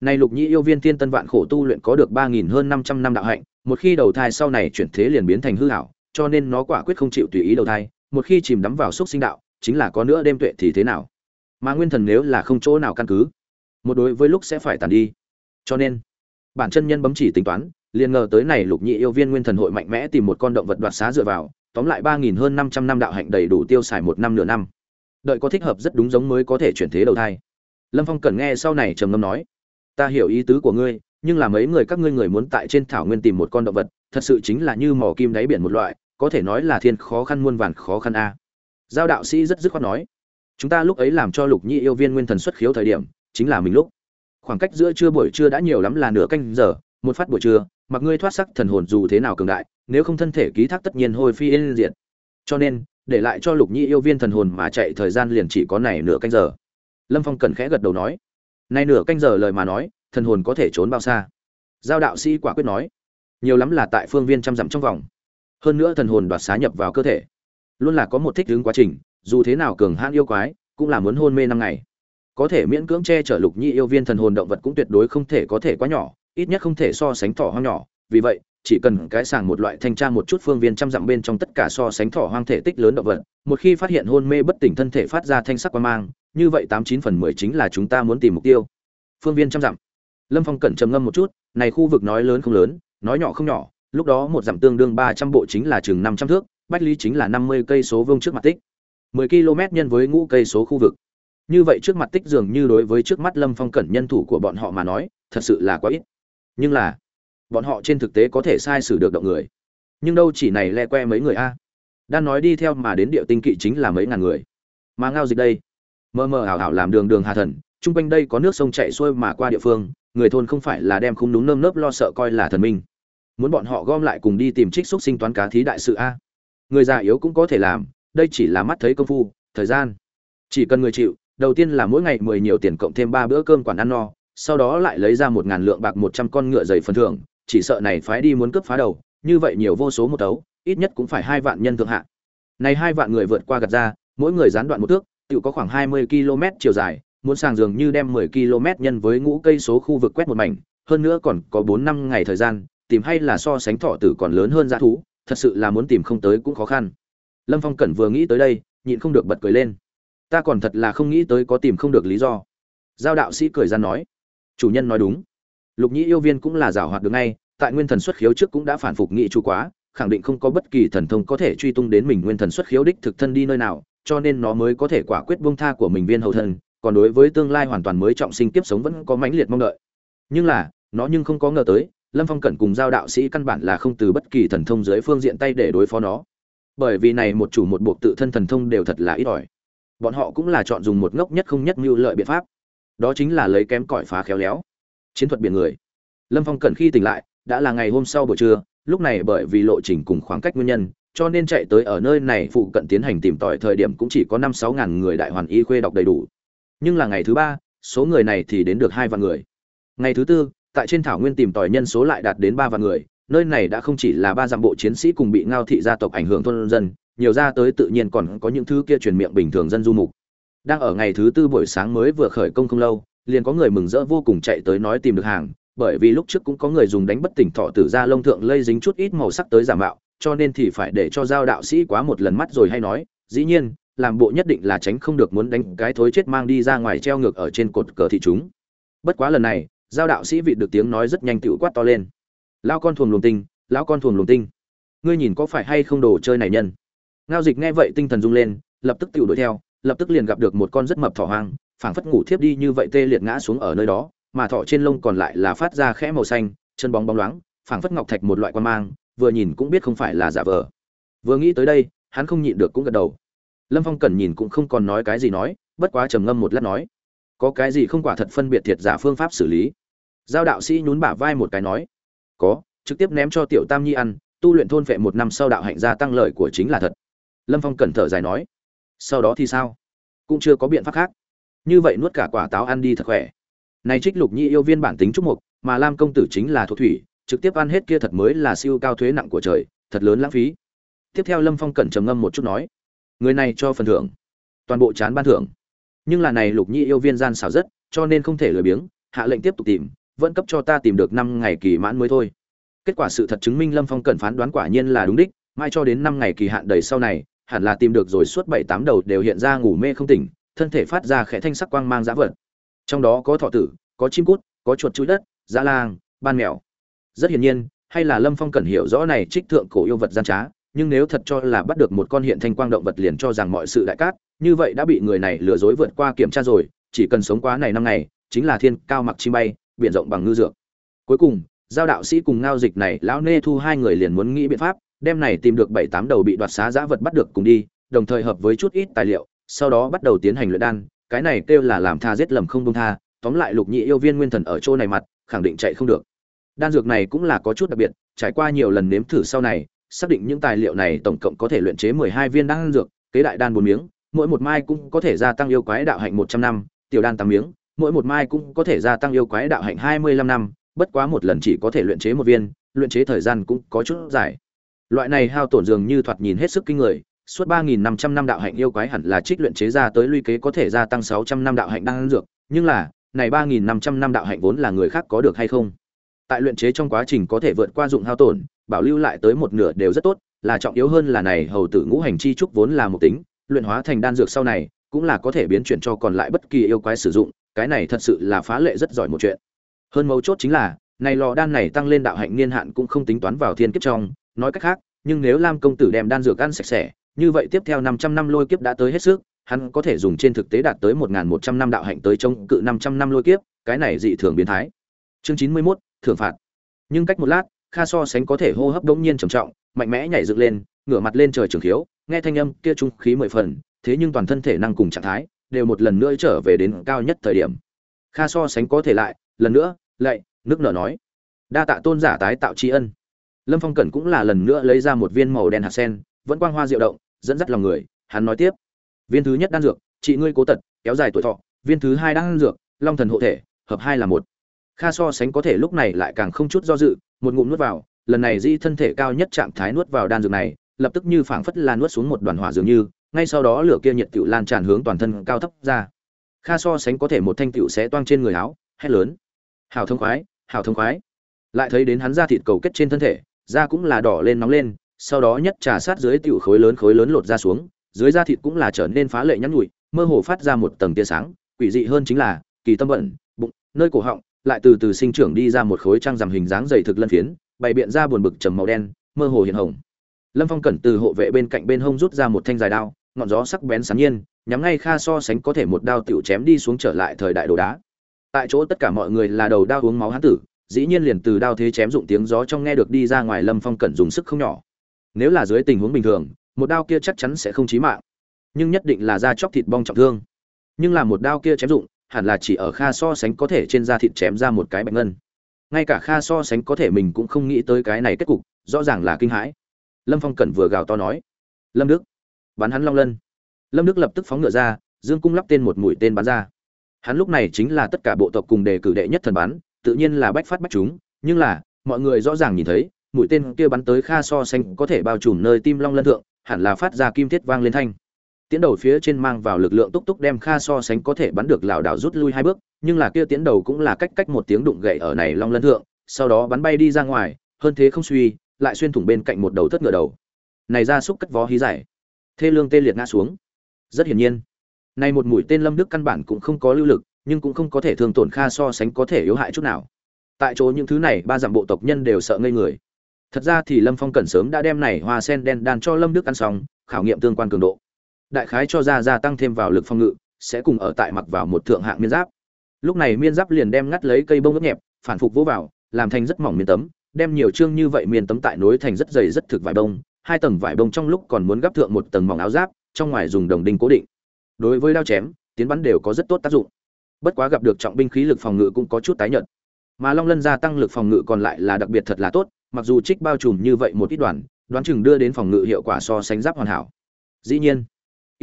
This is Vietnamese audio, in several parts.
Này Lục Nhĩ yêu viên tiên tân vạn khổ tu luyện có được 3000 hơn 500 năm đạo hạnh, một khi đầu thai sau này chuyển thế liền biến thành hư ảo, cho nên nó quả quyết không chịu tùy ý đầu thai, một khi chìm đắm vào xúc sinh đạo, chính là có nữa đêm tuệ thì thế nào? Mà nguyên thần nếu là không chỗ nào căn cứ, một đối với lúc sẽ phải tàn đi. Cho nên, bản chân nhân bấm chỉ tính toán, liền ngờ tới này Lục Nhĩ yêu viên nguyên thần hội mạnh mẽ tìm một con động vật đoạt xá dựa vào, tóm lại 3000 hơn 500 năm đạo hạnh đầy đủ tiêu xài một năm nửa năm. Đợi có thích hợp rất đúng giống mới có thể chuyển thế đầu thai. Lâm Phong cần nghe sau này trầm ngâm nói: "Ta hiểu ý tứ của ngươi, nhưng là mấy người các ngươi người muốn tại trên thảo nguyên tìm một con động vật, thật sự chính là như mỏ kim đáy biển một loại, có thể nói là thiên khó khăn muôn vàn khó khăn a." Giao đạo sĩ rất dứt khoát nói: "Chúng ta lúc ấy làm cho Lục Nhi yêu viên nguyên thần xuất khiếu thời điểm, chính là mình lúc. Khoảng cách giữa trưa buổi trưa đã nhiều lắm là nửa canh giờ, một phát buổi trưa, mặc ngươi thoát sắc thần hồn dù thế nào cường đại, nếu không thân thể ký thác tất nhiên hôi phi yên diệt. Cho nên, để lại cho Lục Nhi yêu viên thần hồn mà chạy thời gian liền chỉ có này nửa canh giờ." Lâm Phong cẩn khẽ gật đầu nói: nay nửa canh giờ lời mà nói, thần hồn có thể trốn bao xa?" Giao đạo sĩ quả quyết nói: "Nhiều lắm là tại phương viên trăm dặm trong vòng. Hơn nữa thần hồn đoạt xá nhập vào cơ thể, luôn là có một thích ứng quá trình, dù thế nào cường hãn yêu quái, cũng là muốn hôn mê năm ngày. Có thể miễn cưỡng che chở Lục nhi yêu viên thần hồn động vật cũng tuyệt đối không thể có thể quá nhỏ, ít nhất không thể so sánh thỏ hoang nhỏ vì vậy chỉ cần cái sàng một loại thanh tra một chút phương viên trăm dặm bên trong tất cả so sánh thỏ hoang thể tích lớn động vật một khi phát hiện hôn mê bất tỉnh thân thể phát ra thanh sắc quan mang như vậy tám chín phần mười chính là chúng ta muốn tìm mục tiêu. Phương viên trăm dặm. Lâm phong cẩn trầm ngâm một chút, này khu vực nói lớn không lớn, nói nhỏ không nhỏ, lúc đó một dặm tương đương ba trăm bộ chính là chừng năm trăm thước, bách lý chính là năm mươi cây số vương trước mặt tích. mười km nhân với ngũ cây số khu vực. Như vậy trước mặt tích dường như đối với trước mắt lâm phong cẩn nhân thủ của bọn họ mà nói, thật sự là quá ít. Nhưng là, bọn họ trên thực tế có thể sai sử được động người. Nhưng đâu chỉ này le que mấy người a? Đang nói đi theo mà đến địa tinh kỵ chính là mấy ngàn người. Mà ngao dịch đây mờ mờ ảo ảo làm đường đường hà thần, chung quanh đây có nước sông chạy xuôi mà qua địa phương, người thôn không phải là đem không đúng nơm nớp lo sợ coi là thần minh. Muốn bọn họ gom lại cùng đi tìm trích xúc sinh toán cá thí đại sự a? Người già yếu cũng có thể làm, đây chỉ là mắt thấy công phu, thời gian. Chỉ cần người chịu, đầu tiên là mỗi ngày mười nhiều tiền cộng thêm ba bữa cơm quản ăn no, sau đó lại lấy ra một ngàn lượng bạc một trăm con ngựa dày phần thưởng, chỉ sợ này phái đi muốn cướp phá đầu, như vậy nhiều vô số một tấu, ít nhất cũng phải hai vạn nhân thượng hạ. Này hai vạn người vượt qua gặt ra, mỗi người gián đoạn một thước tự có khoảng hai mươi km chiều dài, muốn sàng dường như đem mười km nhân với ngũ cây số khu vực quét một mảnh, hơn nữa còn có bốn năm ngày thời gian, tìm hay là so sánh thọ tử còn lớn hơn dã thú, thật sự là muốn tìm không tới cũng khó khăn. Lâm phong cẩn vừa nghĩ tới đây, nhịn không được bật cười lên. Ta còn thật là không nghĩ tới có tìm không được lý do. Giao đạo sĩ cười ra nói. Chủ nhân nói đúng. Lục nhĩ yêu viên cũng là giảo hoạt được ngay, tại nguyên thần xuất khiếu trước cũng đã phản phục nghị chu quá, khẳng định không có bất kỳ thần thông có thể truy tung đến mình nguyên thần xuất khiếu đích thực thân đi nơi nào cho nên nó mới có thể quả quyết buông tha của mình viên hầu thân còn đối với tương lai hoàn toàn mới trọng sinh tiếp sống vẫn có mãnh liệt mong đợi. Nhưng là, nó nhưng không có ngờ tới, lâm phong cẩn cùng giao đạo sĩ căn bản là không từ bất kỳ thần thông dưới phương diện tay để đối phó nó. Bởi vì này một chủ một buộc tự thân thần thông đều thật là ít ỏi. Bọn họ cũng là chọn dùng một ngốc nhất không nhất mưu lợi biện pháp. Đó chính là lấy kém cỏi phá khéo léo. Chiến thuật biển người. Lâm phong Cẩn khi tỉnh lại, đã là ngày hôm sau buổi trưa, lúc này bởi vì lộ trình cùng khoảng cách nguyên nhân cho nên chạy tới ở nơi này phụ cận tiến hành tìm tòi thời điểm cũng chỉ có năm sáu ngàn người đại hoàn y khuê đọc đầy đủ. Nhưng là ngày thứ ba, số người này thì đến được hai vạn người. Ngày thứ tư, tại trên thảo nguyên tìm tòi nhân số lại đạt đến ba vạn người, nơi này đã không chỉ là ba dặm bộ chiến sĩ cùng bị ngao thị gia tộc ảnh hưởng thôn dân, nhiều ra tới tự nhiên còn có những thứ kia truyền miệng bình thường dân du mục. Đang ở ngày thứ tư buổi sáng mới vừa khởi công không lâu, liền có người mừng rỡ vô cùng chạy tới nói tìm được hàng, bởi vì lúc trước cũng có người dùng đánh bất tỉnh thọ tử ra lông thượng lây dính chút ít màu sắc tới giả mạo cho nên thì phải để cho giao đạo sĩ quá một lần mắt rồi hay nói, dĩ nhiên, làm bộ nhất định là tránh không được muốn đánh cái thối chết mang đi ra ngoài treo ngược ở trên cột cờ thị chúng. Bất quá lần này, giao đạo sĩ vị được tiếng nói rất nhanh tựu quát to lên. Lao con thuồng luồng tinh, lão con thuồng luồng tinh. Ngươi nhìn có phải hay không đồ chơi này nhân? Ngao dịch nghe vậy tinh thần rung lên, lập tức tựu đuổi theo, lập tức liền gặp được một con rất mập thỏ hoang, phảng phất ngủ thiếp đi như vậy tê liệt ngã xuống ở nơi đó, mà thỏ trên lông còn lại là phát ra khẽ màu xanh, chân bóng bóng loáng, phảng phất ngọc thạch một loại quan mang vừa nhìn cũng biết không phải là giả vờ. Vừa nghĩ tới đây, hắn không nhịn được cũng gật đầu. Lâm phong cần nhìn cũng không còn nói cái gì nói, bất quá trầm ngâm một lát nói, có cái gì không quả thật phân biệt thiệt giả phương pháp xử lý? Giao đạo sĩ nhún bả vai một cái nói, có, trực tiếp ném cho tiểu tam nhi ăn, tu luyện thôn vệ một năm sau đạo hạnh gia tăng lợi của chính là thật. Lâm phong cẩn thở dài nói, sau đó thì sao? Cũng chưa có biện pháp khác. Như vậy nuốt cả quả táo ăn đi thật khỏe. Này trích lục nhi yêu viên bản tính trúc mục, mà lam công tử chính là thuộc thủy trực tiếp ăn hết kia thật mới là siêu cao thuế nặng của trời, thật lớn lãng phí. Tiếp theo lâm phong cẩn trầm ngâm một chút nói, người này cho phần thưởng, toàn bộ chán ban thưởng. Nhưng là này lục nhi yêu viên gian xảo rất, cho nên không thể lười biếng, hạ lệnh tiếp tục tìm, vẫn cấp cho ta tìm được năm ngày kỳ mãn mới thôi. Kết quả sự thật chứng minh lâm phong cần phán đoán quả nhiên là đúng đích, mai cho đến năm ngày kỳ hạn đầy sau này, hẳn là tìm được rồi suốt bảy tám đầu đều hiện ra ngủ mê không tỉnh, thân thể phát ra khẽ thanh sắc quang mang giá vật. Trong đó có thọ tử, có chim cút, có chuột chui đất, dã lang, ban mèo rất hiển nhiên, hay là lâm phong cần hiểu rõ này trích thượng cổ yêu vật gian trá, nhưng nếu thật cho là bắt được một con hiện thanh quang động vật liền cho rằng mọi sự đại cát, như vậy đã bị người này lừa dối vượt qua kiểm tra rồi, chỉ cần sống quá này năm ngày, chính là thiên cao mặc chim bay, biển rộng bằng ngư dược. Cuối cùng, giao đạo sĩ cùng ngao dịch này, lão nê thu hai người liền muốn nghĩ biện pháp, đem này tìm được bảy tám đầu bị đoạt xá giã vật bắt được cùng đi, đồng thời hợp với chút ít tài liệu, sau đó bắt đầu tiến hành luyện đan, cái này kêu là làm tha giết lầm không công tha, tóm lại lục nhị yêu viên nguyên thần ở chỗ này mặt, khẳng định chạy không được đan dược này cũng là có chút đặc biệt, trải qua nhiều lần nếm thử sau này, xác định những tài liệu này tổng cộng có thể luyện chế mười hai viên đan dược, kế đại đan bốn miếng, mỗi một mai cũng có thể gia tăng yêu quái đạo hạnh một trăm năm, tiểu đan tám miếng, mỗi một mai cũng có thể gia tăng yêu quái đạo hạnh hai mươi lăm năm, bất quá một lần chỉ có thể luyện chế một viên, luyện chế thời gian cũng có chút dài. Loại này hao tổn dường như thoạt nhìn hết sức kinh người, suốt ba nghìn năm trăm năm đạo hạnh yêu quái hẳn là trích luyện chế ra tới luy kế có thể gia tăng sáu trăm năm đạo hạnh đan dược, nhưng là, này ba nghìn năm trăm năm đạo hạnh vốn là người khác có được hay không? Tại luyện chế trong quá trình có thể vượt qua dụng hao tổn bảo lưu lại tới một nửa đều rất tốt là trọng yếu hơn là này hầu tử ngũ hành chi trúc vốn là một tính luyện hóa thành đan dược sau này cũng là có thể biến chuyển cho còn lại bất kỳ yêu quái sử dụng cái này thật sự là phá lệ rất giỏi một chuyện. Hơn mấu chốt chính là này lò đan này tăng lên đạo hạnh niên hạn cũng không tính toán vào thiên kiếp trong nói cách khác nhưng nếu lam công tử đem đan dược ăn sạch sẽ như vậy tiếp theo 500 năm lôi kiếp đã tới hết sức hắn có thể dùng trên thực tế đạt tới 1.100 năm đạo hạnh tới chống cự 500 năm lôi kiếp cái này dị thường biến thái. Chương 91, thưởng phạt. Nhưng cách một lát, kha so sánh có thể hô hấp đống nhiên trầm trọng, mạnh mẽ nhảy dựng lên, ngửa mặt lên trời trường khiếu, nghe thanh âm kia trung khí mười phần, thế nhưng toàn thân thể năng cùng trạng thái đều một lần nữa trở về đến cao nhất thời điểm. Kha so sánh có thể lại, lần nữa lạy nước nở nói. Đa tạ tôn giả tái tạo tri ân. Lâm phong cẩn cũng là lần nữa lấy ra một viên màu đen hạt sen, vẫn quang hoa diệu động, dẫn dắt lòng người, hắn nói tiếp. Viên thứ nhất đan dược, trị ngươi cố tật, kéo dài tuổi thọ. Viên thứ hai đan dược, long thần hộ thể, hợp hai là một kha so sánh có thể lúc này lại càng không chút do dự, một ngụm nuốt vào, lần này di thân thể cao nhất trạng thái nuốt vào đan dược này, lập tức như phảng phất là nuốt xuống một đoàn hỏa dường như, ngay sau đó lửa kia nhiệt tiểu lan tràn hướng toàn thân cao thấp ra. Kha so sánh có thể một thanh tiểu sẽ toang trên người áo, hét lớn. Hào thông khoái, hào thông khoái. Lại thấy đến hắn da thịt cầu kết trên thân thể, da cũng là đỏ lên nóng lên, sau đó nhất trà sát dưới tiểu khối lớn khối lớn lột ra xuống, dưới da thịt cũng là trở nên phá lệ nhắn nhụi, mơ hồ phát ra một tầng tia sáng, quỷ dị hơn chính là, kỳ tâm bận bụng, nơi cổ họng lại từ từ sinh trưởng đi ra một khối trang rằm hình dáng dày thực lân phiến, bày biện ra buồn bực trầm màu đen, mơ hồ hiện hồng. Lâm phong cẩn từ hộ vệ bên cạnh bên hông rút ra một thanh dài đao, ngọn gió sắc bén sáng nhiên, nhắm ngay kha so sánh có thể một đao tiểu chém đi xuống trở lại thời đại đồ đá. Tại chỗ tất cả mọi người là đầu đao uống máu hán tử, dĩ nhiên liền từ đao thế chém dụng tiếng gió trong nghe được đi ra ngoài lâm phong cẩn dùng sức không nhỏ. Nếu là dưới tình huống bình thường, một đao kia chắc chắn sẽ không chí mạng, nhưng nhất định là da chóc thịt bong trọng thương. Nhưng là một đao kia chém dụng hẳn là chỉ ở kha so sánh có thể trên da thịt chém ra một cái bạch ngân. Ngay cả kha so sánh có thể mình cũng không nghĩ tới cái này kết cục, rõ ràng là kinh hãi. Lâm phong cẩn vừa gào to nói, lâm đức, bắn hắn long lân. Lâm đức lập tức phóng ngựa ra, dương cung lắp tên một mũi tên bắn ra. Hắn lúc này chính là tất cả bộ tộc cùng đề cử đệ nhất thần bắn, tự nhiên là bách phát bách chúng, nhưng là, mọi người rõ ràng nhìn thấy, mũi tên kia bắn tới kha so sánh có thể bao trùm nơi tim long lân thượng, hẳn là phát ra kim thiết vang lên thanh tiến đầu phía trên mang vào lực lượng túc túc đem kha so sánh có thể bắn được lảo đảo rút lui hai bước, nhưng là kia tiến đầu cũng là cách cách một tiếng đụng gậy ở này long lân thượng, sau đó bắn bay đi ra ngoài, hơn thế không suy, lại xuyên thủng bên cạnh một đầu thất ngựa đầu. Này ra xúc cất vó hí giải. Thê lương tê liệt ngã xuống. Rất hiển nhiên. Này một mũi tên lâm đức căn bản cũng không có lưu lực, nhưng cũng không có thể thương tổn kha so sánh có thể yếu hại chút nào. Tại chỗ những thứ này, ba dặm bộ tộc nhân đều sợ ngây người. Thật ra thì lâm phong cẩn sớm đã đem này hoa sen đen đan cho lâm đức ăn xong, khảo nghiệm tương quan cường độ đại khái cho ra gia tăng thêm vào lực phòng ngự, sẽ cùng ở tại mặc vào một thượng hạng miên giáp. Lúc này miên giáp liền đem ngắt lấy cây bông ướt nhẹp, phản phục vỗ vào, làm thành rất mỏng miên tấm, đem nhiều chương như vậy miên tấm tại nối thành rất dày rất thực vải bông, hai tầng vải bông trong lúc còn muốn gấp thượng một tầng mỏng áo giáp, trong ngoài dùng đồng đinh cố định. Đối với đao chém, tiến bắn đều có rất tốt tác dụng. Bất quá gặp được trọng binh khí lực phòng ngự cũng có chút tái nhợt. Mà long lân gia tăng lực phòng ngự còn lại là đặc biệt thật là tốt, mặc dù trích bao trùm như vậy một ít đoàn, đoán chừng đưa đến phòng ngự hiệu quả so sánh giáp hoàn hảo. Dĩ nhiên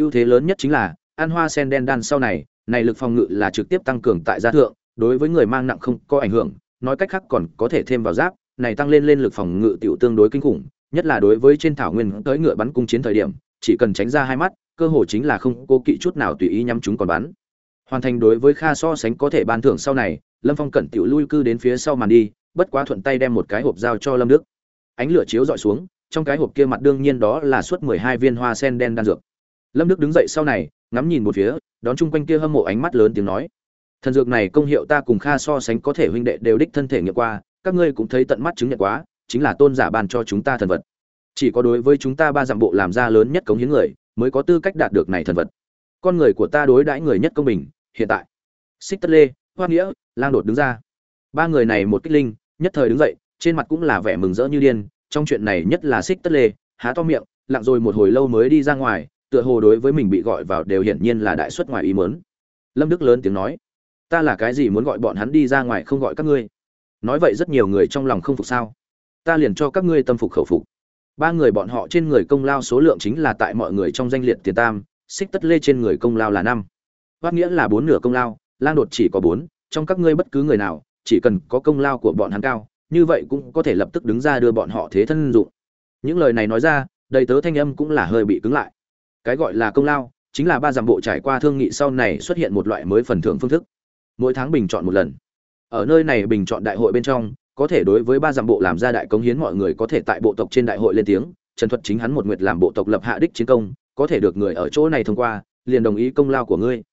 ưu thế lớn nhất chính là an hoa sen đen đan sau này này lực phòng ngự là trực tiếp tăng cường tại gia thượng, đối với người mang nặng không có ảnh hưởng, nói cách khác còn có thể thêm vào giáp, này tăng lên lên lực phòng ngự tiểu tương đối kinh khủng, nhất là đối với trên thảo nguyên tới ngựa bắn cung chiến thời điểm, chỉ cần tránh ra hai mắt, cơ hồ chính là không cô kỵ chút nào tùy ý nhắm chúng còn bắn. Hoàn thành đối với kha so sánh có thể ban thưởng sau này, lâm phong cẩn tiểu lui cư đến phía sau màn đi, bất quá thuận tay đem một cái hộp giao cho lâm đức. Ánh lửa chiếu dọi xuống, trong cái hộp kia mặt đương nhiên đó là suốt mười hai viên hoa sen đen đan dược lâm đức đứng dậy sau này, ngắm nhìn một phía, đón chung quanh kia hâm mộ ánh mắt lớn tiếng nói. Thần dược này công hiệu ta cùng kha so sánh có thể huynh đệ đều đích thân thể nghiệm qua, các ngươi cũng thấy tận mắt chứng nhận quá, chính là tôn giả ban cho chúng ta thần vật. Chỉ có đối với chúng ta ba dặm bộ làm ra lớn nhất cống hiến người, mới có tư cách đạt được này thần vật. Con người của ta đối đãi người nhất công bình, hiện tại. Xích tất lê, hoa nghĩa, lang đột đứng ra. Ba người này một kích linh, nhất thời đứng dậy, trên mặt cũng là vẻ mừng rỡ như điên, trong chuyện này nhất là xích tất lê, há to miệng, lặng rồi một hồi lâu mới đi ra ngoài tựa hồ đối với mình bị gọi vào đều hiển nhiên là đại xuất ngoài ý muốn. lâm đức lớn tiếng nói, ta là cái gì muốn gọi bọn hắn đi ra ngoài không gọi các ngươi? Nói vậy rất nhiều người trong lòng không phục sao? Ta liền cho các ngươi tâm phục khẩu phục. Ba người bọn họ trên người công lao số lượng chính là tại mọi người trong danh liệt tiền tam, xích tất lê trên người công lao là năm. Hoát nghĩa là bốn nửa công lao, lang đột chỉ có bốn, trong các ngươi bất cứ người nào, chỉ cần có công lao của bọn hắn cao, như vậy cũng có thể lập tức đứng ra đưa bọn họ thế thân dụng. Những lời này nói ra, đầy tớ thanh âm cũng là hơi bị cứng lại cái gọi là công lao, chính là ba dặm bộ trải qua thương nghị sau này xuất hiện một loại mới phần thưởng phương thức. Mỗi tháng bình chọn một lần. Ở nơi này bình chọn đại hội bên trong, có thể đối với ba dặm bộ làm ra đại công hiến mọi người có thể tại bộ tộc trên đại hội lên tiếng, trần thuật chính hắn một nguyệt làm bộ tộc lập hạ đích chiến công, có thể được người ở chỗ này thông qua, liền đồng ý công lao của ngươi.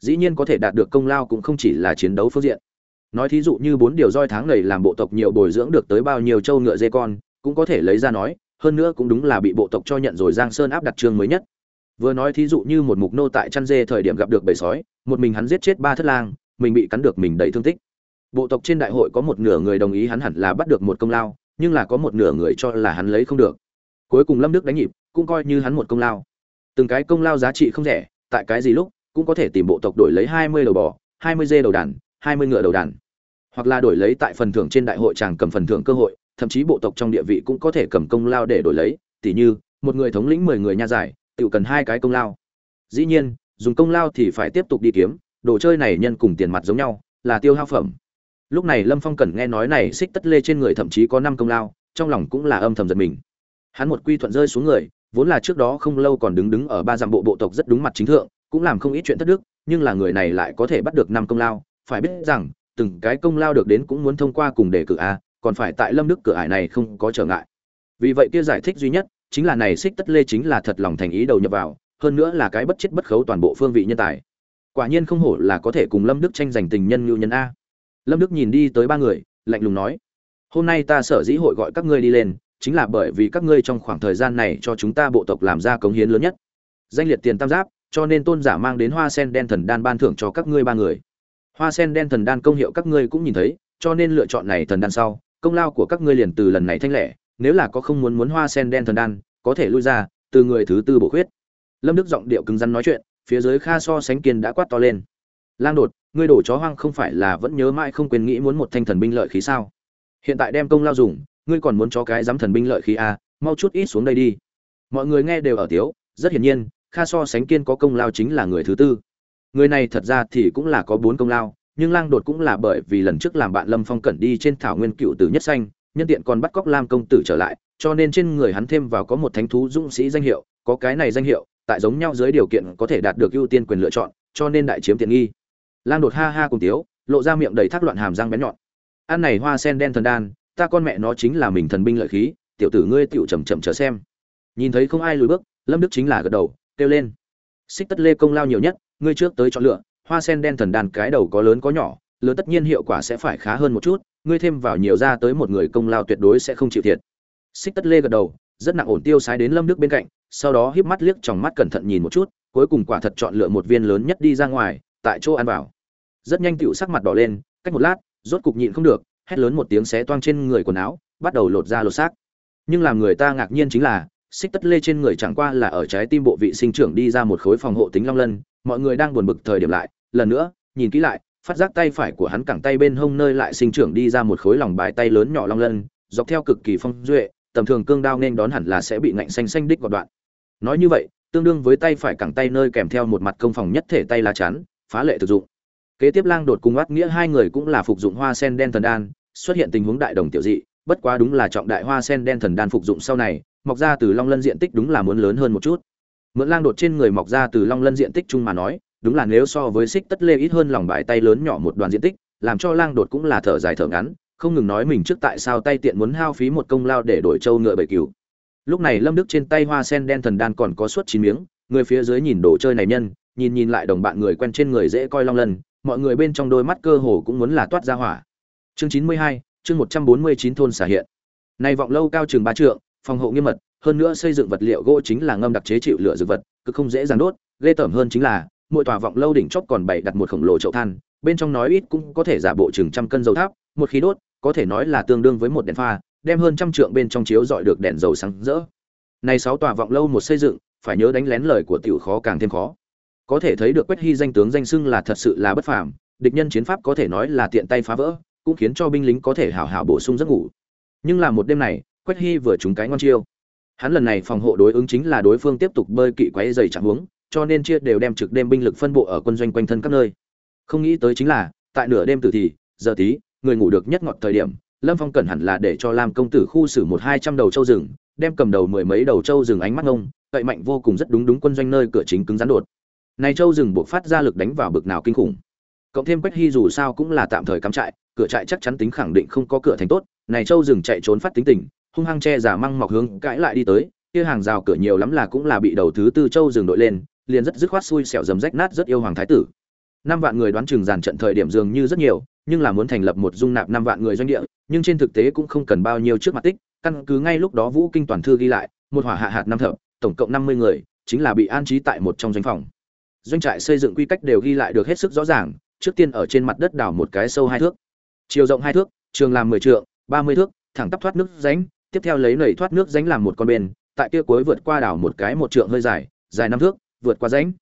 Dĩ nhiên có thể đạt được công lao cũng không chỉ là chiến đấu phương diện. Nói thí dụ như bốn điều roi tháng này làm bộ tộc nhiều bồi dưỡng được tới bao nhiêu trâu ngựa dê con, cũng có thể lấy ra nói, hơn nữa cũng đúng là bị bộ tộc cho nhận rồi giang sơn áp đặt trường mới nhất vừa nói thí dụ như một mục nô tại chăn dê thời điểm gặp được bầy sói, một mình hắn giết chết ba thất lang, mình bị cắn được mình đầy thương tích. Bộ tộc trên đại hội có một nửa người đồng ý hắn hẳn là bắt được một công lao, nhưng là có một nửa người cho là hắn lấy không được. Cuối cùng lâm đức đánh nhịp, cũng coi như hắn một công lao. Từng cái công lao giá trị không rẻ, tại cái gì lúc, cũng có thể tìm bộ tộc đổi lấy hai mươi đầu bò, hai mươi dê đầu đàn, hai mươi ngựa đầu đàn. Hoặc là đổi lấy tại phần thưởng trên đại hội chàng cầm phần thưởng cơ hội, thậm chí bộ tộc trong địa vị cũng có thể cầm công lao để đổi lấy. Tỉ như, một người thống lĩnh mười người nha giải tự cần hai cái công lao. Dĩ nhiên, dùng công lao thì phải tiếp tục đi kiếm, đồ chơi này nhân cùng tiền mặt giống nhau, là tiêu hao phẩm. Lúc này lâm phong cần nghe nói này xích tất lê trên người thậm chí có năm công lao, trong lòng cũng là âm thầm giật mình. Hắn một quy thuận rơi xuống người, vốn là trước đó không lâu còn đứng đứng ở ba dặm bộ bộ tộc rất đúng mặt chính thượng, cũng làm không ít chuyện thất đức, nhưng là người này lại có thể bắt được năm công lao. Phải biết rằng, từng cái công lao được đến cũng muốn thông qua cùng đề cử a, còn phải tại lâm đức cửa ải này không có trở ngại. Vì vậy kia giải thích duy nhất chính là này xích tất lê chính là thật lòng thành ý đầu nhập vào, hơn nữa là cái bất chết bất khấu toàn bộ phương vị nhân tài. Quả nhiên không hổ là có thể cùng lâm đức tranh giành tình nhân ngưu nhân a. Lâm đức nhìn đi tới ba người, lạnh lùng nói, hôm nay ta sở dĩ hội gọi các ngươi đi lên, chính là bởi vì các ngươi trong khoảng thời gian này cho chúng ta bộ tộc làm ra cống hiến lớn nhất. Danh liệt tiền tam giáp, cho nên tôn giả mang đến hoa sen đen thần đan ban thưởng cho các ngươi ba người. Hoa sen đen thần đan công hiệu các ngươi cũng nhìn thấy, cho nên lựa chọn này thần đan sau, công lao của các ngươi liền từ lần này thanh lẻ nếu là có không muốn muốn hoa sen đen thần đan có thể lui ra từ người thứ tư bổ khuyết. Lâm đức giọng điệu cứng rắn nói chuyện phía dưới kha so sánh kiên đã quát to lên. Lang đột ngươi đổ chó hoang không phải là vẫn nhớ mãi không quên nghĩ muốn một thanh thần binh lợi khí sao? Hiện tại đem công lao dùng ngươi còn muốn cho cái dám thần binh lợi khí à, mau chút ít xuống đây đi. Mọi người nghe đều ở tiếu rất hiển nhiên kha so sánh kiên có công lao chính là người thứ tư. Người này thật ra thì cũng là có bốn công lao nhưng lang đột cũng là bởi vì lần trước làm bạn lâm phong cẩn đi trên thảo nguyên cựu tử nhất xanh nhân tiện còn bắt cóc lam công tử trở lại, cho nên trên người hắn thêm vào có một thánh thú dũng sĩ danh hiệu, có cái này danh hiệu, tại giống nhau dưới điều kiện có thể đạt được ưu tiên quyền lựa chọn, cho nên đại chiếm tiện nghi. Lang đột ha ha cùng tiếu, lộ ra miệng đầy thác loạn hàm răng bén nhọn. Ăn này hoa sen đen thần đan, ta con mẹ nó chính là mình thần binh lợi khí, tiểu tử ngươi tiểu chậm chậm chờ xem. Nhìn thấy không ai lùi bước, lâm đức chính là gật đầu, kêu lên. Xích tất lê công lao nhiều nhất, ngươi trước tới chọn lựa, hoa sen đen thần đan cái đầu có lớn có nhỏ, lớn tất nhiên hiệu quả sẽ phải khá hơn một chút ngươi thêm vào nhiều ra tới một người công lao tuyệt đối sẽ không chịu thiệt. Xích tất lê gật đầu, rất nặng ổn tiêu sái đến lâm đức bên cạnh, sau đó híp mắt liếc trong mắt cẩn thận nhìn một chút, cuối cùng quả thật chọn lựa một viên lớn nhất đi ra ngoài, tại chỗ ăn vào. Rất nhanh tựu sắc mặt đỏ lên, cách một lát, rốt cục nhịn không được, hét lớn một tiếng xé toang trên người quần áo, bắt đầu lột ra lột xác. Nhưng làm người ta ngạc nhiên chính là, xích tất lê trên người chẳng qua là ở trái tim bộ vị sinh trưởng đi ra một khối phòng hộ tính long lân, mọi người đang buồn bực thời điểm lại, lần nữa, nhìn kỹ lại phát giác tay phải của hắn cẳng tay bên hông nơi lại sinh trưởng đi ra một khối lòng bài tay lớn nhỏ long lân, dọc theo cực kỳ phong duệ, tầm thường cương đao nên đón hẳn là sẽ bị ngạnh xanh xanh đích gọt đoạn. Nói như vậy, tương đương với tay phải cẳng tay nơi kèm theo một mặt công phòng nhất thể tay lá chắn, phá lệ thực dụng. Kế tiếp lang đột cùng ác nghĩa hai người cũng là phục dụng hoa sen đen thần đan, xuất hiện tình huống đại đồng tiểu dị, bất quá đúng là trọng đại hoa sen đen thần đan phục dụng sau này, mọc ra từ long lân diện tích đúng là muốn lớn hơn một chút. Mượn lang đột trên người mọc ra từ long lân diện tích chung mà nói đúng là nếu so với xích tất lê ít hơn lòng bài tay lớn nhỏ một đoàn diện tích làm cho lang đột cũng là thở dài thở ngắn không ngừng nói mình trước tại sao tay tiện muốn hao phí một công lao để đổi trâu ngựa bầy cừu. Lúc này lâm đức trên tay hoa sen đen thần đan còn có suốt chín miếng người phía dưới nhìn đồ chơi này nhân nhìn nhìn lại đồng bạn người quen trên người dễ coi long lần, mọi người bên trong đôi mắt cơ hồ cũng muốn là toát ra hỏa. Chương chín mươi hai chương một trăm bốn mươi chín thôn xả hiện. Nay vọng lâu cao trường ba trượng phòng hộ nghiêm mật hơn nữa xây dựng vật liệu gỗ chính là ngâm đặc chế chịu lửa dược vật cứ không dễ dàng đốt ghê tởm hơn chính là mỗi tòa vọng lâu đỉnh chóp còn bày đặt một khổng lồ chậu than, bên trong nói ít cũng có thể giả bộ chừng trăm cân dầu tháp, một khí đốt, có thể nói là tương đương với một đèn pha, đem hơn trăm trượng bên trong chiếu dọi được đèn dầu sáng rỡ. Này sáu tòa vọng lâu một xây dựng, phải nhớ đánh lén lời của tiểu khó càng thêm khó. Có thể thấy được quách hy danh tướng danh xưng là thật sự là bất phàm, địch nhân chiến pháp có thể nói là tiện tay phá vỡ, cũng khiến cho binh lính có thể hảo hảo bổ sung giấc ngủ. Nhưng là một đêm này, quách hy vừa trúng cái ngon chiêu. Hắn lần này phòng hộ đối ứng chính là đối phương tiếp tục bơi kỵ quấy giày chẳng hướng cho nên chia đều đem trực đêm binh lực phân bộ ở quân doanh quanh thân các nơi. Không nghĩ tới chính là, tại nửa đêm tử thì, giờ tí, người ngủ được nhất ngọt thời điểm, lâm phong cẩn hẳn là để cho lam công tử khu xử một hai trăm đầu trâu rừng, đem cầm đầu mười mấy đầu trâu rừng ánh mắt ngông, cậy mạnh vô cùng rất đúng đúng quân doanh nơi cửa chính cứng rắn đột. Này châu rừng buộc phát ra lực đánh vào bực nào kinh khủng. Cộng thêm quách hy dù sao cũng là tạm thời cắm trại, cửa trại chắc chắn tính khẳng định không có cửa thành tốt, này châu rừng chạy trốn phát tính tình, hung hăng che giả măng mọc hướng cãi lại đi tới, kia hàng rào cửa nhiều lắm là cũng là bị đầu thứ tư châu rừng đội lên liền rất dứt khoát xui xẻo dầm rách nát rất yêu hoàng thái tử. Năm vạn người đoán chừng dàn trận thời điểm dường như rất nhiều, nhưng là muốn thành lập một dung nạp năm vạn người doanh địa, nhưng trên thực tế cũng không cần bao nhiêu trước mặt tích, căn cứ ngay lúc đó vũ kinh toàn thư ghi lại, một hỏa hạ hạt năm thập tổng cộng năm mươi người, chính là bị an trí tại một trong doanh phòng. Doanh trại xây dựng quy cách đều ghi lại được hết sức rõ ràng, trước tiên ở trên mặt đất đào một cái sâu hai thước. Chiều rộng hai thước, trường làm mười trượng, ba mươi thước, thẳng tắp thoát nước ránh tiếp theo lấy nầy thoát nước ránh làm một con bên tại kia cuối vượt qua đảo một cái một trượng hơi dài dài năm thước vượt qua rãnh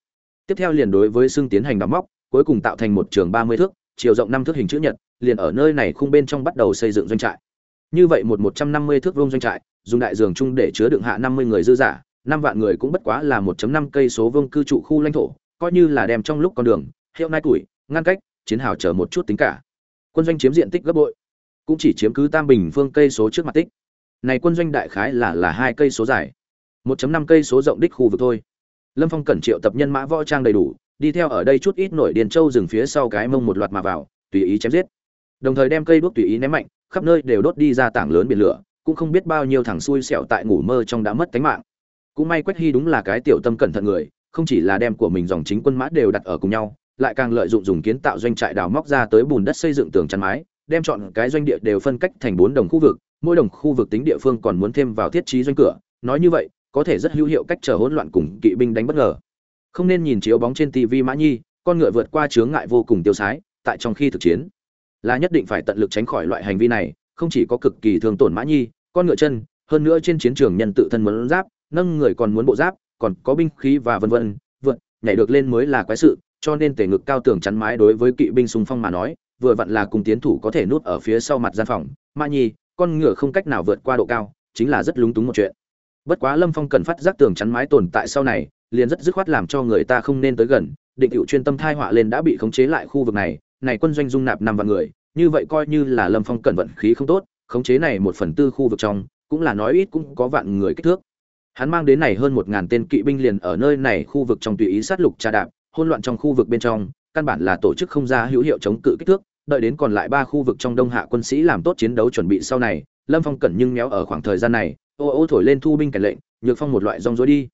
tiếp theo liền đối với xương tiến hành đào móc cuối cùng tạo thành một trường ba mươi thước chiều rộng năm thước hình chữ nhật liền ở nơi này khung bên trong bắt đầu xây dựng doanh trại như vậy một một trăm năm mươi thước vuông doanh trại dùng đại giường chung để chứa đựng hạ năm mươi người dư giả năm vạn người cũng bất quá là 1.5 cây số vuông cư trụ khu lãnh thổ, coi như là đem trong lúc con đường, hiệu nai tuổi, ngăn cách, chiến hào chờ một chút tính cả. Quân doanh chiếm diện tích gấp bội, cũng chỉ chiếm cứ tam bình phương cây số trước mặt tích. Này quân doanh đại khái là là hai cây số dài, 1.5 cây số rộng đích khu vực thôi. Lâm Phong cẩn triệu tập nhân mã võ trang đầy đủ, đi theo ở đây chút ít nổi điền châu rừng phía sau cái mông một loạt mà vào, tùy ý chém giết. Đồng thời đem cây đuốc tùy ý ném mạnh, khắp nơi đều đốt đi ra tảng lớn biển lửa, cũng không biết bao nhiêu thằng xui xẻo tại ngủ mơ trong đã mất tính mạng cũng may quách hy đúng là cái tiểu tâm cẩn thận người không chỉ là đem của mình dòng chính quân mã đều đặt ở cùng nhau lại càng lợi dụng dùng kiến tạo doanh trại đào móc ra tới bùn đất xây dựng tường chắn mái đem chọn cái doanh địa đều phân cách thành bốn đồng khu vực mỗi đồng khu vực tính địa phương còn muốn thêm vào thiết trí doanh cửa nói như vậy có thể rất hữu hiệu cách trở hỗn loạn cùng kỵ binh đánh bất ngờ. Không nên nhìn chiếu bóng trên tv mã nhi, con ngựa vượt qua chướng ngại vô cùng tiêu sái, tại trong khi thực chiến. Là nhất định phải tận lực tránh khỏi loại hành vi này, không chỉ có cực kỳ thương tổn mã nhi, con ngựa chân, hơn nữa trên chiến trường nhân tự thân muốn giáp, nâng người còn muốn bộ giáp, còn có binh khí và vân vân, vượt, nhảy được lên mới là quái sự, cho nên tề ngực cao tường chắn mái đối với kỵ binh xung phong mà nói, vừa vặn là cùng tiến thủ có thể nuốt ở phía sau mặt gian phòng. Mã nhi, con ngựa không cách nào vượt qua độ cao, chính là rất lúng túng một chuyện bất quá lâm phong cần phát giác tường chắn mái tồn tại sau này, liền rất dứt khoát làm cho người ta không nên tới gần, định cựu chuyên tâm thai họa lên đã bị khống chế lại khu vực này này quân doanh dung nạp năm vạn người, như vậy coi như là lâm phong cần vận khí không tốt, khống chế này một phần tư khu vực trong, cũng là nói ít cũng có vạn người kích thước. Hắn mang đến này hơn một ngàn tên kỵ binh liền ở nơi này khu vực trong tùy ý sát lục trà đạp, hỗn loạn trong khu vực bên trong, căn bản là tổ chức không ra hữu hiệu chống cự kích thước, đợi đến còn lại ba khu vực trong đông hạ quân sĩ làm tốt chiến đấu chuẩn bị sau này, lâm phong cẩn nhưng méo ở khoảng thời gian này ô ô thổi lên thu binh cảnh lệnh, nhược phong một loại rong rối đi.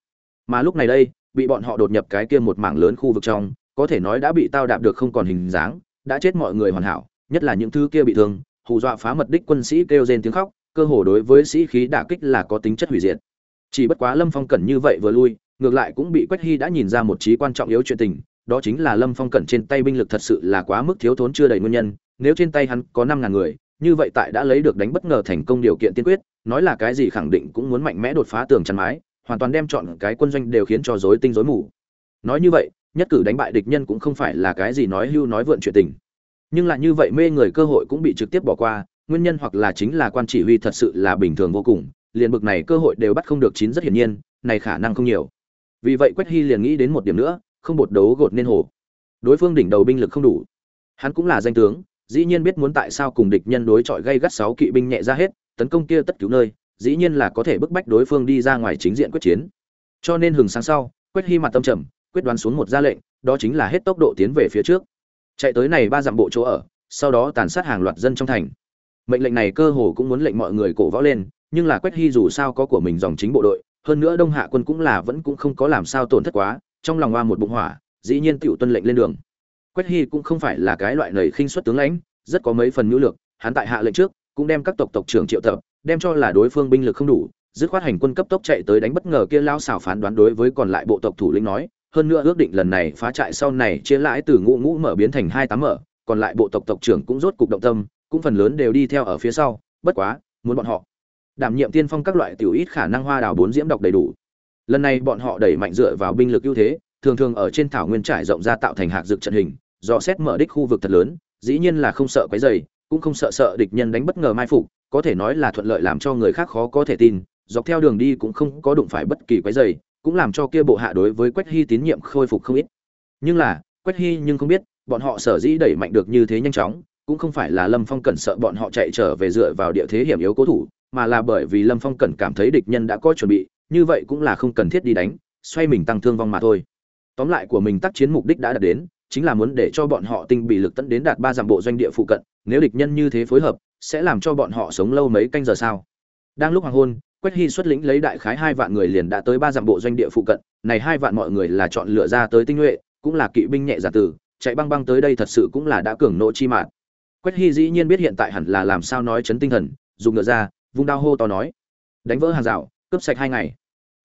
Mà lúc này đây, bị bọn họ đột nhập cái kia một mảng lớn khu vực trong, có thể nói đã bị tao đạp được không còn hình dáng, đã chết mọi người hoàn hảo, nhất là những thứ kia bị thương, hù dọa phá mật đích quân sĩ kêu rên tiếng khóc, cơ hồ đối với sĩ khí đả kích là có tính chất hủy diệt. Chỉ bất quá lâm phong cẩn như vậy vừa lui, ngược lại cũng bị quách hy đã nhìn ra một trí quan trọng yếu chuyện tình, đó chính là lâm phong cẩn trên tay binh lực thật sự là quá mức thiếu thốn chưa đầy nguyên nhân, nếu trên tay hắn có năm ngàn người, như vậy tại đã lấy được đánh bất ngờ thành công điều kiện tiên quyết nói là cái gì khẳng định cũng muốn mạnh mẽ đột phá tường chắn mái, hoàn toàn đem chọn cái quân doanh đều khiến cho rối tinh rối mù. Nói như vậy, nhất cử đánh bại địch nhân cũng không phải là cái gì nói hưu nói vượn chuyện tình. Nhưng lại như vậy mê người cơ hội cũng bị trực tiếp bỏ qua, nguyên nhân hoặc là chính là quan chỉ huy thật sự là bình thường vô cùng, liền bực này cơ hội đều bắt không được chín rất hiển nhiên, này khả năng không nhiều. Vì vậy quách hy liền nghĩ đến một điểm nữa, không bột đấu gột nên hồ. Đối phương đỉnh đầu binh lực không đủ. Hắn cũng là danh tướng, dĩ nhiên biết muốn tại sao cùng địch nhân đối chọi gây gắt sáu kỵ binh nhẹ ra hết tấn công kia tất cứu nơi, dĩ nhiên là có thể bức bách đối phương đi ra ngoài chính diện quyết chiến. Cho nên hừng sáng sau quét hy mặt tâm trầm, quyết đoán xuống một ra lệnh, đó chính là hết tốc độ tiến về phía trước. Chạy tới này ba dặm bộ chỗ ở, sau đó tàn sát hàng loạt dân trong thành. Mệnh lệnh này cơ hồ cũng muốn lệnh mọi người cổ võ lên, nhưng là quét hy dù sao có của mình dòng chính bộ đội, hơn nữa đông hạ quân cũng là vẫn cũng không có làm sao tổn thất quá, trong lòng hoa một bụng hỏa, dĩ nhiên tựu tuân lệnh lên đường. Quét hy cũng không phải là cái loại nầy khinh xuất tướng lãnh, rất có mấy phần nhu lược hắn tại hạ lệnh trước cũng đem các tộc tộc trưởng triệu tập đem cho là đối phương binh lực không đủ dứt khoát hành quân cấp tốc chạy tới đánh bất ngờ kia lao xảo phán đoán đối với còn lại bộ tộc thủ lĩnh nói hơn nữa ước định lần này phá trại sau này chia lãi từ ngũ ngũ mở biến thành hai tám mở còn lại bộ tộc tộc trưởng cũng rốt cục động tâm cũng phần lớn đều đi theo ở phía sau bất quá muốn bọn họ đảm nhiệm tiên phong các loại tiểu ít khả năng hoa đào bốn diễm độc đầy đủ. Lần này bọn họ đẩy mạnh dựa vào binh lực ưu thế thường thường ở trên thảo nguyên trải rộng ra tạo thành hạc dược trận hình do xét mở đích khu vực thật lớn dĩ nhiên là không sợ quấy rầy, cũng không sợ sợ địch nhân đánh bất ngờ mai phục, có thể nói là thuận lợi làm cho người khác khó có thể tin, dọc theo đường đi cũng không có đụng phải bất kỳ quái dày, cũng làm cho kia bộ hạ đối với quách hy tín nhiệm khôi phục không ít. Nhưng là, quách hy nhưng không biết, bọn họ sở dĩ đẩy mạnh được như thế nhanh chóng, cũng không phải là lâm phong cẩn sợ bọn họ chạy trở về dựa vào địa thế hiểm yếu cố thủ, mà là bởi vì lâm phong cẩn cảm thấy địch nhân đã có chuẩn bị, như vậy cũng là không cần thiết đi đánh, xoay mình tăng thương vong mà thôi. Tóm lại của mình tác chiến mục đích đã đạt đến, chính là muốn để cho bọn họ tinh bị lực tận đến đạt ba dặm bộ doanh địa phụ cận nếu địch nhân như thế phối hợp, sẽ làm cho bọn họ sống lâu mấy canh giờ sao? Đang lúc hoàng hôn, quách hy xuất lĩnh lấy đại khái hai vạn người liền đã tới ba dặm bộ doanh địa phụ cận, này hai vạn mọi người là chọn lựa ra tới tinh nhuệ, cũng là kỵ binh nhẹ giả tử, chạy băng băng tới đây thật sự cũng là đã cường nộ chi mạng. Quách hy dĩ nhiên biết hiện tại hẳn là làm sao nói chấn tinh thần, dùng ngựa ra, vung đao hô to nói, đánh vỡ hàng rào, cướp sạch hai ngày.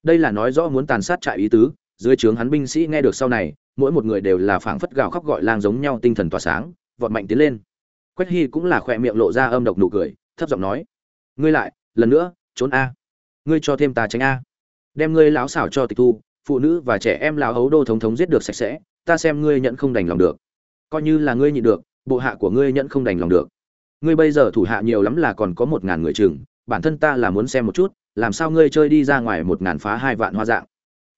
Đây là nói rõ muốn tàn sát trại ý tứ, dưới trướng hắn binh sĩ nghe được sau này, mỗi một người đều là phảng phất gào khóc gọi lang giống nhau tinh thần tỏa sáng, vọt mạnh tiến lên quách hy cũng là khỏe miệng lộ ra âm độc nụ cười, thấp giọng nói, ngươi lại, lần nữa, trốn a. Ngươi cho thêm ta tránh a. Đem ngươi láo xảo cho tịch thu, phụ nữ và trẻ em láo hấu đô thống thống giết được sạch sẽ, ta xem ngươi nhận không đành lòng được. Coi như là ngươi nhịn được, bộ hạ của ngươi nhận không đành lòng được. Ngươi bây giờ thủ hạ nhiều lắm là còn có một ngàn người chừng, bản thân ta là muốn xem một chút, làm sao ngươi chơi đi ra ngoài một ngàn phá hai vạn hoa dạng.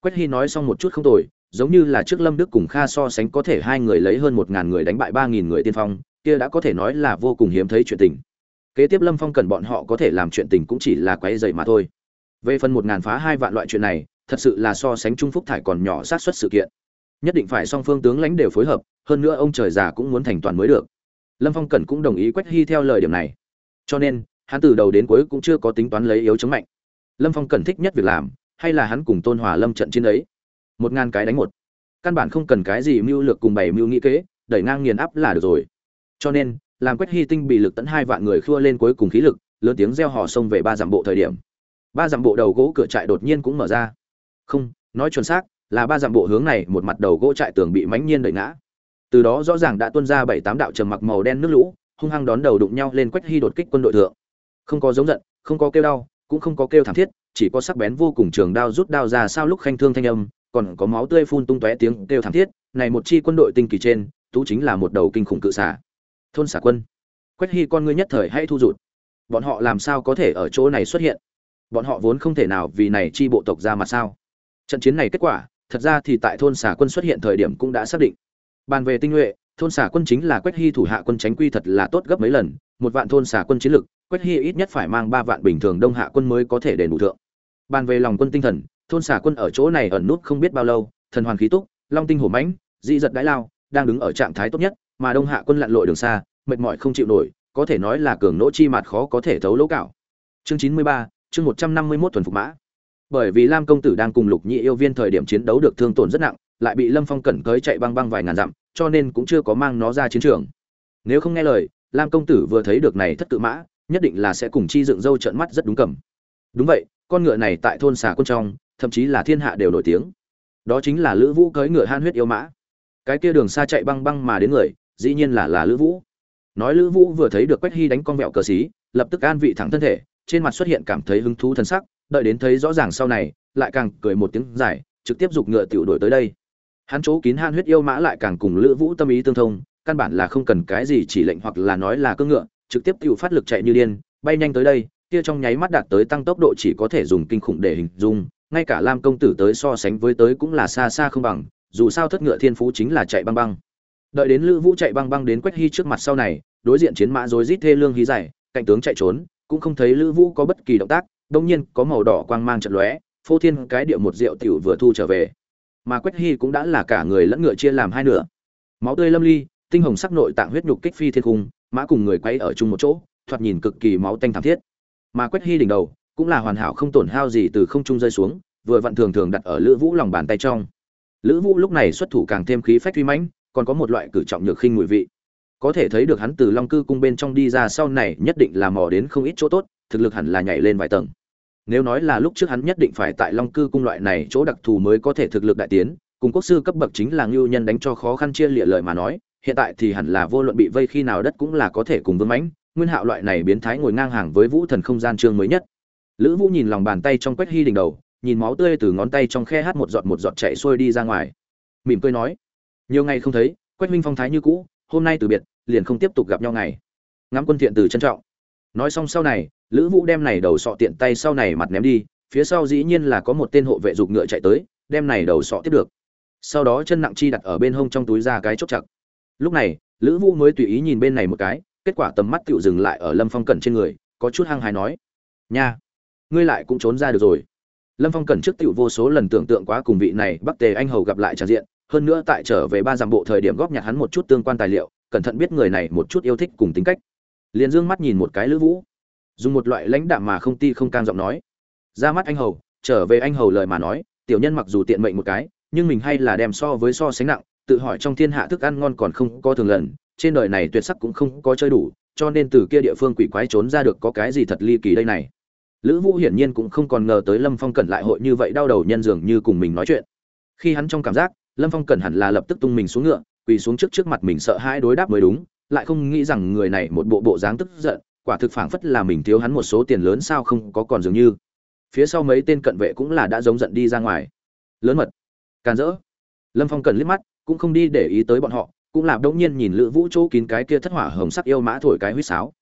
Quách hy nói xong một chút không tồi, giống như là trước lâm đức cùng kha so sánh có thể hai người lấy hơn một ngàn người đánh bại ba nghìn người tiên phong kia đã có thể nói là vô cùng hiếm thấy chuyện tình. Kế tiếp lâm phong cần bọn họ có thể làm chuyện tình cũng chỉ là quấy dày mà thôi. Về phần một ngàn phá hai vạn loại chuyện này, thật sự là so sánh trung phúc thải còn nhỏ sát xuất sự kiện. Nhất định phải song phương tướng lãnh đều phối hợp, hơn nữa ông trời già cũng muốn thành toàn mới được. Lâm phong cẩn cũng đồng ý quách hy theo lời điểm này. Cho nên, hắn từ đầu đến cuối cũng chưa có tính toán lấy yếu chống mạnh. Lâm phong cẩn thích nhất việc làm, hay là hắn cùng tôn hòa lâm trận chiến ấy. Một ngàn cái đánh một. Căn bản không cần cái gì mưu lược cùng bảy mưu nghĩ kế, đẩy ngang nghiền áp là được rồi cho nên, làm quách hy tinh bị lực tấn hai vạn người khua lên cuối cùng khí lực, lớn tiếng reo hò xông về ba dặm bộ thời điểm. Ba dặm bộ đầu gỗ cửa trại đột nhiên cũng mở ra. Không, nói chuẩn xác, là ba dặm bộ hướng này một mặt đầu gỗ trại tường bị mãnh nhiên đẩy ngã. Từ đó rõ ràng đã tuôn ra bảy tám đạo trầm mặc màu đen nước lũ, hung hăng đón đầu đụng nhau lên quách hy đột kích quân đội thượng. Không có giống giận, không có kêu đau, cũng không có kêu thảm thiết, chỉ có sắc bén vô cùng trường đao rút đao ra sao lúc khanh thương thanh âm, còn có máu tươi phun tung tóe tiếng kêu thảm thiết. Này một chi quân đội tinh kỳ trên, tú chính là một đầu kinh khủng cự xả thôn xả quân. Quách hy con ngươi nhất thời hay thu rụt. Bọn họ làm sao có thể ở chỗ này xuất hiện? Bọn họ vốn không thể nào vì này chi bộ tộc ra mà sao? Trận chiến này kết quả, thật ra thì tại thôn xả quân xuất hiện thời điểm cũng đã xác định. Bàn về tinh nhuệ, thôn xả quân chính là quách hy thủ hạ quân tránh quy thật là tốt gấp mấy lần. Một vạn thôn xả quân chiến lực, quách hy ít nhất phải mang ba vạn bình thường đông hạ quân mới có thể đền bù thượng. Bàn về lòng quân tinh thần, thôn xả quân ở chỗ này ẩn nút không biết bao lâu, thần hoàn khí túc, long tinh hổ mãnh, dị giật đái lao, đang đứng ở trạng thái tốt nhất mà đông hạ quân lặn lội đường xa, mệt mỏi không chịu nổi, có thể nói là cường nỗ chi mặt khó có thể thấu lỗ cạo chương chín mươi ba, chương một trăm năm mươi mốt thuần phục mã. Bởi vì lam công tử đang cùng lục nhị yêu viên thời điểm chiến đấu được thương tổn rất nặng, lại bị lâm phong cẩn cới chạy băng băng vài ngàn dặm, cho nên cũng chưa có mang nó ra chiến trường. Nếu không nghe lời, lam công tử vừa thấy được này thất cự mã, nhất định là sẽ cùng chi dựng râu trợn mắt rất đúng cầm. Đúng vậy, con ngựa này tại thôn xà quân trong, thậm chí là thiên hạ đều nổi tiếng. Đó chính là lữ vũ cưới ngựa han huyết yêu mã. Cái kia đường xa chạy băng băng mà đến người dĩ nhiên là là lữ vũ. Nói lữ vũ vừa thấy được quách hy đánh con vẹo cờ xí, lập tức an vị thẳng thân thể, trên mặt xuất hiện cảm thấy hứng thú thân sắc, đợi đến thấy rõ ràng sau này, lại càng cười một tiếng dài, trực tiếp giục ngựa tiểu đổi tới đây. Hắn chỗ kín han huyết yêu mã lại càng cùng lữ vũ tâm ý tương thông, căn bản là không cần cái gì chỉ lệnh hoặc là nói là cưỡng ngựa, trực tiếp tiểu phát lực chạy như điên, bay nhanh tới đây, kia trong nháy mắt đạt tới tăng tốc độ chỉ có thể dùng kinh khủng để hình dung, ngay cả lam công tử tới so sánh với tới cũng là xa xa không bằng, dù sao thất ngựa thiên phú chính là chạy băng băng đợi đến lữ vũ chạy băng băng đến quách hy trước mặt sau này, đối diện chiến mã rối rít thê lương hí giải cạnh tướng chạy trốn, cũng không thấy lữ vũ có bất kỳ động tác, đông nhiên có màu đỏ quang mang trận lóe, phô thiên cái địa một rượu tiểu vừa thu trở về. Mà quách hy cũng đã là cả người lẫn ngựa chia làm hai nửa. Máu tươi lâm ly, tinh hồng sắc nội tạng huyết nhục kích phi thiên cung mã cùng người quay ở chung một chỗ, thoạt nhìn cực kỳ máu tanh thảm thiết. Mà quách hy đỉnh đầu, cũng là hoàn hảo không tổn hao gì từ không trung rơi xuống, vừa vặn thường thường đặt ở lữ vũ lòng bàn tay trong. Lữ vũ lúc này xuất thủ càng thêm khí phách uy mãnh còn có một loại cử trọng nhược khinh mùi vị. Có thể thấy được hắn từ long cư cung bên trong đi ra sau này nhất định là mò đến không ít chỗ tốt, thực lực hẳn là nhảy lên vài tầng. Nếu nói là lúc trước hắn nhất định phải tại long cư cung loại này chỗ đặc thù mới có thể thực lực đại tiến, cùng quốc sư cấp bậc chính là ngưu nhân đánh cho khó khăn chia lịa lời mà nói, hiện tại thì hẳn là vô luận bị vây khi nào đất cũng là có thể cùng vương mãnh, nguyên hạo loại này biến thái ngồi ngang hàng với vũ thần không gian trương mới nhất. Lữ vũ nhìn lòng bàn tay trong quét hy đỉnh đầu, nhìn máu tươi từ ngón tay trong khe hát một giọt một giọt chạy xuôi đi ra ngoài. Mỉm cười nói nhiều ngày không thấy, quách minh phong thái như cũ, hôm nay từ biệt, liền không tiếp tục gặp nhau ngày. Ngắm quân thiện từ trân trọng. Nói xong sau này, lữ vũ đem này đầu sọ tiện tay sau này mặt ném đi, phía sau dĩ nhiên là có một tên hộ vệ dục ngựa chạy tới, đem này đầu sọ tiếp được. Sau đó chân nặng chi đặt ở bên hông trong túi ra cái chốt chặt. Lúc này, lữ vũ mới tùy ý nhìn bên này một cái, kết quả tầm mắt tựu dừng lại ở lâm phong cẩn trên người, có chút hăng hài nói, nha, ngươi lại cũng trốn ra được rồi. Lâm phong cẩn trước tựu vô số lần tưởng tượng quá cùng vị này bắc tề anh hầu gặp lại tràn diện hơn nữa tại trở về ba dặm bộ thời điểm góp nhặt hắn một chút tương quan tài liệu, cẩn thận biết người này một chút yêu thích cùng tính cách. Liền dương mắt nhìn một cái lữ vũ. Dùng một loại lãnh đạm mà không ti không can giọng nói. Ra mắt anh hầu, trở về anh hầu lời mà nói, tiểu nhân mặc dù tiện mệnh một cái, nhưng mình hay là đem so với so sánh nặng, tự hỏi trong thiên hạ thức ăn ngon còn không có thường lần, trên đời này tuyệt sắc cũng không có chơi đủ, cho nên từ kia địa phương quỷ quái trốn ra được có cái gì thật ly kỳ đây này. Lữ vũ hiển nhiên cũng không còn ngờ tới lâm phong cẩn lại hội như vậy đau đầu nhân dường như cùng mình nói chuyện. Khi hắn trong cảm giác lâm phong cẩn hẳn là lập tức tung mình xuống ngựa, quỳ xuống trước trước mặt mình sợ hãi đối đáp mới đúng, lại không nghĩ rằng người này một bộ bộ dáng tức giận, quả thực phảng phất là mình thiếu hắn một số tiền lớn sao không có còn dường như. Phía sau mấy tên cận vệ cũng là đã giống giận đi ra ngoài. Lớn mật, càn rỡ. Lâm phong cần liếc mắt, cũng không đi để ý tới bọn họ, cũng là đống nhiên nhìn lữ vũ chỗ kín cái kia thất hỏa hồng sắc yêu mã thổi cái huýt sáo.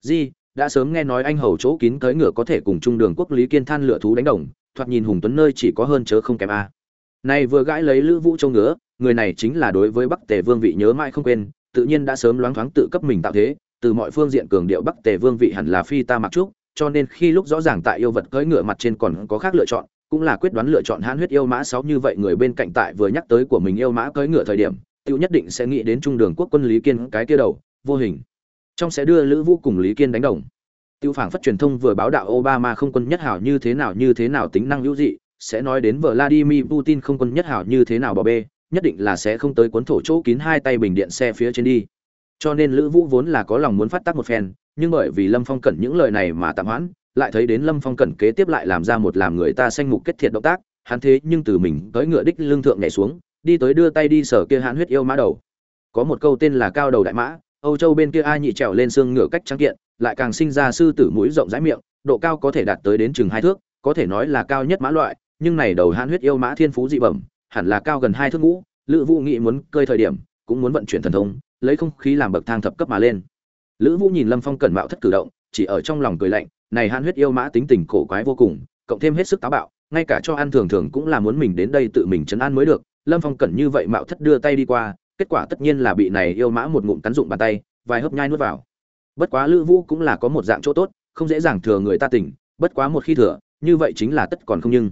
Di, đã sớm nghe nói anh hầu chỗ kín tới ngựa có thể cùng trung đường quốc lý kiên than lựa thú đánh đồng, thoạt nhìn hùng tuấn nơi chỉ có hơn chớ không kém a này vừa gãi lấy lữ vũ châu ngứa, người này chính là đối với bắc tề vương vị nhớ mãi không quên, tự nhiên đã sớm loáng thoáng tự cấp mình tạo thế, từ mọi phương diện cường điệu bắc tề vương vị hẳn là phi ta mặc trúc, cho nên khi lúc rõ ràng tại yêu vật cưỡi ngựa mặt trên còn có khác lựa chọn, cũng là quyết đoán lựa chọn hãn huyết yêu mã sáu như vậy người bên cạnh tại vừa nhắc tới của mình yêu mã cưỡi ngựa thời điểm tiêu nhất định sẽ nghĩ đến trung đường quốc quân lý kiên cái kia đầu, vô hình. Trong sẽ đưa lữ vũ cùng lý kiên đánh đồng. Tiêu phảng phất truyền thông vừa báo đạo obama không quân nhất hảo như thế nào như thế nào tính năng hữu dị sẽ nói đến vladimir putin không quân nhất hảo như thế nào bỏ bê, nhất định là sẽ không tới cuốn thổ chỗ kín hai tay bình điện xe phía trên đi. Cho nên lữ vũ vốn là có lòng muốn phát tác một phen, nhưng bởi vì lâm phong cẩn những lời này mà tạm hoãn, lại thấy đến lâm phong cẩn kế tiếp lại làm ra một làm người ta sanh mục kết thiệt động tác, hắn thế nhưng từ mình tới ngựa đích lương thượng nhảy xuống, đi tới đưa tay đi sở kia hãn huyết yêu mã đầu. Có một câu tên là cao đầu đại mã, âu châu bên kia ai nhị trèo lên xương ngựa cách trắng kiện, lại càng sinh ra sư tử mũi rộng rãi miệng, độ cao có thể đạt tới đến chừng hai thước, có thể nói là cao nhất mã loại nhưng này đầu hãn huyết yêu mã thiên phú dị bẩm, hẳn là cao gần hai thước ngũ, lữ vũ nghĩ muốn cơi thời điểm, cũng muốn vận chuyển thần thông, lấy không khí làm bậc thang thập cấp mà lên. Lữ vũ nhìn lâm phong cẩn mạo thất cử động, chỉ ở trong lòng cười lạnh, này han huyết yêu mã tính tình cổ quái vô cùng, cộng thêm hết sức táo bạo, ngay cả cho ăn thường thường cũng là muốn mình đến đây tự mình chấn an mới được. Lâm phong cẩn như vậy mạo thất đưa tay đi qua, kết quả tất nhiên là bị này yêu mã một ngụm cắn dụng bàn tay, vài hớp nhai nuốt vào. Bất quá lữ vũ cũng là có một dạng chỗ tốt, không dễ dàng thừa người ta tỉnh, bất quá một khi thừa, như vậy chính là tất còn không nhưng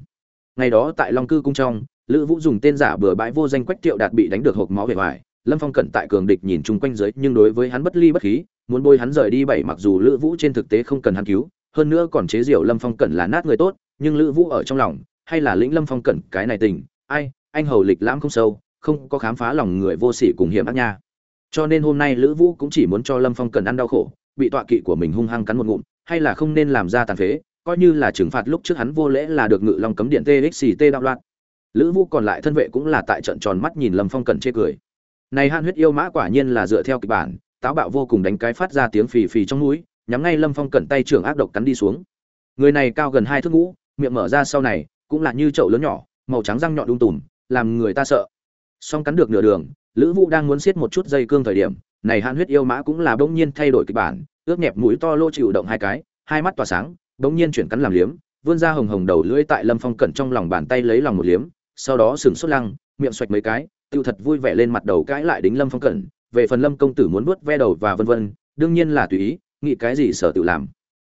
ngày đó tại long cư cung trong, lữ vũ dùng tên giả bừa bãi vô danh quách tiệu đạt bị đánh được hộp máu về ngoài lâm phong cẩn tại cường địch nhìn chung quanh giới nhưng đối với hắn bất ly bất khí, muốn bôi hắn rời đi bảy mặc dù lữ vũ trên thực tế không cần hắn cứu, hơn nữa còn chế diệu lâm phong cẩn là nát người tốt, nhưng lữ vũ ở trong lòng, hay là lĩnh lâm phong cẩn cái này tình, ai, anh hầu lịch lãm không sâu, không có khám phá lòng người vô sỉ cùng hiểm ác nha. Cho nên hôm nay lữ vũ cũng chỉ muốn cho lâm phong cẩn ăn đau khổ, bị tọa kỵ của mình hung hăng cắn một ngụm, hay là không nên làm ra tàn phế coi như là trừng phạt lúc trước hắn vô lễ là được ngự long cấm điện txt đạo loạn. Lữ vũ còn lại thân vệ cũng là tại trận tròn mắt nhìn lâm phong cẩn chê cười. Này han huyết yêu mã quả nhiên là dựa theo kịch bản, táo bạo vô cùng đánh cái phát ra tiếng phì phì trong núi, nhắm ngay lâm phong cẩn tay trưởng ác độc cắn đi xuống. Người này cao gần hai thước ngũ, miệng mở ra sau này, cũng là như chậu lớn nhỏ, màu trắng răng nhọn đung tùm, làm người ta sợ. Song cắn được nửa đường, lữ vũ đang muốn siết một chút dây cương thời điểm, này han huyết yêu mã cũng là bỗng nhiên thay đổi kịch bản ướp nhẹp mũi to lô chịu động hai cái, hai mắt tỏa sáng bỗng nhiên chuyển cắn làm liếm, vươn ra hồng hồng đầu lưỡi tại lâm phong cẩn trong lòng bàn tay lấy lòng một liếm, sau đó sừng sốt lăng, miệng xoạch mấy cái, tiêu thật vui vẻ lên mặt đầu cãi lại đính lâm phong cẩn, về phần lâm công tử muốn vuốt ve đầu và vân vân, đương nhiên là tùy ý, nghĩ cái gì sở tự làm.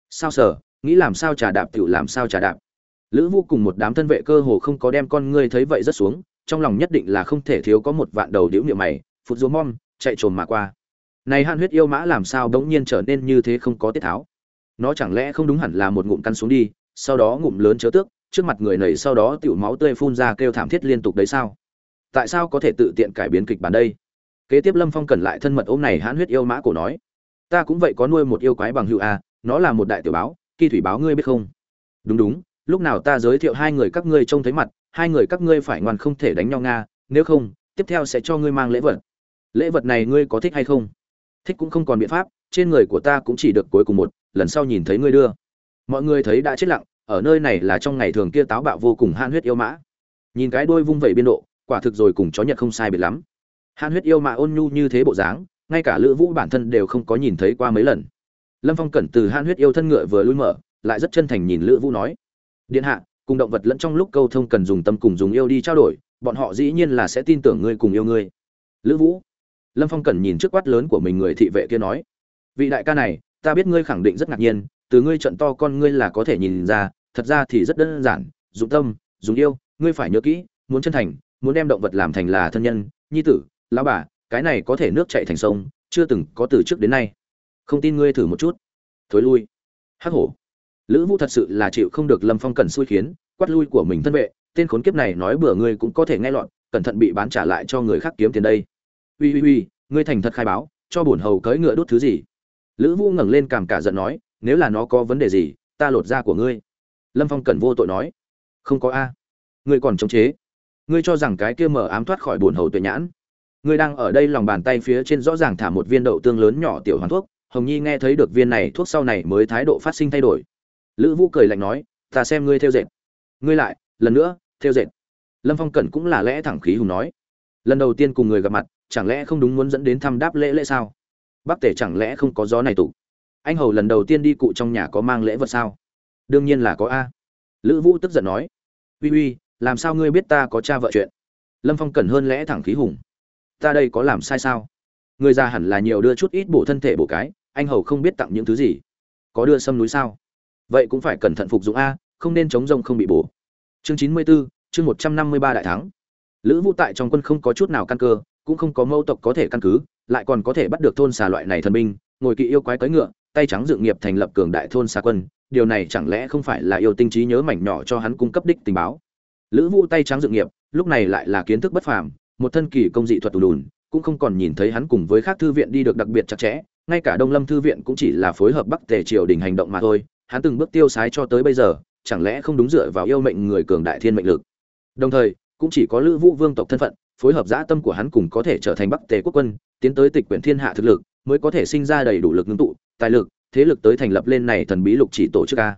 Sao sở, nghĩ làm sao trà đạp tự làm sao trà đạp. Lữ vô cùng một đám thân vệ cơ hồ không có đem con ngươi thấy vậy rất xuống, trong lòng nhất định là không thể thiếu có một vạn đầu điếu niệm mày phụt rúa mom, chạy trồm mà qua. Này hạn huyết yêu mã làm sao bỗng nhiên trở nên như thế không có tiết tháo nó chẳng lẽ không đúng hẳn là một ngụm căn xuống đi, sau đó ngụm lớn chớ tước, trước mặt người nầy sau đó tiểu máu tươi phun ra kêu thảm thiết liên tục đấy sao? Tại sao có thể tự tiện cải biến kịch bản đây? Kế tiếp lâm phong cần lại thân mật ôm này hãn huyết yêu mã cổ nói. Ta cũng vậy có nuôi một yêu quái bằng hữu a nó là một đại tiểu báo, kỳ thủy báo ngươi biết không? Đúng đúng, lúc nào ta giới thiệu hai người các ngươi trông thấy mặt, hai người các ngươi phải ngoan không thể đánh nhau nga, nếu không, tiếp theo sẽ cho ngươi mang lễ vật. Lễ vật này ngươi có thích hay không? Thích cũng không còn biện pháp, trên người của ta cũng chỉ được cuối cùng một lần sau nhìn thấy ngươi đưa. Mọi người thấy đã chết lặng, ở nơi này là trong ngày thường kia táo bạo vô cùng han huyết yêu mã. Nhìn cái đôi vung vẩy biên độ, quả thực rồi cùng chó nhật không sai biệt lắm. Han huyết yêu mã ôn nhu như thế bộ dáng, ngay cả lữ vũ bản thân đều không có nhìn thấy qua mấy lần. Lâm phong cẩn từ han huyết yêu thân ngựa vừa lui mở, lại rất chân thành nhìn lữ vũ nói, điện hạ, cùng động vật lẫn trong lúc câu thông cần dùng tâm cùng dùng yêu đi trao đổi, bọn họ dĩ nhiên là sẽ tin tưởng ngươi cùng yêu ngươi. Lữ vũ. Lâm phong cẩn nhìn trước quát lớn của mình người thị vệ kia nói, vị đại ca này ta biết ngươi khẳng định rất ngạc nhiên, từ ngươi trận to con ngươi là có thể nhìn ra, thật ra thì rất đơn giản, dụng tâm, dùng yêu, ngươi phải nhớ kỹ, muốn chân thành, muốn đem động vật làm thành là thân nhân, nhi tử, lão bà, cái này có thể nước chạy thành sông, chưa từng có từ trước đến nay. Không tin ngươi thử một chút. Thối lui. Hắc hổ. Lữ vũ thật sự là chịu không được lâm phong cần xui khiến, quát lui của mình thân vệ, tên khốn kiếp này nói bừa ngươi cũng có thể nghe lọt, cẩn thận bị bán trả lại cho người khác kiếm tiền đây. Uy uy uy, ngươi thành thật khai báo, cho bổn hầu cưỡi ngựa đốt thứ gì? Lữ vũ ngẩng lên cảm cả giận nói, nếu là nó có vấn đề gì, ta lột da của ngươi. Lâm phong cẩn vô tội nói, không có a, ngươi còn chống chế. Ngươi cho rằng cái kia mở ám thoát khỏi buồn hầu tuệ nhãn. Ngươi đang ở đây lòng bàn tay phía trên rõ ràng thả một viên đậu tương lớn nhỏ tiểu hoàn thuốc. Hồng nhi nghe thấy được viên này thuốc sau này mới thái độ phát sinh thay đổi. Lữ vũ cười lạnh nói, ta xem ngươi theo dệt. Ngươi lại, lần nữa, theo dệt. Lâm phong cẩn cũng là lẽ thẳng khí hùng nói, lần đầu tiên cùng người gặp mặt, chẳng lẽ không đúng muốn dẫn đến thăm đáp lễ lễ sao? Bắc tể chẳng lẽ không có gió này tụ? Anh hầu lần đầu tiên đi cụ trong nhà có mang lễ vật sao? Đương nhiên là có a. Lữ vũ tức giận nói. Uy uy, làm sao ngươi biết ta có cha vợ chuyện? Lâm phong cẩn hơn lẽ thẳng khí hùng. Ta đây có làm sai sao? Người già hẳn là nhiều đưa chút ít bổ thân thể bổ cái, anh hầu không biết tặng những thứ gì. Có đưa sâm núi sao? Vậy cũng phải cẩn thận phục dụng a, không nên chống rông không bị bổ. Chương chín mươi bốn chương một trăm năm mươi ba đại thắng. Lữ vũ tại trong quân không có chút nào căn cơ cũng không có mâu tộc có thể căn cứ, lại còn có thể bắt được thôn xà loại này thần binh, ngồi kỵ yêu quái cưỡi ngựa, tay trắng dựng nghiệp thành lập cường đại thôn xà quân, điều này chẳng lẽ không phải là yêu tinh trí nhớ mảnh nhỏ cho hắn cung cấp đích tình báo? Lữ vũ tay trắng dựng nghiệp, lúc này lại là kiến thức bất phàm, một thân kỳ công dị thuật lùn cũng không còn nhìn thấy hắn cùng với các thư viện đi được đặc biệt chặt chẽ, ngay cả đông lâm thư viện cũng chỉ là phối hợp bắc tề triều đình hành động mà thôi, hắn từng bước tiêu sái cho tới bây giờ, chẳng lẽ không đúng dựa vào yêu mệnh người cường đại thiên mệnh lực? Đồng thời, cũng chỉ có lữ vũ vương tộc thân phận phối hợp dã tâm của hắn cùng có thể trở thành bắc tề quốc quân, tiến tới tịch quyển thiên hạ thực lực, mới có thể sinh ra đầy đủ lực ngưng tụ, tài lực, thế lực tới thành lập lên này thần bí lục chỉ tổ chức a.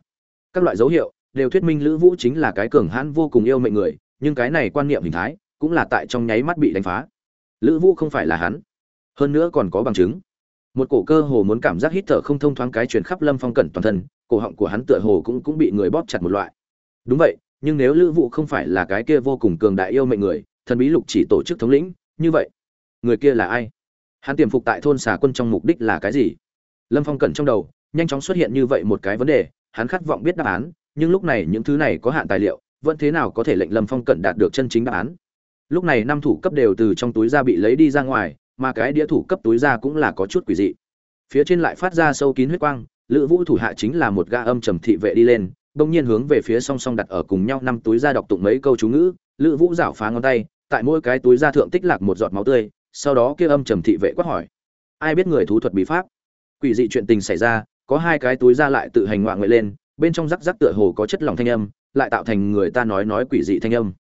Các loại dấu hiệu đều thuyết minh lữ vũ chính là cái cường hãn vô cùng yêu mệnh người, nhưng cái này quan niệm hình thái cũng là tại trong nháy mắt bị đánh phá. Lữ vũ không phải là hắn, hơn nữa còn có bằng chứng. Một cổ cơ hồ muốn cảm giác hít thở không thông thoáng cái truyền khắp lâm phong cẩn toàn thân, cổ họng của hắn tựa hồ cũng cũng bị người bóp chặt một loại. Đúng vậy, nhưng nếu lữ vũ không phải là cái kia vô cùng cường đại yêu mệnh người thần bí lục chỉ tổ chức thống lĩnh, như vậy, người kia là ai? Hắn tiềm phục tại thôn xà quân trong mục đích là cái gì? Lâm phong cẩn trong đầu, nhanh chóng xuất hiện như vậy một cái vấn đề, hắn khát vọng biết đáp án, nhưng lúc này những thứ này có hạn tài liệu, vẫn thế nào có thể lệnh lâm phong cẩn đạt được chân chính đáp án? Lúc này năm thủ cấp đều từ trong túi ra bị lấy đi ra ngoài, mà cái đĩa thủ cấp túi ra cũng là có chút quỷ dị. Phía trên lại phát ra sâu kín huyết quang, lữ vũ thủ hạ chính là một ga âm trầm thị vệ đi lên, bỗng nhiên hướng về phía song song đặt ở cùng nhau năm túi ra đọc tụng mấy câu chú ngữ, lữ vũ rảo phá ngón tay tại mỗi cái túi da thượng tích lạc một giọt máu tươi, sau đó kia âm trầm thị vệ quát hỏi, ai biết người thú thuật bí pháp? Quỷ dị chuyện tình xảy ra, có hai cái túi da lại tự hành ngoạn nguyện lên, bên trong rắc rắc tựa hồ có chất lỏng thanh âm, lại tạo thành người ta nói nói quỷ dị thanh âm.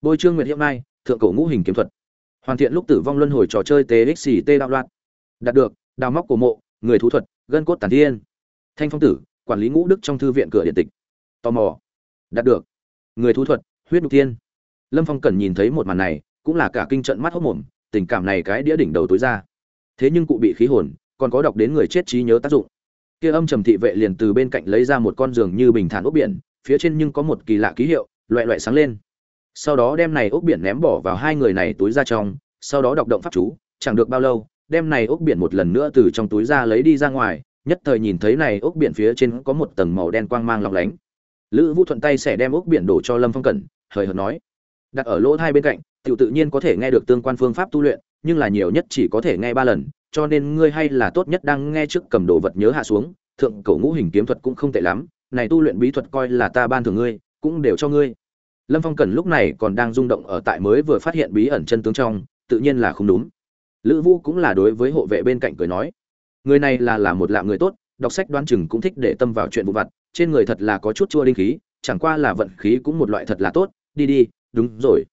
Bôi trương nguyệt hiệu mai thượng cổ ngũ hình kiếm thuật. Hoàn thiện lúc tử vong luân hồi trò chơi txt đạo loạn. Đạt được, đào móc cổ mộ, người thú thuật, gân cốt tản thiên. Thanh phong tử, quản lý ngũ đức trong thư viện cửa điện tịch. Tò mò. Đạt được. Người thú thuật, huyết nhục thiên lâm phong cần nhìn thấy một màn này, cũng là cả kinh trận mắt hốc mồm, tình cảm này cái đĩa đỉnh đầu tối ra. Thế nhưng cụ bị khí hồn, còn có đọc đến người chết trí nhớ tác dụng. Kia âm trầm thị vệ liền từ bên cạnh lấy ra một con giường như bình thản ốc biển, phía trên nhưng có một kỳ lạ ký hiệu, loẹ loẹ sáng lên. Sau đó đem này ốc biển ném bỏ vào hai người này túi ra trong, sau đó đọc động pháp chú, chẳng được bao lâu, đem này ốc biển một lần nữa từ trong túi ra lấy đi ra ngoài, nhất thời nhìn thấy này ốc biển phía trên có một tầng màu đen quang mang lọc lánh. Lữ vũ thuận tay sẽ đem ốc biển đổ cho lâm phong cẩn, hời hợt nói đặt ở lỗ thai bên cạnh tự tự nhiên có thể nghe được tương quan phương pháp tu luyện, nhưng là nhiều nhất chỉ có thể nghe ba lần, cho nên ngươi hay là tốt nhất đang nghe trước cầm đồ vật nhớ hạ xuống, thượng cổ ngũ hình kiếm thuật cũng không tệ lắm, này tu luyện bí thuật coi là ta ban thường ngươi, cũng đều cho ngươi. Lâm phong cần lúc này còn đang rung động ở tại mới vừa phát hiện bí ẩn chân tướng trong, tự nhiên là không đúng. Lữ vũ cũng là đối với hộ vệ bên cạnh cười nói, người này là là một lạ người tốt, đọc sách đoán chừng cũng thích để tâm vào chuyện vụ vặt, trên người thật là có chút chua đinh khí, chẳng qua là vận khí cũng một loại thật là tốt, đi đi đúng rồi.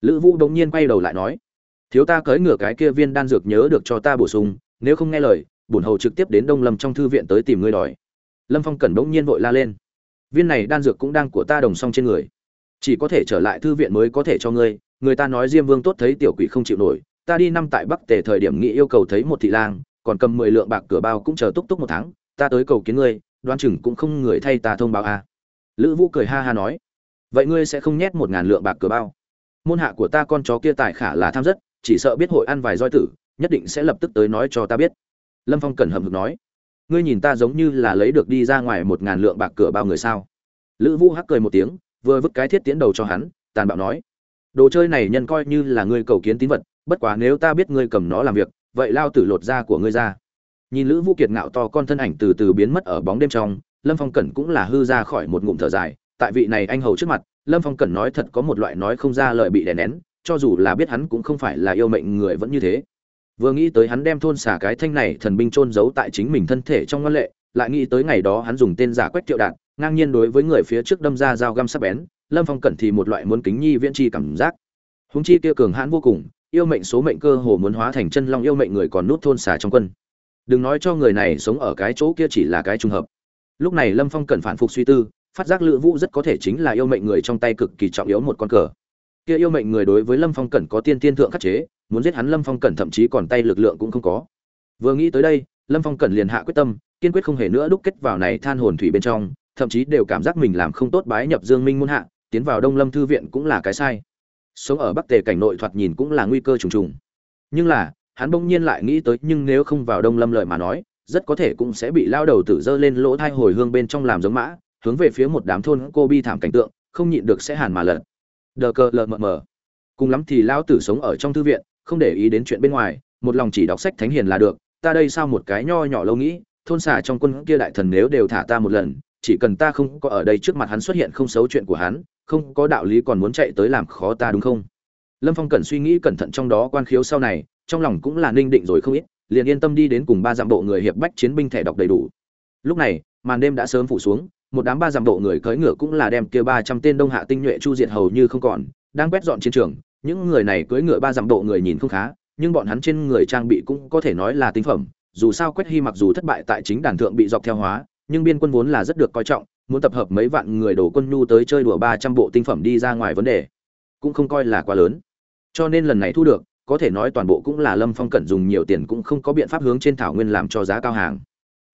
Lữ vũ đống nhiên quay đầu lại nói, thiếu ta cưỡi ngựa cái kia viên đan dược nhớ được cho ta bổ sung, nếu không nghe lời, bổn hầu trực tiếp đến đông lâm trong thư viện tới tìm ngươi đòi. Lâm phong cẩn đống nhiên vội la lên, viên này đan dược cũng đang của ta đồng song trên người. Chỉ có thể trở lại thư viện mới có thể cho ngươi, người ta nói diêm vương tốt thấy tiểu quỷ không chịu nổi, ta đi năm tại bắc tề thời điểm nghị yêu cầu thấy một thị lang, còn cầm mười lượng bạc cửa bao cũng chờ túc túc một tháng, ta tới cầu kiến ngươi đoan chừng cũng không người thay ta thông báo a à. lữ vũ cười ha ha nói vậy ngươi sẽ không nhét một ngàn lượng bạc cửa bao? Môn hạ của ta con chó kia tài khả là tham rất, chỉ sợ biết hội ăn vài roi tử, nhất định sẽ lập tức tới nói cho ta biết. Lâm phong cẩn hậm hực nói. Ngươi nhìn ta giống như là lấy được đi ra ngoài một ngàn lượng bạc cửa bao người sao? Lữ vũ hắc cười một tiếng, vừa vứt cái thiết tiến đầu cho hắn, tàn bạo nói. Đồ chơi này nhân coi như là ngươi cầu kiến tín vật, bất quá nếu ta biết ngươi cầm nó làm việc, vậy lao tử lột da của ngươi ra. Nhìn lữ vũ kiệt ngạo to con thân ảnh từ từ biến mất ở bóng đêm trong, lâm phong cẩn cũng là hư ra khỏi một ngụm thở dài tại vị này anh hầu trước mặt, lâm phong cẩn nói thật có một loại nói không ra lời bị đè nén, cho dù là biết hắn cũng không phải là yêu mệnh người vẫn như thế. Vừa nghĩ tới hắn đem thôn xả cái thanh này thần binh trôn giấu tại chính mình thân thể trong ngân lệ, lại nghĩ tới ngày đó hắn dùng tên giả quách triệu đạn, ngang nhiên đối với người phía trước đâm ra dao găm sắc bén, lâm phong cẩn thì một loại muốn kính nhi viễn chi cảm giác. Húng chi kia cường hãn vô cùng, yêu mệnh số mệnh cơ hồ muốn hóa thành chân long yêu mệnh người còn nút thôn xả trong quân. Đừng nói cho người này sống ở cái chỗ kia chỉ là cái trùng hợp. Lúc này lâm phong cần phản phục suy tư phát giác lữ vũ rất có thể chính là yêu mệnh người trong tay cực kỳ trọng yếu một con cờ. Kia yêu mệnh người đối với lâm phong cẩn có tiên tiên thượng khắc chế, muốn giết hắn lâm phong cẩn thậm chí còn tay lực lượng cũng không có. Vừa nghĩ tới đây, lâm phong cẩn liền hạ quyết tâm, kiên quyết không hề nữa đúc kết vào này than hồn thủy bên trong, thậm chí đều cảm giác mình làm không tốt bái nhập dương minh muôn hạ, tiến vào đông lâm thư viện cũng là cái sai. Sống ở bắc tề cảnh nội thoạt nhìn cũng là nguy cơ trùng trùng. Nhưng là, hắn bỗng nhiên lại nghĩ tới, nhưng nếu không vào đông lâm lợi mà nói, rất có thể cũng sẽ bị lao đầu tử dơ lên lỗ thai hồi hương bên trong làm giống mã hướng về phía một đám thôn cô bi thảm cảnh tượng, không nhịn được sẽ hàn mà lật. Đờ cờ lờ mờ mờ. Cùng lắm thì lao tử sống ở trong thư viện, không để ý đến chuyện bên ngoài, một lòng chỉ đọc sách thánh hiền là được, ta đây sao một cái nho nhỏ lâu nghĩ, thôn xả trong quân kia đại thần nếu đều thả ta một lần, chỉ cần ta không có ở đây trước mặt hắn xuất hiện không xấu chuyện của hắn, không có đạo lý còn muốn chạy tới làm khó ta đúng không? Lâm phong cần suy nghĩ cẩn thận trong đó quan khiếu sau này, trong lòng cũng là ninh định rồi không ít, liền yên tâm đi đến cùng ba dặm bộ người hiệp bách chiến binh thẻ đọc đầy đủ. Lúc này, màn đêm đã sớm phủ xuống một đám ba dặm độ người cưỡi ngựa cũng là đem kia ba trăm tên đông hạ tinh nhuệ chu diệt hầu như không còn, đang quét dọn chiến trường. Những người này cưỡi ngựa ba dặm độ người nhìn không khá, nhưng bọn hắn trên người trang bị cũng có thể nói là tinh phẩm. Dù sao quét hy mặc dù thất bại tại chính đàn thượng bị dọc theo hóa, nhưng biên quân vốn là rất được coi trọng, muốn tập hợp mấy vạn người đổ quân nhu tới chơi đùa ba trăm bộ tinh phẩm đi ra ngoài vấn đề, cũng không coi là quá lớn. Cho nên lần này thu được, có thể nói toàn bộ cũng là lâm phong cẩn dùng nhiều tiền cũng không có biện pháp hướng trên thảo nguyên làm cho giá cao hàng.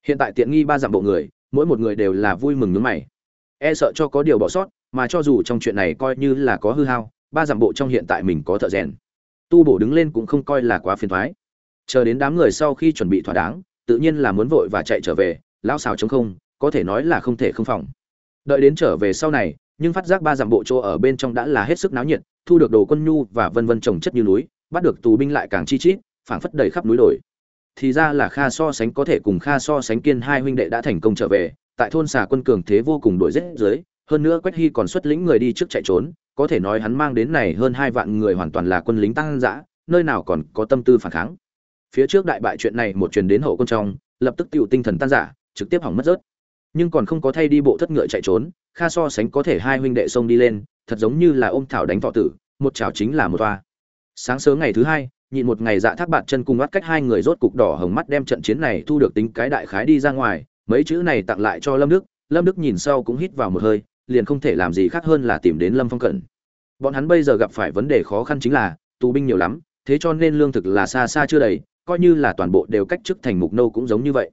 Hiện tại tiện nghi ba dặm bộ người mỗi một người đều là vui mừng nhướng mày. E sợ cho có điều bỏ sót, mà cho dù trong chuyện này coi như là có hư hao, ba dặm bộ trong hiện tại mình có thợ rèn. Tu bổ đứng lên cũng không coi là quá phiền thoái chờ đến đám người sau khi chuẩn bị thỏa đáng, tự nhiên là muốn vội và chạy trở về, lão xào chống không, có thể nói là không thể không phòng. Đợi đến trở về sau này, nhưng phát giác ba dặm bộ chỗ ở bên trong đã là hết sức náo nhiệt, thu được đồ quân nhu và vân vân trồng chất như núi, bắt được tù binh lại càng chi chít, phảng phất đầy khắp núi đồi thì ra là kha so sánh có thể cùng kha so sánh kiên hai huynh đệ đã thành công trở về, tại thôn xà quân cường thế vô cùng đuổi giết dưới, hơn nữa quách hy còn xuất lĩnh người đi trước chạy trốn, có thể nói hắn mang đến này hơn hai vạn người hoàn toàn là quân lính tăng dã, nơi nào còn có tâm tư phản kháng. Phía trước đại bại chuyện này một truyền đến hậu quân trong, lập tức tiêu tinh thần tan giả trực tiếp hỏng mất rớt. Nhưng còn không có thay đi bộ thất ngựa chạy trốn, kha so sánh có thể hai huynh đệ xông đi lên, thật giống như là ôm thảo đánh thọ tử, một chảo chính là một toa. Sáng sớm ngày thứ hai nhịn một ngày dạ thác bạn chân cùng mắt cách hai người rốt cục đỏ hồng mắt đem trận chiến này thu được tính cái đại khái đi ra ngoài. Mấy chữ này tặng lại cho lâm đức lâm đức nhìn sau cũng hít vào một hơi, liền không thể làm gì khác hơn là tìm đến lâm phong cận. Bọn hắn bây giờ gặp phải vấn đề khó khăn chính là, tù binh nhiều lắm, thế cho nên lương thực là xa xa chưa đầy, coi như là toàn bộ đều cách chức thành mục nâu cũng giống như vậy.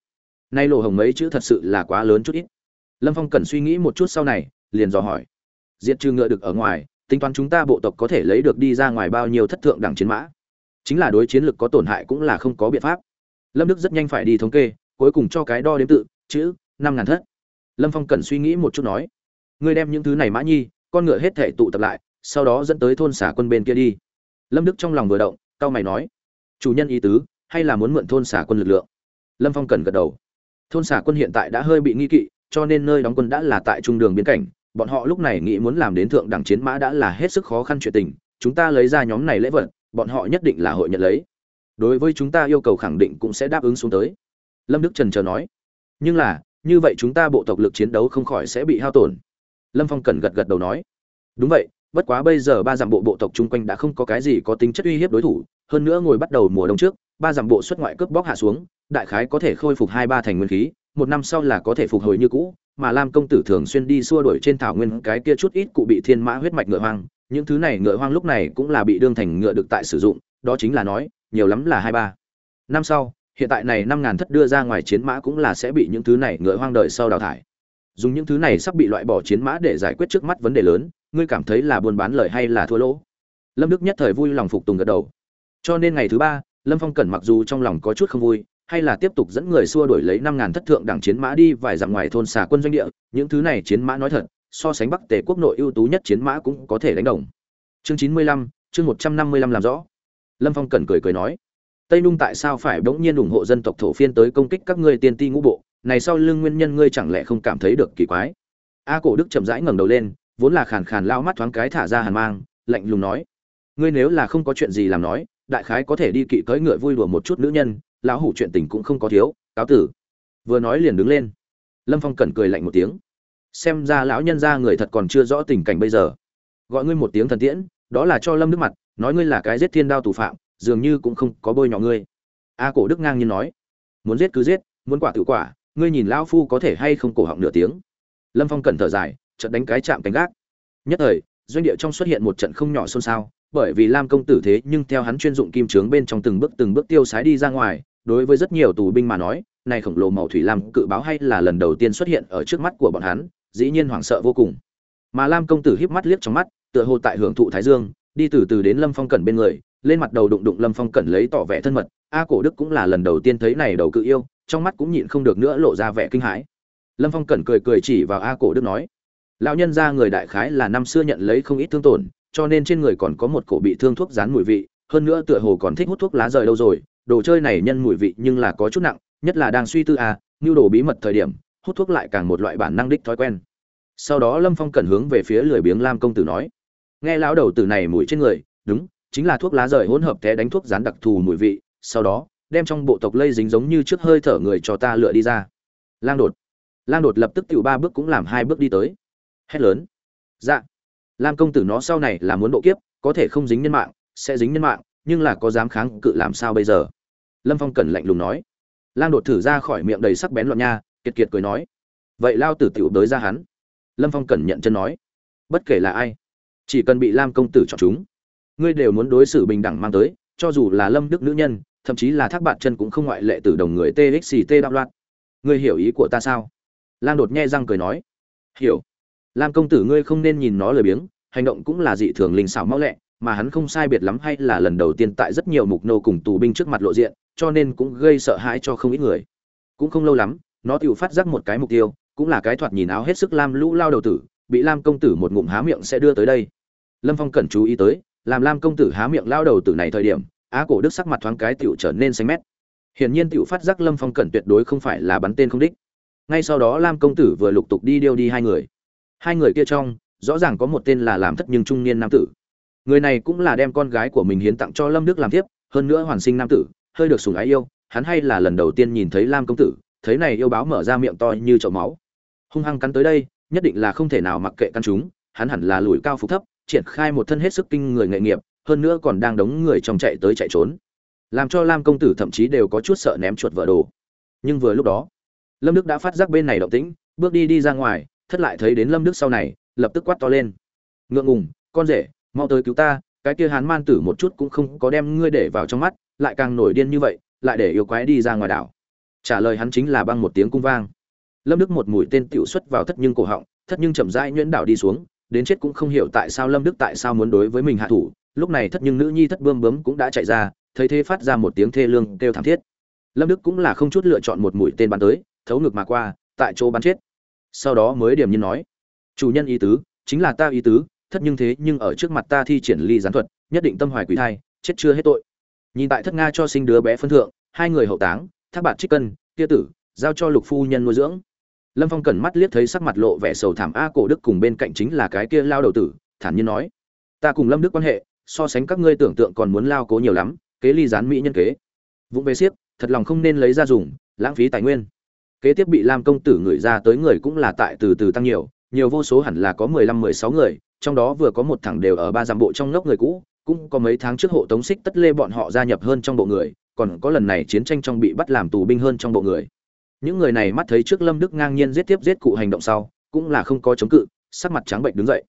Nay lộ hồng mấy chữ thật sự là quá lớn chút ít. Lâm phong cần suy nghĩ một chút sau này, liền dò hỏi. Diệt trừ ngựa được ở ngoài, tính toán chúng ta bộ tộc có thể lấy được đi ra ngoài bao nhiêu thất thượng đẳng chiến mã? Chính là đối chiến lực có tổn hại cũng là không có biện pháp. Lâm đức rất nhanh phải đi thống kê, cuối cùng cho cái đo đếm tự, chữ năm ngàn thất. Lâm phong cần suy nghĩ một chút nói, ngươi đem những thứ này, mã nhi, con ngựa hết thể tụ tập lại, sau đó dẫn tới thôn xả quân bên kia đi. Lâm đức trong lòng vừa động cao mày nói, chủ nhân ý tứ, hay là muốn mượn thôn xả quân lực lượng? Lâm phong cần gật đầu. Thôn xả quân hiện tại đã hơi bị nghi kỵ, cho nên nơi đóng quân đã là tại trung đường biên cảnh, bọn họ lúc này nghĩ muốn làm đến thượng đẳng chiến mã đã là hết sức khó khăn chuyện tình, chúng ta lấy ra nhóm này lễ vật bọn họ nhất định là hội nhận lấy. Đối với chúng ta yêu cầu khẳng định cũng sẽ đáp ứng xuống tới. Lâm đức trần chờ nói. Nhưng là, như vậy chúng ta bộ tộc lực chiến đấu không khỏi sẽ bị hao tổn. Lâm phong cần gật gật đầu nói. Đúng vậy, bất quá bây giờ ba dặm bộ bộ tộc chung quanh đã không có cái gì có tính chất uy hiếp đối thủ, hơn nữa ngồi bắt đầu mùa đông trước, ba dặm bộ xuất ngoại cướp bóc hạ xuống, đại khái có thể khôi phục hai ba thành nguyên khí, một năm sau là có thể phục hồi như cũ, mà lam công tử thường xuyên đi xua đuổi trên thảo nguyên cái kia chút ít cụ bị thiên mã huyết mạch ngựa hoang những thứ này ngựa hoang lúc này cũng là bị đương thành ngựa được tại sử dụng, đó chính là nói, nhiều lắm là hai ba. Năm sau, hiện tại này năm ngàn thất đưa ra ngoài chiến mã cũng là sẽ bị những thứ này ngựa hoang đợi sau đào thải. Dùng những thứ này sắp bị loại bỏ chiến mã để giải quyết trước mắt vấn đề lớn, ngươi cảm thấy là buôn bán lợi hay là thua lỗ? Lâm đức nhất thời vui lòng phục tùng gật đầu. Cho nên ngày thứ ba, lâm phong cẩn mặc dù trong lòng có chút không vui, hay là tiếp tục dẫn người xua đuổi lấy năm ngàn thất thượng đẳng chiến mã đi vài dặm ngoài thôn xà quân doanh địa, những thứ này chiến mã nói thật so sánh bắc tề quốc nội ưu tú nhất chiến mã cũng có thể đánh đồng. Chương chín mươi lăm, chương một trăm năm mươi lăm làm rõ. Lâm phong cẩn cười cười nói, tây nung tại sao phải bỗng nhiên ủng hộ dân tộc thổ phiên tới công kích các ngươi tiên ti ngũ bộ? Này sau lưng nguyên nhân ngươi chẳng lẽ không cảm thấy được kỳ quái? A cổ đức chậm rãi ngẩng đầu lên, vốn là khàn khàn lao mắt thoáng cái thả ra hàn mang, lạnh lùng nói, ngươi nếu là không có chuyện gì làm nói, đại khái có thể đi kỵ cưỡi ngựa vui đùa một chút nữ nhân, lão hủ chuyện tình cũng không có thiếu, cáo tử. Vừa nói liền đứng lên. Lâm phong cẩn cười lạnh một tiếng xem ra lão nhân ra người thật còn chưa rõ tình cảnh bây giờ. Gọi ngươi một tiếng thần tiễn, đó là cho lâm nước mặt, nói ngươi là cái giết thiên đao tù phạm, dường như cũng không có bôi nhọ ngươi. A cổ đức ngang nhiên nói, muốn giết cứ giết, muốn quả tự quả, ngươi nhìn lão phu có thể hay không cổ họng nửa tiếng. Lâm phong cẩn thở dài trận đánh cái chạm cánh gác. Nhất thời, doanh địa trong xuất hiện một trận không nhỏ xôn xao, bởi vì lam công tử thế nhưng theo hắn chuyên dụng kim trướng bên trong từng bước từng bước tiêu sái đi ra ngoài, đối với rất nhiều tù binh mà nói, này khổng lồ màu thủy lam cự báo hay là lần đầu tiên xuất hiện ở trước mắt của bọn hắn dĩ nhiên hoảng sợ vô cùng. Mà lam công tử híp mắt liếc trong mắt, tựa hồ tại hưởng thụ thái dương, đi từ từ đến lâm phong cẩn bên người, lên mặt đầu đụng đụng lâm phong cẩn lấy tỏ vẻ thân mật. A cổ đức cũng là lần đầu tiên thấy này đầu cự yêu, trong mắt cũng nhịn không được nữa lộ ra vẻ kinh hãi. Lâm phong cẩn cười cười chỉ vào a cổ đức nói, lão nhân ra người đại khái là năm xưa nhận lấy không ít thương tổn, cho nên trên người còn có một cổ bị thương thuốc dán mùi vị, hơn nữa tựa hồ còn thích hút thuốc lá rời đâu rồi, đồ chơi này nhân mùi vị nhưng là có chút nặng, nhất là đang suy tư à, a nhu đồ bí mật thời điểm hút thuốc lại càng một loại bản năng đích thói quen. Sau đó lâm phong cẩn hướng về phía lười biếng lam công tử nói, nghe lão đầu tử này mùi trên người, đúng, chính là thuốc lá rời hỗn hợp té đánh thuốc rán đặc thù mùi vị, sau đó, đem trong bộ tộc lây dính giống như trước hơi thở người cho ta lựa đi ra. Lang đột lang đột lập tức tiểu ba bước cũng làm hai bước đi tới. Hét lớn dạ. Lam công tử nó sau này là muốn độ kiếp, có thể không dính nhân mạng, sẽ dính nhân mạng, nhưng là có dám kháng cự làm sao bây giờ? Lâm phong cẩn lạnh lùng nói. Lang đột thử ra khỏi miệng đầy sắc bén loạn nha kiệt kiệt cười nói. Vậy lao tử tiểu đới ra hắn. Lâm phong cẩn nhận chân nói. Bất kể là ai, chỉ cần bị lam công tử chọn chúng, ngươi đều muốn đối xử bình đẳng mang tới, cho dù là lâm đức nữ nhân, thậm chí là thác bạn chân cũng không ngoại lệ từ đồng người txt đạo loạn. Ngươi hiểu ý của ta sao? Lam đột nhe răng cười nói. Hiểu. Lam công tử ngươi không nên nhìn nó lười biếng, hành động cũng là dị thường linh xảo mau lẹ, mà hắn không sai biệt lắm hay là lần đầu tiên tại rất nhiều mục nô cùng tù binh trước mặt lộ diện, cho nên cũng gây sợ hãi cho không ít người. Cũng không lâu lắm nó tự phát giác một cái mục tiêu, cũng là cái thoạt nhìn áo hết sức lam lũ lao đầu tử, bị lam công tử một ngụm há miệng sẽ đưa tới đây. Lâm phong cẩn chú ý tới, làm lam công tử há miệng lao đầu tử này thời điểm, á cổ đức sắc mặt thoáng cái tựu trở nên xanh mét. Hiển nhiên tựu phát giác lâm phong cẩn tuyệt đối không phải là bắn tên không đích. Ngay sau đó lam công tử vừa lục tục đi điêu đi hai người. Hai người kia trong, rõ ràng có một tên là làm thất nhưng trung niên nam tử. Người này cũng là đem con gái của mình hiến tặng cho lâm đức làm tiếp hơn nữa hoàn sinh nam tử, hơi được sùng ái yêu, hắn hay là lần đầu tiên nhìn thấy lam công tử thấy này yêu báo mở ra miệng to như chậu máu. Hung hăng cắn tới đây, nhất định là không thể nào mặc kệ căn chúng, hắn hẳn là lùi cao phục thấp, triển khai một thân hết sức kinh người nghệ nghiệp, hơn nữa còn đang đống người trong chạy tới chạy trốn. Làm cho lam công tử thậm chí đều có chút sợ ném chuột vợ đồ. Nhưng vừa lúc đó, lâm đức đã phát giác bên này động tĩnh, bước đi đi ra ngoài, thất lại thấy đến lâm đức sau này, lập tức quát to lên. Ngượng ngùng, con rể, mau tới cứu ta, cái kia hán man tử một chút cũng không có đem ngươi để vào trong mắt, lại càng nổi điên như vậy, lại để yêu quái đi ra ngoài đảo trả lời hắn chính là băng một tiếng cung vang. Lâm đức một mũi tên tiểu xuất vào thất nhưng cổ họng, thất nhưng chậm rãi nhuyễn đảo đi xuống, đến chết cũng không hiểu tại sao lâm đức tại sao muốn đối với mình hạ thủ. Lúc này thất nhưng nữ nhi thất bươm bướm cũng đã chạy ra, thấy thế phát ra một tiếng thê lương kêu thảm thiết. Lâm đức cũng là không chút lựa chọn một mũi tên bắn tới, thấu ngực mà qua, tại chỗ bắn chết. Sau đó mới điểm nhiên nói, chủ nhân ý tứ, chính là ta ý tứ, thất nhưng thế nhưng ở trước mặt ta thi triển ly gián thuật, nhất định tâm hoài quỷ thai, chết chưa hết tội. Nhìn tại thất nga cho sinh đứa bé phân thượng, hai người hậu táng thác bạt trích cân, kia tử, giao cho lục phu nhân nuôi dưỡng. Lâm phong cẩn mắt liếc thấy sắc mặt lộ vẻ sầu thảm a cổ đức cùng bên cạnh chính là cái kia lao đầu tử, thản nhiên nói, ta cùng lâm đức quan hệ, so sánh các ngươi tưởng tượng còn muốn lao cố nhiều lắm, kế ly gián mỹ nhân kế. Vụng về siếc, thật lòng không nên lấy ra dùng, lãng phí tài nguyên. Kế tiếp bị lam công tử người ra tới người cũng là tại từ từ tăng nhiều nhiều vô số hẳn là có mười lăm mười sáu người, trong đó vừa có một thẳng đều ở ba dặm bộ trong ngốc người cũ cũng có mấy tháng trước hộ tống xích tất lê bọn họ gia nhập hơn trong bộ người, còn có lần này chiến tranh trong bị bắt làm tù binh hơn trong bộ người. Những người này mắt thấy trước lâm đức ngang nhiên giết tiếp giết cụ hành động sau, cũng là không có chống cự, sắc mặt trắng bệnh đứng dậy.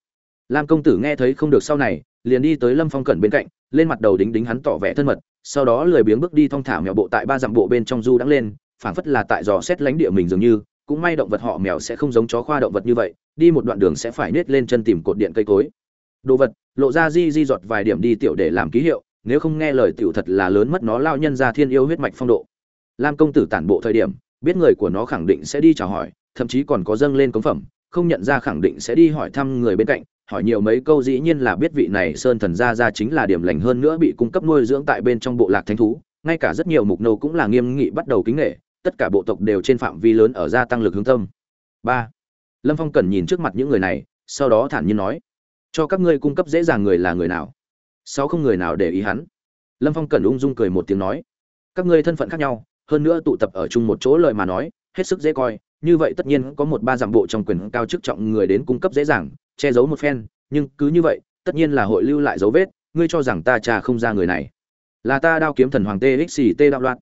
Lam công tử nghe thấy không được sau này, liền đi tới lâm phong cẩn bên cạnh, lên mặt đầu đính đính hắn tỏ vẻ thân mật, sau đó lười biếng bước đi thong thả mèo bộ tại ba dặm bộ bên trong du đắng lên, phảng phất là tại dò xét lánh địa mình dường như, cũng may động vật họ mèo sẽ không giống chó khoa động vật như vậy, đi một đoạn đường sẽ phải nết lên chân tìm cột điện cây cối đồ vật, lộ ra di di giọt vài điểm đi tiểu để làm ký hiệu, nếu không nghe lời tiểu thật là lớn mất nó lao nhân ra thiên yêu huyết mạch phong độ. Lam công tử tản bộ thời điểm, biết người của nó khẳng định sẽ đi chào hỏi, thậm chí còn có dâng lên cống phẩm, không nhận ra khẳng định sẽ đi hỏi thăm người bên cạnh, hỏi nhiều mấy câu dĩ nhiên là biết vị này sơn thần gia gia chính là điểm lành hơn nữa bị cung cấp nuôi dưỡng tại bên trong bộ lạc thánh thú, ngay cả rất nhiều mục nô cũng là nghiêm nghị bắt đầu kính nghệ tất cả bộ tộc đều trên phạm vi lớn ở gia tăng lực hướng tâm. Ba. Lâm phong cần nhìn trước mặt những người này, sau đó thản nhiên nói cho các ngươi cung cấp dễ dàng người là người nào. Sáu không người nào để ý hắn. Lâm phong cần ung dung cười một tiếng nói, các ngươi thân phận khác nhau, hơn nữa tụ tập ở chung một chỗ lời mà nói, hết sức dễ coi, như vậy tất nhiên có một ba giảm bộ trong quyền cao chức trọng người đến cung cấp dễ dàng, che giấu một phen, nhưng cứ như vậy, tất nhiên là hội lưu lại dấu vết, ngươi cho rằng ta trà không ra người này. Là ta đao kiếm thần hoàng tê xì tê đạo loạn.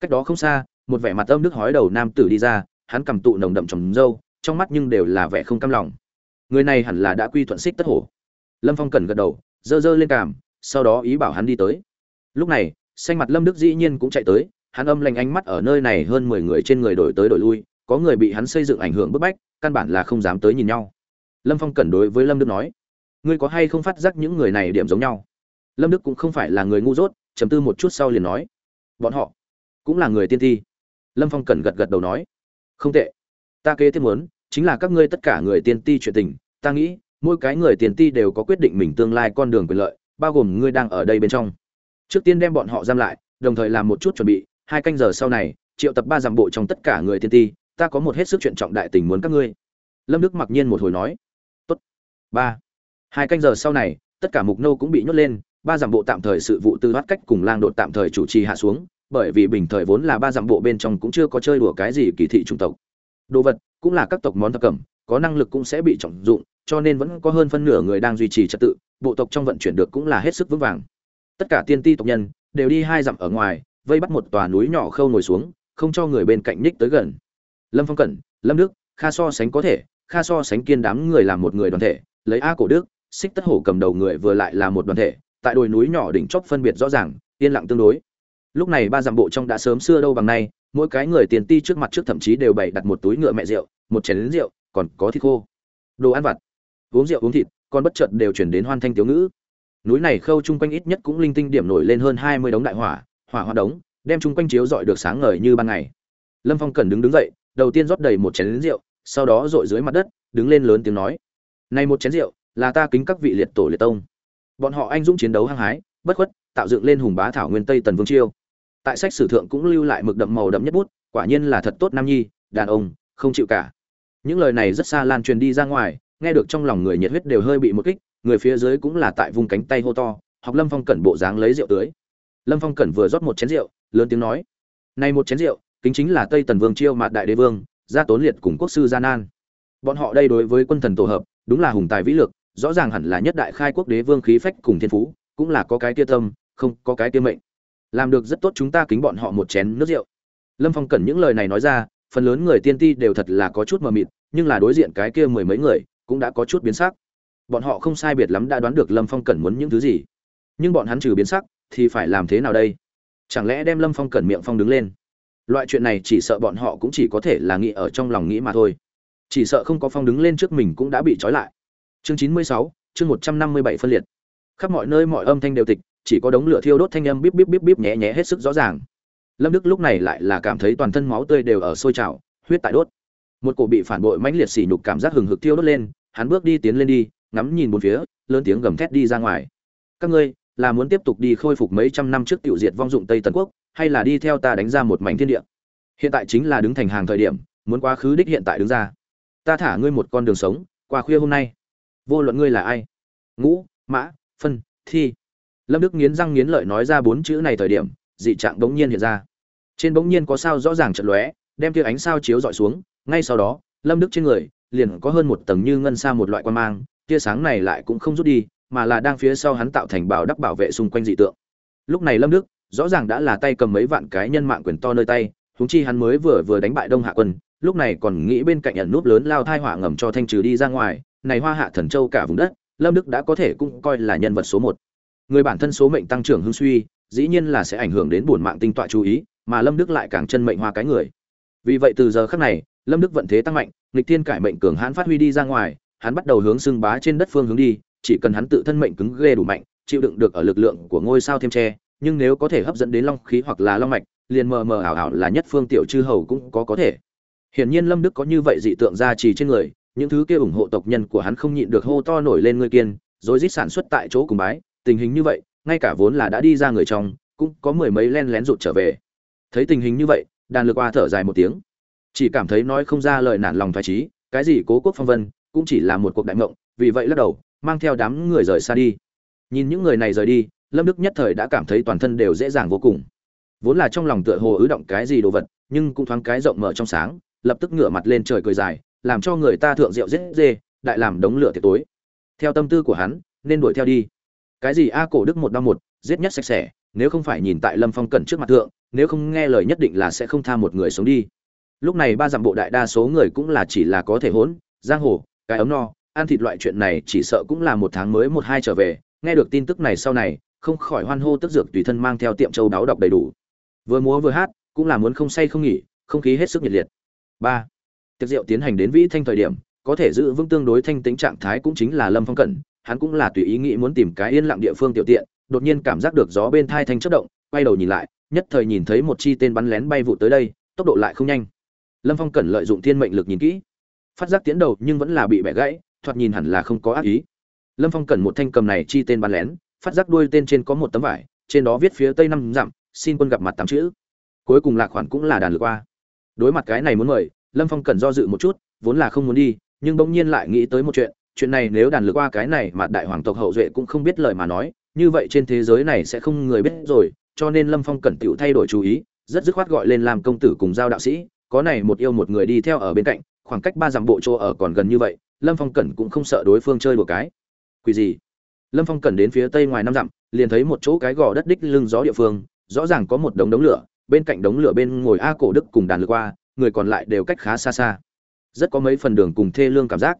Cách đó không xa, một vẻ mặt âm đức hói đầu nam tử đi ra, hắn cầm tụ nồng đậm trồng dâu, trong mắt nhưng đều là vẻ không cam lòng người này hẳn là đã quy thuận xích tất hổ. Lâm phong cần gật đầu dơ dơ lên cảm sau đó ý bảo hắn đi tới. Lúc này, xanh mặt lâm đức dĩ nhiên cũng chạy tới, hắn âm lanh ánh mắt ở nơi này hơn mười người trên người đổi tới đổi lui, có người bị hắn xây dựng ảnh hưởng bức bách, căn bản là không dám tới nhìn nhau. Lâm phong cẩn đối với lâm đức nói, ngươi có hay không phát giác những người này điểm giống nhau? Lâm đức cũng không phải là người ngu dốt chấm tư một chút sau liền nói, bọn họ cũng là người tiên thi. Lâm phong cẩn gật gật đầu nói, không tệ. Ta kế tiếp muốn chính là các ngươi tất cả người tiên ti chuyện tình, ta nghĩ, mỗi cái người tiền ti đều có quyết định mình tương lai con đường quyền lợi, bao gồm ngươi đang ở đây bên trong. Trước tiên đem bọn họ giam lại, đồng thời làm một chút chuẩn bị, hai canh giờ sau này, triệu tập ba dặm bộ trong tất cả người tiên ti, ta có một hết sức chuyện trọng đại tình muốn các ngươi. Lâm đức mặc nhiên một hồi nói. Tốt. Ba. Hai canh giờ sau này, tất cả mục nô cũng bị nhốt lên, ba dặm bộ tạm thời sự vụ tư thoát cách cùng lang đột tạm thời chủ trì hạ xuống, bởi vì bình thời vốn là ba dặm bộ bên trong cũng chưa có chơi đùa cái gì kỳ thị trung tộc. Đồ vật cũng là các tộc món thập cẩm, có năng lực cũng sẽ bị trọng dụng, cho nên vẫn có hơn phân nửa người đang duy trì trật tự, bộ tộc trong vận chuyển được cũng là hết sức vững vàng. Tất cả tiên ti tộc nhân đều đi hai dặm ở ngoài, vây bắt một tòa núi nhỏ khâu ngồi xuống, không cho người bên cạnh nhích tới gần. Lâm phong cẩn, lâm đức, kha so sánh có thể, kha so sánh kiên đám người làm một người đoàn thể, lấy a cổ đức, xích tất hổ cầm đầu người vừa lại là một đoàn thể, tại đồi núi nhỏ đỉnh chóp phân biệt rõ ràng, yên lặng tương đối. Lúc này ba dặm bộ trong đã sớm xưa đâu bằng nay mỗi cái người tiền ti trước mặt trước thậm chí đều bày đặt một túi ngựa mẹ rượu, một chén lính rượu, còn có thịt khô. Đồ ăn vặt, uống rượu uống thịt còn bất chợt đều chuyển đến hoan thanh tiếu ngữ. Núi này khâu chung quanh ít nhất cũng linh tinh điểm nổi lên hơn hai mươi đống đại hỏa hỏa hoa đống, đem chung quanh chiếu dọi được sáng ngời như ban ngày. Lâm phong cần đứng đứng dậy, đầu tiên rót đầy một chén lính rượu, sau đó dội dưới mặt đất, đứng lên lớn tiếng nói, này một chén rượu, là ta kính các vị liệt tổ liệt tông. Bọn họ anh dũng chiến đấu hăng hái, bất khuất, tạo dựng lên hùng bá thảo nguyên tây tần vương chiêu tại sách sử thượng cũng lưu lại mực đậm màu đậm nhất bút, quả nhiên là thật tốt nam nhi, đàn ông, không chịu cả. Những lời này rất xa lan truyền đi ra ngoài, nghe được trong lòng người nhiệt huyết đều hơi bị một kích, người phía dưới cũng là tại vùng cánh tay hô to, học lâm phong cẩn bộ dáng lấy rượu tưới. Lâm phong cẩn vừa rót một chén rượu, lớn tiếng nói, này một chén rượu, kính chính là tây tần vương chiêu mạt đại đế vương, gia tốn liệt cùng quốc sư gia nan. Bọn họ đây đối với quân thần tổ hợp, đúng là hùng tài vĩ lực, rõ ràng hẳn là nhất đại khai quốc đế vương khí phách cùng thiên phú, cũng là có cái tia tâm, không có cái tia mệnh làm được rất tốt chúng ta kính bọn họ một chén nước rượu. Lâm phong cẩn những lời này nói ra, phần lớn người tiên ti đều thật là có chút mờ mịt, nhưng là đối diện cái kia mười mấy người, cũng đã có chút biến sắc. Bọn họ không sai biệt lắm đã đoán được lâm phong cẩn muốn những thứ gì. Nhưng bọn hắn trừ biến sắc, thì phải làm thế nào đây? Chẳng lẽ đem lâm phong cẩn miệng phong đứng lên? Loại chuyện này chỉ sợ bọn họ cũng chỉ có thể là nghĩ ở trong lòng nghĩ mà thôi. Chỉ sợ không có phong đứng lên trước mình cũng đã bị trói lại. Chương chín mươi sáu, chương một trăm năm mươi bảy phân liệt. Khắp mọi nơi mọi âm thanh đều tịch chỉ có đống lửa thiêu đốt thanh âm bíp bíp bíp bíp nhẹ nhẹ hết sức rõ ràng. Lâm đức lúc này lại là cảm thấy toàn thân máu tươi đều ở sôi trào, huyết tại đốt. Một cổ bị phản bội mãnh liệt xỉ nhục cảm giác hừng hực thiêu đốt lên, hắn bước đi tiến lên đi, ngắm nhìn bốn phía, lớn tiếng gầm thét đi ra ngoài. Các ngươi, là muốn tiếp tục đi khôi phục mấy trăm năm trước tiểu diệt vong dụng tây tần quốc, hay là đi theo ta đánh ra một mảnh thiên địa? Hiện tại chính là đứng thành hàng thời điểm, muốn quá khứ đích hiện tại đứng ra. Ta thả ngươi một con đường sống, qua khuya hôm nay. Vô luận ngươi là ai? Ngũ, mã, phân, thi lâm đức nghiến răng nghiến lợi nói ra bốn chữ này thời điểm, dị trạng bỗng nhiên hiện ra. Trên bỗng nhiên có sao rõ ràng trận lóe, đem tia ánh sao chiếu dọi xuống, ngay sau đó, lâm đức trên người liền có hơn một tầng như ngân xa một loại quan mang, tia sáng này lại cũng không rút đi, mà là đang phía sau hắn tạo thành bảo đắc bảo vệ xung quanh dị tượng. Lúc này lâm đức rõ ràng đã là tay cầm mấy vạn cái nhân mạng quyền to nơi tay, huống chi hắn mới vừa vừa đánh bại đông hạ quân, lúc này còn nghĩ bên cạnh ẩn núp lớn lao thai hỏa ngầm cho thanh trừ đi ra ngoài, này hoa hạ thần châu cả vùng đất, lâm đức đã có thể cũng coi là nhân vật số một người bản thân số mệnh tăng trưởng hưng suy, dĩ nhiên là sẽ ảnh hưởng đến bổn mạng tinh tọa chú ý, mà lâm đức lại càng chân mệnh hoa cái người. Vì vậy từ giờ khắc này, lâm đức vận thế tăng mạnh, nghịch thiên cải mệnh cường hãn phát huy đi ra ngoài, hắn bắt đầu hướng xưng bá trên đất phương hướng đi, chỉ cần hắn tự thân mệnh cứng ghê đủ mạnh, chịu đựng được ở lực lượng của ngôi sao thêm tre, nhưng nếu có thể hấp dẫn đến long khí hoặc là long mạch, liền mờ mờ ảo ảo là nhất phương tiểu chư hầu cũng có có thể. Hiển nhiên lâm đức có như vậy dị tượng ra trì trên người, những thứ kia ủng hộ tộc nhân của hắn không nhịn được hô to nổi lên ngươi kiên, rồi rít sản xuất tại chỗ cùng bái tình hình như vậy, ngay cả vốn là đã đi ra người trong, cũng có mười mấy len lén rụt trở về. Thấy tình hình như vậy, đàn lực qua thở dài một tiếng. Chỉ cảm thấy nói không ra lời nản lòng thoải trí cái gì cố quốc phong vân, cũng chỉ là một cuộc đại mộng, vì vậy lắc đầu, mang theo đám người rời xa đi. Nhìn những người này rời đi, lâm đức nhất thời đã cảm thấy toàn thân đều dễ dàng vô cùng. Vốn là trong lòng tựa hồ ứ động cái gì đồ vật, nhưng cũng thoáng cái rộng mở trong sáng, lập tức ngửa mặt lên trời cười dài, làm cho người ta thượng rượu dễ dê, đại làm đống lửa tiệc tối. Theo tâm tư của hắn, nên đuổi theo đi cái gì a cổ đức một đau một, giết nhất sạch sẽ, nếu không phải nhìn tại lâm phong cẩn trước mặt thượng, nếu không nghe lời nhất định là sẽ không tha một người sống đi. Lúc này ba dặm bộ đại đa số người cũng là chỉ là có thể hỗn, giang hồ, cái ấm no, ăn thịt loại chuyện này chỉ sợ cũng là một tháng mới một hai trở về, nghe được tin tức này sau này, không khỏi hoan hô tức dược tùy thân mang theo tiệm châu đáo đọc đầy đủ. Vừa múa vừa hát, cũng là muốn không say không nghỉ, không khí hết sức nhiệt liệt. Ba, tiệc rượu tiến hành đến vĩ thanh thời điểm, có thể giữ vững tương đối thanh tính trạng thái cũng chính là lâm phong cẩn hắn cũng là tùy ý nghĩ muốn tìm cái yên lặng địa phương tiểu tiện, đột nhiên cảm giác được gió bên thai thanh chớp động, quay đầu nhìn lại, nhất thời nhìn thấy một chi tên bắn lén bay vụ tới đây, tốc độ lại không nhanh. Lâm phong cẩn lợi dụng thiên mệnh lực nhìn kỹ. Phát giác tiến đầu nhưng vẫn là bị bẻ gãy, thoạt nhìn hẳn là không có ác ý. Lâm phong cẩn một thanh cầm này chi tên bắn lén, phát giác đuôi tên trên có một tấm vải, trên đó viết phía tây năm dặm, xin quân gặp mặt tám chữ. Cuối cùng lạc khoản cũng là đàn lược qua. Đối mặt cái này muốn mời, lâm phong Cẩn do dự một chút, vốn là không muốn đi, nhưng bỗng nhiên lại nghĩ tới một chuyện chuyện này nếu đàn lược qua cái này mà đại hoàng tộc hậu duệ cũng không biết lời mà nói, như vậy trên thế giới này sẽ không người biết rồi, cho nên lâm phong cẩn tựu thay đổi chú ý, rất dứt khoát gọi lên làm công tử cùng giao đạo sĩ, có này một yêu một người đi theo ở bên cạnh, khoảng cách ba dặm bộ chỗ ở còn gần như vậy, lâm phong cẩn cũng không sợ đối phương chơi một cái. Quỷ gì? Lâm phong cẩn đến phía tây ngoài năm dặm, liền thấy một chỗ cái gò đất đích lưng gió địa phương, rõ ràng có một đống đống lửa, bên cạnh đống lửa bên ngồi a cổ đức cùng đàn lược qua, người còn lại đều cách khá xa xa. Rất có mấy phần đường cùng thê lương cảm giác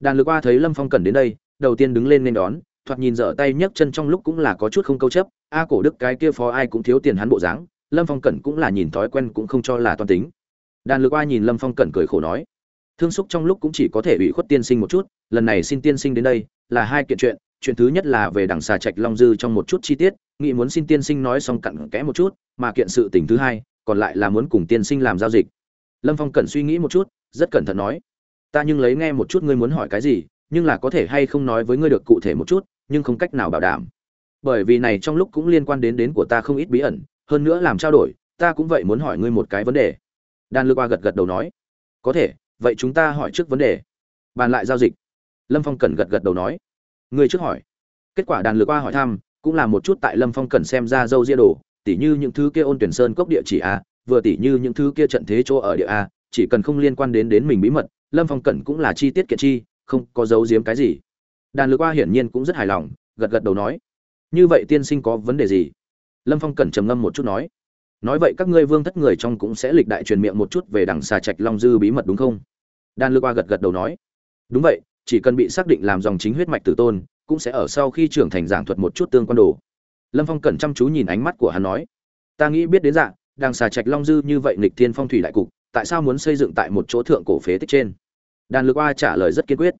đàn lược qua thấy lâm phong cẩn đến đây, đầu tiên đứng lên nên đón, thoạt nhìn dở tay nhấc chân trong lúc cũng là có chút không câu chấp, a cổ đức cái kia phó ai cũng thiếu tiền hắn bộ dáng, lâm phong cẩn cũng là nhìn thói quen cũng không cho là toan tính. Đàn lược qua nhìn lâm phong cẩn cười khổ nói, thương xúc trong lúc cũng chỉ có thể ủy khuất tiên sinh một chút, lần này xin tiên sinh đến đây, là hai kiện chuyện chuyện thứ nhất là về đằng xà trạch long dư trong một chút chi tiết, nghĩ muốn xin tiên sinh nói xong cặn kẽ một chút, mà kiện sự tình thứ hai, còn lại là muốn cùng tiên sinh làm giao dịch. Lâm phong Cẩn suy nghĩ một chút, rất cẩn thận nói ta nhưng lấy nghe một chút ngươi muốn hỏi cái gì, nhưng là có thể hay không nói với ngươi được cụ thể một chút, nhưng không cách nào bảo đảm. Bởi vì này trong lúc cũng liên quan đến đến của ta không ít bí ẩn, hơn nữa làm trao đổi, ta cũng vậy muốn hỏi ngươi một cái vấn đề. Đan lư qua gật gật đầu nói, có thể, vậy chúng ta hỏi trước vấn đề. Bàn lại giao dịch. Lâm phong cần gật gật đầu nói, ngươi trước hỏi. Kết quả đàn lược qua hỏi thăm, cũng là một chút tại lâm phong cần xem ra dâu ria đồ, tỉ như những thứ kia ôn tuyển sơn cốc địa chỉ a, vừa tỉ như những thứ kia trận thế chỗ ở địa a, chỉ cần không liên quan đến đến mình bí mật lâm phong cẩn cũng là chi tiết kiện chi, không có giấu giếm cái gì. Đàn lược qua hiển nhiên cũng rất hài lòng, gật gật đầu nói, như vậy tiên sinh có vấn đề gì? Lâm phong cẩn trầm ngâm một chút nói nói vậy các ngươi vương thất người trong cũng sẽ lịch đại truyền miệng một chút về đằng xà trạch long dư bí mật đúng không? Đan lược qua gật gật đầu nói, đúng vậy, chỉ cần bị xác định làm dòng chính huyết mạch tử tôn, cũng sẽ ở sau khi trưởng thành giảng thuật một chút tương quan đồ. Lâm phong cẩn chăm chú nhìn ánh mắt của hắn nói, ta nghĩ biết đến dạng đang xà trạch long dư như vậy nghịch thiên phong thủy đại cục tại sao muốn xây dựng tại một chỗ thượng cổ phế tích trên? Đàn lực oa trả lời rất kiên quyết.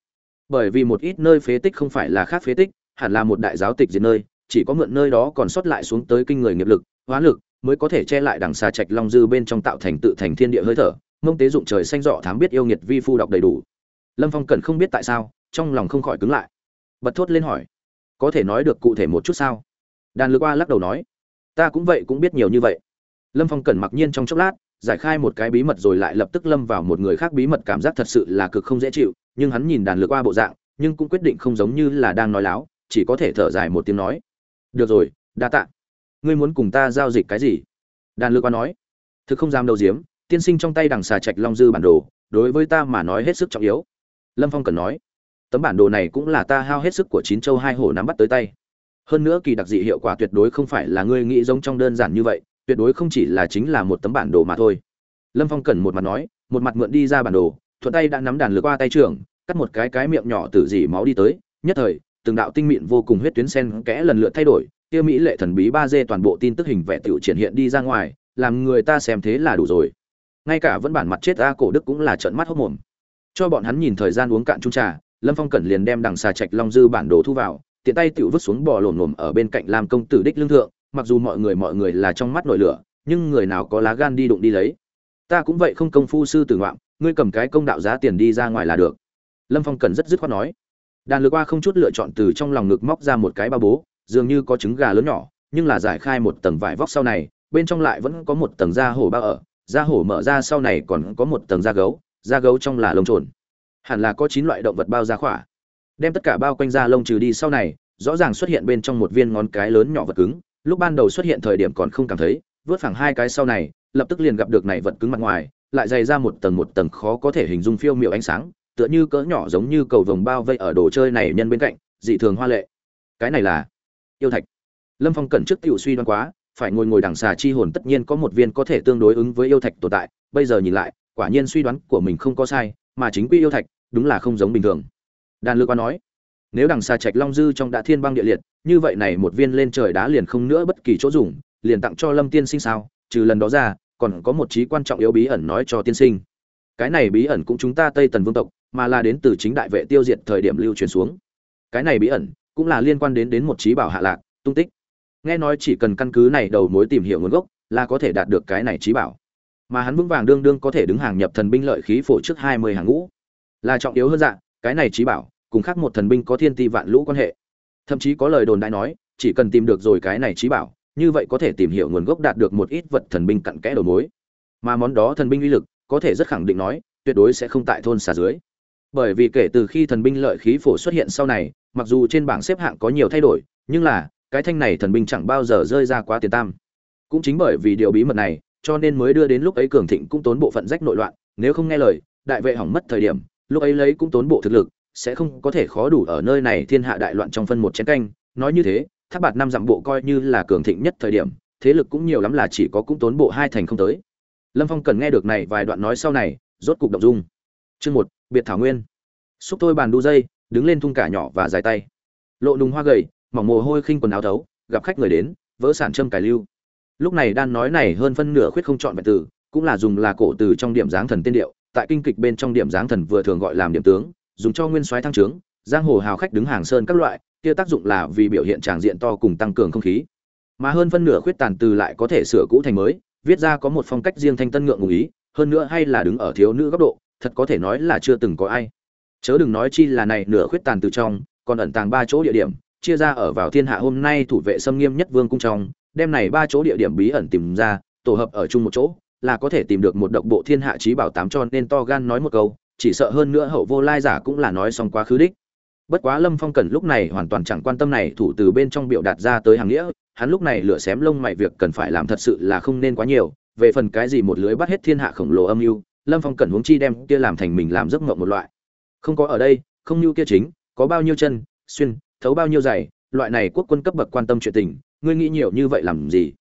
Bởi vì một ít nơi phế tích không phải là khác phế tích, hẳn là một đại giáo tịch diệt nơi, chỉ có mượn nơi đó còn sót lại xuống tới kinh người nghiệp lực, hóa lực, mới có thể che lại đằng xa trạch long dư bên trong tạo thành tự thành thiên địa hơi thở, mông tế dụng trời xanh dọ thám biết yêu nghiệt vi phu đọc đầy đủ. Lâm phong cần không biết tại sao, trong lòng không khỏi cứng lại. Bật thốt lên hỏi, có thể nói được cụ thể một chút sao? Đàn lược oa lắc đầu nói, ta cũng vậy cũng biết nhiều như vậy. Lâm phong cẩn mặc nhiên trong chốc lát giải khai một cái bí mật rồi lại lập tức lâm vào một người khác bí mật cảm giác thật sự là cực không dễ chịu, nhưng hắn nhìn đàn lược qua bộ dạng, nhưng cũng quyết định không giống như là đang nói láo, chỉ có thể thở dài một tiếng nói. Được rồi, đa tạ. Ngươi muốn cùng ta giao dịch cái gì? Đàn lược qua nói. Thực không dám đầu diếm, tiên sinh trong tay đằng xà trạch long dư bản đồ, đối với ta mà nói hết sức trọng yếu. Lâm phong cần nói. Tấm bản đồ này cũng là ta hao hết sức của chín châu hai hổ nắm bắt tới tay. Hơn nữa kỳ đặc dị hiệu quả tuyệt đối không phải là ngươi nghĩ giống trong đơn giản như vậy tuyệt đối không chỉ là chính là một tấm bản đồ mà thôi. Lâm phong cần một mặt nói, một mặt mượn đi ra bản đồ, thuận tay đã nắm đàn lược qua tay trường, cắt một cái cái miệng nhỏ từ dỉ máu đi tới, nhất thời, từng đạo tinh mịn vô cùng huyết tuyến sen kẽ lần lượt thay đổi, tiêu mỹ lệ thần bí ba d toàn bộ tin tức hình vẽ tiểu triển hiện đi ra ngoài, làm người ta xem thế là đủ rồi. Ngay cả vẫn bản mặt chết a cổ đức cũng là trợn mắt hốc mồm. Cho bọn hắn nhìn thời gian uống cạn chung trà, lâm phong cẩn liền đem đằng xà trạch long dư bản đồ thu vào, tiện tay tiểu vứt xuống bò lổm lổm ở bên cạnh làm công tử đích lương thượng mặc dù mọi người mọi người là trong mắt nổi lửa, nhưng người nào có lá gan đi đụng đi lấy. Ta cũng vậy không công phu sư tử ngoạm, ngươi cầm cái công đạo giá tiền đi ra ngoài là được. Lâm phong cần rất dứt khoát nói. Đàn lược qua không chút lựa chọn từ trong lòng ngực móc ra một cái ba bố, dường như có trứng gà lớn nhỏ, nhưng là giải khai một tầng vải vóc sau này, bên trong lại vẫn có một tầng da hổ bao ở, da hổ mở ra sau này còn có một tầng da gấu da gấu trong là lông trồn. Hẳn là có chín loại động vật bao da khỏa. Đem tất cả bao quanh da lông trừ đi sau này, rõ ràng xuất hiện bên trong một viên ngón cái lớn nhỏ vật cứng lúc ban đầu xuất hiện thời điểm còn không cảm thấy, vớt phẳng hai cái sau này, lập tức liền gặp được này vật cứng mặt ngoài, lại dày ra một tầng một tầng khó có thể hình dung phiêu miệu ánh sáng, tựa như cỡ nhỏ giống như cầu vồng bao vây ở đồ chơi này nhân bên cạnh, dị thường hoa lệ. Cái này là yêu thạch. Lâm phong cẩn trước tiểu suy đoán quá, phải ngồi ngồi đằng xà chi hồn tất nhiên có một viên có thể tương đối ứng với yêu thạch tồn tại, bây giờ nhìn lại, quả nhiên suy đoán của mình không có sai, mà chính quy yêu thạch đúng là không giống bình thường. Đàn lược qua nói nếu đằng xa trạch long dư trong đã thiên băng địa liệt, như vậy này một viên lên trời đá liền không nữa bất kỳ chỗ dùng, liền tặng cho lâm tiên sinh sao? Trừ lần đó ra, còn có một trí quan trọng yếu bí ẩn nói cho tiên sinh. Cái này bí ẩn cũng chúng ta tây tần vương tộc, mà là đến từ chính đại vệ tiêu diệt thời điểm lưu truyền xuống. Cái này bí ẩn cũng là liên quan đến đến một trí bảo hạ lạc, tung tích. Nghe nói chỉ cần căn cứ này đầu mối tìm hiểu nguồn gốc là có thể đạt được cái này trí bảo. Mà hắn vững vàng đương đương có thể đứng hàng nhập thần binh lợi khí phổ trước hai mươi hàng ngũ. Là trọng yếu hơn dạng cái này trí bảo cùng khác một thần binh có thiên ti vạn lũ quan hệ. Thậm chí có lời đồn đại nói, chỉ cần tìm được rồi cái này trí bảo, như vậy có thể tìm hiểu nguồn gốc đạt được một ít vật thần binh cặn kẽ đầu mối. Mà món đó thần binh uy lực, có thể rất khẳng định nói, tuyệt đối sẽ không tại thôn xà dưới. Bởi vì kể từ khi thần binh lợi khí phổ xuất hiện sau này, mặc dù trên bảng xếp hạng có nhiều thay đổi, nhưng là, cái thanh này thần binh chẳng bao giờ rơi ra quá tiền tam. Cũng chính bởi vì điều bí mật này, cho nên mới đưa đến lúc ấy cường thịnh cũng tốn bộ phận rách nội loạn, nếu không nghe lời, đại vệ hỏng mất thời điểm, lúc ấy lấy cũng tốn bộ thực lực sẽ không có thể khó đủ ở nơi này thiên hạ đại loạn trong phân một chén canh. Nói như thế tháp bạt năm dặm bộ coi như là cường thịnh nhất thời điểm, thế lực cũng nhiều lắm là chỉ có cũng tốn bộ hai thành không tới. Lâm phong cần nghe được này vài đoạn nói sau này, rốt cục động dung. Chương một, biệt thảo nguyên. Xúc tôi bàn đu dây, đứng lên thung cả nhỏ và dài tay. Lộ nùng hoa gầy, mỏng mồ hôi khinh quần áo thấu, gặp khách người đến, vỡ sản châm cải lưu. Lúc này đan nói này hơn phân nửa khuyết không chọn vẹn từ, cũng là dùng là cổ từ trong điểm dáng thần tiên điệu, tại kinh kịch bên trong điểm dáng thần vừa thường gọi làm điểm tướng dùng cho nguyên soái thăng trướng, giang hồ hào khách đứng hàng sơn các loại, kia tác dụng là vì biểu hiện tràng diện to cùng tăng cường không khí. Mà hơn phân nửa khuyết tàn từ lại có thể sửa cũ thành mới, viết ra có một phong cách riêng thanh tân ngượng ngùng ý, hơn nữa hay là đứng ở thiếu nữ góc độ, thật có thể nói là chưa từng có ai. Chớ đừng nói chi là này nửa khuyết tàn từ trong, còn ẩn tàng ba chỗ địa điểm, chia ra ở vào thiên hạ hôm nay thủ vệ xâm nghiêm nhất vương cung trong, đem này ba chỗ địa điểm bí ẩn tìm ra, tổ hợp ở chung một chỗ, là có thể tìm được một độc bộ thiên hạ trí bảo tám cho nên to gan nói một câu chỉ sợ hơn nữa hậu vô lai giả cũng là nói xong quá khứ đích. Bất quá lâm phong cần lúc này hoàn toàn chẳng quan tâm này thủ từ bên trong biểu đạt ra tới hàng nghĩa, hắn lúc này lửa xém lông mày việc cần phải làm thật sự là không nên quá nhiều, về phần cái gì một lưới bắt hết thiên hạ khổng lồ âm mưu, lâm phong cần huống chi đem kia làm thành mình làm giấc mộng một loại. Không có ở đây, không như kia chính, có bao nhiêu chân, xuyên, thấu bao nhiêu giày loại này quốc quân cấp bậc quan tâm chuyện tình, ngươi nghĩ nhiều như vậy làm gì?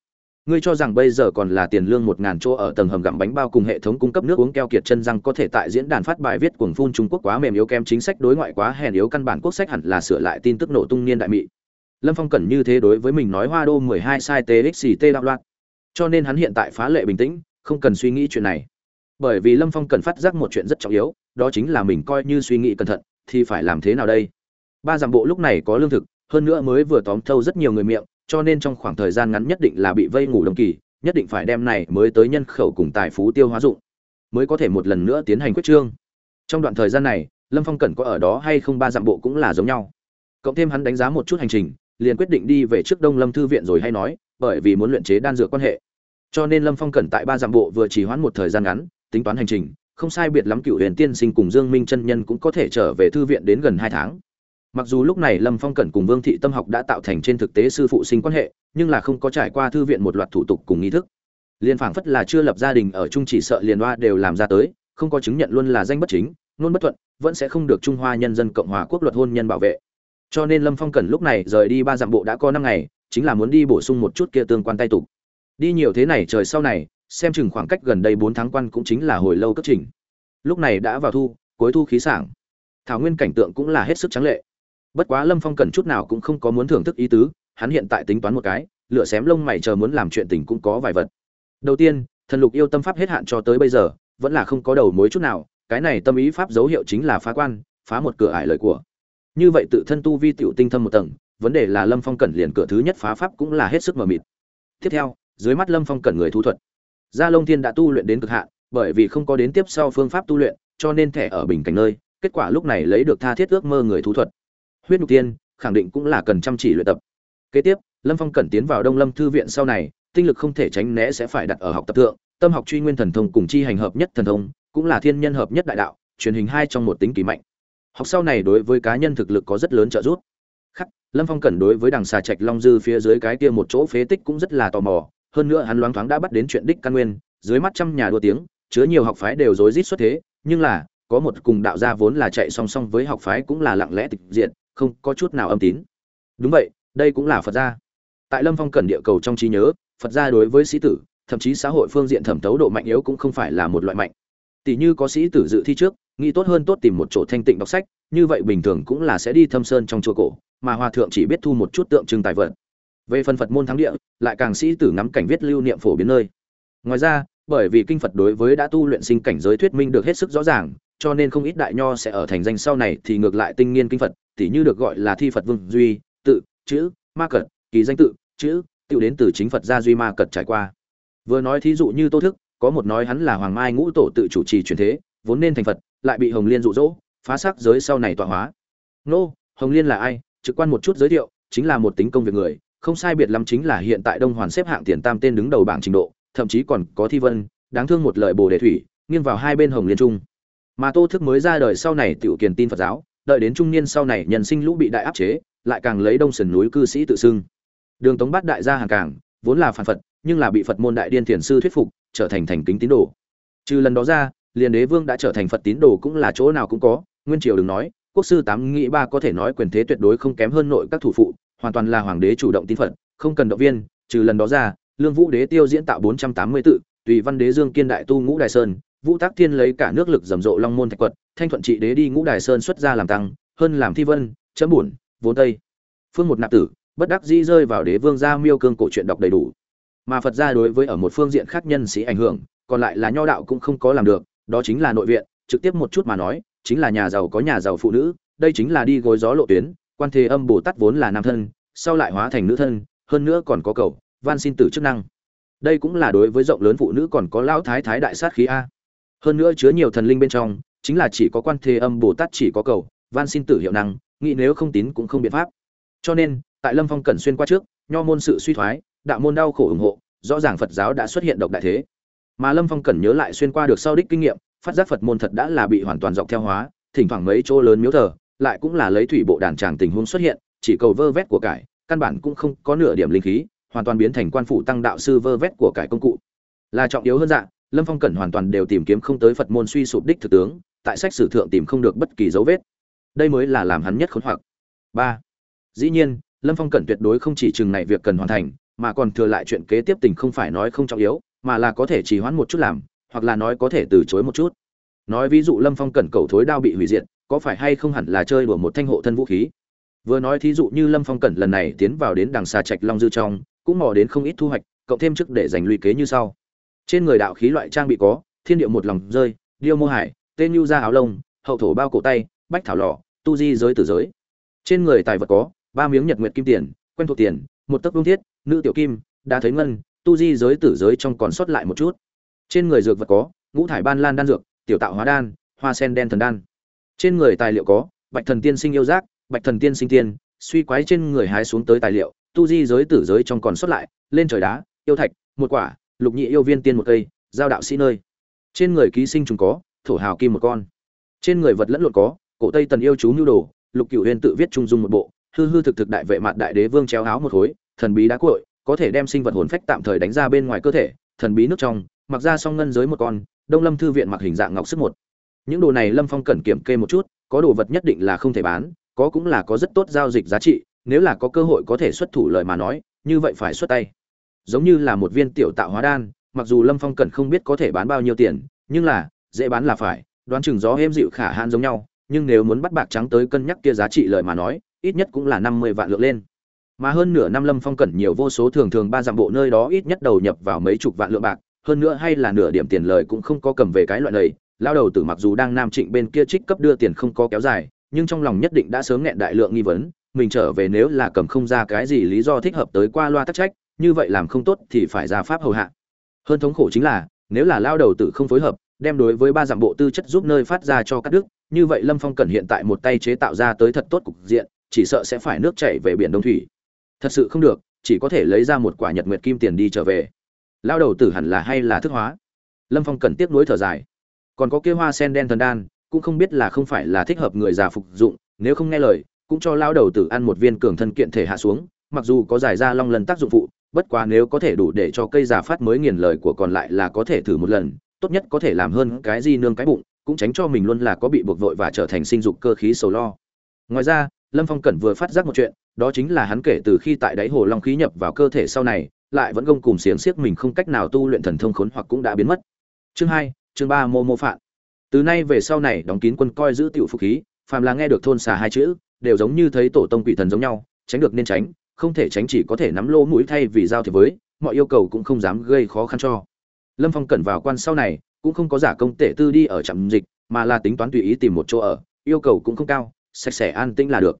Ngươi cho rằng bây giờ còn là tiền lương một ngàn chỗ ở tầng hầm gặm bánh bao cùng hệ thống cung cấp nước uống keo kiệt chân răng có thể tại diễn đàn phát bài viết cuồng phun Trung Quốc quá mềm yếu kém chính sách đối ngoại quá hèn yếu căn bản quốc sách hẳn là sửa lại tin tức nổ tung niên đại Mỹ Lâm Phong cần như thế đối với mình nói Hoa Đô 12 sai TXT đạo loạn. Cho nên hắn hiện tại phá lệ bình tĩnh, không cần suy nghĩ chuyện này. Bởi vì Lâm Phong cần phát giác một chuyện rất trọng yếu, đó chính là mình coi như suy nghĩ cẩn thận thì phải làm thế nào đây? Ba giảm bộ lúc này có lương thực, hơn nữa mới vừa tóm thâu rất nhiều người miệng, cho nên trong khoảng thời gian ngắn nhất định là bị vây ngủ đồng kỳ, nhất định phải đem này mới tới nhân khẩu cùng tài phú tiêu hóa dụng, mới có thể một lần nữa tiến hành quyết trương. Trong đoạn thời gian này, Lâm Phong Cẩn có ở đó hay không ba dặm bộ cũng là giống nhau. cộng thêm hắn đánh giá một chút hành trình liền quyết định đi về trước đông lâm thư viện rồi hay nói bởi vì muốn luyện chế đan dược quan hệ cho nên lâm phong cẩn tại ba dặm bộ vừa chỉ hoãn một thời gian ngắn tính toán hành trình không sai biệt lắm cựu huyền tiên sinh cùng dương minh chân nhân cũng có thể trở về thư viện đến gần hai tháng mặc dù lúc này lâm phong cẩn cùng vương thị tâm học đã tạo thành trên thực tế sư phụ sinh quan hệ, nhưng là không có trải qua thư viện một loạt thủ tục cùng nghi thức. Liên phảng phất là chưa lập gia đình ở trung chỉ sợ liền hoa đều làm ra tới, không có chứng nhận luôn là danh bất chính luôn bất thuận, vẫn sẽ không được trung hoa nhân dân cộng hòa quốc luật hôn nhân bảo vệ. Cho nên lâm phong cẩn lúc này rời đi ba dặm bộ đã có năm ngày, chính là muốn đi bổ sung một chút kia tương quan tay tục. Đi nhiều thế này trời sau này, xem chừng khoảng cách gần đây bốn tháng quan cũng chính là hồi lâu cấp trình. Lúc này đã vào thu, cuối thu khí sảng. Thảo nguyên cảnh tượng cũng là hết sức trắng lệ bất quá lâm phong cần chút nào cũng không có muốn thưởng thức ý tứ, hắn hiện tại tính toán một cái, lựa xém lông mày chờ muốn làm chuyện tình cũng có vài vật. Đầu tiên, thần lục yêu tâm pháp hết hạn cho tới bây giờ, vẫn là không có đầu mối chút nào, cái này tâm ý pháp dấu hiệu chính là phá quan, phá một cửa ải lời của. Như vậy tự thân tu vi tiểu tinh thâm một tầng, vấn đề là lâm phong cẩn liền cửa thứ nhất phá pháp cũng là hết sức mờ mịt. Tiếp theo, dưới mắt lâm phong cẩn người thu thuật. Gia long thiên đã tu luyện đến cực hạn, bởi vì không có đến tiếp sau phương pháp tu luyện, cho nên thẻ ở bình cảnh nơi, kết quả lúc này lấy được tha thiết ước mơ người thu thuật huyết nhục tiên, khẳng định cũng là cần chăm chỉ luyện tập. Kế tiếp, lâm phong cần tiến vào đông lâm thư viện sau này, tinh lực không thể tránh né sẽ phải đặt ở học tập thượng, tâm học truy nguyên thần thông cùng chi hành hợp nhất thần thông, cũng là thiên nhân hợp nhất đại đạo, truyền hình hai trong một tính kỳ mạnh. Học sau này đối với cá nhân thực lực có rất lớn trợ giúp. Khắc, lâm phong cẩn đối với đằng xà trạch long dư phía dưới cái kia một chỗ phế tích cũng rất là tò mò, hơn nữa hắn loáng thoáng đã bắt đến chuyện đích căn nguyên, dưới mắt trăm nhà đua tiếng, chứa nhiều học phái đều rối rít xuất thế, nhưng là, có một cùng đạo gia vốn là chạy song song với học phái cũng là lặng lẽ tịch diện không có chút nào âm tín. Đúng vậy, đây cũng là phật gia. Tại lâm phong cần địa cầu trong trí nhớ, phật gia đối với sĩ tử, thậm chí xã hội phương diện thẩm thấu độ mạnh yếu cũng không phải là một loại mạnh. Tỷ như có sĩ tử dự thi trước, nghĩ tốt hơn tốt tìm một chỗ thanh tịnh đọc sách, như vậy bình thường cũng là sẽ đi thâm sơn trong chùa cổ, mà hòa thượng chỉ biết thu một chút tượng trưng tài vật. Về phần phật môn thắng địa, lại càng sĩ tử ngắm cảnh viết lưu niệm phổ biến nơi. Ngoài ra, bởi vì kinh phật đối với đã tu luyện sinh cảnh giới thuyết minh được hết sức rõ ràng, cho nên không ít đại nho sẽ ở thành danh sau này thì ngược lại tinh nghiên kinh phật tỉ như được gọi là thi phật vương duy, tự, chữ, ma cật, kỳ danh tự, chữ tự đến từ chính phật gia duy ma cật trải qua. Vừa nói thí dụ như tô thức, có một nói hắn là hoàng mai ngũ tổ tự chủ trì truyền thế, vốn nên thành phật, lại bị hồng liên dụ dỗ, phá sắc giới sau này tọa hóa. Nô, hồng liên là ai? Trực quan một chút giới thiệu, chính là một tính công việc người, không sai biệt lắm chính là hiện tại đông hoàn xếp hạng tiền tam tên đứng đầu bảng trình độ, thậm chí còn có thi vân, đáng thương một lời bồ đề thủy, nghiêng vào hai bên hồng liên trung. Mà tô thức mới ra đời sau này tiểu kiền tin phật giáo đợi đến trung niên sau này nhân sinh lũ bị đại áp chế, lại càng lấy đông sườn núi cư sĩ tự xưng. Đường tống bát đại gia hàng cảng vốn là phản phật, nhưng là bị phật môn đại điên thiền sư thuyết phục, trở thành thành kính tín đồ. Trừ lần đó ra, liền đế vương đã trở thành phật tín đồ cũng là chỗ nào cũng có, nguyên triều đừng nói, quốc sư tám nghĩ ba có thể nói quyền thế tuyệt đối không kém hơn nội các thủ phụ, hoàn toàn là hoàng đế chủ động tín phật, không cần động viên, trừ lần đó ra, lương vũ đế tiêu diễn tạo bốn trăm tám mươi tự, tùy văn đế dương kiên đại tu ngũ đại sơn vũ tác thiên lấy cả nước lực rầm rộ long môn thạch quật, thanh thuận trị đế đi ngũ đài sơn xuất ra làm tăng, hơn làm thi vân, chấm buồn vốn tây. Phương một nạp tử, bất đắc dĩ rơi vào đế vương gia miêu cương cổ truyện đọc đầy đủ. Mà phật gia đối với ở một phương diện khác nhân sĩ ảnh hưởng, còn lại là nho đạo cũng không có làm được, đó chính là nội viện, trực tiếp một chút mà nói, chính là nhà giàu có nhà giàu phụ nữ, đây chính là đi gối gió lộ tuyến, quan thế âm bồ tát vốn là nam thân, sau lại hóa thành nữ thân, hơn nữa còn có cầu, van xin tử chức năng. Đây cũng là đối với rộng lớn phụ nữ còn có lão thái thái đại sát khí a hơn nữa chứa nhiều thần linh bên trong, chính là chỉ có quan thế âm bồ tát chỉ có cầu, van xin tử hiệu năng, nghĩ nếu không tín cũng không biện pháp. Cho nên, tại lâm phong cẩn xuyên qua trước, nho môn sự suy thoái, đạo môn đau khổ ủng hộ, rõ ràng phật giáo đã xuất hiện độc đại thế. Mà lâm phong cẩn nhớ lại xuyên qua được sau đích kinh nghiệm, phát giác phật môn thật đã là bị hoàn toàn dọc theo hóa, thỉnh thoảng mấy chỗ lớn miếu thờ, lại cũng là lấy thủy bộ đàn tràng tình huống xuất hiện, chỉ cầu vơ vét của cải, căn bản cũng không có nửa điểm linh khí, hoàn toàn biến thành quan phủ tăng đạo sư vơ vét của cải công cụ. Là trọng yếu hơn dạng lâm phong cẩn hoàn toàn đều tìm kiếm không tới phật môn suy sụp đích thực tướng, tại sách sử thượng tìm không được bất kỳ dấu vết. Đây mới là làm hắn nhất khốn hoặc. Ba, dĩ nhiên, lâm phong cẩn tuyệt đối không chỉ chừng này việc cần hoàn thành, mà còn thừa lại chuyện kế tiếp tình không phải nói không trọng yếu, mà là có thể trì hoãn một chút làm, hoặc là nói có thể từ chối một chút. Nói ví dụ lâm phong cẩn cầu thối đao bị hủy diệt, có phải hay không hẳn là chơi đùa một thanh hộ thân vũ khí? Vừa nói thí dụ như lâm phong cẩn lần này tiến vào đến đằng xà trạch long dư trong, cũng mò đến không ít thu hoạch, cộng thêm chức để giành lũy kế như sau trên người đạo khí loại trang bị có, thiên địa một lòng rơi, điêu mô hải, tên nhu ra áo lông, hậu thổ bao cổ tay, bách thảo lò tu di giới tử giới. Trên người tài vật có, ba miếng nhật nguyệt kim tiền, quen thuộc tiền, một tấc vương thiết, nữ tiểu kim đã thấy ngân, tu di giới tử giới trong còn sót lại một chút. Trên người dược vật có, ngũ thải ban lan đan dược, tiểu tạo hóa đan, hoa sen đen thần đan. Trên người tài liệu có, bạch thần tiên sinh yêu giác, bạch thần tiên sinh tiên, suy quái trên người hái xuống tới tài liệu, tu di giới tử giới trong còn xuất lại, lên trời đá, yêu thạch, một quả lục nhị yêu viên tiên một cây, giao đạo sĩ nơi. Trên người ký sinh trùng có, thổ hào kim một con. Trên người vật lẫn lộn có, cổ tây tần yêu chú nhu đồ, lục cửu huyền tự viết trung dung một bộ, hư hư thực thực đại vệ mặt đại đế vương chéo áo một khối, thần bí đá cội có thể đem sinh vật hồn phách tạm thời đánh ra bên ngoài cơ thể, thần bí nước trong, mặc ra song ngân giới một con, đông lâm thư viện mặc hình dạng ngọc sức một. Những đồ này lâm phong cần kiểm kê một chút, có đồ vật nhất định là không thể bán, có cũng là có rất tốt giao dịch giá trị, nếu là có cơ hội có thể xuất thủ lời mà nói, như vậy phải xuất tay giống như là một viên tiểu tạo hóa đan, mặc dù lâm phong cần không biết có thể bán bao nhiêu tiền, nhưng là, dễ bán là phải, đoán chừng gió êm dịu khả hạn giống nhau, nhưng nếu muốn bắt bạc trắng tới cân nhắc kia giá trị lời mà nói, ít nhất cũng là năm mươi vạn lượng lên. Mà hơn nửa năm lâm phong cẩn nhiều vô số thường thường ba dặm bộ nơi đó ít nhất đầu nhập vào mấy chục vạn lượng bạc, hơn nữa hay là nửa điểm tiền lời cũng không có cầm về cái loại này lao đầu tử mặc dù đang nam trịnh bên kia trích cấp đưa tiền không có kéo dài, nhưng trong lòng nhất định đã sớm nghẹn đại lượng nghi vấn, mình trở về nếu là cầm không ra cái gì lý do thích hợp tới qua loa tắc trách như vậy làm không tốt thì phải ra pháp hầu hạ. Hơn thống khổ chính là, nếu là lao đầu tử không phối hợp, đem đối với ba dặm bộ tư chất giúp nơi phát ra cho các đức như vậy lâm phong cần hiện tại một tay chế tạo ra tới thật tốt cục diện, chỉ sợ sẽ phải nước chảy về biển đông thủy. Thật sự không được, chỉ có thể lấy ra một quả nhật nguyệt kim tiền đi trở về. Lao đầu tử hẳn là hay là thức hóa? Lâm phong cần tiếp nối thở dài. Còn có kia hoa sen đen thần đan, cũng không biết là không phải là thích hợp người già phục dụng, nếu không nghe lời, cũng cho lao đầu tử ăn một viên cường thân kiện thể hạ xuống, mặc dù có giải ra long lần tác dụng phụ bất quá nếu có thể đủ để cho cây già phát mới nghiền lời của còn lại là có thể thử một lần, tốt nhất có thể làm hơn cái gì nương cái bụng, cũng tránh cho mình luôn là có bị buộc vội và trở thành sinh dục cơ khí sầu lo. Ngoài ra, lâm phong cẩn vừa phát giác một chuyện, đó chính là hắn kể từ khi tại đáy hồ long khí nhập vào cơ thể sau này, lại vẫn gông cùng xiềng xiếc mình không cách nào tu luyện thần thông khốn hoặc cũng đã biến mất. Chương hai, chương ba, mô mô phạn. Từ nay về sau này, đóng kín quân coi giữ tiểu phục khí, phàm là nghe được thôn xà hai chữ, đều giống như thấy tổ tông quỷ thần giống nhau, tránh được nên tránh không thể tránh chỉ có thể nắm lỗ mũi thay vì giao thiệp với, mọi yêu cầu cũng không dám gây khó khăn cho. Lâm phong cẩn vào quan sau này, cũng không có giả công tể tư đi ở trạm dịch, mà là tính toán tùy ý tìm một chỗ ở, yêu cầu cũng không cao, sạch sẽ an tĩnh là được.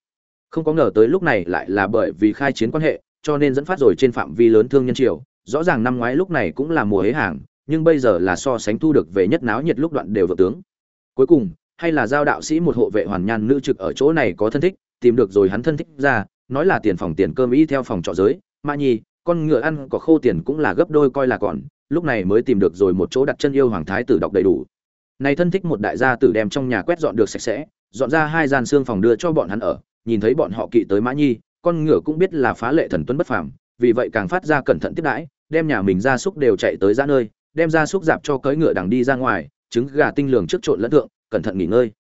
Không có ngờ tới lúc này lại là bởi vì khai chiến quan hệ, cho nên dẫn phát rồi trên phạm vi lớn thương nhân triều, rõ ràng năm ngoái lúc này cũng là mùa hế hàng, nhưng bây giờ là so sánh thu được về nhất náo nhiệt lúc đoạn đều vợ tướng. Cuối cùng, hay là giao đạo sĩ một hộ vệ hoàn nhan nữ trực ở chỗ này có thân thích, tìm được rồi hắn thân thích ra nói là tiền phòng tiền cơm y theo phòng trọ giới mã nhi con ngựa ăn có khô tiền cũng là gấp đôi coi là còn, lúc này mới tìm được rồi một chỗ đặt chân yêu hoàng thái tử đọc đầy đủ. Này thân thích một đại gia tử đem trong nhà quét dọn được sạch sẽ, dọn ra hai gian xương phòng đưa cho bọn hắn ở, nhìn thấy bọn họ kỵ tới mã nhi con ngựa cũng biết là phá lệ thần tuấn bất phàm, vì vậy càng phát ra cẩn thận tiếp đãi, đem nhà mình ra súc đều chạy tới ra nơi, đem ra súc dạp cho cưỡi ngựa đằng đi ra ngoài, trứng gà tinh lường trước trộn lẫn thượng, cẩn thận nghỉ ngơi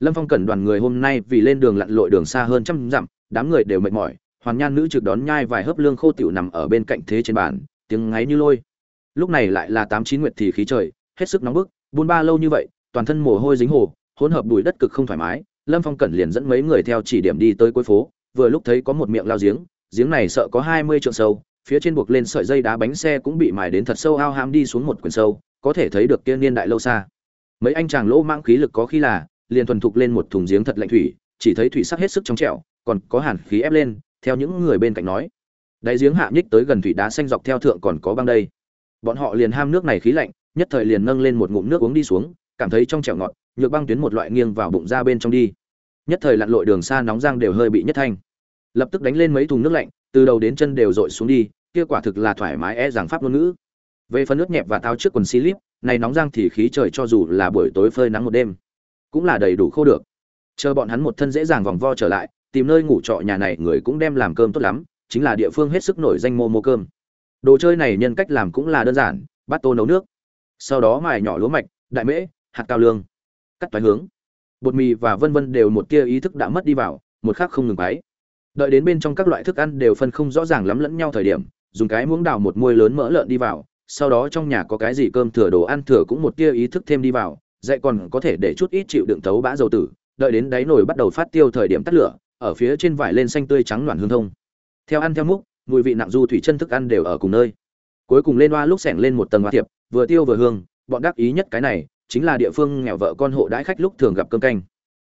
lâm phong cẩn đoàn người hôm nay vì lên đường lặn lội đường xa hơn trăm dặm, đám người đều mệt mỏi hoàn nhan nữ trực đón nhai vài hớp lương khô tiểu nằm ở bên cạnh thế trên bàn, tiếng ngáy như lôi. Lúc này lại là tám chín nguyệt thì khí trời, hết sức nóng bức, buôn ba lâu như vậy, toàn thân mồ hôi dính hồ, hỗn hợp bụi đất cực không thoải mái, lâm phong cẩn liền dẫn mấy người theo chỉ điểm đi tới cuối phố, vừa lúc thấy có một miệng lao giếng giếng này sợ có hai mươi trượng sâu, phía trên buộc lên sợi dây đá bánh xe cũng bị mài đến thật sâu ao ham đi xuống một quyển sâu, có thể thấy được kia niên đại lâu xa. Mấy anh chàng lỗ mang khí lực có khi là liền thuần thục lên một thùng giếng thật lạnh thủy, chỉ thấy thủy sắc hết sức trong trẻo, còn có hàn khí ép lên, theo những người bên cạnh nói. Đáy giếng hạ nhích tới gần thủy đá xanh dọc theo thượng còn có băng đây. Bọn họ liền ham nước này khí lạnh, nhất thời liền nâng lên một ngụm nước uống đi xuống, cảm thấy trong trẻo ngọt, nhược băng tuyến một loại nghiêng vào bụng ra bên trong đi. Nhất thời lặn lội đường xa nóng giang đều hơi bị nhất thanh. Lập tức đánh lên mấy thùng nước lạnh, từ đầu đến chân đều dội xuống đi, kia quả thực là thoải mái e rằng pháp ngôn ngữ. Về phần nước nhẹp và tháo trước quần slip này nóng giang thì khí trời cho dù là buổi tối phơi nắng một đêm cũng là đầy đủ khô được. Chờ bọn hắn một thân dễ dàng vòng vo trở lại, tìm nơi ngủ trọ nhà này người cũng đem làm cơm tốt lắm, chính là địa phương hết sức nổi danh mô mô cơm. Đồ chơi này nhân cách làm cũng là đơn giản, bắt tô nấu nước. Sau đó mài nhỏ lúa mạch, đại mễ, hạt cao lương, cắt toái hướng. Bột mì và vân vân đều một tia ý thức đã mất đi vào, một khác không ngừng bái đợi đến bên trong các loại thức ăn đều phân không rõ ràng lắm lẫn nhau thời điểm, dùng cái muỗng đào một muôi lớn mỡ lợn đi vào, sau đó trong nhà có cái gì cơm thừa đồ ăn thừa cũng một tia ý thức thêm đi vào dạy còn có thể để chút ít chịu đựng tấu bã dầu tử, đợi đến đáy nồi bắt đầu phát tiêu thời điểm tắt lửa, ở phía trên vải lên xanh tươi trắng loạn hương thông. Theo ăn theo múc, mùi vị nặng du thủy chân thức ăn đều ở cùng nơi. Cuối cùng lên oa lúc xẻng lên một tầng hoa thiệp, vừa tiêu vừa hương, bọn đắc ý nhất cái này, chính là địa phương nghèo vợ con hộ đãi khách lúc thường gặp cơm canh.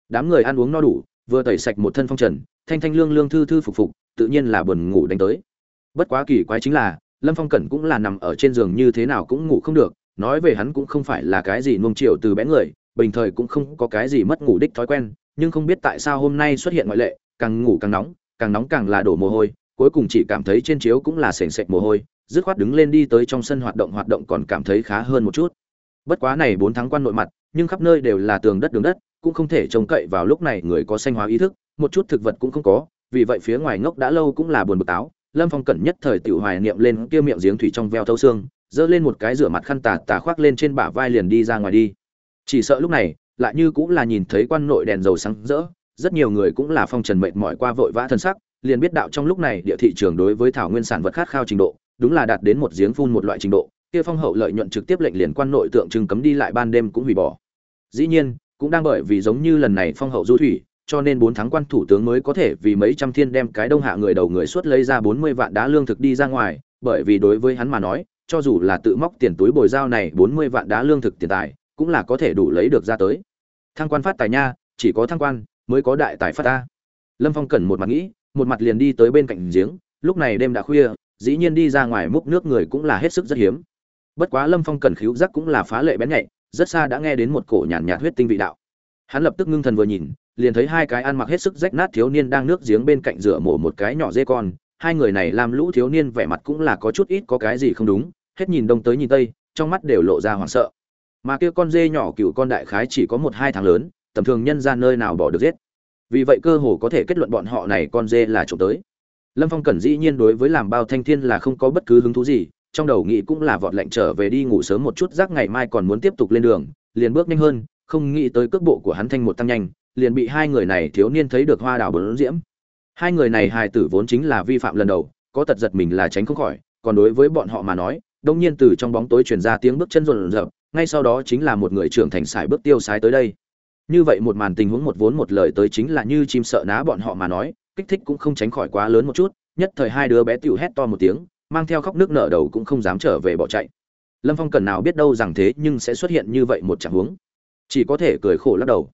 Đám người ăn uống no đủ, vừa tẩy sạch một thân phong trần, thanh thanh lương lương thư thư phục phục, tự nhiên là buồn ngủ đánh tới. Bất quá kỳ quái chính là, lâm phong cẩn cũng là nằm ở trên giường như thế nào cũng ngủ không được nói về hắn cũng không phải là cái gì nuông chiều từ bé người, bình thời cũng không có cái gì mất ngủ đích thói quen, nhưng không biết tại sao hôm nay xuất hiện ngoại lệ, càng ngủ càng nóng càng nóng càng là đổ mồ hôi, cuối cùng chỉ cảm thấy trên chiếu cũng là sền sệt mồ hôi, dứt khoát đứng lên đi tới trong sân hoạt động hoạt động còn cảm thấy khá hơn một chút. Bất quá này bốn tháng quan nội mặt, nhưng khắp nơi đều là tường đất đường đất, cũng không thể trông cậy vào lúc này người có sanh hóa ý thức, một chút thực vật cũng không có, vì vậy phía ngoài ngốc đã lâu cũng là buồn bực táo. Lâm phong cẩn nhất thời tiểu hoài niệm lên kia miệng giếng thủy trong veo thâu xương giơ lên một cái rửa mặt khăn tà tà khoác lên trên bả vai liền đi ra ngoài đi. Chỉ sợ lúc này, lại như cũng là nhìn thấy quan nội đèn dầu sáng rỡ, rất nhiều người cũng là phong trần mệt mỏi qua vội vã thân sắc, liền biết đạo trong lúc này địa thị trường đối với thảo nguyên sản vật khát khao trình độ, đúng là đạt đến một giếng phun một loại trình độ, kia phong hậu lợi nhuận trực tiếp lệnh liền quan nội tượng trưng cấm đi lại ban đêm cũng hủy bỏ. Dĩ nhiên, cũng đang bởi vì giống như lần này phong hậu du thủy, cho nên bốn tháng quan thủ tướng mới có thể vì mấy trăm thiên đem cái đông hạ người đầu người suốt lấy ra bốn mươi vạn đá lương thực đi ra ngoài, bởi vì đối với hắn mà nói cho dù là tự móc tiền túi bồi giao này bốn mươi vạn đá lương thực tiền tài, cũng là có thể đủ lấy được ra tới. Thăng quan phát tài nha, chỉ có thăng quan mới có đại tài phát ta. Lâm phong cần một mặt nghĩ, một mặt liền đi tới bên cạnh giếng, lúc này đêm đã khuya, dĩ nhiên đi ra ngoài múc nước người cũng là hết sức rất hiếm. Bất quá lâm phong cần khíu giác cũng là phá lệ bén nhạy, rất xa đã nghe đến một cổ nhàn nhạt huyết tinh vị đạo. Hắn lập tức ngưng thần vừa nhìn, liền thấy hai cái ăn mặc hết sức rách nát thiếu niên đang nước giếng bên cạnh rửa mổ một cái nhỏ dê con, hai người này làm lũ thiếu niên vẻ mặt cũng là có chút ít có cái gì không đúng hết nhìn đông tới nhìn tây, trong mắt đều lộ ra hoảng sợ. Mà kia con dê nhỏ cựu con đại khái chỉ có một hai tháng lớn, tầm thường nhân ra nơi nào bỏ được giết. Vì vậy cơ hồ có thể kết luận bọn họ này con dê là trộm tới. Lâm phong cẩn dĩ nhiên đối với làm bao thanh thiên là không có bất cứ hứng thú gì, trong đầu nghĩ cũng là vọt lệnh trở về đi ngủ sớm một chút rác ngày mai còn muốn tiếp tục lên đường, liền bước nhanh hơn, không nghĩ tới cước bộ của hắn thanh một tăng nhanh, liền bị hai người này thiếu niên thấy được hoa đảo bốn diễm. Hai người này hài tử vốn chính là vi phạm lần đầu, có tật giật mình là tránh không khỏi, còn đối với bọn họ mà nói đông nhiên từ trong bóng tối truyền ra tiếng bước chân rộn rợp ngay sau đó chính là một người trưởng thành sải bước tiêu sái tới đây. Như vậy một màn tình huống một vốn một lời tới chính là như chim sợ ná bọn họ mà nói, kích thích cũng không tránh khỏi quá lớn một chút, nhất thời hai đứa bé tiểu hét to một tiếng, mang theo khóc nước nở đầu cũng không dám trở về bỏ chạy. Lâm phong cần nào biết đâu rằng thế nhưng sẽ xuất hiện như vậy một trạng huống. Chỉ có thể cười khổ lắc đầu.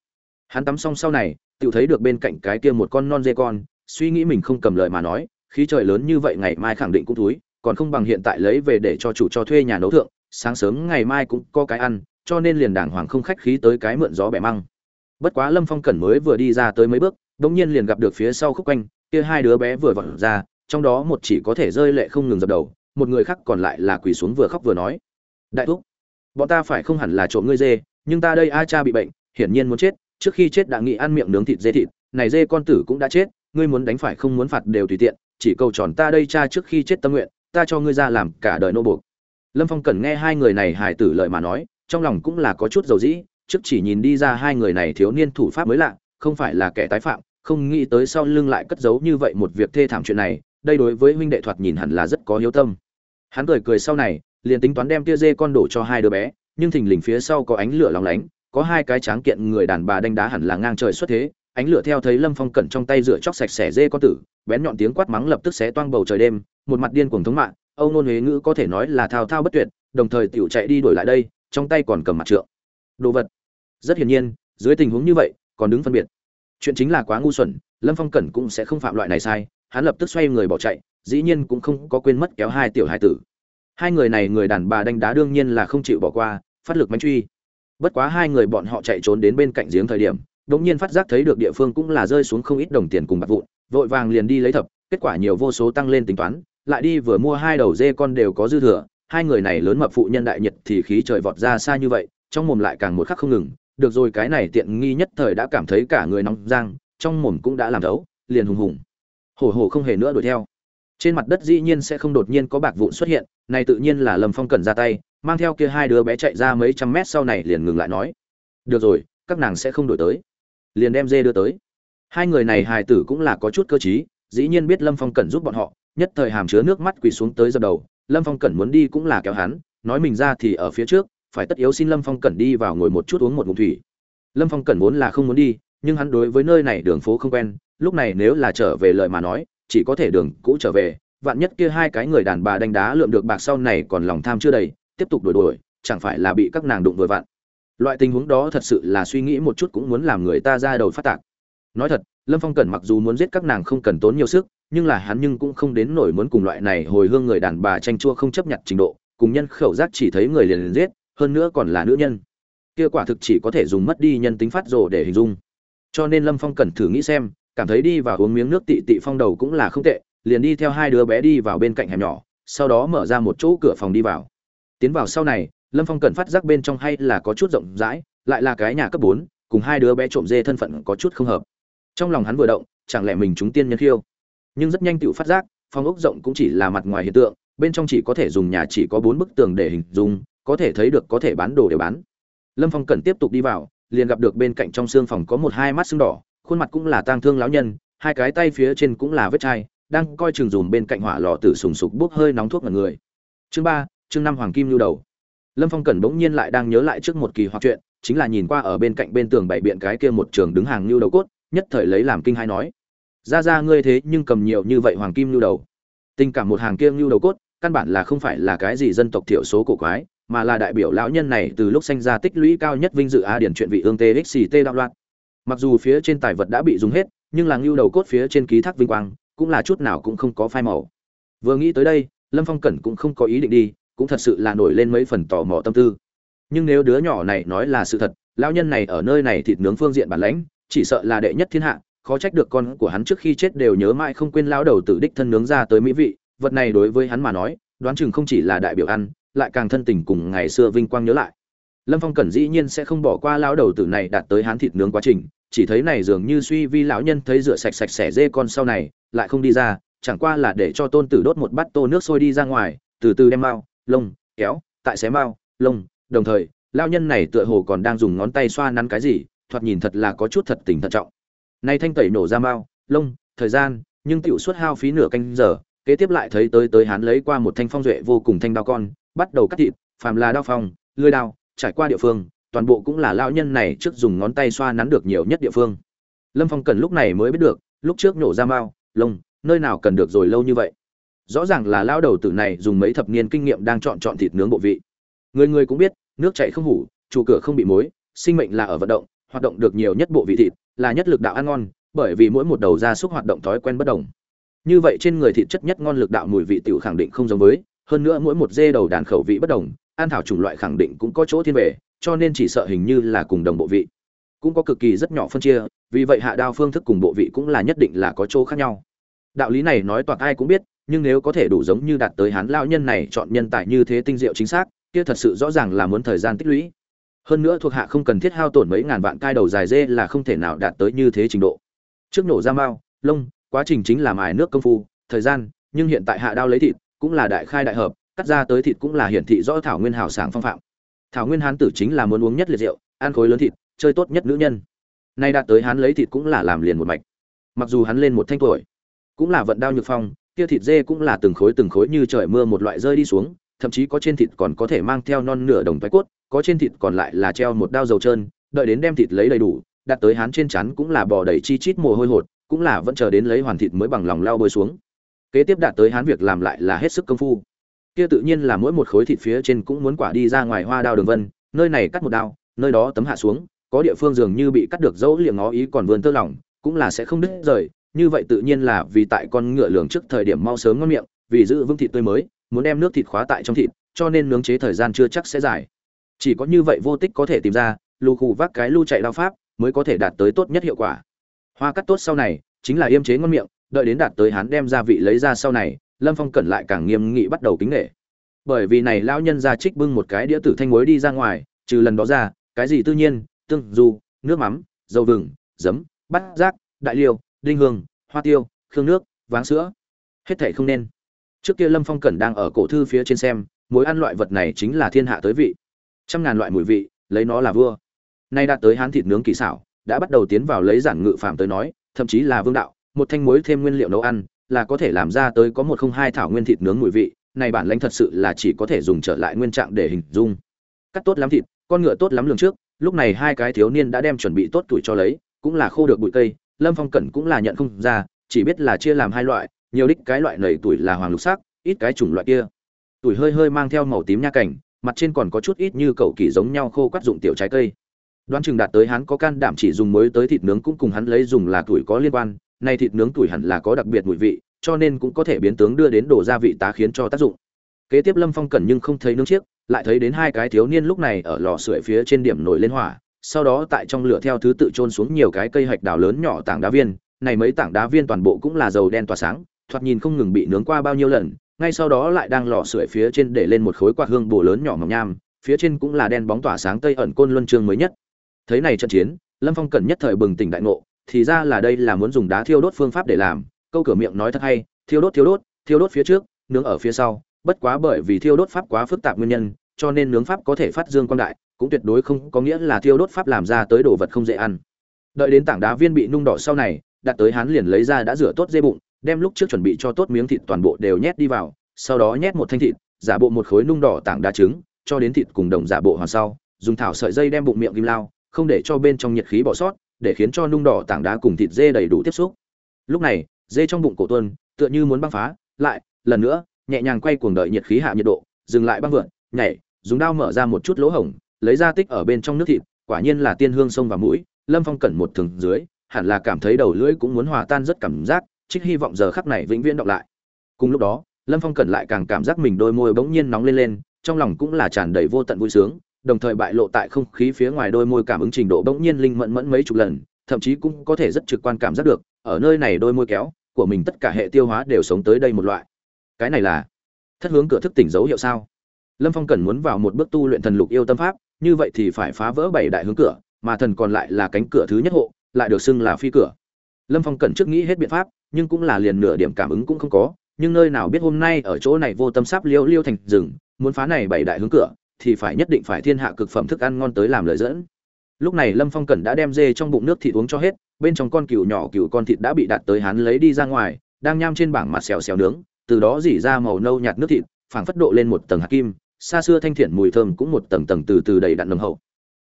Hắn tắm xong sau này tự thấy được bên cạnh cái kia một con non dê con, suy nghĩ mình không cầm lời mà nói, khí trời lớn như vậy ngày mai khẳng định cũng thúi còn không bằng hiện tại lấy về để cho chủ cho thuê nhà nấu thượng, sáng sớm ngày mai cũng có cái ăn, cho nên liền đàng hoàng không khách khí tới cái mượn gió bẻ măng. Bất quá lâm phong cẩn mới vừa đi ra tới mấy bước đ ỗ n g nhiên liền gặp được phía sau khúc quanh, kia hai đứa bé vừa vọt ra, trong đó một chỉ có thể rơi lệ không ngừng dập đầu, một người khác còn lại là quỳ xuống vừa khóc vừa nói, đại thúc, bọn ta phải không hẳn là trộm ngươi dê, nhưng ta đây a cha bị bệnh, hiển nhiên muốn chết, trước khi chết đã nghĩ ăn miệng nướng thịt dê thịt, này dê con tử cũng đã chết, ngươi muốn đánh phải không muốn phạt đều tùy tiện, chỉ cầu tròn ta đây cha trước khi chết tâm nguyện ta cho ngươi ra làm cả đời nô buộc. Lâm phong cần nghe hai người này hài tử lợi mà nói, trong lòng cũng là có chút dầu dĩ, trước chỉ nhìn đi ra hai người này thiếu niên thủ pháp mới lạ, không phải là kẻ tái phạm, không nghĩ tới sau lưng lại cất giấu như vậy một việc thê thảm chuyện này, đây đối với huynh đệ thoạt nhìn hẳn là rất có hiếu tâm. Hắn cười cười sau này, liền tính toán đem tia dê con đổ cho hai đứa bé, nhưng thình lình phía sau có ánh lửa lóng lánh, có hai cái tráng kiện người đàn bà đánh đá hẳn là ngang trời xuất thế, ánh lửa theo thấy lâm phong cẩn trong tay rửa chóc sạch sẽ dê con tử, bén nhọn tiếng quát mắng lập tức xé toang bầu trời đêm một mặt điên cuồng thống mạng, âu nôn huế ngữ có thể nói là thao thao bất tuyệt, đồng thời tiểu chạy đi đổi lại đây, trong tay còn cầm mặt trượng. Đồ vật. Rất hiển nhiên, dưới tình huống như vậy, còn đứng phân biệt. Chuyện chính là quá ngu xuẩn, lâm phong cẩn cũng sẽ không phạm loại này sai, hắn lập tức xoay người bỏ chạy, dĩ nhiên cũng không có quên mất kéo hai tiểu hai tử. Hai người này người đàn bà đánh đá đương nhiên là không chịu bỏ qua, phát lực manh truy. Bất quá hai người bọn họ chạy trốn đến bên cạnh giếng thời điểm, đột nhiên phát giác thấy được địa phương cũng là rơi xuống không ít đồng tiền cùng bạc vụn, vội vàng liền đi lấy thập, kết quả nhiều vô số tăng lên tính toán lại đi vừa mua hai đầu dê con đều có dư thừa, hai người này lớn mập phụ nhân đại nhiệt thì khí trời vọt ra xa như vậy, trong mồm lại càng một khắc không ngừng, được rồi cái này tiện nghi nhất thời đã cảm thấy cả người nóng giang trong mồm cũng đã làm thấu, liền hùng hùng. Hổ hổ không hề nữa đuổi theo. Trên mặt đất dĩ nhiên sẽ không đột nhiên có bạc vụn xuất hiện, này tự nhiên là lâm phong cần ra tay, mang theo kia hai đứa bé chạy ra mấy trăm mét sau này liền ngừng lại nói, được rồi, các nàng sẽ không đổi tới. Liền đem dê đưa tới. Hai người này hài tử cũng là có chút cơ t dĩ nhiên biết lâm phong cần giúp bọn họ nhất thời hàm chứa nước mắt quỳ xuống tới dập đầu, lâm phong cẩn muốn đi cũng là kéo hắn, nói mình ra thì ở phía trước, phải tất yếu xin lâm phong cẩn đi vào ngồi một chút uống một ngụm thủy. Lâm phong cẩn vốn là không muốn đi, nhưng hắn đối với nơi này đường phố không quen, lúc này nếu là trở về lời mà nói, chỉ có thể đường cũ trở về, vạn nhất kia hai cái người đàn bà đánh đá lượm được bạc sau này còn lòng tham chưa đầy, tiếp tục đuổi đuổi, chẳng phải là bị các nàng đụng vừa vặn. Loại tình huống đó thật sự là suy nghĩ một chút cũng muốn làm người ta ra đầu phát tạc. Nói thật, lâm phong cẩn mặc dù muốn giết các nàng không cần tốn nhiều sức nhưng là hắn nhưng cũng không đến nổi muốn cùng loại này hồi hương người đàn bà tranh chua không chấp nhận trình độ, cùng nhân khẩu giác chỉ thấy người liền liền giết, hơn nữa còn là nữ nhân. Kia quả thực chỉ có thể dùng mất đi nhân tính phát rồ để hình dung. Cho nên lâm phong cần thử nghĩ xem, cảm thấy đi vào uống miếng nước tị tị phong đầu cũng là không tệ, liền đi theo hai đứa bé đi vào bên cạnh hẻm nhỏ, sau đó mở ra một chỗ cửa phòng đi vào. Tiến vào sau này, lâm phong cần phát giác bên trong hay là có chút rộng rãi, lại là cái nhà cấp bốn, cùng hai đứa bé trộm dê thân phận có chút không hợp. Trong lòng hắn vừa động, chẳng lẽ mình chúng tiên nhân khiêu? Nhưng rất nhanh tựu phát giác, phòng ốc rộng cũng chỉ là mặt ngoài hiện tượng, bên trong chỉ có thể dùng nhà chỉ có bốn bức tường để hình dung, có thể thấy được có thể bán đồ để bán. Lâm phong cần tiếp tục đi vào, liền gặp được bên cạnh trong xương phòng có một hai mắt sưng đỏ, khuôn mặt cũng là tang thương lão nhân, hai cái tay phía trên cũng là vết chai, đang coi chừng dùm bên cạnh hỏa lò tử sùng sục bốc hơi nóng thuốc ngần người. Chương ba, chương năm hoàng kim lưu đầu. Lâm phong cẩn bỗng nhiên lại đang nhớ lại trước một kỳ hoặc chuyện, chính là nhìn qua ở bên cạnh bên tường bảy biện cái kia một trường đứng hàng lưu đầu cốt, nhất thời lấy làm kinh hai nói ra ra ngươi thế nhưng cầm nhiều như vậy hoàng kim lưu đầu. Tình cảm một hàng kia lưu đầu cốt, căn bản là không phải là cái gì dân tộc thiểu số cổ quái, mà là đại biểu lão nhân này từ lúc sanh ra tích lũy cao nhất vinh dự a điển chuyện vị ương txt đạo loạn. Mặc dù phía trên tài vật đã bị dùng hết, nhưng làng lưu đầu cốt phía trên ký thác vinh quang, cũng là chút nào cũng không có phai màu. Vừa nghĩ tới đây, lâm phong cẩn cũng không có ý định đi, cũng thật sự là nổi lên mấy phần tò mò tâm tư. Nhưng nếu đứa nhỏ này nói là sự thật, lão nhân này ở nơi này thịt nướng phương diện bản lãnh, chỉ sợ là đệ nhất thiên hạ khó trách được con của hắn trước khi chết đều nhớ mãi không quên lão đầu tử đích thân nướng ra tới mỹ vị. Vật này đối với hắn mà nói, đoán chừng không chỉ là đại biểu ăn, lại càng thân tình cùng ngày xưa vinh quang nhớ lại. Lâm phong cẩn dĩ nhiên sẽ không bỏ qua lão đầu tử này đạt tới hắn thịt nướng quá trình, chỉ thấy này dường như suy vi lão nhân thấy rửa sạch sạch sẽ dê con sau này, lại không đi ra, chẳng qua là để cho tôn tử đốt một bát tô nước sôi đi ra ngoài, từ từ đem mao, lông, kéo, tại xé mao, lông, đồng thời, lão nhân này tựa hồ còn đang dùng ngón tay xoa nắn cái gì, thoạt nhìn thật là có chút thật tình thận trọng nay thanh tẩy nổ ra mao lông, thời gian, nhưng tiểu suốt hao phí nửa canh giờ, kế tiếp lại thấy tới tới hắn lấy qua một thanh phong duệ vô cùng thanh đao con, bắt đầu cắt thịt, phàm là đao phong lưỡi đao, trải qua địa phương, toàn bộ cũng là lão nhân này trước dùng ngón tay xoa nắn được nhiều nhất địa phương. Lâm phong cần lúc này mới biết được, lúc trước nổ ra mao lông, nơi nào cần được rồi lâu như vậy. Rõ ràng là lão đầu tử này dùng mấy thập niên kinh nghiệm đang chọn chọn thịt nướng bộ vị. Người người cũng biết, nước chảy không hủ chủ cửa không bị mối sinh mệnh là ở vận động, hoạt động được nhiều nhất bộ vị thịt là nhất lực đạo ăn ngon, bởi vì mỗi một đầu gia súc hoạt động thói quen bất đồng. Như vậy trên người thịt chất nhất ngon lực đạo mùi vị tiểu khẳng định không giống với, hơn nữa mỗi một dê đầu đàn khẩu vị bất đồng, ăn thảo chủng loại khẳng định cũng có chỗ thiên về, cho nên chỉ sợ hình như là cùng đồng bộ vị. Cũng có cực kỳ rất nhỏ phân chia, vì vậy hạ đao phương thức cùng bộ vị cũng là nhất định là có chỗ khác nhau. Đạo lý này nói toạc ai cũng biết, nhưng nếu có thể đủ giống như đạt tới hán lao nhân này chọn nhân tài như thế tinh diệu chính xác, kia thật sự rõ ràng là muốn thời gian tích lũy hơn nữa thuộc hạ không cần thiết hao tổn mấy ngàn vạn cai đầu dài dê là không thể nào đạt tới như thế trình độ. Trước nổ ra mao, lông, quá trình chính là mài nước công phu, thời gian, nhưng hiện tại hạ đao lấy thịt cũng là đại khai đại hợp, cắt ra tới thịt cũng là hiển thị rõ thảo nguyên hào sảng phong phạm. Thảo nguyên hán tử chính là muốn uống nhất liệt rượu, ăn khối lớn thịt, chơi tốt nhất nữ nhân. Nay đạt tới hán lấy thịt cũng là làm liền một mạch. Mặc dù hắn lên một thanh tuổi, cũng là vận đao nhược phong, kia thịt dê cũng là từng khối từng khối như trời mưa một loại rơi đi xuống, thậm chí có trên thịt còn có thể mang theo non nửa đồng thoái cốt có trên thịt còn lại là treo một đao dầu trơn, đợi đến đem thịt lấy đầy đủ, đặt tới hán trên chắn cũng là bò đầy chi chít mồ hôi hột, cũng là vẫn chờ đến lấy hoàn thịt mới bằng lòng lao bơi xuống. Kế tiếp đạt tới hán việc làm lại là hết sức công phu. Kia tự nhiên là mỗi một khối thịt phía trên cũng muốn quả đi ra ngoài hoa đao đường vân, nơi này cắt một đao, nơi đó tấm hạ xuống, có địa phương dường như bị cắt được dấu liệng ngó ý còn vươn tơ lỏng, cũng là sẽ không đứt rời, như vậy tự nhiên là vì tại con ngựa lường trước thời điểm mau sớm ngon miệng, vì giữ vững thịt tươi mới, muốn đem nước thịt khóa tại trong thịt, cho nên nướng chế thời gian chưa chắc sẽ dài chỉ có như vậy vô tích có thể tìm ra lù khù vác cái lưu chạy đao pháp mới có thể đạt tới tốt nhất hiệu quả. Hoa cắt tốt sau này chính là yêm chế ngon miệng đợi đến đạt tới hắn đem gia vị lấy ra sau này lâm phong cẩn lại càng nghiêm nghị bắt đầu kính nghệ bởi vì này lão nhân ra trích bưng một cái đĩa tử thanh muối đi ra ngoài trừ lần đó ra cái gì tự nhiên tương du nước mắm dầu vừng giấm bát rác, đại liêu đinh hương hoa tiêu khương nước váng sữa. Hết thảy không nên. Trước kia lâm phong cẩn đang ở cổ thư phía trên xem mối ăn loại vật này chính là thiên hạ tới vị trăm ngàn loại mùi vị, lấy nó là vua. Nay đã tới hán thịt nướng kỳ xảo, đã bắt đầu tiến vào lấy giản ngự phạm tới nói, thậm chí là vương đạo, một thanh muối thêm nguyên liệu nấu ăn, là có thể làm ra tới có một không hai thảo nguyên thịt nướng mùi vị, này bản lãnh thật sự là chỉ có thể dùng trở lại nguyên trạng để hình dung. Cắt tốt lắm thịt, con ngựa tốt lắm lường trước, lúc này hai cái thiếu niên đã đem chuẩn bị tốt tuổi cho lấy, cũng là khô được bụi cây, lâm phong cẩn cũng là nhận không ra, chỉ biết là chia làm hai loại, nhiều đích cái loại nầy tuổi là hoàng lục sắc, ít cái chủng loại kia. Tuổi hơi hơi mang theo màu tím nha cảnh mặt trên còn có chút ít như cậu kỳ giống nhau khô quắt dụng tiểu trái cây. Đoán chừng đạt tới hắn có can đảm chỉ dùng mới tới thịt nướng cũng cùng hắn lấy dùng là tuổi có liên quan, nay thịt nướng tuổi hẳn là có đặc biệt mùi vị, cho nên cũng có thể biến tướng đưa đến đổ gia vị tá khiến cho tác dụng. Kế tiếp lâm phong cẩn nhưng không thấy nướng chiếc, lại thấy đến hai cái thiếu niên lúc này ở lò sưởi phía trên điểm nổi lên hỏa, sau đó tại trong lửa theo thứ tự trôn xuống nhiều cái cây hạch đào lớn nhỏ tảng đá viên, này mấy tảng đá viên toàn bộ cũng là dầu đen tỏa sáng, thoạt nhìn không ngừng bị nướng qua bao nhiêu lần ngay sau đó lại đang lò sưởi phía trên để lên một khối quạt hương bổ lớn nhỏ mỏng nham, phía trên cũng là đen bóng tỏa sáng tây ẩn côn luân chương mới nhất. Thấy này trận chiến, lâm phong cẩn nhất thời bừng tỉnh đại ngộ, thì ra là đây là muốn dùng đá thiêu đốt phương pháp để làm, câu cửa miệng nói thật hay, thiêu đốt thiêu đốt thiêu đốt phía trước, nướng ở phía sau, bất quá bởi vì thiêu đốt pháp quá phức tạp nguyên nhân, cho nên nướng pháp có thể phát dương quang đại, cũng tuyệt đối không có nghĩa là thiêu đốt pháp làm ra tới đồ vật không dễ ăn. Đợi đến tảng đá viên bị nung đỏ sau này, đặt tới hắn liền lấy ra đã rửa tốt dây bụng đem lúc trước chuẩn bị cho tốt miếng thịt toàn bộ đều nhét đi vào, sau đó nhét một thanh thịt, giả bộ một khối nung đỏ tảng đá trứng, cho đến thịt cùng đồng giả bộ hoàn sau, dùng thảo sợi dây đem bụng miệng ghim lao, không để cho bên trong nhiệt khí bỏ sót, để khiến cho nung đỏ tảng đá cùng thịt dê đầy đủ tiếp xúc. Lúc này, dê trong bụng cổ tuân, tựa như muốn băng phá, lại, lần nữa, nhẹ nhàng quay cuồng đợi nhiệt khí hạ nhiệt độ, dừng lại băng vượn, nhảy, dùng dao mở ra một chút lỗ hổng, lấy ra tích ở bên trong nước thịt, quả nhiên là tiên hương sông và mũi, lâm phong cẩn một thường dưới, hẳn là cảm thấy đầu lưỡi cũng muốn hòa tan rất cảm giác trích hy vọng giờ khắc này vĩnh viễn đọc lại. Cùng lúc đó, lâm phong cẩn lại càng cảm giác mình đôi môi bỗng nhiên nóng lên lên, trong lòng cũng là tràn đầy vô tận vui sướng, đồng thời bại lộ tại không khí phía ngoài đôi môi cảm ứng trình độ bỗng nhiên linh mẫn mẫn mấy chục lần, thậm chí cũng có thể rất trực quan cảm giác được, ở nơi này đôi môi kéo của mình tất cả hệ tiêu hóa đều sống tới đây một loại. Cái này là thất hướng cửa thức tỉnh dấu hiệu sao? Lâm phong cần muốn vào một bước tu luyện thần lục yêu tâm pháp, như vậy thì phải phá vỡ bảy đại hướng cửa, mà thần còn lại là cánh cửa thứ nhất hộ, lại được xưng là phi cửa. Lâm phong cần trước nghĩ hết biện pháp nhưng cũng là liền nửa điểm cảm ứng cũng không có, nhưng nơi nào biết hôm nay ở chỗ này vô tâm sắp liêu liêu thành rừng, muốn phá này bảy đại hướng cửa, thì phải nhất định phải thiên hạ cực phẩm thức ăn ngon tới làm lời dẫn. Lúc này lâm phong cẩn đã đem dê trong bụng nước thịt uống cho hết, bên trong con cừu nhỏ cừu con thịt đã bị đặt tới hắn lấy đi ra ngoài, đang nham trên bảng mặt xèo xèo nướng, từ đó dỉ ra màu nâu nhạt nước thịt, phảng phất độ lên một tầng hạt kim, xa xưa thanh thiện mùi thơm cũng một tầng tầng từ từ đầy đặn nồng hậu.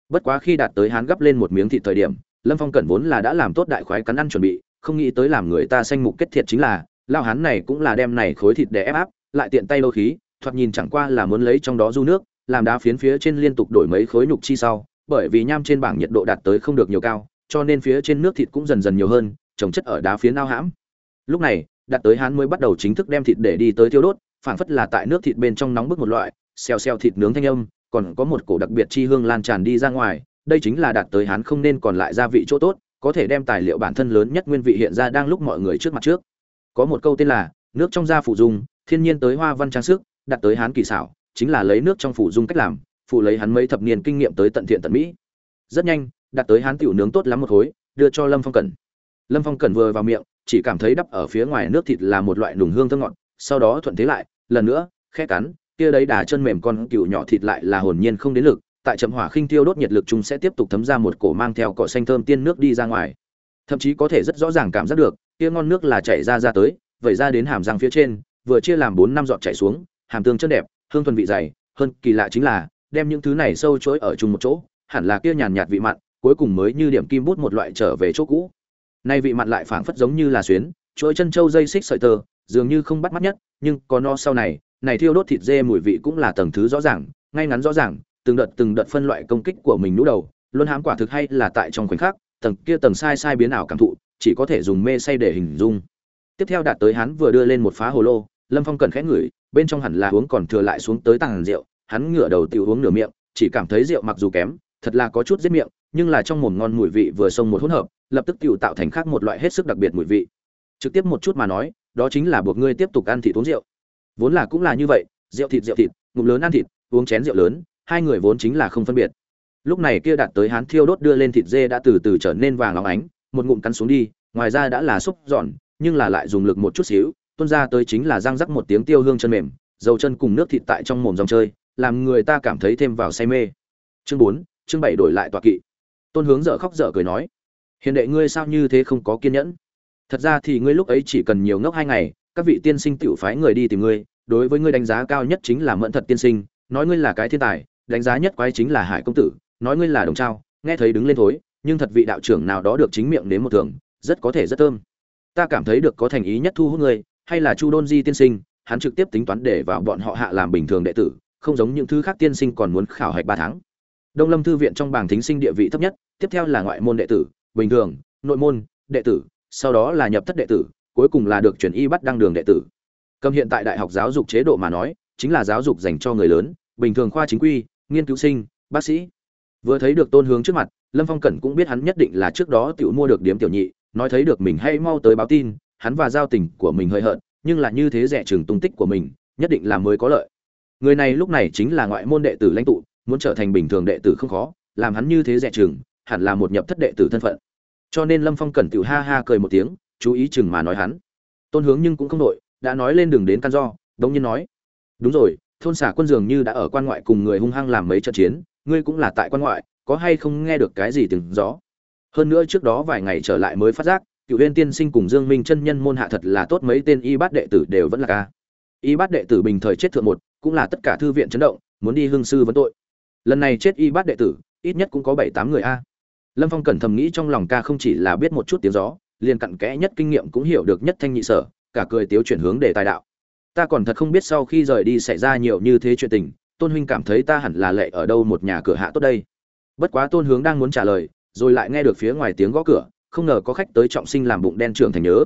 Bất quá khi đạt tới hắn gấp lên một miếng thịt thời điểm, lâm phong cẩn vốn là đã làm tốt đại khoái cắn ăn chuẩn bị không nghĩ tới làm người ta xanh mục kết thiệt chính là lao hán này cũng là đem này khối thịt để ép áp, lại tiện tay lôi khí, thoạt nhìn chẳng qua là muốn lấy trong đó du nước, làm đá phiến phía trên liên tục đổi mấy khối nhục chi sau, bởi vì nham trên bảng nhiệt độ đạt tới không được nhiều cao, cho nên phía trên nước thịt cũng dần dần nhiều hơn, trồng chất ở đá phiến ao hãm. Lúc này, đạt tới hắn mới bắt đầu chính thức đem thịt để đi tới thiêu đốt, phảng phất là tại nước thịt bên trong nóng bức một loại, xèo xèo thịt nướng thanh âm, còn có một cổ đặc biệt chi hương lan tràn đi ra ngoài, đây chính là đạt tới hắn không nên còn lại gia vị chỗ tốt có thể đem tài liệu bản thân lớn nhất nguyên vị hiện ra đang lúc mọi người trước mặt trước. Có một câu tên là, nước trong da phụ dung, thiên nhiên tới hoa văn trang sức, đặt tới hán kỳ xảo, chính là lấy nước trong phủ dung cách làm phụ lấy hắn mấy thập niên kinh nghiệm tới tận thiện tận mỹ. Rất nhanh, đặt tới hán tiểu nướng tốt lắm một khối, đưa cho lâm phong cẩn. Lâm phong cẩn vừa vào miệng, chỉ cảm thấy đắp ở phía ngoài nước thịt là một loại nùng hương thơm ngọt, sau đó thuận thế lại, lần nữa, khẽ cắn, kia đấy đà chân mềm con cựu nhỏ thịt lại là hồn nhiên không đến lực tại chậm hỏa khinh tiêu đốt nhiệt lực chúng sẽ tiếp tục thấm ra một cổ mang theo cỏ xanh thơm tiên nước đi ra ngoài. Thậm chí có thể rất rõ ràng cảm giác được, kia ngon nước là chảy ra ra tới, vẩy ra đến hàm răng phía trên, vừa chia làm bốn năm giọt chảy xuống, hàm tương chân đẹp, hương thuần vị dày, hơn kỳ lạ chính là, đem những thứ này sâu chối ở chung một chỗ, hẳn là kia nhàn nhạt vị mặn, cuối cùng mới như điểm kim bút một loại trở về chỗ cũ. Nay vị mặn lại phảng phất giống như là xuyến, chuỗi chân trâu dây xích sợi tơ, dường như không bắt mắt nhất, nhưng có no sau này này thiêu đốt thịt dê mùi vị cũng là tầng thứ rõ ràng, ngay ngắn rõ ràng từng đợt từng đợt phân loại công kích của mình nũ đầu luôn hám quả thực hay là tại trong khoảnh khắc, tầng kia tầng sai sai biến ảo cảm thụ, chỉ có thể dùng mê say để hình dung. Tiếp theo đạt tới hắn vừa đưa lên một phá hồ lô, lâm phong cần khẽ ngửi, bên trong hẳn là uống còn thừa lại xuống tới tàng rượu, hắn ngửa đầu tiêu uống nửa miệng, chỉ cảm thấy rượu mặc dù kém, thật là có chút giết miệng, nhưng là trong mồm ngon mùi vị vừa xông một hỗn hợp, lập tức tiêu tạo thành khác một loại hết sức đặc biệt mùi vị. Trực tiếp một chút mà nói, đó chính là buộc ngươi tiếp tục ăn thịt uống rượu. Vốn là cũng là như vậy, rượu thịt rượu thịt, ngụm lớn ăn thịt, uống chén rượu lớn hai người vốn chính là không phân biệt. Lúc này kia đạt tới hán thiêu đốt đưa lên thịt dê đã từ từ trở nên vàng óng ánh, một ngụm cắn xuống đi, ngoài ra đã là xúc giòn, nhưng là lại dùng lực một chút xíu, tuôn ra tới chính là răng rắc một tiếng tiêu hương chân mềm, dầu chân cùng nước thịt tại trong mồm dòng chơi, làm người ta cảm thấy thêm vào say mê. Chương bốn, chương bảy đổi lại tọa kỵ. Tôn hướng dở khóc dở cười nói, hiền đệ ngươi sao như thế không có kiên nhẫn? Thật ra thì ngươi lúc ấy chỉ cần nhiều ngốc hai ngày, các vị tiên sinh tiểu phái người đi tìm ngươi, đối với ngươi đánh giá cao nhất chính là mẫn thật tiên sinh, nói ngươi là cái thiên tài đánh giá nhất quái chính là hải công tử, nói ngươi là đồng trao, nghe thấy đứng lên thối, nhưng thật vị đạo trưởng nào đó được chính miệng đến một thường rất có thể rất thơm. Ta cảm thấy được có thành ý nhất thu hút ngươi, hay là chu đôn di tiên sinh, hắn trực tiếp tính toán để vào bọn họ hạ làm bình thường đệ tử, không giống những thứ khác tiên sinh còn muốn khảo hạch ba tháng. Đông lâm thư viện trong bảng thính sinh địa vị thấp nhất, tiếp theo là ngoại môn đệ tử, bình thường, nội môn, đệ tử, sau đó là nhập thất đệ tử, cuối cùng là được chuyển y bắt đăng đường đệ tử. Cầm hiện tại đại học giáo dục chế độ mà nói, chính là giáo dục dành cho người lớn, bình thường khoa chính quy nghiên cứu sinh, bác sĩ. Vừa thấy được tôn hướng trước mặt, lâm phong cẩn cũng biết hắn nhất định là trước đó tiểu mua được điếm tiểu nhị, nói thấy được mình hay mau tới báo tin, hắn và giao tình của mình hơi hận nhưng là như thế rẻ chừng tung tích của mình, nhất định là mới có lợi. Người này lúc này chính là ngoại môn đệ tử lãnh tụ, muốn trở thành bình thường đệ tử không khó, làm hắn như thế rẻ chừng, hẳn là một nhập thất đệ tử thân phận. Cho nên lâm phong cẩn tiểu ha ha cười một tiếng, chú ý chừng mà nói hắn. Tôn hướng nhưng cũng không đội đã nói lên đường đến căn do, đống nhiên nói, đúng rồi thôn xả quân dường như đã ở quan ngoại cùng người hung hăng làm mấy trận chiến, ngươi cũng là tại quan ngoại, có hay không nghe được cái gì từng gió? Hơn nữa trước đó vài ngày trở lại mới phát giác, cựu huyên tiên sinh cùng dương minh chân nhân môn hạ thật là tốt mấy tên y bát đệ tử đều vẫn là ca. Y bát đệ tử bình thời chết thượng một, cũng là tất cả thư viện chấn động, muốn đi hương sư vấn tội. Lần này chết y bát đệ tử, ít nhất cũng có bảy tám người a. Lâm phong cẩn thầm nghĩ trong lòng ca không chỉ là biết một chút tiếng gió, liền cặn kẽ nhất kinh nghiệm cũng hiểu được nhất thanh nhị sở, cả cười tiếu chuyển hướng để tài đạo ta còn thật không biết sau khi rời đi xảy ra nhiều như thế chuyện tình, tôn huynh cảm thấy ta hẳn là lệ ở đâu một nhà cửa hạ tốt đây. Bất quá tôn hướng đang muốn trả lời, rồi lại nghe được phía ngoài tiếng gõ cửa, không ngờ có khách tới trọng sinh làm bụng đen trưởng thành nhớ.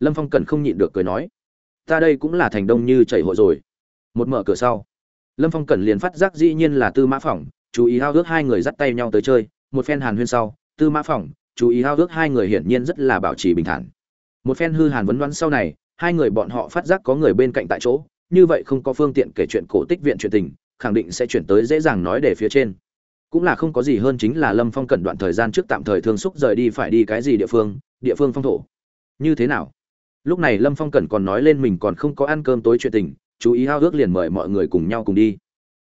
Lâm phong cần không nhịn được cười nói, ta đây cũng là thành đông như chảy hội rồi. Một mở cửa sau, lâm phong cẩn liền phát giác dĩ nhiên là tư mã phỏng, chú ý hao ước hai người dắt tay nhau tới chơi, một phen hàn huyên sau, tư mã phỏng, chú ý hao ước hai người hiển nhiên rất là bảo trì bình thản. Một phen hư hàn vấn đoán sau này hai người bọn họ phát giác có người bên cạnh tại chỗ, như vậy không có phương tiện kể chuyện cổ tích viện chuyện tình, khẳng định sẽ chuyển tới dễ dàng nói để phía trên. Cũng là không có gì hơn chính là lâm phong cẩn đoạn thời gian trước tạm thời thương xúc rời đi phải đi cái gì địa phương địa phương phong thổ. Như thế nào? Lúc này lâm phong cẩn còn nói lên mình còn không có ăn cơm tối chuyện tình, chú ý hao ước liền mời mọi người cùng nhau cùng đi.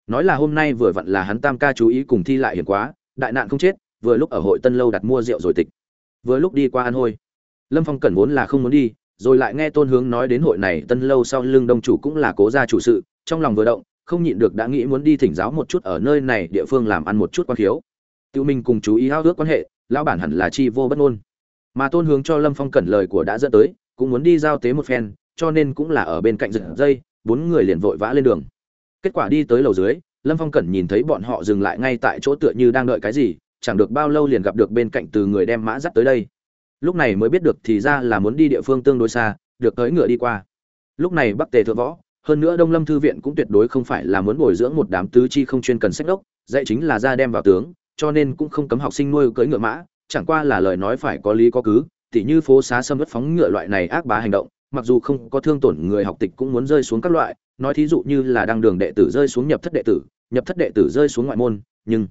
Nói là hôm nay vừa vặn là hắn tam ca chú ý cùng thi lại hiền quá, đại nạn không chết, vừa lúc ở hội tân lâu đặt mua rượu rồi tịch. Vừa lúc đi qua ăn hôi. Lâm phong cẩn vốn là không muốn đi rồi lại nghe tôn hướng nói đến hội này, tân lâu sau lưng đông chủ cũng là cố gia chủ sự, trong lòng vừa động, không nhịn được đã nghĩ muốn đi thỉnh giáo một chút ở nơi này địa phương làm ăn một chút quan khiếu tự mình cùng chú ý hao ước quan hệ, lão bản hẳn là chi vô bất ngôn. Mà tôn hướng cho lâm phong cẩn lời của đã dẫn tới, cũng muốn đi giao tế một phen, cho nên cũng là ở bên cạnh giật dây, bốn người liền vội vã lên đường. Kết quả đi tới lầu dưới, lâm phong cẩn nhìn thấy bọn họ dừng lại ngay tại chỗ tựa như đang đợi cái gì, chẳng được bao lâu liền gặp được bên cạnh từ người đem mã dắt tới đây lúc này mới biết được thì ra là muốn đi địa phương tương đối xa, được tới ngựa đi qua. Lúc này bắc tề thượng võ, hơn nữa đông lâm thư viện cũng tuyệt đối không phải là muốn bồi dưỡng một đám tứ chi không chuyên cần sách đốc, dạy chính là ra đem vào tướng, cho nên cũng không cấm học sinh nuôi cưỡi ngựa mã, chẳng qua là lời nói phải có lý có cứ, tỉ như phố xá xâm vất phóng ngựa loại này ác bá hành động, mặc dù không có thương tổn người học tịch cũng muốn rơi xuống các loại, nói thí dụ như là đăng đường đệ tử rơi xuống nhập thất đệ tử, nhập thất đệ tử rơi xuống ngoại môn, nhưng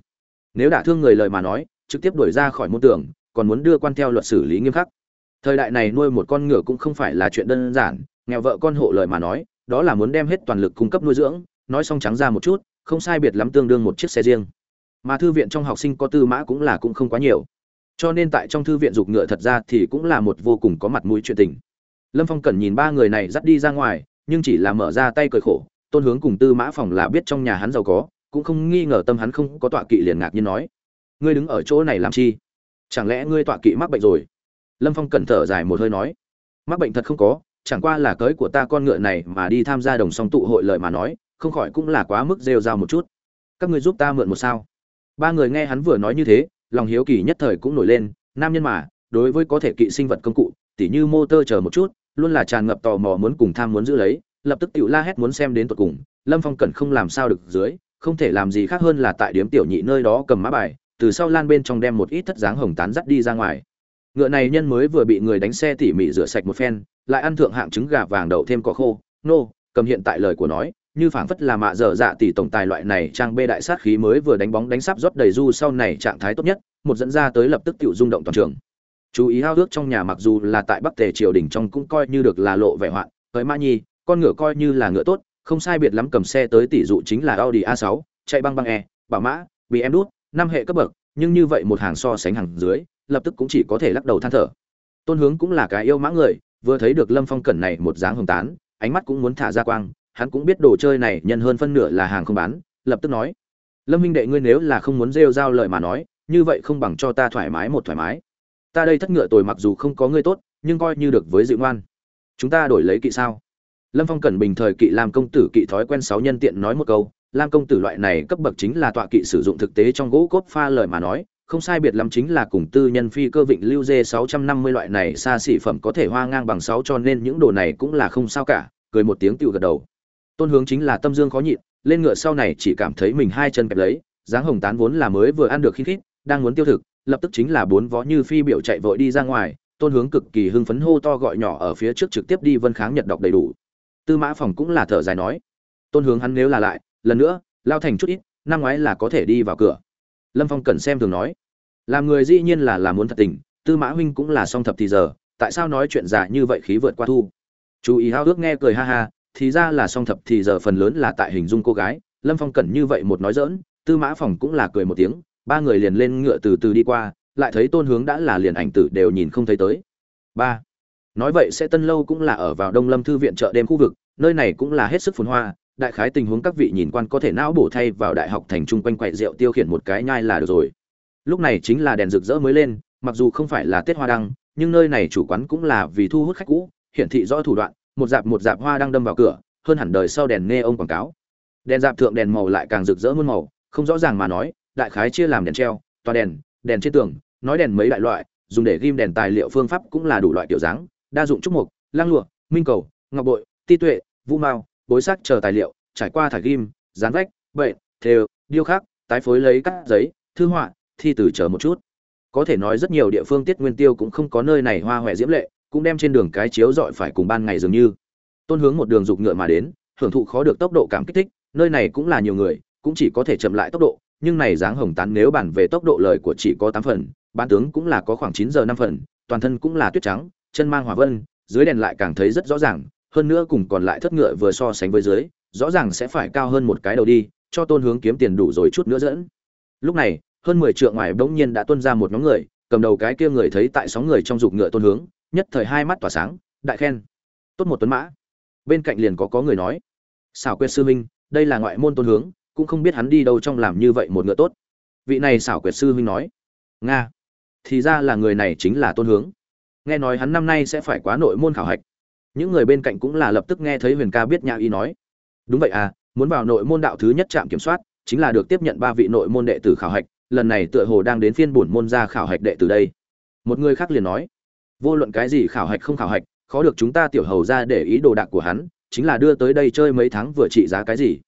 nếu đả thương người lời mà nói, trực tiếp đuổi ra khỏi môn tưởng còn muốn đưa quan theo luật xử lý nghiêm khắc. Thời đại này nuôi một con ngựa cũng không phải là chuyện đơn giản, nghèo vợ con hộ lời mà nói, đó là muốn đem hết toàn lực cung cấp nuôi dưỡng, nói xong trắng ra một chút, không sai biệt lắm tương đương một chiếc xe riêng. Mà thư viện trong học sinh có tư mã cũng là cũng không quá nhiều. Cho nên tại trong thư viện dục ngựa thật ra thì cũng là một vô cùng có mặt mũi chuyện tình. Lâm phong cần nhìn ba người này dắt đi ra ngoài, nhưng chỉ là mở ra tay cười khổ, tôn hướng cùng tư mã phòng là biết trong nhà hắn giàu có, cũng không nghi ngờ tâm hắn không có tọa kỵ liền ngạc nhiên nói, ngươi đứng ở chỗ này làm chi? Chẳng lẽ ngươi tọa kỵ mắc bệnh rồi? Lâm phong cẩn thở dài một hơi nói. Mắc bệnh thật không có, chẳng qua là cưới của ta con ngựa này mà đi tham gia đồng song tụ hội lợi mà nói, không khỏi cũng là quá mức rêu rao một chút. Các ngươi giúp ta mượn một sao. Ba người nghe hắn vừa nói như thế, lòng hiếu kỳ nhất thời cũng nổi lên, nam nhân mà, đối với có thể kỵ sinh vật công cụ, tỉ như motor chờ một chút, luôn là tràn ngập tò mò muốn cùng tham muốn giữ lấy, lập tức tiểu la hét muốn xem đến tận cùng, lâm phong cẩn không làm sao được dưới, không thể làm gì khác hơn là tại điếm tiểu nhị nơi đó cầm mã bài từ sau lan bên trong đem một ít thất dáng hồng tán dắt đi ra ngoài. Ngựa này nhân mới vừa bị người đánh xe tỉ mỉ rửa sạch một phen, lại ăn thượng hạng trứng gà vàng đậu thêm cỏ khô. Nô, cầm hiện tại lời của nói, như phảng phất là mạ dở dạ tỷ tổng tài loại này trang bê đại sát khí mới vừa đánh bóng đánh sắp rót đầy du sau này trạng thái tốt nhất, một dẫn ra tới lập tức tự rung động toàn trường. Chú ý hao ước trong nhà mặc dù là tại bắc tề triều đình trong cũng coi như được là lộ vẻ hoạn với mã nhi, con ngựa coi như là ngựa tốt, không sai biệt lắm cầm xe tới tỷ dụ chính là audi a 6 chạy băng băng e bảo mã bị em đút năm hệ cấp bậc, nhưng như vậy một hàng so sánh hàng dưới, lập tức cũng chỉ có thể lắc đầu than thở. Tôn hướng cũng là cái yêu mã người, vừa thấy được lâm phong cẩn này một dáng hồng tán, ánh mắt cũng muốn thả ra quang, hắn cũng biết đồ chơi này nhân hơn phân nửa là hàng không bán, lập tức nói, lâm minh đệ ngươi nếu là không muốn rêu giao lời mà nói, như vậy không bằng cho ta thoải mái một thoải mái. Ta đây thất ngựa tồi mặc dù không có ngươi tốt, nhưng coi như được với dịu ngoan. Chúng ta đổi lấy kỵ sao? Lâm phong cẩn bình thời kỵ làm công tử kỵ thói quen sáu nhân tiện nói một câu lam công tử loại này cấp bậc chính là tọa kỵ sử dụng thực tế trong gỗ cốt pha lời mà nói không sai biệt lắm chính là cùng tư nhân phi cơ vịnh lưu dê 650 loại này xa xỉ phẩm có thể hoa ngang bằng 6 cho nên những đồ này cũng là không sao cả, cười một tiếng tiểu gật đầu. Tôn hướng chính là tâm dương khó nhịn, lên ngựa sau này chỉ cảm thấy mình hai chân kẹp lấy, dáng hồng tán vốn là mới vừa ăn được khi khít, đang muốn tiêu thực, lập tức chính là bốn vó như phi biểu chạy vội đi ra ngoài, tôn hướng cực kỳ hưng phấn hô to gọi nhỏ ở phía trước trực tiếp đi vân kháng nhật đọc đầy đủ tư mã phòng cũng là thở dài nói tôn hướng hắn nếu là lại lần nữa, lao thành chút ít, năm ngoái là có thể đi vào cửa. Lâm phong cần xem thường nói. Làm người dĩ nhiên là làm muốn thật tình, tư mã huynh cũng là song thập thì giờ, tại sao nói chuyện giả như vậy khí vượt qua thu? Chú ý hao ước nghe cười ha ha, thì ra là song thập thì giờ phần lớn là tại hình dung cô gái, lâm phong cẩn như vậy một nói dỡn tư mã phòng cũng là cười một tiếng, ba người liền lên ngựa từ từ đi qua, lại thấy tôn hướng đã là liền ảnh tử đều nhìn không thấy tới. Ba. Nói vậy sẽ tân lâu cũng là ở vào đông lâm thư viện chợ đêm khu vực, nơi này cũng là hết sức phồn hoa đại khái tình huống các vị nhìn quan có thể não bổ thay vào đại học thành trung quanh quậy rượu tiêu khiển một cái nhai là được rồi. Lúc này chính là đèn rực rỡ mới lên, mặc dù không phải là tết hoa đăng, nhưng nơi này chủ quán cũng là vì thu hút khách cũ, hiển thị rõ thủ đoạn, một dạp một dạp hoa đang đâm vào cửa, hơn hẳn đời sau đèn nghe ông quảng cáo. Đèn dạp thượng đèn màu lại càng rực rỡ muôn màu, không rõ ràng mà nói, đại khái chia làm đèn treo toa đèn đèn trên tường, nói đèn mấy đại loại, dùng để ghim đèn tài liệu phương pháp cũng là đủ loại kiểu dáng, đa dụng trúc mục, lang lụa, minh cầu, ngọc bội, ti tuệ, vũ mao bối sắc chờ tài liệu, trải qua thải ghim, dán vách bệnh thêu, điêu khắc, tái phối lấy cắt giấy, thư họa, thi từ chờ một chút. Có thể nói rất nhiều địa phương tiết nguyên tiêu cũng không có nơi này hoa hoẹ diễm lệ, cũng đem trên đường cái chiếu dọi phải cùng ban ngày dường như. Tôn hướng một đường dục ngựa mà đến, hưởng thụ khó được tốc độ cảm kích thích, nơi này cũng là nhiều người, cũng chỉ có thể chậm lại tốc độ, nhưng này dáng hồng tán nếu bản về tốc độ lời của chỉ có tám phần ban tướng cũng là có khoảng chín giờ năm phần, toàn thân cũng là tuyết trắng, chân mang hỏa vân, dưới đèn lại càng thấy rất rõ ràng hơn nữa cùng còn lại thất ngựa vừa so sánh với dưới, rõ ràng sẽ phải cao hơn một cái đầu đi, cho tôn hướng kiếm tiền đủ rồi chút nữa dẫn. Lúc này, hơn mười trượng ngoài bỗng nhiên đã tuôn ra một nhóm người, cầm đầu cái kia người thấy tại sóng người trong dục ngựa tôn hướng, nhất thời hai mắt tỏa sáng, đại khen. Tốt một tuấn mã. Bên cạnh liền có có người nói, xảo quyệt sư huynh, đây là ngoại môn tôn hướng, cũng không biết hắn đi đâu trong làm như vậy một ngựa tốt. Vị này xảo quyệt sư huynh nói, nga, thì ra là người này chính là tôn hướng. Nghe nói hắn năm nay sẽ phải quá nội môn khảo hạch những người bên cạnh cũng là lập tức nghe thấy huyền ca biết nhã y nói. Đúng vậy à muốn vào nội môn đạo thứ nhất trạm kiểm soát, chính là được tiếp nhận ba vị nội môn đệ tử khảo hạch, lần này tựa hồ đang đến phiên bổn môn ra khảo hạch đệ tử đây. Một người khác liền nói, vô luận cái gì khảo hạch không khảo hạch, khó được chúng ta tiểu hầu ra để ý đồ đạc của hắn, chính là đưa tới đây chơi mấy tháng vừa trị giá cái gì.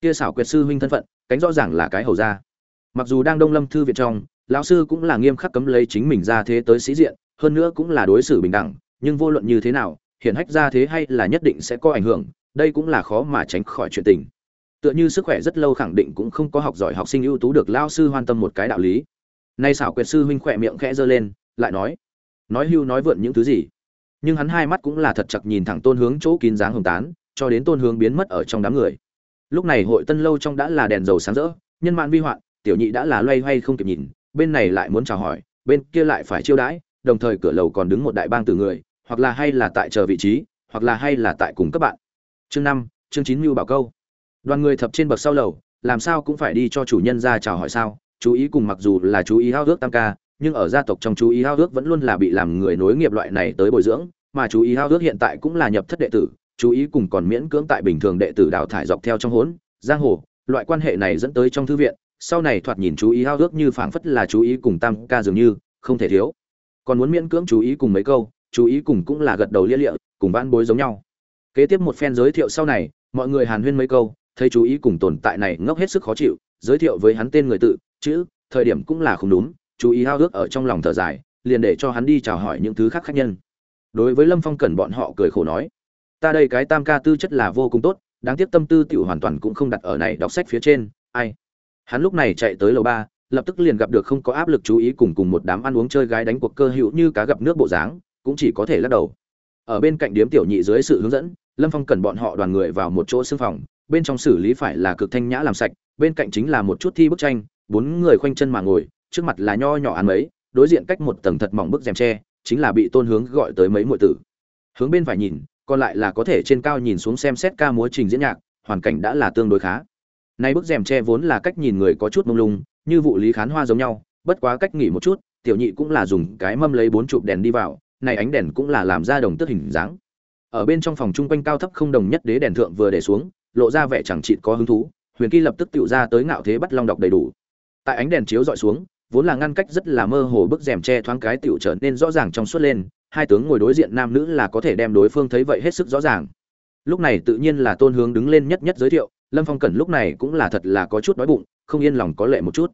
Kia xảo quyệt sư huynh thân phận, cánh rõ ràng là cái hầu ra mặc dù đang đông lâm thư viện trong, lão sư cũng là nghiêm khắc cấm lấy chính mình ra thế tới sĩ diện, hơn nữa cũng là đối xử bình đẳng, nhưng vô luận như thế nào Hiện hách ra thế hay là nhất định sẽ có ảnh hưởng, đây cũng là khó mà tránh khỏi chuyện tình. Tựa như sức khỏe rất lâu khẳng định cũng không có học giỏi học sinh ưu tú được lao sư quan tâm một cái đạo lý. Nay xảo quyệt sư huynh khỏe miệng khẽ giơ lên, lại nói nói hưu nói vượn những thứ gì? Nhưng hắn hai mắt cũng là thật chặt nhìn thẳng tôn hướng chỗ kín dáng hồng tán, cho đến tôn hướng biến mất ở trong đám người. Lúc này hội tân lâu trong đã là đèn dầu sáng rỡ, nhân mạng vi hoạn, tiểu nhị đã là loay hoay không kịp nhìn, bên này lại muốn chào hỏi, bên kia lại phải chiêu đãi, đồng thời cửa lầu còn đứng một đại bang từ người hoặc là hay là tại chờ vị trí, hoặc là hay là tại cùng các bạn. Chương năm, chương chín mưu bảo câu. Đoàn người thập trên bậc sau lầu, làm sao cũng phải đi cho chủ nhân ra chào hỏi sao? Chú ý cùng mặc dù là chú ý hao ước tam ca, nhưng ở gia tộc trong chú ý hao ước vẫn luôn là bị làm người nối nghiệp loại này tới bồi dưỡng, mà chú ý hao ước hiện tại cũng là nhập thất đệ tử, chú ý cùng còn miễn cưỡng tại bình thường đệ tử đào thải dọc theo trong hỗn giang hồ, loại quan hệ này dẫn tới trong thư viện, sau này thoạt nhìn chú ý hao ước như phảng phất là chú ý cùng tam ca dường như, không thể thiếu. Còn muốn miễn cưỡng chú ý cùng mấy câu chú ý cùng cũng là gật đầu lia lịa, cùng van bối giống nhau. Kế tiếp một phen giới thiệu sau này, mọi người hàn huyên mấy câu, thấy chú ý cùng tồn tại này ngốc hết sức khó chịu, giới thiệu với hắn tên người tự, chữ, thời điểm cũng là không đúng, chú ý hao ước ở trong lòng thở dài, liền để cho hắn đi chào hỏi những thứ khác khác nhân. Đối với lâm phong cần bọn họ cười khổ nói, ta đây cái tam ca tư chất là vô cùng tốt, đáng tiếc tâm tư tiểu hoàn toàn cũng không đặt ở này đọc sách phía trên, ai? Hắn lúc này chạy tới lầu ba, lập tức liền gặp được không có áp lực chú ý cùng cùng một đám ăn uống chơi gái đánh cuộc cơ hữu như cá gặp nước bộ dáng cũng chỉ có thể lắc đầu. Ở bên cạnh điếm tiểu nhị dưới sự hướng dẫn, lâm phong cần bọn họ đoàn người vào một chỗ xương phòng, bên trong xử lý phải là cực thanh nhã làm sạch, bên cạnh chính là một chút thi bức tranh, bốn người khoanh chân mà ngồi, trước mặt là nho nhỏ ăn mấy, đối diện cách một tầng thật mỏng bức rèm tre, chính là bị tôn hướng gọi tới mấy muội tử. Hướng bên phải nhìn, còn lại là có thể trên cao nhìn xuống xem xét ca múa trình diễn nhạc, hoàn cảnh đã là tương đối khá. Nay bức rèm tre vốn là cách nhìn người có chút mông lung, như vụ lý khán hoa giống nhau, bất quá cách nghỉ một chút, tiểu nhị cũng là dùng cái mâm lấy bốn chụp đèn đi vào này ánh đèn cũng là làm ra đồng tước hình dáng. Ở bên trong phòng trung quanh cao thấp không đồng nhất đế đèn thượng vừa để xuống, lộ ra vẻ chẳng chịt có hứng thú, huyền kỳ lập tức tự ra tới ngạo thế bắt long đọc đầy đủ. Tại ánh đèn chiếu dọi xuống, vốn là ngăn cách rất là mơ hồ bức rèm che thoáng cái tiểu trở nên rõ ràng trong suốt lên, hai tướng ngồi đối diện nam nữ là có thể đem đối phương thấy vậy hết sức rõ ràng. Lúc này tự nhiên là tôn hướng đứng lên nhất nhất giới thiệu, lâm phong cẩn lúc này cũng là thật là có chút đói bụng, không yên lòng có lệ một chút.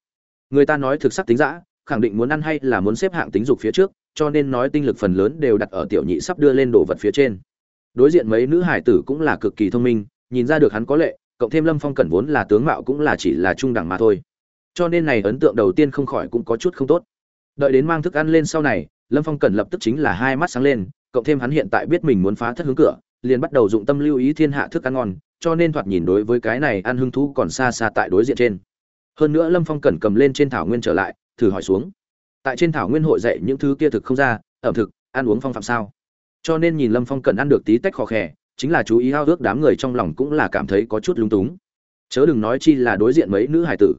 Người ta nói thực sắc tính giã khẳng định muốn ăn hay là muốn xếp hạng tính dục phía trước, cho nên nói tinh lực phần lớn đều đặt ở tiểu nhị sắp đưa lên đồ vật phía trên. Đối diện mấy nữ hải tử cũng là cực kỳ thông minh, nhìn ra được hắn có lệ, cộng thêm lâm phong cẩn vốn là tướng mạo cũng là chỉ là trung đẳng mà thôi. Cho nên này ấn tượng đầu tiên không khỏi cũng có chút không tốt. Đợi đến mang thức ăn lên sau này, lâm phong cẩn lập tức chính là hai mắt sáng lên, cộng thêm hắn hiện tại biết mình muốn phá thất hướng cửa, liền bắt đầu dụng tâm lưu ý thiên hạ thức ăn ngon, cho nên thoạt nhìn đối với cái này ăn hứng thú còn xa xa tại đối diện trên. Hơn nữa lâm phong cẩn cầm lên trên thảo nguyên trở lại thử hỏi xuống. Tại trên thảo nguyên hội dạy những thứ kia thực không ra, ẩm thực, ăn uống phong phạm sao? Cho nên nhìn lâm phong cần ăn được tí tách khó khè, chính là chú ý hao ước đám người trong lòng cũng là cảm thấy có chút lung túng. Chớ đừng nói chi là đối diện mấy nữ hải tử.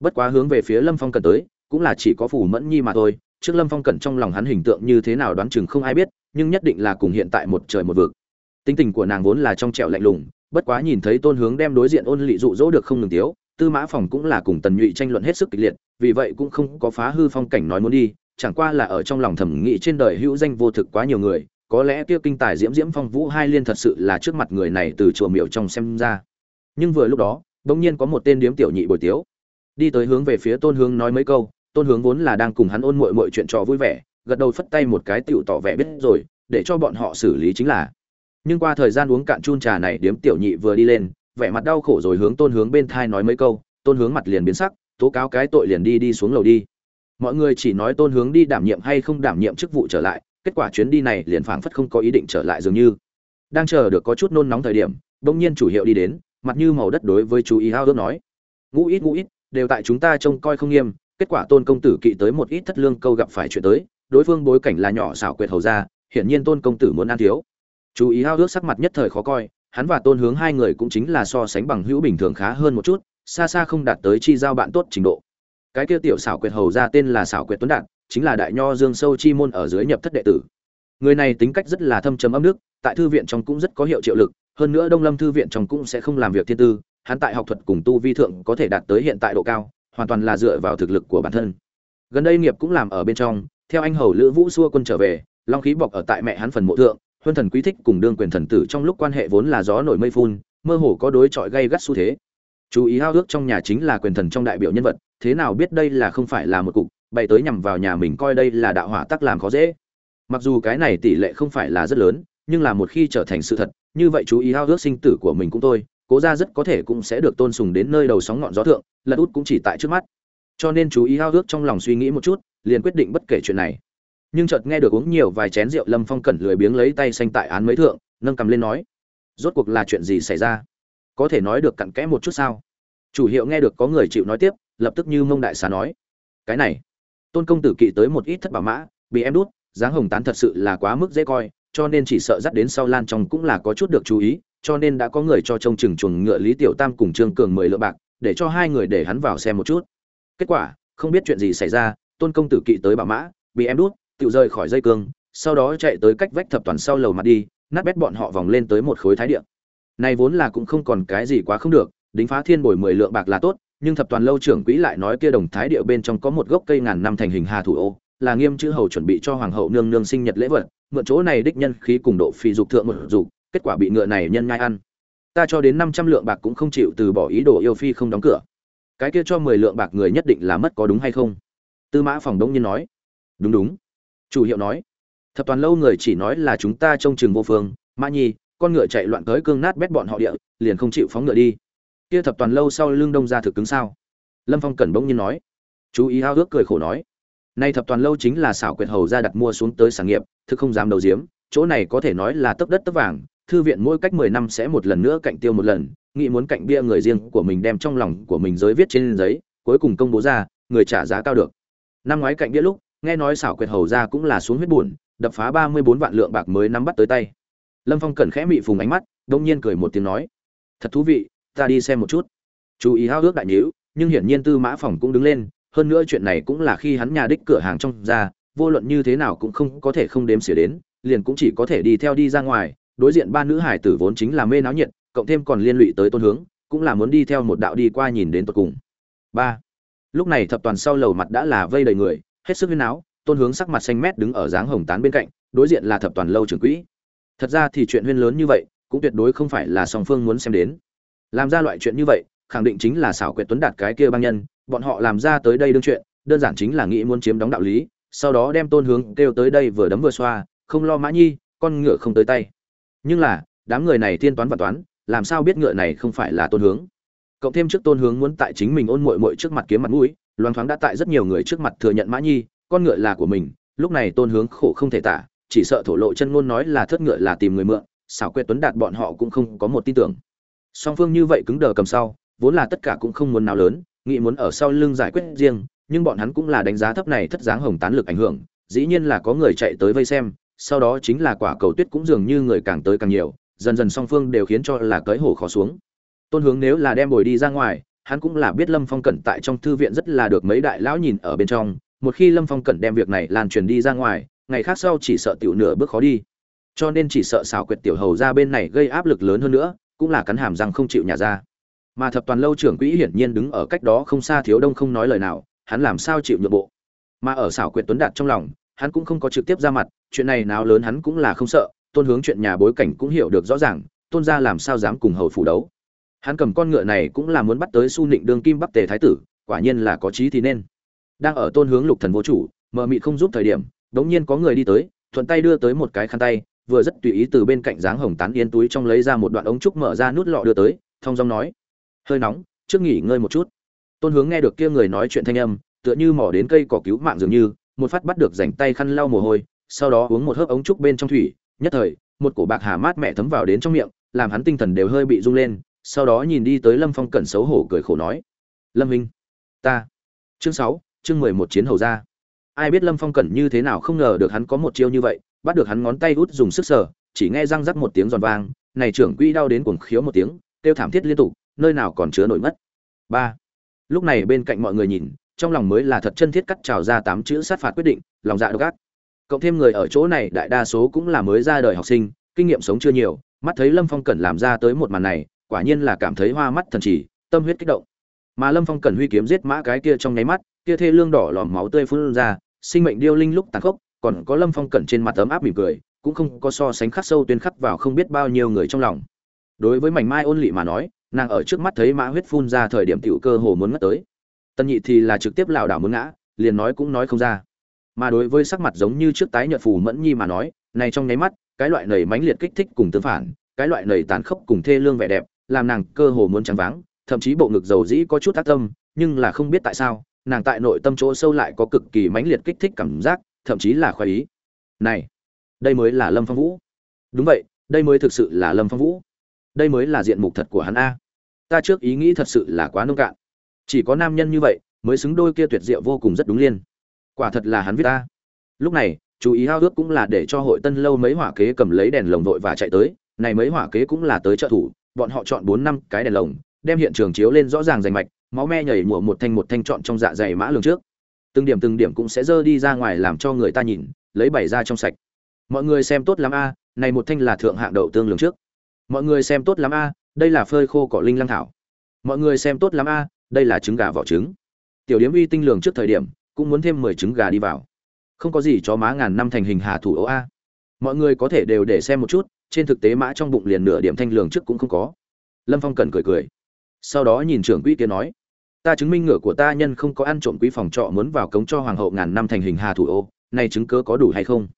Bất quá hướng về phía lâm phong cần tới, cũng là chỉ có phủ mẫn nhi mà thôi. Trước lâm phong cẩn trong lòng hắn hình tượng như thế nào đoán chừng không ai biết, nhưng nhất định là cùng hiện tại một trời một vực. Tính tình của nàng vốn là trong trẻo lạnh lùng, bất quá nhìn thấy tôn hướng đem đối diện ôn lị dụ dỗ được không ngừng tiếu tư mã phòng cũng là cùng tần nhụy tranh luận hết sức kịch liệt, vì vậy cũng không có phá hư phong cảnh nói muốn đi, chẳng qua là ở trong lòng thẩm nghĩ trên đời hữu danh vô thực quá nhiều người, có lẽ kia kinh tài diễm diễm phong vũ hai liên thật sự là trước mặt người này từ chùa miệu trong xem ra. Nhưng vừa lúc đó, bỗng nhiên có một tên điếm tiểu nhị bồi tiếu, đi tới hướng về phía tôn hướng nói mấy câu, tôn hướng vốn là đang cùng hắn ôn mội mội chuyện trò vui vẻ, gật đầu phất tay một cái tựu tỏ vẻ biết rồi, để cho bọn họ xử lý chính là. Nhưng qua thời gian uống cạn chun trà này điếm tiểu nhị vừa đi lên vẻ mặt đau khổ rồi hướng tôn hướng bên thai nói mấy câu, tôn hướng mặt liền biến sắc, tố cáo cái tội liền đi đi xuống lầu đi. Mọi người chỉ nói tôn hướng đi đảm nhiệm hay không đảm nhiệm chức vụ trở lại, kết quả chuyến đi này liền phảng phất không có ý định trở lại dường như. Đang chờ được có chút nôn nóng thời điểm, bỗng nhiên chủ hiệu đi đến, mặt như màu đất đối với chú ý hao ước nói. Ngũ ít ngũ ít, đều tại chúng ta trông coi không nghiêm, kết quả tôn công tử kỵ tới một ít thất lương câu gặp phải chuyện tới, đối phương bối cảnh là nhỏ xảo quyệt hầu ra, hiển nhiên tôn công tử muốn ăn thiếu. Chú ý hao ước sắc mặt nhất thời khó coi hắn và tôn hướng hai người cũng chính là so sánh bằng hữu bình thường khá hơn một chút, xa xa không đạt tới chi giao bạn tốt trình độ. Cái kia tiểu xảo quyệt hầu ra tên là xảo quyệt tuấn đạt, chính là đại nho dương sâu chi môn ở dưới nhập thất đệ tử. Người này tính cách rất là thâm trầm âm nước tại thư viện trong cũng rất có hiệu triệu lực, hơn nữa đông lâm thư viện trong cũng sẽ không làm việc thiên tư, hắn tại học thuật cùng tu vi thượng có thể đạt tới hiện tại độ cao, hoàn toàn là dựa vào thực lực của bản thân. Gần đây nghiệp cũng làm ở bên trong, theo anh hầu lữ vũ xua quân trở về, long khí bọc ở tại mẹ hắn phần mộ thượng huân thần quý thích cùng đương quyền thần tử trong lúc quan hệ vốn là gió nổi mây phun, mơ hồ có đối chọi gây gắt xu thế. Chú ý hao ước trong nhà chính là quyền thần trong đại biểu nhân vật, thế nào biết đây là không phải là một cục, bày tới nhằm vào nhà mình coi đây là đạo hỏa tắc làm khó dễ. Mặc dù cái này tỷ lệ không phải là rất lớn, nhưng là một khi trở thành sự thật, như vậy chú ý hao ước sinh tử của mình cũng thôi, cố ra rất có thể cũng sẽ được tôn sùng đến nơi đầu sóng ngọn gió thượng, lật út cũng chỉ tại trước mắt. Cho nên chú ý hao ước trong lòng suy nghĩ một chút, liền quyết định bất kể chuyện này nhưng chợt nghe được uống nhiều vài chén rượu lâm phong cẩn lười biếng lấy tay xanh tại án mấy thượng, nâng cầm lên nói, rốt cuộc là chuyện gì xảy ra? Có thể nói được cặn kẽ một chút sao? Chủ hiệu nghe được có người chịu nói tiếp, lập tức như mông đại xá nói, cái này, tôn công tử kỵ tới một ít thất bảo mã, bị em đút, dáng hồng tán thật sự là quá mức dễ coi, cho nên chỉ sợ dắt đến sau lan trong cũng là có chút được chú ý, cho nên đã có người cho trông chừng chuồng ngựa lý tiểu tam cùng trương cường mười lượng bạc, để cho hai người để hắn vào xem một chút. Kết quả, không biết chuyện gì xảy ra, tôn công tử kỵ tới bảo mã, bị em đút tự rơi khỏi dây cương, sau đó chạy tới cách vách thập toàn sau lầu mặt đi, nát bét bọn họ vòng lên tới một khối thái địa. Này vốn là cũng không còn cái gì quá không được, đính phá thiên bồi mười lượng bạc là tốt, nhưng thập toàn lâu trưởng quỹ lại nói kia đồng thái địa bên trong có một gốc cây ngàn năm thành hình hà thủ ô, là nghiêm chữ hầu chuẩn bị cho hoàng hậu nương nương sinh nhật lễ vật, mượn chỗ này đích nhân khí cùng độ phi dục thượng một dục, kết quả bị ngựa này nhân ngai ăn. Ta cho đến năm trăm lượng bạc cũng không chịu từ bỏ ý đồ yêu phi không đóng cửa. Cái kia cho mười lượng bạc người nhất định là mất có đúng hay không? Tư mã phòng đông nhiên nói. Đúng đúng chủ hiệu nói, thập toàn lâu người chỉ nói là chúng ta trông chừng vô phương, mã nhi, con ngựa chạy loạn tới cương nát bét bọn họ địa, liền không chịu phóng ngựa đi. Kia thập toàn lâu sau lưng đông ra thực cứng sao? Lâm phong cẩn bỗng nhiên nói. Chú ý hao ước cười khổ nói, nay thập toàn lâu chính là xảo quyệt hầu ra đặt mua xuống tới sản nghiệp, thực không dám đầu diếm, chỗ này có thể nói là tấp đất tấp vàng, thư viện mỗi cách mười năm sẽ một lần nữa cạnh tiêu một lần, nghĩ muốn cạnh bia người riêng của mình đem trong lòng của mình giới viết trên giấy, cuối cùng công bố ra, người trả giá cao được. Năm ngoái cạnh bia lúc nghe nói xảo quyệt hầu ra cũng là xuống huyết buồn đập phá ba mươi bốn vạn lượng bạc mới nắm bắt tới tay. Lâm phong cẩn khẽ mị phùng ánh mắt, đông nhiên cười một tiếng nói, thật thú vị, ta đi xem một chút. Chú ý hao ước đại nhữ nhưng hiển nhiên tư mã phòng cũng đứng lên, hơn nữa chuyện này cũng là khi hắn nhà đích cửa hàng trong ra, vô luận như thế nào cũng không có thể không đếm xỉa đến, liền cũng chỉ có thể đi theo đi ra ngoài, đối diện ba nữ hải tử vốn chính là mê náo nhiệt, cộng thêm còn liên lụy tới tôn hướng, cũng là muốn đi theo một đạo đi qua nhìn đến tột cùng. Ba. Lúc này thập toàn sau lầu mặt đã là vây đầy người hết sức huyên áo tôn hướng sắc mặt xanh mét đứng ở dáng hồng tán bên cạnh, đối diện là thập toàn lâu trưởng quỹ. Thật ra thì chuyện huyên lớn như vậy, cũng tuyệt đối không phải là song phương muốn xem đến. Làm ra loại chuyện như vậy, khẳng định chính là xảo quyệt tuấn đạt cái kia băng nhân, bọn họ làm ra tới đây đương chuyện, đơn giản chính là nghĩ muốn chiếm đóng đạo lý, sau đó đem tôn hướng kêu tới đây vừa đấm vừa xoa, không lo mã nhi, con ngựa không tới tay. Nhưng là, đám người này tiên toán và toán, làm sao biết ngựa này không phải là tôn hướng? Cộng thêm trước tôn hướng muốn tại chính mình ôn mội mội trước mặt kiếm mặt mũi Loan thoáng đã tại rất nhiều người trước mặt thừa nhận mã nhi, con ngựa là của mình, lúc này tôn hướng khổ không thể tả, chỉ sợ thổ lộ chân ngôn nói là thất ngựa là tìm người mượn, xảo quyệt tuấn đạt bọn họ cũng không có một tin tưởng. Song phương như vậy cứng đờ cầm sau, vốn là tất cả cũng không muốn nào lớn, nghĩ muốn ở sau lưng giải quyết riêng, nhưng bọn hắn cũng là đánh giá thấp này thất dáng hồng tán lực ảnh hưởng, dĩ nhiên là có người chạy tới vây xem, sau đó chính là quả cầu tuyết cũng dường như người càng tới càng nhiều, dần dần song phương đều khiến cho là cới hổ khó xuống. Tôn hướng nếu là đem bồi đi ra ngoài hắn cũng là biết lâm phong cẩn tại trong thư viện rất là được mấy đại lão nhìn ở bên trong, một khi lâm phong cẩn đem việc này lan truyền đi ra ngoài, ngày khác sau chỉ sợ tiểu nửa bước khó đi. Cho nên chỉ sợ xảo quyệt tiểu hầu ra bên này gây áp lực lớn hơn nữa, cũng là cắn hàm răng không chịu nhà ra. Mà thập toàn lâu trưởng quỹ hiển nhiên đứng ở cách đó không xa thiếu đông không nói lời nào, hắn làm sao chịu nhượng bộ? Mà ở xảo quyệt tuấn đạt trong lòng, hắn cũng không có trực tiếp ra mặt, chuyện này nào lớn hắn cũng là không sợ, tôn hướng chuyện nhà bối cảnh cũng hiểu được rõ ràng, tôn gia làm sao dám cùng hầu phủ đấu hắn cầm con ngựa này cũng là muốn bắt tới su nịnh đương kim bắc tề thái tử, quả nhiên là có trí thì nên. Đang ở tôn hướng lục thần vô chủ, mờ mị không giúp thời điểm, đống nhiên có người đi tới, thuận tay đưa tới một cái khăn tay, vừa rất tùy ý từ bên cạnh dáng hồng tán yên túi trong lấy ra một đoạn ống trúc mở ra nút lọ đưa tới thong dong nói, hơi nóng, trước nghỉ ngơi một chút. Tôn hướng nghe được kia người nói chuyện thanh âm, tựa như mỏ đến cây cỏ cứu mạng dường như, một phát bắt được rảnh tay khăn lau mồ hôi, sau đó uống một hớp ống trúc bên trong thủy, nhất thời, một cổ bạc hà mát mẹ thấm vào đến trong miệng, làm hắn tinh thần đều hơi bị rung lên sau đó nhìn đi tới lâm phong cẩn xấu hổ cười khổ nói, lâm minh ta, chương sáu, chương mười một chiến hầu ra. Ai biết lâm phong cẩn như thế nào không ngờ được hắn có một chiêu như vậy, bắt được hắn ngón tay út dùng sức sở chỉ nghe răng rắc một tiếng giòn vang, này trưởng quỹ đau đến cuồng khiếu một tiếng, kêu thảm thiết liên tục, nơi nào còn chứa nổi mất. Ba, lúc này bên cạnh mọi người nhìn, trong lòng mới là thật chân thiết cắt trào ra tám chữ sát phạt quyết định, lòng dạ độc ác. Cộng thêm người ở chỗ này, đại đa số cũng là mới ra đời học sinh, kinh nghiệm sống chưa nhiều, mắt thấy lâm phong cẩn làm ra tới một màn này quả nhiên là cảm thấy hoa mắt thần chỉ tâm huyết kích động. Mà lâm phong cẩn huy kiếm giết mã cái kia trong nháy mắt, kia thê lương đỏ lòm máu tươi phun ra, sinh mệnh điêu linh lúc tàn khốc, còn có lâm phong cẩn trên mặt ấm áp mỉm cười, cũng không có so sánh khắc sâu tuyên khắc vào không biết bao nhiêu người trong lòng. Đối với mảnh mai ôn lị mà nói, nàng ở trước mắt thấy mã huyết phun ra thời điểm tiểu cơ hồ muốn ngất tới. Tân nhị thì là trực tiếp lảo đảo muốn ngã, liền nói cũng nói không ra. Mà đối với sắc mặt giống như trước tái nhợt phù mẫn nhi mà nói, này trong nháy mắt, cái loại nảy mãnh liệt kích thích cùng tương phản, cái loại nảy tàn khốc cùng thê lương vẻ đẹp làm nàng cơ hồ muốn trắng váng, thậm chí bộ ngực dầu dĩ có chút tác tâm, nhưng là không biết tại sao, nàng tại nội tâm chỗ sâu lại có cực kỳ mãnh liệt kích thích cảm giác, thậm chí là khoái ý. Này, đây mới là lâm phong vũ. Đúng vậy, đây mới thực sự là lâm phong vũ. Đây mới là diện mục thật của hắn a. Ta trước ý nghĩ thật sự là quá nông cạn. Chỉ có nam nhân như vậy, mới xứng đôi kia tuyệt diệu vô cùng rất đúng liên. Quả thật là hắn viết ta lúc này, chú ý hao ước cũng là để cho hội tân lâu mấy hỏa kế cầm lấy đèn lồng vội và chạy tới, này mấy hỏa kế cũng là tới trợ thủ bọn họ chọn bốn năm cái đèn lồng, đem hiện trường chiếu lên rõ ràng rành mạch, máu me nhảy mùa một thanh một thanh chọn trong dạ dày mã lường trước. Từng điểm từng điểm cũng sẽ dơ đi ra ngoài làm cho người ta nhìn, lấy bày ra trong sạch. Mọi người xem tốt lắm a, này một thanh là thượng hạng đậu tương lường trước. Mọi người xem tốt lắm a, đây là phơi khô cỏ linh lăng thảo. Mọi người xem tốt lắm a, đây là trứng gà vỏ trứng. Tiểu điếm uy tinh lường trước thời điểm, cũng muốn thêm mười trứng gà đi vào. Không có gì cho má ngàn năm thành hình hà thủ ấu a. Mọi người có thể đều để xem một chút trên thực tế mã trong bụng liền nửa điểm thanh lường trước cũng không có. Lâm phong cần cười cười. Sau đó nhìn trưởng quỹ kia nói, ta chứng minh ngựa của ta nhân không có ăn trộm quý phòng trọ muốn vào cống cho hoàng hậu ngàn năm thành hình hà thủ ô, nay chứng cớ có đủ hay không?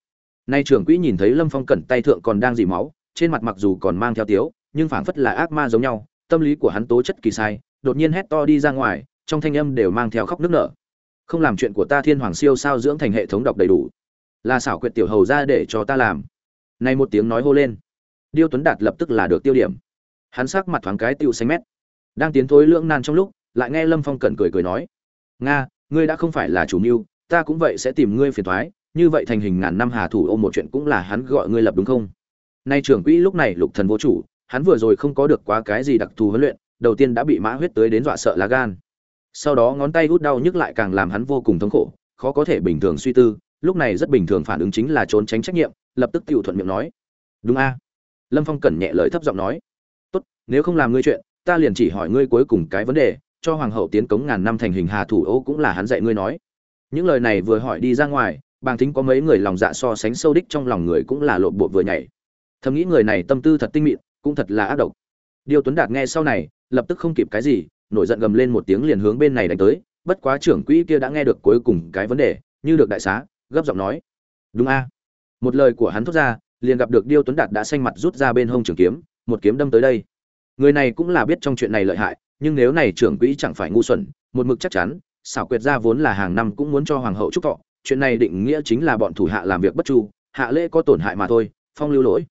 Nay trưởng quỹ nhìn thấy lâm phong cẩn tay thượng còn đang dì máu, trên mặt mặc dù còn mang theo tiếu, nhưng phảng phất là ác ma giống nhau, tâm lý của hắn tố chất kỳ sai, đột nhiên hét to đi ra ngoài, trong thanh âm đều mang theo khóc nước nở. Không làm chuyện của ta thiên hoàng siêu sao dưỡng thành hệ thống đọc đầy đủ? Là xảo quyệt tiểu hầu ra để cho ta làm nay một tiếng nói hô lên. Điêu tuấn đạt lập tức là được tiêu điểm. Hắn sắc mặt thoáng cái tiêu xanh mét. Đang tiến thối lưỡng nan trong lúc, lại nghe lâm phong cẩn cười cười nói. Nga, ngươi đã không phải là chủ mưu, ta cũng vậy sẽ tìm ngươi phiền thoái như vậy thành hình ngàn năm hà thủ ôm một chuyện cũng là hắn gọi ngươi lập đúng không? Nay trưởng quỹ lúc này lục thần vô chủ, hắn vừa rồi không có được quá cái gì đặc thù huấn luyện, đầu tiên đã bị mã huyết tới đến dọa sợ lá gan. Sau đó ngón tay hút đau nhức lại càng làm hắn vô cùng thống khổ, khó có thể bình thường suy tư, lúc này rất bình thường phản ứng chính là trốn tránh trách nhiệm lập tức tiểu thuận miệng nói. Đúng a. Lâm phong cẩn nhẹ lời thấp giọng nói. Tốt, nếu không làm ngươi chuyện, ta liền chỉ hỏi ngươi cuối cùng cái vấn đề, cho hoàng hậu tiến cống ngàn năm thành hình hà thủ ô cũng là hắn dạy ngươi nói. Những lời này vừa hỏi đi ra ngoài, bàng thính có mấy người lòng dạ so sánh sâu đích trong lòng người cũng là lộn bộ vừa nhảy. Thầm nghĩ người này tâm tư thật tinh mịn, cũng thật là ác độc. Điêu tuấn đạt nghe sau này, lập tức không kịp cái gì, nổi giận gầm lên một tiếng liền hướng bên này đánh tới, bất quá trưởng quỹ kia đã nghe được cuối cùng cái vấn đề, như được đại xá, gấp giọng nói. Đúng a một lời của hắn thốt ra, liền gặp được điêu tuấn đạt đã xanh mặt rút ra bên hông trường kiếm, một kiếm đâm tới đây. Người này cũng là biết trong chuyện này lợi hại, nhưng nếu này trưởng quỹ chẳng phải ngu xuẩn, một mực chắc chắn, xảo quyệt gia vốn là hàng năm cũng muốn cho hoàng hậu chúc thọ, chuyện này định nghĩa chính là bọn thủ hạ làm việc bất chu, hạ lễ có tổn hại mà thôi, phong lưu lỗi.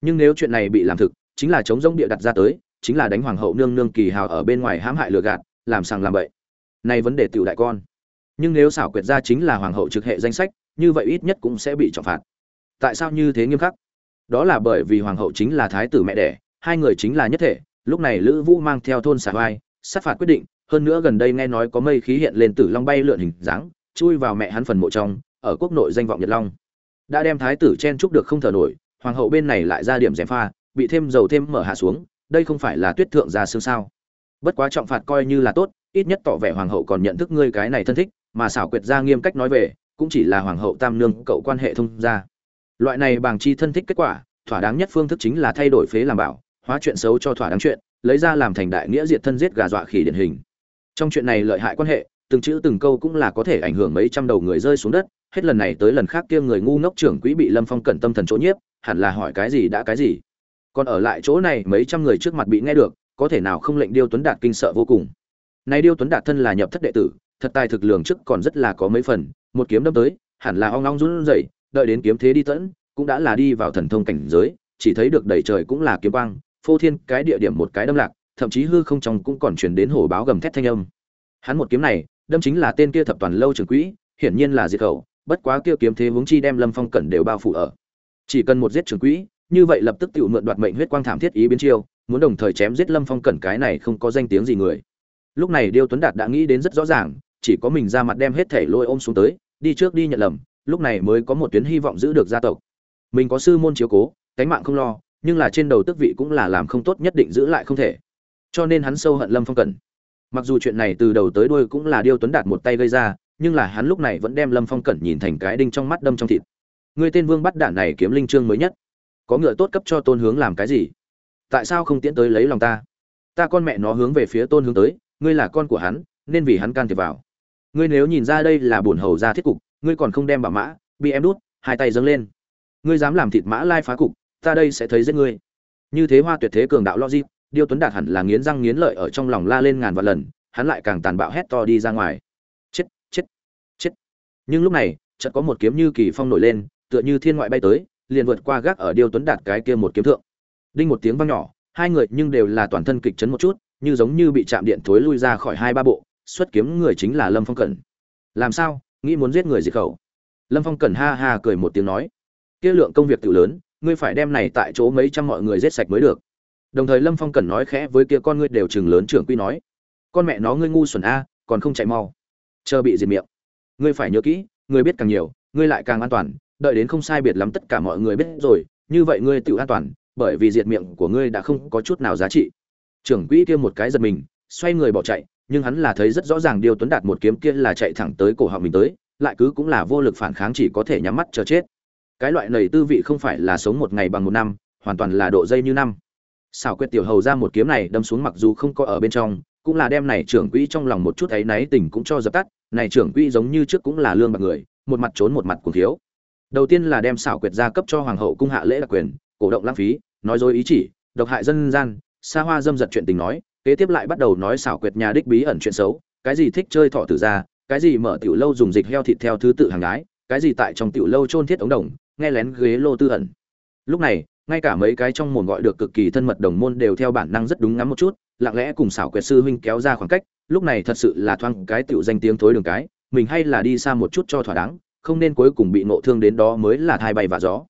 Nhưng nếu chuyện này bị làm thực, chính là chống rông địa đặt ra tới, chính là đánh hoàng hậu nương nương kỳ hào ở bên ngoài hãm hại lừa gạt, làm sàng làm bậy. Này vấn đề tiểu đại con. Nhưng nếu xảo quyệt gia chính là hoàng hậu trực hệ danh sách, như vậy ít nhất cũng sẽ bị trọng phạt tại sao như thế nghiêm khắc? Đó là bởi vì hoàng hậu chính là thái tử mẹ đẻ, hai người chính là nhất thể, lúc này lữ vũ mang theo thôn xà vai sát phạt quyết định, hơn nữa gần đây nghe nói có mây khí hiện lên tử long bay lượn hình dáng, chui vào mẹ hắn phần mộ trong, ở quốc nội danh vọng nhật long. Đã đem thái tử chen chúc được không thở nổi, hoàng hậu bên này lại ra điểm gièm pha, bị thêm dầu thêm mở hạ xuống, đây không phải là tuyết thượng ra xương sao? Bất quá trọng phạt coi như là tốt, ít nhất tỏ vẻ hoàng hậu còn nhận thức ngươi cái này thân thích, mà xảo quyệt ra nghiêm cách nói về, cũng chỉ là hoàng hậu tam nương cậu quan hệ thông gia loại này bằng chi thân thích kết quả, thỏa đáng nhất phương thức chính là thay đổi phế làm bảo, hóa chuyện xấu cho thỏa đáng chuyện, lấy ra làm thành đại nghĩa diệt thân giết gà dọa khỉ điển hình. Trong chuyện này lợi hại quan hệ, từng chữ từng câu cũng là có thể ảnh hưởng mấy trăm đầu người rơi xuống đất, hết lần này tới lần khác kia người ngu ngốc trưởng quỹ bị lâm phong cẩn tâm thần chỗ nhiếp, hẳn là hỏi cái gì đã cái gì. Còn ở lại chỗ này mấy trăm người trước mặt bị nghe được, có thể nào không lệnh điêu tuấn đạt kinh sợ vô cùng. Nay điêu tuấn đạt thân là nhập thất đệ tử, thật tài thực lường trước còn rất là có mấy phần, một kiếm đâm tới, hẳn là ong ong run rẩy đợi đến kiếm thế đi tẫn, cũng đã là đi vào thần thông cảnh giới, chỉ thấy được đầy trời cũng là kiếm quang, phô thiên cái địa điểm một cái đâm lạc, thậm chí hư không trong cũng còn truyền đến hổ báo gầm thét thanh âm. Hắn một kiếm này, đâm chính là tên kia thập toàn lâu trường quỹ, hiển nhiên là diệt khẩu, bất quá kia kiếm thế hướng chi đem lâm phong cẩn đều bao phủ ở. Chỉ cần một giết trường quỹ, như vậy lập tức tự mượn đoạt mệnh huyết quang thảm thiết ý biến chiêu, muốn đồng thời chém giết lâm phong cẩn cái này không có danh tiếng gì người. Lúc này điêu tuấn đạt đã nghĩ đến rất rõ ràng, chỉ có mình ra mặt đem hết thể lôi ôm xuống tới, đi trước đi nhận lầm lúc này mới có một tuyến hy vọng giữ được gia tộc. Mình có sư môn chiếu cố, cánh mạng không lo, nhưng là trên đầu tước vị cũng là làm không tốt nhất định giữ lại không thể. Cho nên hắn sâu hận lâm phong cẩn. Mặc dù chuyện này từ đầu tới đuôi cũng là điêu tuấn đạt một tay gây ra, nhưng là hắn lúc này vẫn đem lâm phong cẩn nhìn thành cái đinh trong mắt đâm trong thịt. Người tên vương bắt đạn này kiếm linh trương mới nhất. Có ngựa tốt cấp cho tôn hướng làm cái gì? Tại sao không tiến tới lấy lòng ta? Ta con mẹ nó hướng về phía tôn hướng tới, ngươi là con của hắn, nên vì hắn can thiệp vào. Ngươi nếu nhìn ra đây là bổn hầu ra thiết cục ngươi còn không đem bảo mã, bị em đút, hai tay dâng lên. Ngươi dám làm thịt mã lai phá cục, ta đây sẽ thấy giết ngươi. Như thế hoa tuyệt thế cường đạo logic, điêu tuấn đạt hẳn là nghiến răng nghiến lợi ở trong lòng la lên ngàn vạn lần, hắn lại càng tàn bạo hét to đi ra ngoài. Chết chết chết. Nhưng lúc này, chợt có một kiếm như kỳ phong nổi lên, tựa như thiên ngoại bay tới, liền vượt qua gác ở điêu tuấn đạt cái kia một kiếm thượng. Đinh một tiếng vang nhỏ, hai người nhưng đều là toàn thân kịch chấn một chút, như giống như bị chạm điện thối lui ra khỏi hai ba bộ, xuất kiếm người chính là lâm phong cẩn. Làm sao? Nghĩ muốn giết người diệt khẩu. Lâm phong cẩn ha ha cười một tiếng nói, kia lượng công việc tự lớn, ngươi phải đem này tại chỗ mấy trăm mọi người giết sạch mới được. Đồng thời lâm phong cẩn nói khẽ với kia con ngươi đều chừng lớn trưởng quy nói, con mẹ nó ngươi ngu xuẩn a, còn không chạy mau. Chờ bị diệt miệng. Ngươi phải nhớ kỹ, ngươi biết càng nhiều, ngươi lại càng an toàn, đợi đến không sai biệt lắm tất cả mọi người biết rồi, như vậy ngươi tự an toàn, bởi vì diệt miệng của ngươi đã không có chút nào giá trị. Trưởng quỹ kia một cái giật mình, xoay người bỏ chạy nhưng hắn là thấy rất rõ ràng điều tuấn đạt một kiếm kia là chạy thẳng tới cổ họng mình tới, lại cứ cũng là vô lực phản kháng chỉ có thể nhắm mắt chờ chết. Cái loại nầy tư vị không phải là sống một ngày bằng một năm, hoàn toàn là độ dây như năm. Xảo Quyết tiểu hầu ra một kiếm này đâm xuống mặc dù không có ở bên trong, cũng là đem này trưởng quỹ trong lòng một chút ấy náy tình cũng cho dập tắt, này trưởng quỹ giống như trước cũng là lương bạc người, một mặt trốn một mặt cuồng thiếu. Đầu tiên là đem xảo quyệt gia cấp cho hoàng hậu cung hạ lễ đặc quyền, cổ động lãng phí, nói dối ý chỉ, độc hại dân gian, xa hoa dâm dật chuyện tình nói kế tiếp lại bắt đầu nói xảo quyệt nhà đích bí ẩn chuyện xấu, cái gì thích chơi thọ tử ra, cái gì mở tiểu lâu dùng dịch heo thịt theo thứ tự hàng gái, cái gì tại trong tiểu lâu trôn thiết ống đồng, nghe lén ghế lô tư ẩn. Lúc này, ngay cả mấy cái trong mồm gọi được cực kỳ thân mật đồng môn đều theo bản năng rất đúng ngắm một chút, lặng lẽ cùng xảo quyệt sư huynh kéo ra khoảng cách, lúc này thật sự là thoang cái tiểu danh tiếng thối đường cái, mình hay là đi xa một chút cho thỏa đáng, không nên cuối cùng bị nộ thương đến đó mới là thai bay và gió.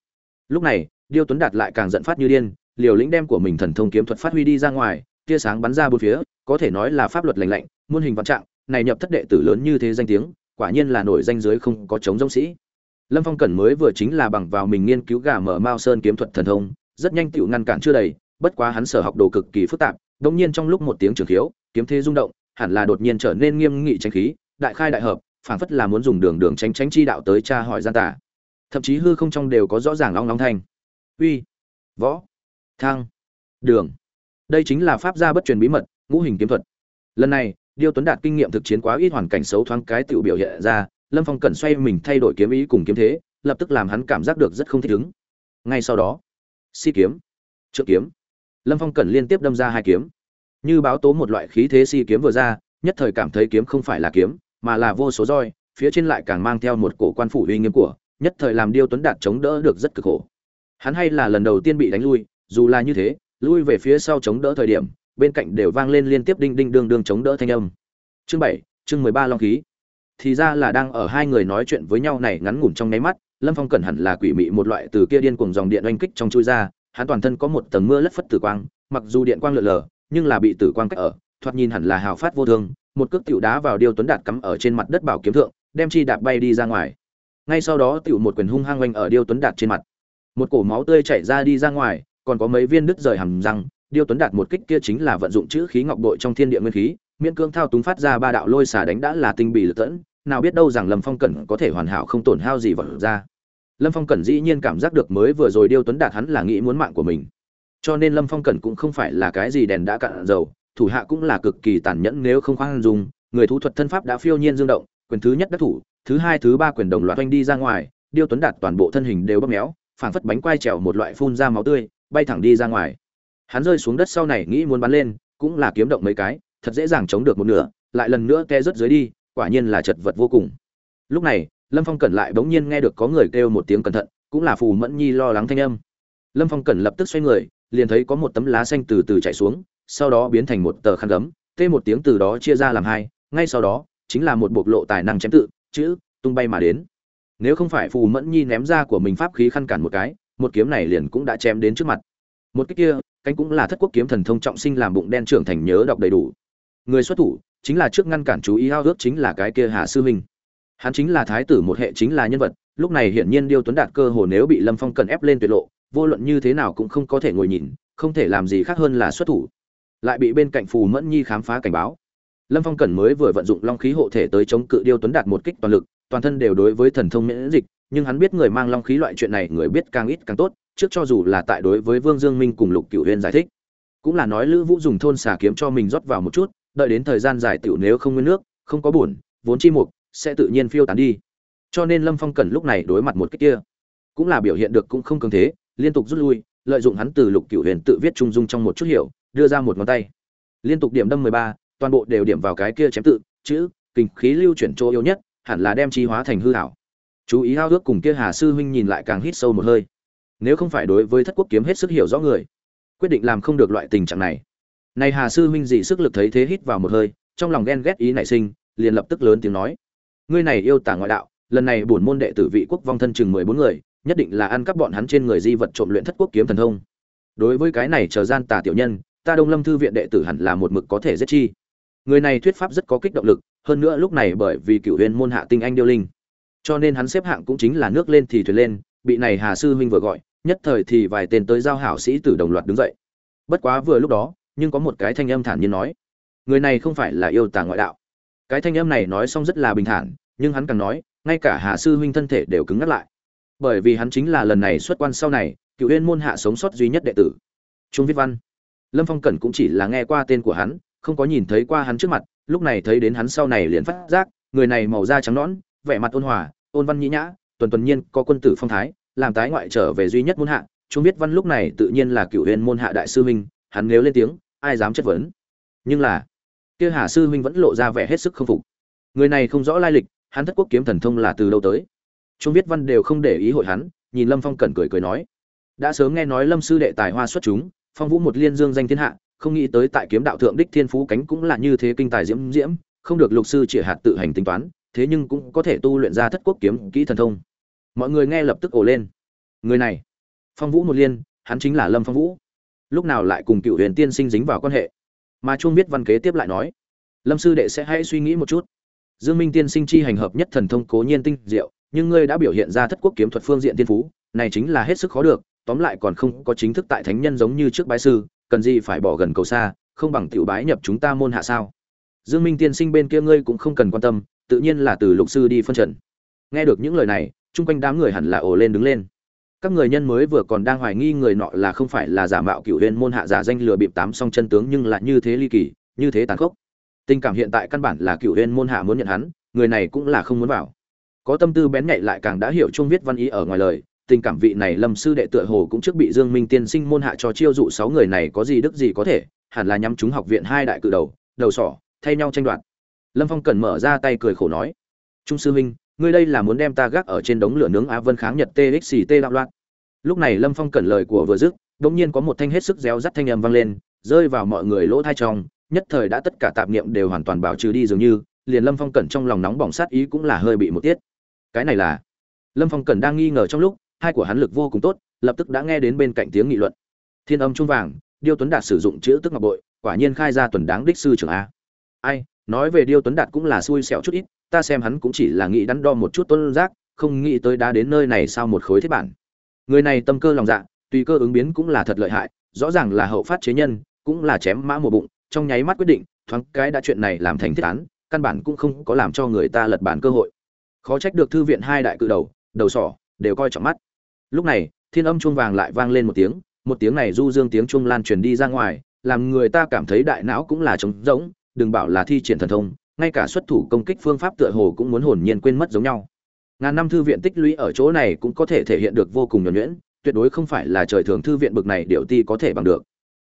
Lúc này, điêu tuấn đạt lại càng giận phát như điên, liều lĩnh đem của mình thần thông kiếm thuật phát huy đi ra ngoài tia sáng bắn ra bốn phía, có thể nói là pháp luật lành lạnh, muôn hình vạn trạng, này nhập thất đệ tử lớn như thế danh tiếng, quả nhiên là nổi danh giới không có chống giống sĩ. Lâm phong cẩn mới vừa chính là bằng vào mình nghiên cứu gà mở mao sơn kiếm thuật thần thông, rất nhanh tiểu ngăn cản chưa đầy, bất quá hắn sở học đồ cực kỳ phức tạp đống nhiên trong lúc một tiếng trường khiếu, kiếm thế rung động, hẳn là đột nhiên trở nên nghiêm nghị tranh khí, đại khai đại hợp, phảng phất là muốn dùng đường đường tránh tránh chi đạo tới tra hỏi gian tà. thậm chí hư không trong đều có rõ ràng long long thanh. Uy, võ thăng đường đây chính là pháp gia bất truyền bí mật, ngũ hình kiếm thuật. Lần này, điêu tuấn đạt kinh nghiệm thực chiến quá ít hoàn cảnh xấu thoáng cái tự biểu hiện ra, lâm phong cẩn xoay mình thay đổi kiếm ý cùng kiếm thế, lập tức làm hắn cảm giác được rất không thích ứng. Ngay sau đó, si kiếm, trượng kiếm, lâm phong cẩn liên tiếp đâm ra hai kiếm. Như báo tố một loại khí thế si kiếm vừa ra, nhất thời cảm thấy kiếm không phải là kiếm, mà là vô số roi, phía trên lại càng mang theo một cổ quan phủ uy nghiêm của, nhất thời làm điêu tuấn đạt chống đỡ được rất cực khổ. Hắn hay là lần đầu tiên bị đánh lui, dù là như thế lui về phía sau chống đỡ thời điểm, bên cạnh đều vang lên liên tiếp đinh đinh đương đương chống đỡ thanh âm. Chương bảy, chương mười ba long khí. Thì ra là đang ở hai người nói chuyện với nhau này ngắn ngủn trong nháy mắt, lâm phong cẩn hẳn là quỷ mị một loại từ kia điên cuồng dòng điện oanh kích trong chui ra, hắn toàn thân có một tầng mưa lất phất tử quang, mặc dù điện quang lượn lờ, nhưng là bị tử quang cách ở, thoạt nhìn hẳn là hào phát vô thương một cước tiểu đá vào điêu tuấn đạt cắm ở trên mặt đất bảo kiếm thượng, đem chi đạp bay đi ra ngoài. Ngay sau đó tiểu một quyền hung hăng oanh ở điêu tuấn đạt trên mặt. Một cổ máu tươi chảy ra đi ra ngoài còn có mấy viên đứt rời hầm răng, điêu tuấn đạt một kích kia chính là vận dụng chữ khí ngọc bội trong thiên địa nguyên khí, miễn cương thao túng phát ra ba đạo lôi xả đánh đã là tinh bì lực tẫn, nào biết đâu rằng lâm phong cẩn có thể hoàn hảo không tổn hao gì vật ra. Lâm phong cẩn dĩ nhiên cảm giác được mới vừa rồi điêu tuấn đạt hắn là nghĩ muốn mạng của mình. Cho nên lâm phong cẩn cũng không phải là cái gì đèn đã cạn dầu, thủ hạ cũng là cực kỳ tàn nhẫn nếu không khoan dùng người thú thuật thân pháp đã phiêu nhiên dương động, quyền thứ nhất đắc thủ, thứ hai, thứ ba quyền đồng loạt oanh đi ra ngoài, điêu tuấn đạt toàn bộ thân hình đều bóp méo, phảng phất bánh quai trèo một loại phun ra máu tươi bay thẳng đi ra ngoài. Hắn rơi xuống đất sau này nghĩ muốn bắn lên, cũng là kiếm động mấy cái, thật dễ dàng chống được một nửa, lại lần nữa te rớt dưới đi, quả nhiên là chật vật vô cùng. Lúc này, lâm phong cẩn lại bỗng nhiên nghe được có người kêu một tiếng cẩn thận, cũng là phù mẫn nhi lo lắng thanh âm. Lâm phong cẩn lập tức xoay người, liền thấy có một tấm lá xanh từ từ chạy xuống, sau đó biến thành một tờ khăn gấm, tê một tiếng từ đó chia ra làm hai, ngay sau đó, chính là một bộc lộ tài năng chém tự, chữ, tung bay mà đến. Nếu không phải phù mẫn nhi ném ra của mình pháp khí khăn cản một cái một kiếm này liền cũng đã chém đến trước mặt. Một cái kia, cánh cũng là thất quốc kiếm thần thông trọng sinh làm bụng đen trưởng thành nhớ đọc đầy đủ. Người xuất thủ, chính là trước ngăn cản chú ý ao ước chính là cái kia hà sư huynh hắn chính là thái tử một hệ chính là nhân vật, lúc này hiển nhiên điêu tuấn đạt cơ hồ nếu bị lâm phong cần ép lên tuyệt lộ, vô luận như thế nào cũng không có thể ngồi nhìn, không thể làm gì khác hơn là xuất thủ. Lại bị bên cạnh phù mẫn nhi khám phá cảnh báo. Lâm phong cần mới vừa vận dụng long khí hộ thể tới chống cự điêu tuấn đạt một kích toàn lực toàn thân đều đối với thần thông miễn dịch, nhưng hắn biết người mang long khí loại chuyện này người biết càng ít càng tốt, trước cho dù là tại đối với vương dương minh cùng lục cửu huyên giải thích. Cũng là nói lữ vũ dùng thôn xà kiếm cho mình rót vào một chút, đợi đến thời gian giải tiểu nếu không nguyên nước, không có buồn, vốn chi mục, sẽ tự nhiên phiêu tán đi. Cho nên lâm phong cần lúc này đối mặt một cách kia. Cũng là biểu hiện được cũng không cường thế, liên tục rút lui, lợi dụng hắn từ lục cửu huyền tự viết trung dung trong một chút hiểu, đưa ra một ngón tay. Liên tục điểm đâm mười ba, toàn bộ đều điểm vào cái kia chém tự, chữ, kinh khí lưu chuyển chỗ yếu nhất hẳn là đem chi hóa thành hư hảo. Chú ý hao ước cùng kia hà sư huynh nhìn lại càng hít sâu một hơi. Nếu không phải đối với thất quốc kiếm hết sức hiểu rõ người, quyết định làm không được loại tình trạng này. Này hà sư huynh dị sức lực thấy thế hít vào một hơi, trong lòng ghen ghét ý nảy sinh, liền lập tức lớn tiếng nói. Ngươi này yêu tả ngoại đạo, lần này bổn môn đệ tử vị quốc vong thân chừng mười bốn người, nhất định là ăn cắp bọn hắn trên người di vật trộm luyện thất quốc kiếm thần thông. Đối với cái này chờ gian tà tiểu nhân, ta đông lâm thư viện đệ tử hẳn là một mực có thể giết chi người này thuyết pháp rất có kích động lực, hơn nữa lúc này bởi vì cựu huyền môn hạ tinh anh điêu linh. Cho nên hắn xếp hạng cũng chính là nước lên thì thuyền lên, bị này hà sư huynh vừa gọi, nhất thời thì vài tên tới giao hảo sĩ tử đồng loạt đứng dậy. Bất quá vừa lúc đó, nhưng có một cái thanh âm thản nhiên nói, người này không phải là yêu tà ngoại đạo. Cái thanh âm này nói xong rất là bình thản, nhưng hắn càng nói, ngay cả Hà sư huynh thân thể đều cứng ngắt lại. Bởi vì hắn chính là lần này xuất quan sau này cựu huyên môn hạ sống sót duy nhất đệ tử. Trung viết văn. Lâm phong cẩn cũng chỉ là nghe qua tên của hắn không có nhìn thấy qua hắn trước mặt, lúc này thấy đến hắn sau này liền phát giác, người này màu da trắng nõn, vẻ mặt ôn hòa, ôn văn nhĩ nhã, tuần tuần nhiên có quân tử phong thái, làm tái ngoại trở về duy nhất môn hạ. Chúng viết văn lúc này tự nhiên là cựu huyền môn hạ đại sư huynh, hắn nếu lên tiếng, ai dám chất vấn? Nhưng là, kia hà sư huynh vẫn lộ ra vẻ hết sức không phục. Người này không rõ lai lịch, hắn thất quốc kiếm thần thông là từ đâu tới? Chúng viết văn đều không để ý hội hắn, nhìn lâm phong cẩn cười cười nói, đã sớm nghe nói lâm sư đệ tài hoa xuất chúng, phong vũ một liên dương danh thiên hạ không nghĩ tới tại kiếm đạo thượng đích thiên phú cánh cũng là như thế kinh tài diễm diễm, không được lục sư chỉ hạt tự hành tính toán, thế nhưng cũng có thể tu luyện ra thất quốc kiếm kỹ thần thông. Mọi người nghe lập tức ồ lên. Người này, phong vũ một liên, hắn chính là lâm phong vũ. Lúc nào lại cùng cựu huyền tiên sinh dính vào quan hệ? Mà chuông biết văn kế tiếp lại nói, lâm sư đệ sẽ hãy suy nghĩ một chút. Dương minh tiên sinh chi hành hợp nhất thần thông cố nhiên tinh diệu, nhưng ngươi đã biểu hiện ra thất quốc kiếm thuật phương diện tiên phú, này chính là hết sức khó được, tóm lại còn không có chính thức tại thánh nhân giống như trước bái sư cần gì phải bỏ gần cầu xa, không bằng tiểu bái nhập chúng ta môn hạ sao? Dương minh tiên sinh bên kia ngươi cũng không cần quan tâm, tự nhiên là từ lục sư đi phân trần. Nghe được những lời này, chung quanh đám người hẳn là ồ lên đứng lên. Các người nhân mới vừa còn đang hoài nghi người nọ là không phải là giả mạo cựu huyền môn hạ giả danh lừa bịp tám song chân tướng nhưng lại như thế ly kỳ, như thế tàn khốc. Tình cảm hiện tại căn bản là cựu huyên môn hạ muốn nhận hắn, người này cũng là không muốn vào. Có tâm tư bén nhạy lại càng đã hiểu chung viết văn ý ở ngoài lời tình cảm vị này lâm sư đệ tựa hồ cũng trước bị dương minh tiên sinh môn hạ cho chiêu dụ sáu người này có gì đức gì có thể, hẳn là nhắm chúng học viện hai đại cự đầu đầu sỏ, thay nhau tranh đoạt. Lâm phong cần mở ra tay cười khổ nói, trung sư huynh, ngươi đây là muốn đem ta gác ở trên đống lửa nướng á vân kháng nhật txt đạo loạn lúc này lâm phong cẩn lời của vừa dứt, đột nhiên có một thanh hết sức réo rắt thanh âm vang lên, rơi vào mọi người lỗ thai trong, nhất thời đã tất cả tạp niệm đều hoàn toàn bảo trừ đi dường như, liền lâm phong cẩn trong lòng nóng bỏng sát ý cũng là hơi bị một tiết. Cái này là, lâm phong cẩn đang nghi ngờ trong lúc hai của hắn lực vô cùng tốt, lập tức đã nghe đến bên cạnh tiếng nghị luận. Thiên âm trung vàng, điêu tuấn đạt sử dụng chữ tức ngọc bội, quả nhiên khai ra tuần đáng đích sư trưởng a. Ai, nói về điêu tuấn đạt cũng là xui xẻo chút ít, ta xem hắn cũng chỉ là nghĩ đắn đo một chút tuân giác, không nghĩ tới đã đến nơi này sau một khối thiết bản. Người này tâm cơ lòng dạ tùy cơ ứng biến cũng là thật lợi hại, rõ ràng là hậu phát chế nhân, cũng là chém mã mùa bụng, trong nháy mắt quyết định, thoáng cái đã chuyện này làm thành thiết án, căn bản cũng không có làm cho người ta lật bản cơ hội. Khó trách được thư viện hai đại cự đầu đầu sỏ, đều coi trọng mắt lúc này, thiên âm chuông vàng lại vang lên một tiếng một tiếng này du dương tiếng chuông lan truyền đi ra ngoài, làm người ta cảm thấy đại não cũng là trống rỗng, đừng bảo là thi triển thần thông, ngay cả xuất thủ công kích phương pháp tựa hồ cũng muốn hồn nhiên quên mất giống nhau. Ngàn năm thư viện tích lũy ở chỗ này cũng có thể thể hiện được vô cùng nhuẩn nhuyễn, tuyệt đối không phải là trời thường thư viện bực này điệu ti có thể bằng được.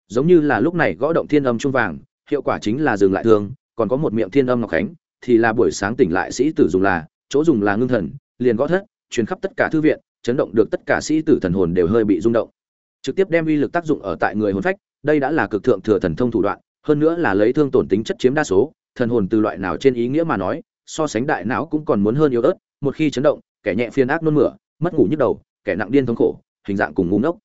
Giống như là lúc này gõ động thiên âm chuông vàng, hiệu quả chính là dừng lại thương, còn có một miệng thiên âm ngọc khánh, thì là buổi sáng tỉnh lại sĩ tử dùng là, chỗ dùng là ngưng thần, liền gõ thất, truyền khắp tất cả thư viện chấn động được tất cả sĩ tử thần hồn đều hơi bị rung động. Trực tiếp đem uy lực tác dụng ở tại người hồn phách, đây đã là cực thượng thừa thần thông thủ đoạn, hơn nữa là lấy thương tổn tính chất chiếm đa số, thần hồn từ loại nào trên ý nghĩa mà nói, so sánh đại não cũng còn muốn hơn yếu ớt, một khi chấn động, kẻ nhẹ phiền ác nôn mửa, mất ngủ nhức đầu, kẻ nặng điên thống khổ, hình dạng cùng ngu ngốc.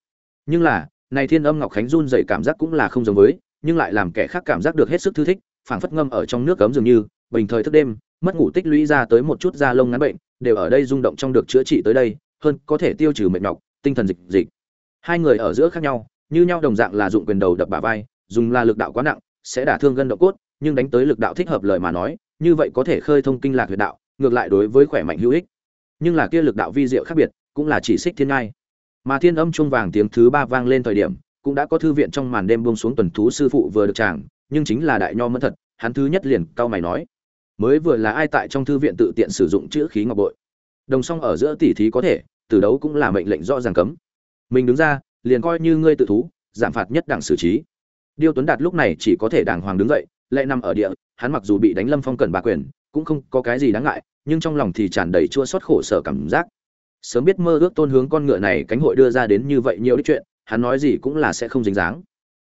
Nhưng là, này thiên âm ngọc khánh run dậy cảm giác cũng là không giống với, nhưng lại làm kẻ khác cảm giác được hết sức thư thích, phảng phất ngâm ở trong nước cấm dường như, bình thời thức đêm, mất ngủ tích lũy ra tới một chút da lông ngắn bệnh, đều ở đây rung động trong được chữa trị tới đây hơn có thể tiêu trừ mệt nhọc, tinh thần dịch dịch. Hai người ở giữa khác nhau, như nhau đồng dạng là dụng quyền đầu đập bả vai, dùng là lực đạo quá nặng, sẽ đả thương gân độ cốt, nhưng đánh tới lực đạo thích hợp lời mà nói, như vậy có thể khơi thông kinh lạc huyệt đạo, ngược lại đối với khỏe mạnh hữu ích. Nhưng là kia lực đạo vi diệu khác biệt, cũng là chỉ xích thiên ngai. Mà thiên âm chuông vàng tiếng thứ ba vang lên thời điểm, cũng đã có thư viện trong màn đêm buông xuống tuần thú sư phụ vừa được chàng, nhưng chính là đại nho mẫn thật, hắn thứ nhất liền cao mày nói, mới vừa là ai tại trong thư viện tự tiện sử dụng chữ khí ngọc bội? Đồng song ở giữa tỷ thí có thể, từ đấu cũng là mệnh lệnh rõ ràng cấm. Mình đứng ra, liền coi như ngươi tự thú, giảm phạt nhất đẳng xử trí. Điêu tuấn đạt lúc này chỉ có thể đàng hoàng đứng dậy lại nằm ở địa, hắn mặc dù bị đánh lâm phong cẩn bà quyền, cũng không có cái gì đáng ngại, nhưng trong lòng thì tràn đầy chua xót khổ sở cảm giác. Sớm biết mơ ước tôn hướng con ngựa này cánh hội đưa ra đến như vậy nhiều đích chuyện, hắn nói gì cũng là sẽ không dính dáng.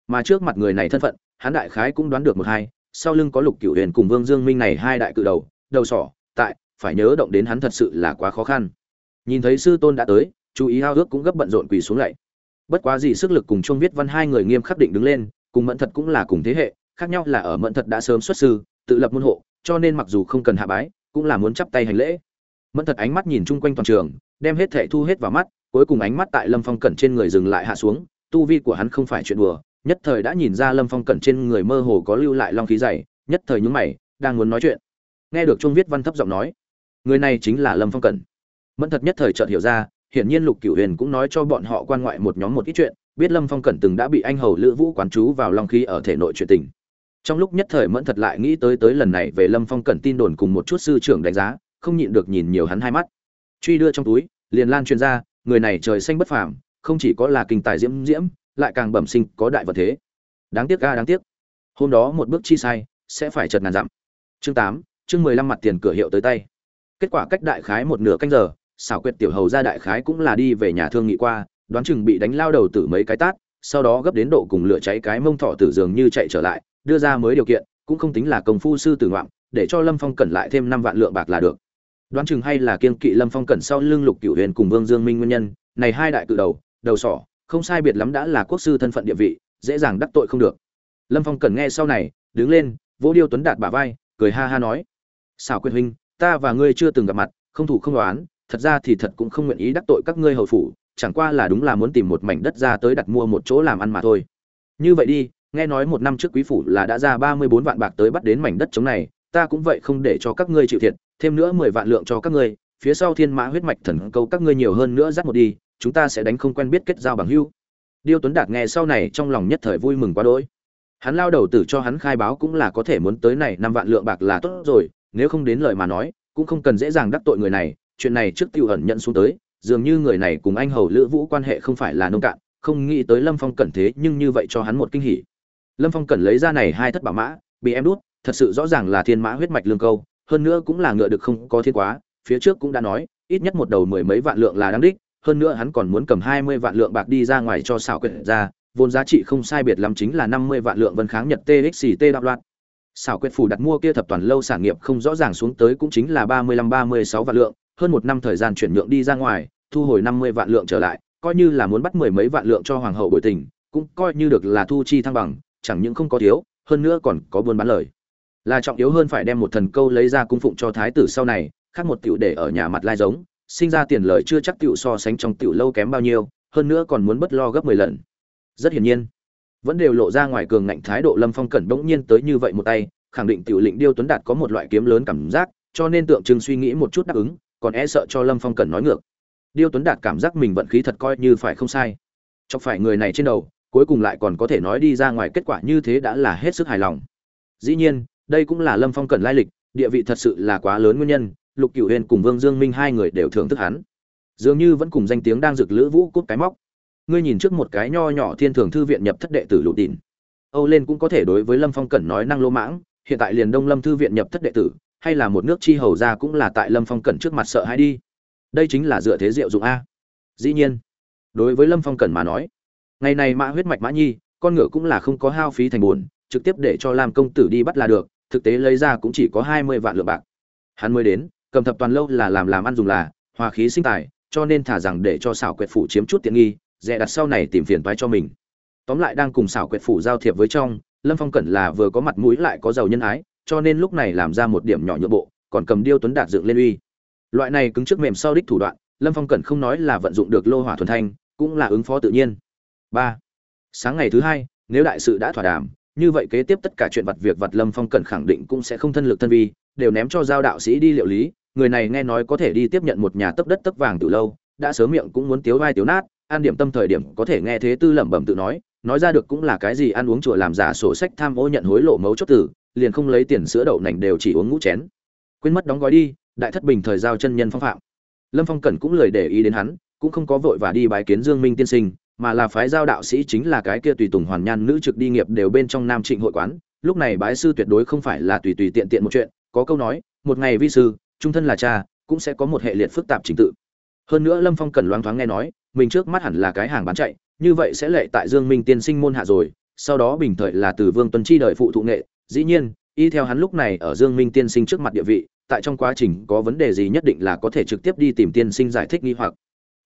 Mà trước mặt người này thân phận, hắn đại khái cũng đoán được một hai, sau lưng có lục cửu huyền cùng vương dương minh này hai đại cự đầu đầu sỏ, tại phải nhớ động đến hắn thật sự là quá khó khăn. Nhìn thấy sư tôn đã tới, chú ý hao ước cũng gấp bận rộn quỳ xuống lại. Bất quá gì sức lực cùng chung viết văn hai người nghiêm khắc định đứng lên, cùng mẫn thật cũng là cùng thế hệ, khác nhau là ở mẫn thật đã sớm xuất sư, tự lập môn hộ, cho nên mặc dù không cần hạ bái, cũng là muốn chắp tay hành lễ. Mẫn thật ánh mắt nhìn chung quanh toàn trường, đem hết thệ thu hết vào mắt, cuối cùng ánh mắt tại lâm phong cẩn trên người dừng lại hạ xuống, tu vi của hắn không phải chuyện đùa, nhất thời đã nhìn ra lâm phong cẩn trên người mơ hồ có lưu lại long khí dày, nhất thời nhúng mày, đang muốn nói chuyện. Nghe được trung viết văn thấp giọng nói người này chính là lâm phong cẩn. Mẫn thật nhất thời chợt hiểu ra, hiển nhiên lục cửu huyền cũng nói cho bọn họ quan ngoại một nhóm một ít chuyện, biết lâm phong cẩn từng đã bị anh hầu lữ vũ quán chú vào long khí ở thể nội chuyện tình. Trong lúc nhất thời mẫn thật lại nghĩ tới tới lần này về lâm phong cẩn tin đồn cùng một chút sư trưởng đánh giá, không nhịn được nhìn nhiều hắn hai mắt. Truy đưa trong túi, liền lan chuyên ra, người này trời xanh bất phàm, không chỉ có là kinh tài diễm diễm, lại càng bẩm sinh có đại vật thế. Đáng tiếc ga đáng tiếc. Hôm đó một bước chi sai, sẽ phải chật ngàn dặm. Chương tám, chương mười lăm mặt tiền cửa hiệu tới tay kết quả cách đại khái một nửa canh giờ, xảo quyệt tiểu hầu ra đại khái cũng là đi về nhà thương nghị qua, đoán chừng bị đánh lao đầu tử mấy cái tát, sau đó gấp đến độ cùng lửa cháy cái mông thọ tử dường như chạy trở lại, đưa ra mới điều kiện, cũng không tính là công phu sư tử ngoạm, để cho lâm phong cẩn lại thêm năm vạn lượng bạc là được. Đoán chừng hay là kiên kỵ lâm phong cẩn sau lưng lục cửu huyền cùng vương dương minh nguyên nhân, này hai đại cự đầu đầu sỏ, không sai biệt lắm đã là quốc sư thân phận địa vị, dễ dàng đắc tội không được. Lâm phong cẩn nghe sau này, đứng lên vỗ điêu tuấn đạt bả vai, cười ha ha nói, xảo quyệt huynh ta và ngươi chưa từng gặp mặt, không thủ không đoán, thật ra thì thật cũng không nguyện ý đắc tội các ngươi hầu phủ, chẳng qua là đúng là muốn tìm một mảnh đất ra tới đặt mua một chỗ làm ăn mà thôi. Như vậy đi, nghe nói một năm trước quý phủ là đã ra ba mươi bốn vạn bạc tới bắt đến mảnh đất chống này, ta cũng vậy không để cho các ngươi chịu thiệt, thêm nữa mười vạn lượng cho các ngươi, phía sau thiên mã huyết mạch thần câu các ngươi nhiều hơn nữa dắt một đi, chúng ta sẽ đánh không quen biết kết giao bằng hữu. Điêu tuấn đạt nghe sau này trong lòng nhất thời vui mừng quá đỗi. Hắn lao đầu tử cho hắn khai báo cũng là có thể muốn tới này năm vạn lượng bạc là tốt rồi nếu không đến lời mà nói, cũng không cần dễ dàng đắc tội người này, chuyện này trước tiêu ẩn nhận xuống tới, dường như người này cùng anh hầu lữ vũ quan hệ không phải là nông cạn, không nghĩ tới lâm phong cẩn thế nhưng như vậy cho hắn một kinh hỉ. Lâm phong cẩn lấy ra này hai thất bảo mã, bị em đút, thật sự rõ ràng là thiên mã huyết mạch lương câu, hơn nữa cũng là ngựa được không có thiên quá, phía trước cũng đã nói, ít nhất một đầu mười mấy vạn lượng là đáng đích, hơn nữa hắn còn muốn cầm hai mươi vạn lượng bạc đi ra ngoài cho xảo quyệt ra, vốn giá trị không sai biệt lắm chính là năm mươi vạn lượng vân kháng nhật txct đạo loạt xảo quyệt phủ đặt mua kia thập toàn lâu sản nghiệp không rõ ràng xuống tới cũng chính là ba mươi lăm ba mươi sáu vạn lượng, hơn một năm thời gian chuyển nhượng đi ra ngoài, thu hồi năm mươi vạn lượng trở lại, coi như là muốn bắt mười mấy vạn lượng cho hoàng hậu bồi tình, cũng coi như được là thu chi thăng bằng, chẳng những không có thiếu, hơn nữa còn có buôn bán lời. Là trọng yếu hơn phải đem một thần câu lấy ra cung phụng cho thái tử sau này, khác một tiểu để ở nhà mặt lai giống, sinh ra tiền lời chưa chắc tiểu so sánh trong tiểu lâu kém bao nhiêu, hơn nữa còn muốn bất lo gấp mười lần. Rất hiển nhiên vẫn đều lộ ra ngoài cường ngạnh thái độ lâm phong cẩn bỗng nhiên tới như vậy một tay, khẳng định tiểu lĩnh điêu tuấn đạt có một loại kiếm lớn cảm giác, cho nên tượng trưng suy nghĩ một chút đáp ứng, còn e sợ cho lâm phong cẩn nói ngược. Điêu tuấn đạt cảm giác mình vận khí thật coi như phải không sai. Chọc phải người này trên đầu, cuối cùng lại còn có thể nói đi ra ngoài kết quả như thế đã là hết sức hài lòng. Dĩ nhiên, đây cũng là lâm phong cẩn lai lịch, địa vị thật sự là quá lớn nguyên nhân, lục cửu huyền cùng vương dương minh hai người đều thưởng thức hắn. Dường như vẫn cùng danh tiếng đang rực lữ vũ cút cái móc ngươi nhìn trước một cái nho nhỏ thiên thường thư viện nhập thất đệ tử lụt đỉnh. Âu lên cũng có thể đối với lâm phong cẩn nói năng lô mãng, hiện tại liền đông lâm thư viện nhập thất đệ tử, hay là một nước chi hầu ra cũng là tại lâm phong cẩn trước mặt sợ hãi đi. Đây chính là dựa thế diệu dụng a. Dĩ nhiên, đối với lâm phong cẩn mà nói, ngày này mã huyết mạch mã nhi, con ngựa cũng là không có hao phí thành buồn, trực tiếp để cho lam công tử đi bắt là được, thực tế lấy ra cũng chỉ có hai mươi vạn lượng bạc. Hắn mới đến, cầm thập toàn lâu là làm làm ăn dùng là, hòa khí sinh tài, cho nên thả rằng để cho xảo quyệt phủ chiếm chút tiện nghi dè đặt sau này tìm phiền toái cho mình. Tóm lại đang cùng xảo quyệt phủ giao thiệp với trong, lâm phong cẩn là vừa có mặt mũi lại có giàu nhân ái, cho nên lúc này làm ra một điểm nhỏ nhượng bộ, còn cầm điêu tuấn đạt dựng lên uy. Loại này cứng trước mềm sau đích thủ đoạn, lâm phong cẩn không nói là vận dụng được lô hỏa thuần thanh, cũng là ứng phó tự nhiên. Ba. Sáng ngày thứ hai, nếu đại sự đã thỏa đàm, như vậy kế tiếp tất cả chuyện vật việc vật lâm phong cẩn khẳng định cũng sẽ không thân lực thân vi, đều ném cho giao đạo sĩ đi liệu lý, người này nghe nói có thể đi tiếp nhận một nhà tấp đất tấp vàng từ lâu, đã sớm miệng cũng muốn tiếu vai tiếu nát an điểm tâm thời điểm có thể nghe thế tư lẩm bẩm tự nói nói ra được cũng là cái gì ăn uống chùa làm giả sổ sách tham ô nhận hối lộ mấu chốt tử liền không lấy tiền sữa đậu nành đều chỉ uống ngũ chén. Quên mất đóng gói đi, đại thất bình thời giao chân nhân phong phạm. Lâm phong cẩn cũng lời để ý đến hắn, cũng không có vội và đi bái kiến dương minh tiên sinh, mà là phái giao đạo sĩ chính là cái kia tùy tùng hoàn nhan nữ trực đi nghiệp đều bên trong nam trịnh hội quán, lúc này bái sư tuyệt đối không phải là tùy tùy tiện tiện một chuyện, có câu nói, một ngày vi sư, trung thân là cha, cũng sẽ có một hệ liệt phức tạp trình tự hơn nữa lâm phong cần loáng thoáng nghe nói, mình trước mắt hẳn là cái hàng bán chạy, như vậy sẽ lệ tại dương minh tiên sinh môn hạ rồi, sau đó bình thời là từ vương tuấn chi đợi phụ thụ nghệ. Dĩ nhiên, y theo hắn lúc này ở dương minh tiên sinh trước mặt địa vị, tại trong quá trình có vấn đề gì nhất định là có thể trực tiếp đi tìm tiên sinh giải thích nghi hoặc.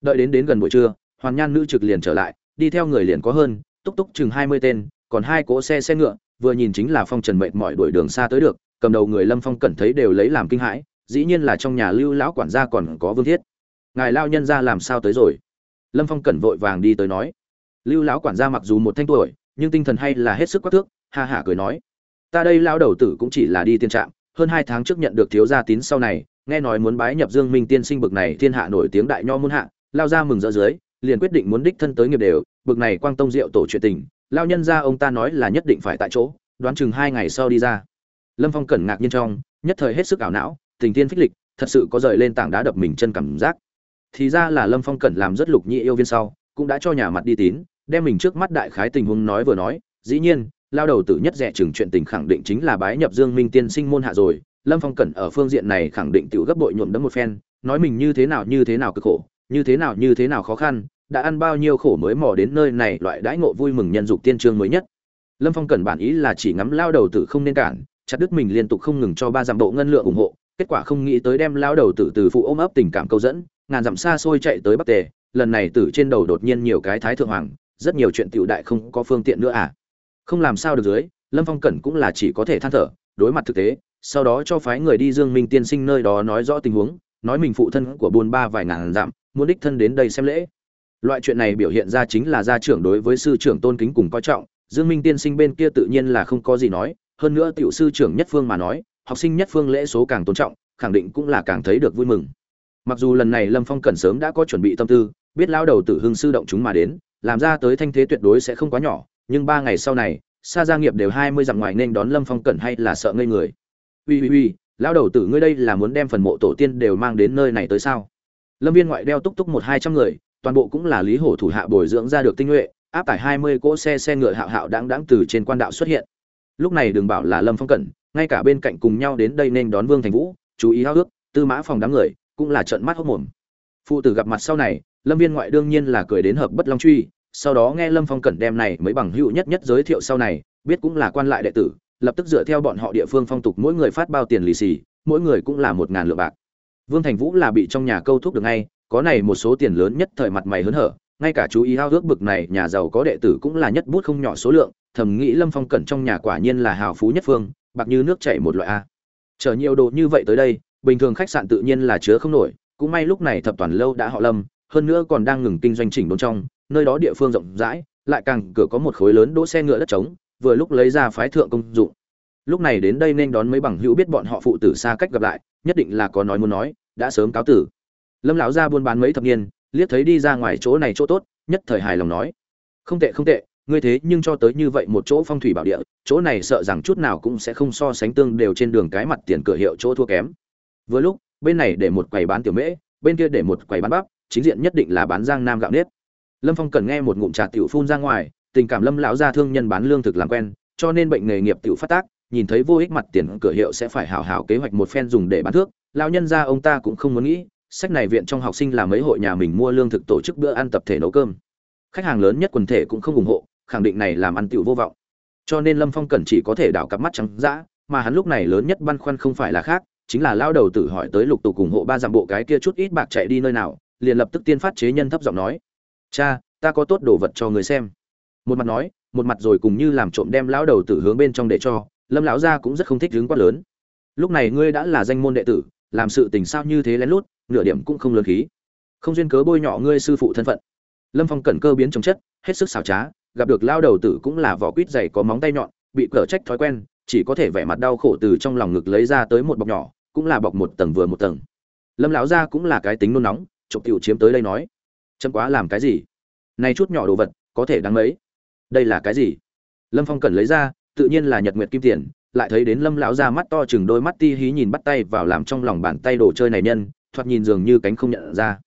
Đợi đến đến gần buổi trưa, hoàn nhan nữ trực liền trở lại, đi theo người liền có hơn, túc túc chừng hai mươi tên, còn hai cỗ xe xe ngựa, vừa nhìn chính là phong trần mệt mọi đuổi đường xa tới được, cầm đầu người lâm phong cẩn thấy đều lấy làm kinh hãi, dĩ nhiên là trong nhà lưu lão quản gia còn có vương thiết ngài lao nhân ra làm sao tới rồi? Lâm phong cẩn vội vàng đi tới nói. Lưu lão quản gia mặc dù một thanh tuổi, nhưng tinh thần hay là hết sức quắc thước, ha hả cười nói. Ta đây lao đầu tử cũng chỉ là đi tiên trạm, hơn hai tháng trước nhận được thiếu gia tín sau này, nghe nói muốn bái nhập dương minh tiên sinh bực này thiên hạ nổi tiếng đại nho muôn hạ, lao ra mừng rỡ dưới, liền quyết định muốn đích thân tới nghiệp đều, bực này quang tông diệu tổ chuyện tình lao nhân ra ông ta nói là nhất định phải tại chỗ, đoán chừng hai ngày sau đi ra. Lâm phong cẩn ngạc nhiên trong, nhất thời hết sức ảo não, tình tiên phích lịch, thật sự có rời lên tảng đá đập mình chân cảm giác thì ra là lâm phong cẩn làm rất lục nhị yêu viên sau, cũng đã cho nhà mặt đi tín, đem mình trước mắt đại khái tình huống nói vừa nói. Dĩ nhiên, lao đầu tử nhất rẻ chừng chuyện tình khẳng định chính là bái nhập dương minh tiên sinh môn hạ rồi. Lâm phong cẩn ở phương diện này khẳng định tự gấp bội nhuộm đấm một phen, nói mình như thế nào như thế nào cực khổ, như thế nào như thế nào khó khăn, đã ăn bao nhiêu khổ mới mò đến nơi này loại đãi ngộ vui mừng nhân dục tiên trương mới nhất. Lâm phong cẩn bản ý là chỉ ngắm lao đầu tử không nên cản, chặt đứt mình liên tục không ngừng cho ba dặm độ ngân lượng ủng hộ, kết quả không nghĩ tới đem lao đầu tử từ phụ ôm ấp tình cảm câu dẫn ngàn dặm xa xôi chạy tới bắc tề, lần này tử trên đầu đột nhiên nhiều cái thái thượng hoàng, rất nhiều chuyện tiểu đại không có phương tiện nữa à? Không làm sao được dưới, lâm phong cẩn cũng là chỉ có thể than thở, đối mặt thực tế, sau đó cho phái người đi dương minh tiên sinh nơi đó nói rõ tình huống, nói mình phụ thân của buôn ba vài ngàn dặm, muốn đích thân đến đây xem lễ. Loại chuyện này biểu hiện ra chính là gia trưởng đối với sư trưởng tôn kính cùng coi trọng, dương minh tiên sinh bên kia tự nhiên là không có gì nói, hơn nữa tiểu sư trưởng nhất phương mà nói, học sinh nhất phương lễ số càng tôn trọng, khẳng định cũng là càng thấy được vui mừng mặc dù lần này lâm phong cần sớm đã có chuẩn bị tâm tư, biết lao đầu tử hưng sư động chúng mà đến, làm ra tới thanh thế tuyệt đối sẽ không quá nhỏ, nhưng ba ngày sau này xa gia nghiệp đều hai mươi dặm ngoài nên đón lâm phong cẩn hay là sợ ngây người. Uy uy uy, lão đầu tử ngươi đây là muốn đem phần mộ tổ tiên đều mang đến nơi này tới sao? Lâm viên ngoại đeo túc túc một hai trăm người, toàn bộ cũng là lý hổ thủ hạ bồi dưỡng ra được tinh nhuệ, áp tải hai mươi cỗ xe xe ngựa hạo hạo đáng đáng từ trên quan đạo xuất hiện. Lúc này đừng bảo là lâm phong cẩn ngay cả bên cạnh cùng nhau đến đây nên đón vương thành vũ, chú ý háo ước tư mã phòng đám người cũng là trợn mắt hốc mồm. Phụ tử gặp mặt sau này, lâm viên ngoại đương nhiên là cười đến hợp bất long truy, sau đó nghe lâm phong cẩn đem này mới bằng hữu nhất nhất giới thiệu sau này, biết cũng là quan lại đệ tử, lập tức dựa theo bọn họ địa phương phong tục mỗi người phát bao tiền lì xì, mỗi người cũng là một ngàn lượng bạc. Vương thành vũ là bị trong nhà câu thúc được ngay, có này một số tiền lớn nhất thời mặt mày hớn hở, ngay cả chú ý hao ước bực này nhà giàu có đệ tử cũng là nhất bút không nhỏ số lượng, thầm nghĩ lâm phong cẩn trong nhà quả nhiên là hào phú nhất phương, bạc như nước chảy một loại a. Chở nhiều đồ như vậy tới đây bình thường khách sạn tự nhiên là chứa không nổi, cũng may lúc này thập toàn lâu đã họ lâm, hơn nữa còn đang ngừng kinh doanh chỉnh đốn trong, nơi đó địa phương rộng rãi, lại càng cửa có một khối lớn đỗ xe ngựa đất trống, vừa lúc lấy ra phái thượng công dụng. Lúc này đến đây nên đón mấy bằng hữu biết bọn họ phụ tử xa cách gặp lại, nhất định là có nói muốn nói, đã sớm cáo tử. Lâm lão ra buôn bán mấy thập niên, liếc thấy đi ra ngoài chỗ này chỗ tốt, nhất thời hài lòng nói. Không tệ không tệ, ngươi thế nhưng cho tới như vậy một chỗ phong thủy bảo địa, chỗ này sợ rằng chút nào cũng sẽ không so sánh tương đều trên đường cái mặt tiền cửa hiệu chỗ thua kém vừa lúc, bên này để một quầy bán tiểu mễ, bên kia để một quầy bán bắp, chính diện nhất định là bán giang nam gạo nếp. Lâm phong cần nghe một ngụm trà tiểu phun ra ngoài, tình cảm lâm lão gia thương nhân bán lương thực làm quen, cho nên bệnh nghề nghiệp tiểu phát tác, nhìn thấy vô ích mặt tiền cửa hiệu sẽ phải hảo hảo kế hoạch một phen dùng để bán thước, lão nhân gia ông ta cũng không muốn nghĩ, sách này viện trong học sinh là mấy hội nhà mình mua lương thực tổ chức bữa ăn tập thể nấu cơm. Khách hàng lớn nhất quần thể cũng không ủng hộ, khẳng định này làm ăn tiểu vô vọng. Cho nên lâm phong cần chỉ có thể đảo cặp mắt trắng dã, mà hắn lúc này lớn nhất băn khoăn không phải là khác chính là lao đầu tử hỏi tới lục tục cùng hộ ba dặm bộ cái kia chút ít bạc chạy đi nơi nào, liền lập tức tiên phát chế nhân thấp giọng nói, cha, ta có tốt đồ vật cho người xem. Một mặt nói, một mặt rồi cùng như làm trộm đem lão đầu tử hướng bên trong để cho, lâm lão gia cũng rất không thích hướng quá lớn. Lúc này ngươi đã là danh môn đệ tử, làm sự tình sao như thế lén lút, nửa điểm cũng không lớn khí. Không duyên cớ bôi nhọ ngươi sư phụ thân phận. Lâm phong cẩn cơ biến chống chất, hết sức xảo trá, gặp được lao đầu tử cũng là vỏ quýt dày có móng tay nhọn, bị cở trách thói quen, chỉ có thể vẻ mặt đau khổ từ trong lòng ngực lấy ra tới một bọc nhỏ cũng là bọc một tầng vừa một tầng. Lâm lão gia cũng là cái tính nôn nóng, chụp tiểu chiếm tới đây nói, chấm quá làm cái gì? Này chút nhỏ đồ vật, có thể đáng mấy? Đây là cái gì? Lâm phong cần lấy ra, tự nhiên là nhật nguyệt kim tiền, lại thấy đến lâm lão gia mắt to chừng đôi mắt ti hí nhìn bắt tay vào làm trong lòng bàn tay đồ chơi này nhân, thoạt nhìn dường như cánh không nhận ra.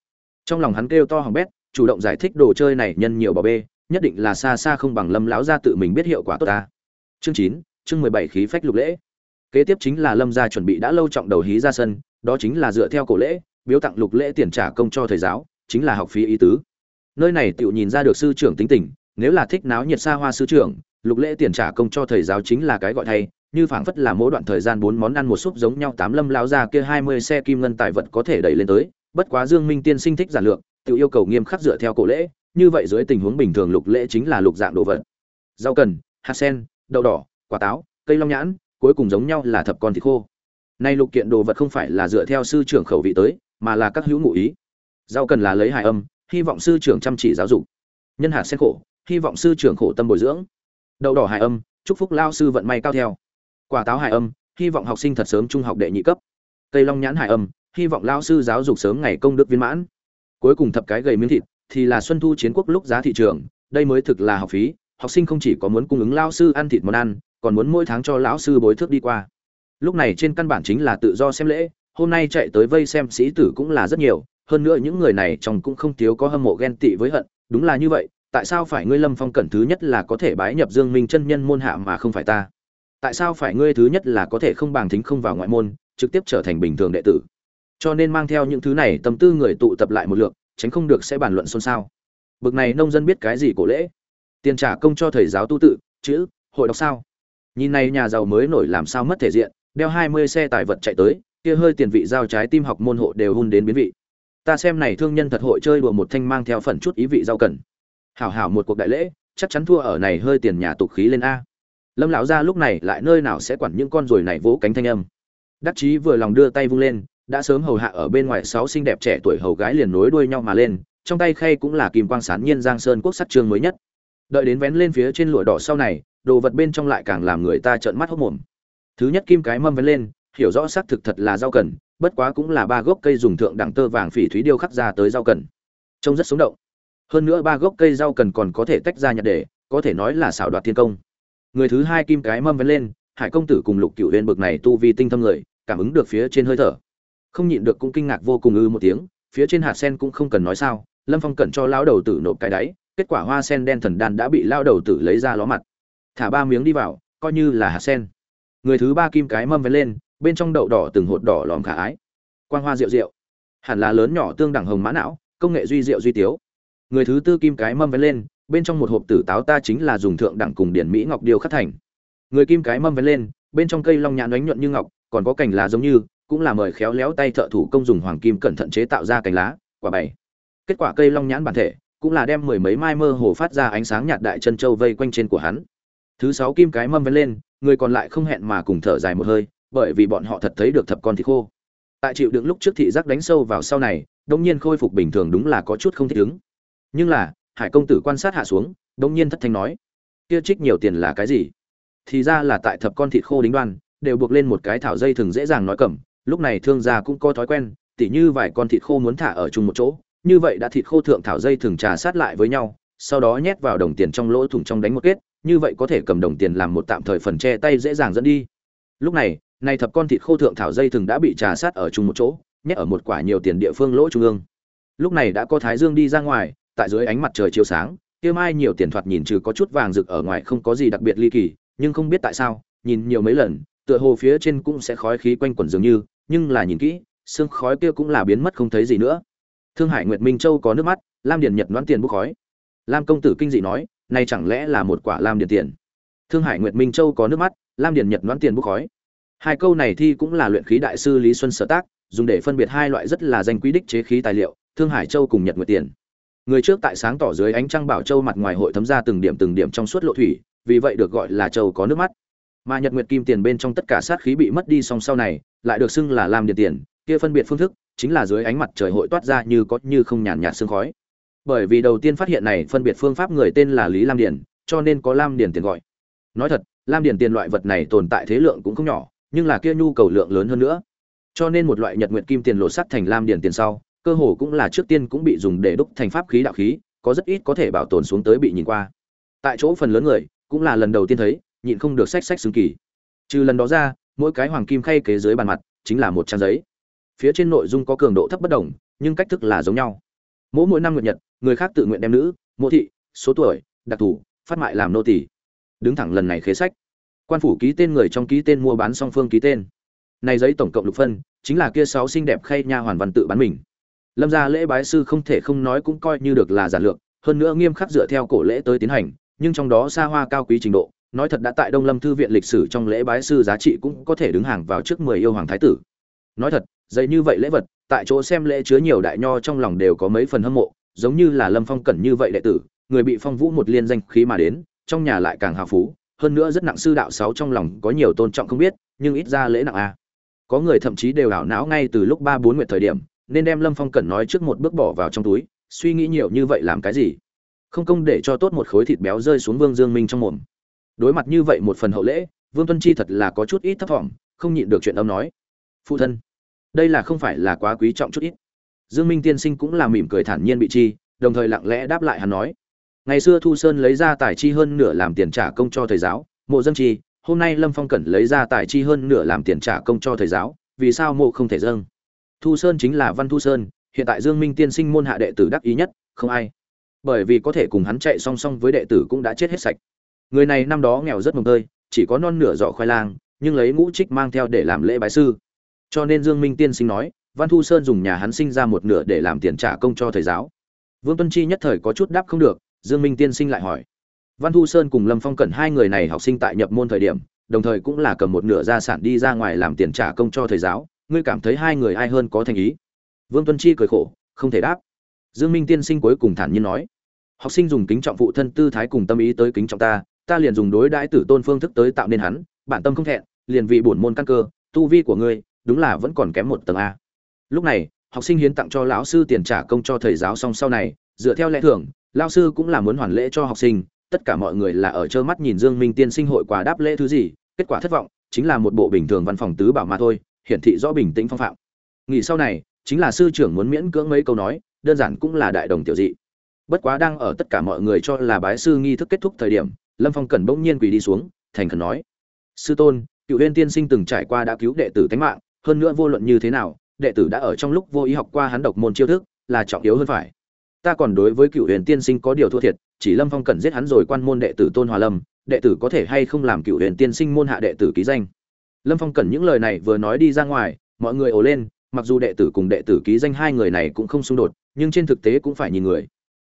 Trong lòng hắn kêu to hỏng bét, chủ động giải thích đồ chơi này nhân nhiều bảo bê, nhất định là xa xa không bằng lâm lão gia tự mình biết hiệu quả tốt ta. Chương chín, chương mười bảy khí phách lục lễ kế tiếp chính là lâm gia chuẩn bị đã lâu trọng đầu hí ra sân, đó chính là dựa theo cổ lễ, biếu tặng lục lễ tiền trả công cho thầy giáo, chính là học phí ý tứ. Nơi này tựu nhìn ra được sư trưởng tính tình, nếu là thích náo nhiệt xa hoa sư trưởng, lục lễ tiền trả công cho thầy giáo chính là cái gọi thay, như phảng phất là mỗi đoạn thời gian bốn món ăn một súp giống nhau tám lâm lao ra kia hai mươi xe kim ngân tài vật có thể đẩy lên tới, bất quá dương minh tiên sinh thích giản lược tự yêu cầu nghiêm khắc dựa theo cổ lễ, như vậy dưới tình huống bình thường lục lễ chính là lục dạng đồ vật. Rau cần, hạt sen, đậu đỏ, quả táo, cây long nhãn cuối cùng giống nhau là thập con thịt khô. Nay lục kiện đồ vật không phải là dựa theo sư trưởng khẩu vị tới, mà là các hữu ngụ ý. Rau cần là lấy hài âm, hy vọng sư trưởng chăm chỉ giáo dục. Nhân hạt sen khổ, hy vọng sư trưởng khổ tâm bồi dưỡng. Đậu đỏ hài âm, chúc phúc lao sư vận may cao theo. Quả táo hài âm, hy vọng học sinh thật sớm trung học đệ nhị cấp. Cây long nhãn hài âm, hy vọng lao sư giáo dục sớm ngày công đức viên mãn. Cuối cùng thập cái gầy miếng thịt, thì là xuân thu chiến quốc lúc giá thị trường, đây mới thực là học phí, học sinh không chỉ có muốn cung ứng lao sư ăn thịt món ăn còn muốn mỗi tháng cho lão sư bối thước đi qua. Lúc này trên căn bản chính là tự do xem lễ, hôm nay chạy tới vây xem sĩ tử cũng là rất nhiều, hơn nữa những người này trong cũng không thiếu có hâm mộ ghen tị với hận, đúng là như vậy, tại sao phải ngươi lâm phong cẩn thứ nhất là có thể bái nhập dương minh chân nhân môn hạ mà không phải ta? Tại sao phải ngươi thứ nhất là có thể không bằng thính không vào ngoại môn, trực tiếp trở thành bình thường đệ tử? Cho nên mang theo những thứ này tâm tư người tụ tập lại một lượt, tránh không được sẽ bàn luận xôn xao. Bực này nông dân biết cái gì cổ lễ? Tiền trả công cho thầy giáo tu tự, chữ, hội đọc sao? Nhìn này nhà giàu mới nổi làm sao mất thể diện, đeo hai mươi xe tài vật chạy tới, kia hơi tiền vị giao trái tim học môn hộ đều hun đến biến vị. Ta xem này thương nhân thật hội chơi đùa một thanh mang theo phần chút ý vị giao cần. Hảo hảo một cuộc đại lễ, chắc chắn thua ở này hơi tiền nhà tục khí lên a. Lâm lão gia lúc này lại nơi nào sẽ quản những con ruồi này vỗ cánh thanh âm. Đắc chí vừa lòng đưa tay vung lên, đã sớm hầu hạ ở bên ngoài sáu xinh đẹp trẻ tuổi hầu gái liền nối đuôi nhau mà lên, trong tay khay cũng là kim quang sán nhiên giang sơn quốc sắc trương mới nhất. Đợi đến vén lên phía trên lụa đỏ sau này đồ vật bên trong lại càng làm người ta trợn mắt hốc mồm. Thứ nhất kim cái mâm vấn lên, hiểu rõ xác thực thật là rau cần, bất quá cũng là ba gốc cây dùng thượng đẳng tơ vàng phỉ thúy điêu khắc ra tới rau cần. Trông rất sống động. Hơn nữa ba gốc cây rau cần còn có thể tách ra nhặt để có thể nói là xảo đoạt thiên công. Người thứ hai kim cái mâm vấn lên, hải công tử cùng lục cựu huyền bực này tu vi tinh thâm người, cảm ứng được phía trên hơi thở. Không nhịn được cũng kinh ngạc vô cùng ư một tiếng, phía trên hạt sen cũng không cần nói sao, lâm phong cẩn cho lão đầu tử nộp cái đáy, kết quả hoa sen đen thần đan đã bị lao đầu tử lấy ra ló mặt thả ba miếng đi vào, coi như là hạt sen. Người thứ ba kim cái mâm vén lên, bên trong đậu đỏ từng hột đỏ lòm khả ái. Quang hoa rượu rượu. Hẳn là lớn nhỏ tương đẳng hồng mã não, công nghệ duy rượu duy tiếu. Người thứ tư kim cái mâm vén lên, bên trong một hộp tử táo ta chính là dùng thượng đẳng cùng điển mỹ ngọc điêu khắc thành. Người kim cái mâm vén lên, bên trong cây long nhãn đánh nhuận như ngọc, còn có cành lá giống như, cũng là mời khéo léo tay thợ thủ công dùng hoàng kim cẩn thận chế tạo ra cành lá, quả bảy kết quả cây long nhãn bản thể, cũng là đem mười mấy mai mơ hồ phát ra ánh sáng nhạt đại chân châu vây quanh trên của hắn thứ sáu kim cái mâm vén lên, người còn lại không hẹn mà cùng thở dài một hơi, bởi vì bọn họ thật thấy được thập con thịt khô. Tại chịu đựng lúc trước thị giác đánh sâu vào sau này đông nhiên khôi phục bình thường đúng là có chút không thích ứng. Nhưng là, hải công tử quan sát hạ xuống đông nhiên thất thanh nói, kia trích nhiều tiền là cái gì? Thì ra là tại thập con thịt khô đính đoan, đều buộc lên một cái thảo dây thường dễ dàng nói cầm lúc này thương gia cũng có thói quen, tỉ như vài con thịt khô muốn thả ở chung một chỗ, như vậy đã thịt khô thượng thảo dây thường trà sát lại với nhau, sau đó nhét vào đồng tiền trong lỗ thủng trong đánh một kết như vậy có thể cầm đồng tiền làm một tạm thời phần che tay dễ dàng dẫn đi. Lúc này này thập con thịt khô thượng thảo dây thường đã bị trà sát ở chung một chỗ, nhét ở một quả nhiều tiền địa phương lỗ trung ương. Lúc này đã có thái dương đi ra ngoài, tại dưới ánh mặt trời chiếu sáng, kia mai nhiều tiền thoạt nhìn trừ có chút vàng rực ở ngoài không có gì đặc biệt ly kỳ, nhưng không biết tại sao, nhìn nhiều mấy lần, tựa hồ phía trên cũng sẽ khói khí quanh quẩn dường như, nhưng là nhìn kỹ, xương khói kia cũng là biến mất không thấy gì nữa. Thương hải nguyệt minh châu có nước mắt, lam điền nhật đoán tiền bốc khói. Lam công tử kinh dị nói này chẳng lẽ là một quả lam điền tiền? Thương hải nguyệt minh châu có nước mắt, lam điền nhật đoán tiền bốc khói. Hai câu này thi cũng là luyện khí đại sư lý xuân sở tác, dùng để phân biệt hai loại rất là danh quý đích chế khí tài liệu, thương hải châu cùng nhật nguyệt tiền. Người trước tại sáng tỏ dưới ánh trăng bảo châu mặt ngoài hội thấm ra từng điểm từng điểm trong suốt lộ thủy, vì vậy được gọi là châu có nước mắt. Mà nhật nguyệt kim tiền bên trong tất cả sát khí bị mất đi song sau này, lại được xưng là lam điền tiền, kia phân biệt phương thức, chính là dưới ánh mặt trời hội toát ra như có như không nhàn nhạt sương khói bởi vì đầu tiên phát hiện này phân biệt phương pháp người tên là lý lam điền, cho nên có lam điền tiền gọi. Nói thật, lam điền tiền loại vật này tồn tại thế lượng cũng không nhỏ, nhưng là kia nhu cầu lượng lớn hơn nữa. Cho nên một loại nhật nguyện kim tiền lộ sắt thành lam điền tiền sau, cơ hồ cũng là trước tiên cũng bị dùng để đúc thành pháp khí đạo khí, có rất ít có thể bảo tồn xuống tới bị nhìn qua. Tại chỗ phần lớn người, cũng là lần đầu tiên thấy, nhịn không được sách sách xứng kỳ. Trừ lần đó ra, mỗi cái hoàng kim khay kế dưới bàn mặt, chính là một trang giấy. Phía trên nội dung có cường độ thấp bất đồng, nhưng cách thức là giống nhau. Mỗi mỗi năm nguyện nhật người khác tự nguyện đem nữ, mộ thị, số tuổi, đặc thù, phát mại làm nô tỷ đứng thẳng lần này khế sách. Quan phủ ký tên người trong ký tên mua bán song phương ký tên. Này giấy tổng cộng lục phân, chính là kia sáu xinh đẹp khay nha hoàn văn tự bán mình. Lâm gia lễ bái sư không thể không nói cũng coi như được là giản lược, hơn nữa nghiêm khắc dựa theo cổ lễ tới tiến hành, nhưng trong đó xa hoa cao quý trình độ, nói thật đã tại đông lâm thư viện lịch sử trong lễ bái sư giá trị cũng có thể đứng hàng vào trước mười yêu hoàng thái tử. Nói thật dày như vậy lễ vật, tại chỗ xem lễ chứa nhiều đại nho trong lòng đều có mấy phần hâm mộ giống như là lâm phong cẩn như vậy đệ tử, người bị phong vũ một liên danh khí mà đến, trong nhà lại càng hào phú, hơn nữa rất nặng sư đạo sáu trong lòng có nhiều tôn trọng không biết, nhưng ít ra lễ nặng a. Có người thậm chí đều ảo não ngay từ lúc ba bốn nguyệt thời điểm, nên đem lâm phong cẩn nói trước một bước bỏ vào trong túi, suy nghĩ nhiều như vậy làm cái gì? Không công để cho tốt một khối thịt béo rơi xuống vương dương minh trong mồm. Đối mặt như vậy một phần hậu lễ, vương tuân chi thật là có chút ít thấp thỏm, không nhịn được chuyện âm nói. Phụ thân, đây là không phải là quá quý trọng chút ít dương minh tiên sinh cũng là mỉm cười thản nhiên bị chi, đồng thời lặng lẽ đáp lại hắn nói. Ngày xưa thu sơn lấy ra tài chi hơn nửa làm tiền trả công cho thầy giáo, mộ dân chi, hôm nay lâm phong cẩn lấy ra tài chi hơn nửa làm tiền trả công cho thầy giáo, vì sao mộ không thể dâng? Thu sơn chính là văn thu sơn, hiện tại dương minh tiên sinh môn hạ đệ tử đắc ý nhất, không ai. Bởi vì có thể cùng hắn chạy song song với đệ tử cũng đã chết hết sạch. Người này năm đó nghèo rất mồng tơi, chỉ có non nửa giỏ khoai lang, nhưng lấy ngũ trích mang theo để làm lễ bái sư. Cho nên dương minh tiên sinh nói văn thu sơn dùng nhà hắn sinh ra một nửa để làm tiền trả công cho thầy giáo. Vương tuân chi nhất thời có chút đáp không được, dương minh tiên sinh lại hỏi. Văn thu sơn cùng lâm phong cẩn hai người này học sinh tại nhập môn thời điểm, đồng thời cũng là cầm một nửa gia sản đi ra ngoài làm tiền trả công cho thầy giáo. Ngươi cảm thấy hai người ai hơn có thành ý? Vương tuân chi cười khổ, không thể đáp. Dương minh tiên sinh cuối cùng thản nhiên nói. Học sinh dùng kính trọng phụ thân tư thái cùng tâm ý tới kính trọng ta ta liền dùng đối đãi tử tôn phương thức tới tạo nên hắn, bản tâm không thẹn, liền vì bổn môn căn cơ, tu vi của ngươi, đúng là vẫn còn kém một tầng a lúc này, học sinh hiến tặng cho lão sư tiền trả công cho thầy giáo xong sau này, dựa theo lẽ thường, lão sư cũng là muốn hoàn lễ cho học sinh, tất cả mọi người là ở trơ mắt nhìn dương minh tiên sinh hội quả đáp lễ thứ gì, kết quả thất vọng, chính là một bộ bình thường văn phòng tứ bảo mà thôi, hiển thị rõ bình tĩnh phong phạm. Nghỉ sau này, chính là sư trưởng muốn miễn cưỡng mấy câu nói, đơn giản cũng là đại đồng tiểu dị. Bất quá đang ở tất cả mọi người cho là bái sư nghi thức kết thúc thời điểm, lâm phong cẩn bỗng nhiên quỳ đi xuống, thành khẩn nói, sư tôn, cựu huyên tiên sinh từng trải qua đã cứu đệ tử tánh mạng, hơn nữa vô luận như thế nào đệ tử đã ở trong lúc vô ý học qua hắn độc môn chiêu thức, là trọng yếu hơn phải. Ta còn đối với cựu huyền tiên sinh có điều thua thiệt, chỉ lâm phong cần giết hắn rồi quan môn đệ tử tôn hòa lâm, đệ tử có thể hay không làm cựu huyền tiên sinh môn hạ đệ tử ký danh. Lâm phong cần những lời này vừa nói đi ra ngoài, mọi người ồ lên, mặc dù đệ tử cùng đệ tử ký danh hai người này cũng không xung đột, nhưng trên thực tế cũng phải nhìn người.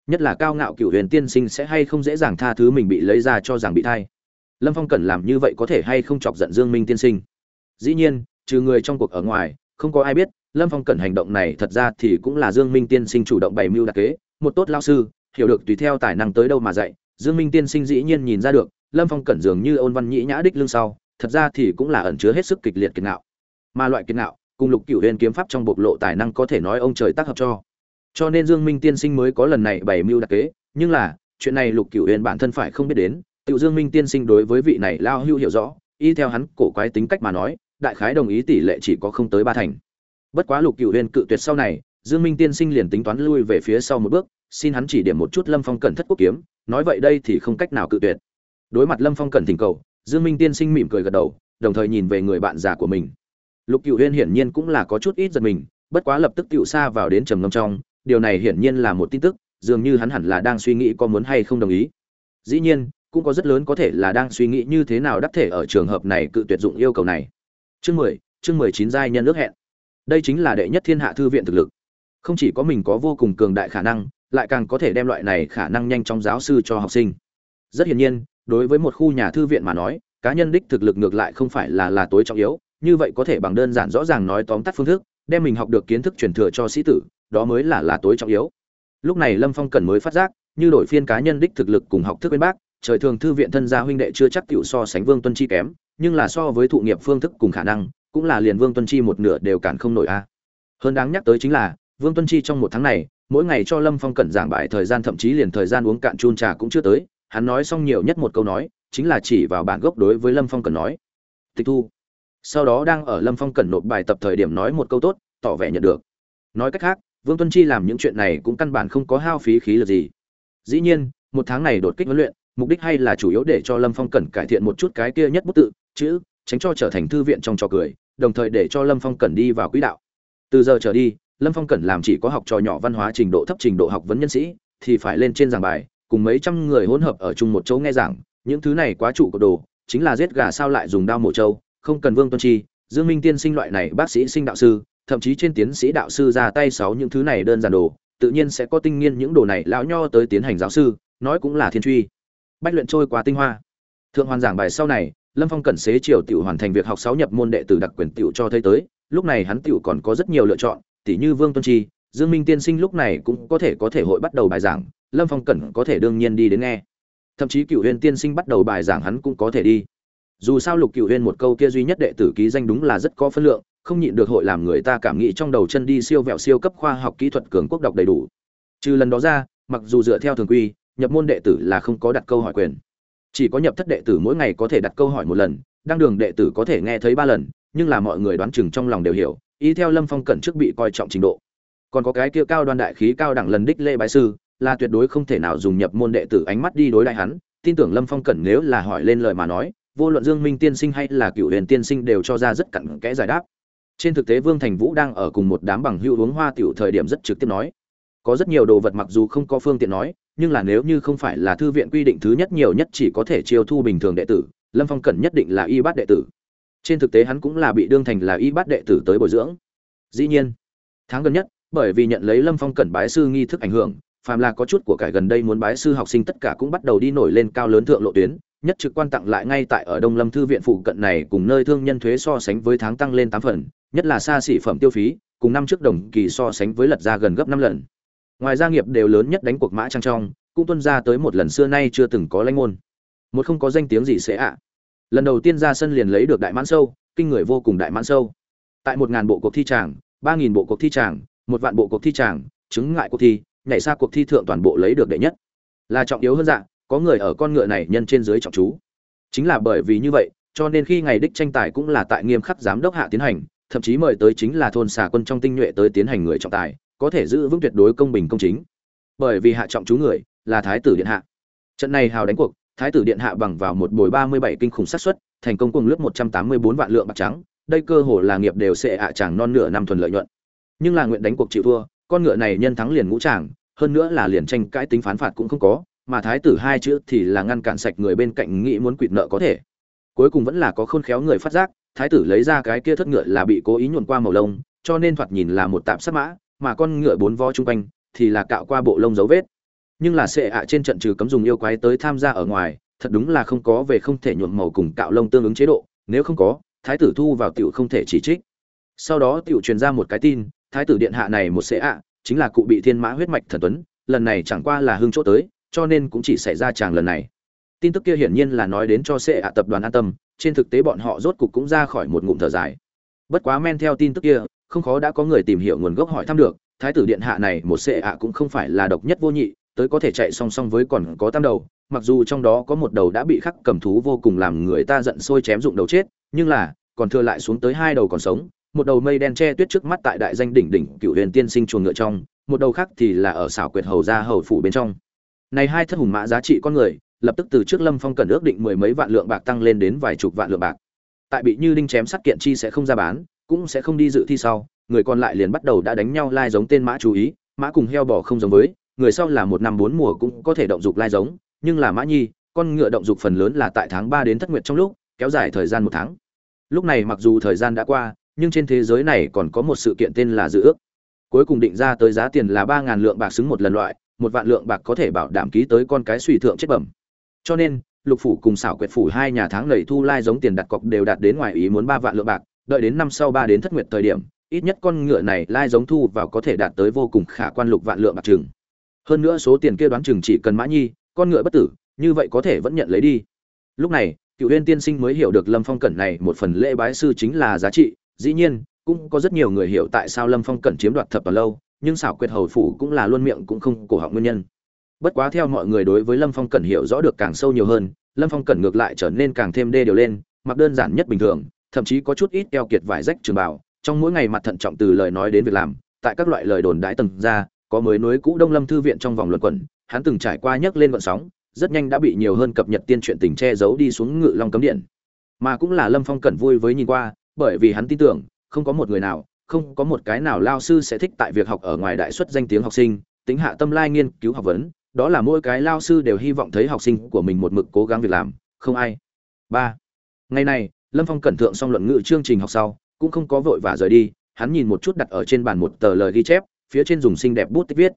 Nhất là cao ngạo cựu huyền tiên sinh sẽ hay không dễ dàng tha thứ mình bị lấy ra cho rằng bị thai lâm phong cần làm như vậy có thể hay không chọc giận dương minh tiên sinh. Dĩ nhiên, trừ người trong cuộc ở ngoài không có ai biết, lâm phong cần hành động này thật ra thì cũng là dương minh tiên sinh chủ động bày mưu đặc kế, một tốt lao sư, hiểu được tùy theo tài năng tới đâu mà dạy, dương minh tiên sinh dĩ nhiên nhìn ra được, lâm phong cẩn dường như ôn văn nhĩ nhã đích lưng sau, thật ra thì cũng là ẩn chứa hết sức kịch liệt kiệt ngạo. Mà loại kiệt ngạo, cùng lục cửu huyền kiếm pháp trong bộc lộ tài năng có thể nói ông trời tác hợp cho. Cho nên dương minh tiên sinh mới có lần này bày mưu đặc kế, nhưng là, chuyện này lục cửu huyền bản thân phải không biết đến tự dương minh tiên sinh đối với vị này lao hưu hiểu rõ, y theo hắn cổ quái tính cách mà nói đại khái đồng ý tỷ lệ chỉ có không tới ba thành. Bất quá lục cựu huyền cự tuyệt sau này, dương minh tiên sinh liền tính toán lui về phía sau một bước, xin hắn chỉ điểm một chút lâm phong cẩn thất quốc kiếm, nói vậy đây thì không cách nào cự tuyệt. Đối mặt lâm phong cẩn thỉnh cầu, dương minh tiên sinh mỉm cười gật đầu, đồng thời nhìn về người bạn già của mình. Lục cựu huyên hiển nhiên cũng là có chút ít giật mình, bất quá lập tức cựu xa vào đến trầm ngâm trong, điều này hiển nhiên là một tin tức, dường như hắn hẳn là đang suy nghĩ có muốn hay không đồng ý. Dĩ nhiên, cũng có rất lớn có thể là đang suy nghĩ như thế nào đắc thể ở trường hợp này cự tuyệt dụng yêu cầu này chương mười chương mười chín giai nhân ước hẹn. Đây chính là đệ nhất thiên hạ thư viện thực lực. Không chỉ có mình có vô cùng cường đại khả năng, lại càng có thể đem loại này khả năng nhanh chóng giáo sư cho học sinh. Rất hiển nhiên, đối với một khu nhà thư viện mà nói, cá nhân đích thực lực ngược lại không phải là là tối trọng yếu, như vậy có thể bằng đơn giản rõ ràng nói tóm tắt phương thức, đem mình học được kiến thức truyền thừa cho sĩ tử, đó mới là là tối trọng yếu. Lúc này lâm phong cần mới phát giác, như đổi phiên cá nhân đích thực lực cùng học thức bên bác, trời thường thư viện thân gia huynh đệ chưa chắc tiểu so sánh vương tuân chi kém nhưng là so với thụ nghiệp phương thức cùng khả năng, cũng là liền vương tuân chi một nửa đều cản không nổi a. Hơn đáng nhắc tới chính là, vương tuân chi trong một tháng này, mỗi ngày cho lâm phong cẩn giảng bài thời gian thậm chí liền thời gian uống cạn chun trà cũng chưa tới, hắn nói xong nhiều nhất một câu nói, chính là chỉ vào bản gốc đối với lâm phong cẩn nói. Tịch thu. Sau đó đang ở lâm phong cẩn nộp bài tập thời điểm nói một câu tốt, tỏ vẻ nhận được. Nói cách khác, vương tuân chi làm những chuyện này cũng căn bản không có hao phí khí lực gì. Dĩ nhiên, một tháng này đột kích huấn luyện, mục đích hay là chủ yếu để cho lâm phong cẩn cải thiện một chút cái kia nhất bút tự chữ, tránh cho trở thành thư viện trong trò cười, đồng thời để cho lâm phong cẩn đi vào quỹ đạo. Từ giờ trở đi, lâm phong cẩn làm chỉ có học trò nhỏ văn hóa trình độ thấp trình độ học vấn nhân sĩ, thì phải lên trên giảng bài, cùng mấy trăm người hỗn hợp ở chung một chỗ nghe giảng. Những thứ này quá trụ của đồ, chính là giết gà sao lại dùng đao mổ trâu, không cần vương tuân chi, dương minh tiên sinh loại này bác sĩ sinh đạo sư, thậm chí trên tiến sĩ đạo sư ra tay sáu những thứ này đơn giản đồ, tự nhiên sẽ có tinh nghiên những đồ này lão nho tới tiến hành giáo sư, nói cũng là thiên truy. Bách luyện trôi qua tinh hoa. Thượng hoàn giảng bài sau này lâm phong cẩn xế chiều tiểu hoàn thành việc học sáu nhập môn đệ tử đặc quyền tiểu cho thấy tới, lúc này hắn tiểu còn có rất nhiều lựa chọn tỷ như vương tuân chi, dương minh tiên sinh lúc này cũng có thể có thể hội bắt đầu bài giảng, lâm phong cẩn có thể đương nhiên đi đến nghe. Thậm chí cựu huyền tiên sinh bắt đầu bài giảng hắn cũng có thể đi. Dù sao lục cựu huyền một câu kia duy nhất đệ tử ký danh đúng là rất có phân lượng, không nhịn được hội làm người ta cảm nghĩ trong đầu chân đi siêu vẹo siêu cấp khoa học kỹ thuật cường quốc đọc đầy đủ. Trừ lần đó ra, mặc dù dựa theo thường quy, nhập môn đệ tử là không có đặt câu hỏi quyền chỉ có nhập thất đệ tử mỗi ngày có thể đặt câu hỏi một lần, đăng đường đệ tử có thể nghe thấy ba lần, nhưng là mọi người đoán chừng trong lòng đều hiểu ý theo lâm phong cẩn trước bị coi trọng trình độ. Còn có cái kia cao đoan đại khí cao đẳng lần đích lê bái sư, là tuyệt đối không thể nào dùng nhập môn đệ tử ánh mắt đi đối đại hắn, tin tưởng lâm phong cẩn nếu là hỏi lên lời mà nói, vô luận dương minh tiên sinh hay là cựu huyền tiên sinh đều cho ra rất cặn kẽ giải đáp. Trên thực tế vương thành vũ đang ở cùng một đám bằng hữu uống hoa tiểu thời điểm rất trực tiếp nói có rất nhiều đồ vật mặc dù không có phương tiện nói, nhưng là nếu như không phải là thư viện quy định thứ nhất nhiều nhất chỉ có thể chiêu thu bình thường đệ tử, lâm phong cần nhất định là y bát đệ tử. Trên thực tế hắn cũng là bị đương thành là y bát đệ tử tới bồi dưỡng. Dĩ nhiên, tháng gần nhất, bởi vì nhận lấy lâm phong cần bái sư nghi thức ảnh hưởng, phàm là có chút của cải gần đây muốn bái sư học sinh tất cả cũng bắt đầu đi nổi lên cao lớn thượng lộ tuyến, nhất trực quan tặng lại ngay tại ở đông lâm thư viện phụ cận này cùng nơi thương nhân thuế so sánh với tháng tăng lên tám phần, nhất là xa xỉ phẩm tiêu phí, cùng năm trước đồng kỳ so sánh với lật ra gần gấp năm lần ngoài gia nghiệp đều lớn nhất đánh cuộc mã trang trong, cũng tuân ra tới một lần xưa nay chưa từng có lãnh môn. Một không có danh tiếng gì sẽ ạ. Lần đầu tiên ra sân liền lấy được đại mãn sâu, kinh người vô cùng đại mãn sâu. Tại một ngàn bộ cuộc thi tràng, ba nghìn bộ cuộc thi tràng, một vạn bộ cuộc thi tràng, chứng ngại cuộc thi, nhảy xa cuộc thi thượng toàn bộ lấy được đệ nhất. Là trọng yếu hơn dạng có người ở con ngựa này nhân trên dưới trọng chú. Chính là bởi vì như vậy, cho nên khi ngày đích tranh tài cũng là tại nghiêm khắc giám đốc hạ tiến hành, thậm chí mời tới chính là thôn xà quân trong tinh nhuệ tới tiến hành người trọng tài có thể giữ vững tuyệt đối công bình công chính. Bởi vì hạ trọng chú người là thái tử điện hạ. Trận này hào đánh cuộc thái tử điện hạ bằng vào một bồi ba mươi bảy kinh khủng sát xuất, thành công cùng lướt một trăm tám mươi bốn vạn lượng bạc trắng đây cơ hồ là nghiệp đều sẽ hạ chàng non nửa năm thuần lợi nhuận. Nhưng là nguyện đánh cuộc chịu thua con ngựa này nhân thắng liền ngũ tràng hơn nữa là liền tranh cãi tính phán phạt cũng không có mà thái tử hai chữ thì là ngăn cản sạch người bên cạnh nghĩ muốn quỵt nợ có thể. Cuối cùng vẫn là có khôn khéo người phát giác thái tử lấy ra cái kia thất ngựa là bị cố ý nhuộn qua màu lông cho nên thoạt nhìn là một tạm sát mã mà con ngựa bốn vo chung quanh thì là cạo qua bộ lông dấu vết. Nhưng là sệ ạ trên trận trừ cấm dùng yêu quái tới tham gia ở ngoài, thật đúng là không có về không thể nhuộm màu cùng cạo lông tương ứng chế độ, nếu không có, thái tử thu vào tiểu không thể chỉ trích. Sau đó tiểu truyền ra một cái tin, thái tử điện hạ này một sệ ạ, chính là cụ bị thiên mã huyết mạch thần tuấn, lần này chẳng qua là hưng chỗ tới, cho nên cũng chỉ xảy ra chàng lần này. Tin tức kia hiển nhiên là nói đến cho sệ ạ tập đoàn an tâm, trên thực tế bọn họ rốt cục cũng ra khỏi một ngụm thở dài. Bất quá men theo tin tức kia không khó đã có người tìm hiểu nguồn gốc hỏi thăm được, thái tử điện hạ này một sệ ạ cũng không phải là độc nhất vô nhị, tới có thể chạy song song với còn có tam đầu, mặc dù trong đó có một đầu đã bị khắc cầm thú vô cùng làm người ta giận sôi chém dụng đầu chết, nhưng là, còn thừa lại xuống tới hai đầu còn sống, một đầu mây đen che tuyết trước mắt tại đại danh đỉnh đỉnh cựu huyền tiên sinh chuồng ngựa trong, một đầu khác thì là ở xảo quyệt hầu ra hầu phủ bên trong. Này hai thất hùng mã giá trị con người, lập tức từ trước lâm phong cần ước định mười mấy vạn lượng bạc tăng lên đến vài chục vạn lượng bạc. Tại bị như đinh chém sắt kiện chi sẽ không ra bán cũng sẽ không đi dự thi sau, người còn lại liền bắt đầu đã đánh nhau lai giống tên mã chú ý, mã cùng heo bò không giống với, người sau là một năm bốn mùa cũng có thể động dục lai giống, nhưng là mã nhi, con ngựa động dục phần lớn là tại tháng ba đến thất nguyệt trong lúc, kéo dài thời gian một tháng. Lúc này mặc dù thời gian đã qua, nhưng trên thế giới này còn có một sự kiện tên là dự ước. Cuối cùng định ra tới giá tiền là ba ngàn lượng bạc xứng một lần loại, một vạn lượng bạc có thể bảo đảm ký tới con cái suy thượng chết bẩm. Cho nên, lục phủ cùng xảo quyệt phủ hai nhà tháng lầy thu lai giống tiền đặt cọc đều đạt đến ngoài ý muốn ba vạn lượng bạc đợi đến năm sau ba đến thất nguyệt thời điểm, ít nhất con ngựa này lai giống thu vào có thể đạt tới vô cùng khả quan lục vạn lượng bạc chừng hơn nữa số tiền kia đoán chừng chỉ cần mã nhi, con ngựa bất tử, như vậy có thể vẫn nhận lấy đi. Lúc này, cựu huyên tiên sinh mới hiểu được lâm phong cẩn này một phần lễ bái sư chính là giá trị, dĩ nhiên, cũng có rất nhiều người hiểu tại sao lâm phong cẩn chiếm đoạt thập ở lâu, nhưng xảo quyệt hầu phủ cũng là luôn miệng cũng không cổ họng nguyên nhân. Bất quá theo mọi người đối với lâm phong cẩn hiểu rõ được càng sâu nhiều hơn, lâm phong cẩn ngược lại trở nên càng thêm đê điều lên, mặc đơn giản nhất bình thường thậm chí có chút ít keo kiệt vải rách trường bảo trong mỗi ngày mặt thận trọng từ lời nói đến việc làm, tại các loại lời đồn đãi tầng ra, có mới núi cũ đông lâm thư viện trong vòng luận quẩn, hắn từng trải qua nhấc lên vận sóng, rất nhanh đã bị nhiều hơn cập nhật tiên truyện tình che giấu đi xuống ngự long cấm điện. Mà cũng là lâm phong cẩn vui với nhìn qua, bởi vì hắn tin tưởng, không có một người nào, không có một cái nào lao sư sẽ thích tại việc học ở ngoài đại xuất danh tiếng học sinh, tính hạ tâm lai nghiên cứu học vấn, đó là mỗi cái lao sư đều hy vọng thấy học sinh của mình một mực cố gắng việc làm, không ai. Ba. Ngày này lâm phong cẩn thượng xong luận ngữ chương trình học sau, cũng không có vội vã rời đi, hắn nhìn một chút đặt ở trên bàn một tờ lời ghi chép, phía trên dùng xinh đẹp bút tích viết.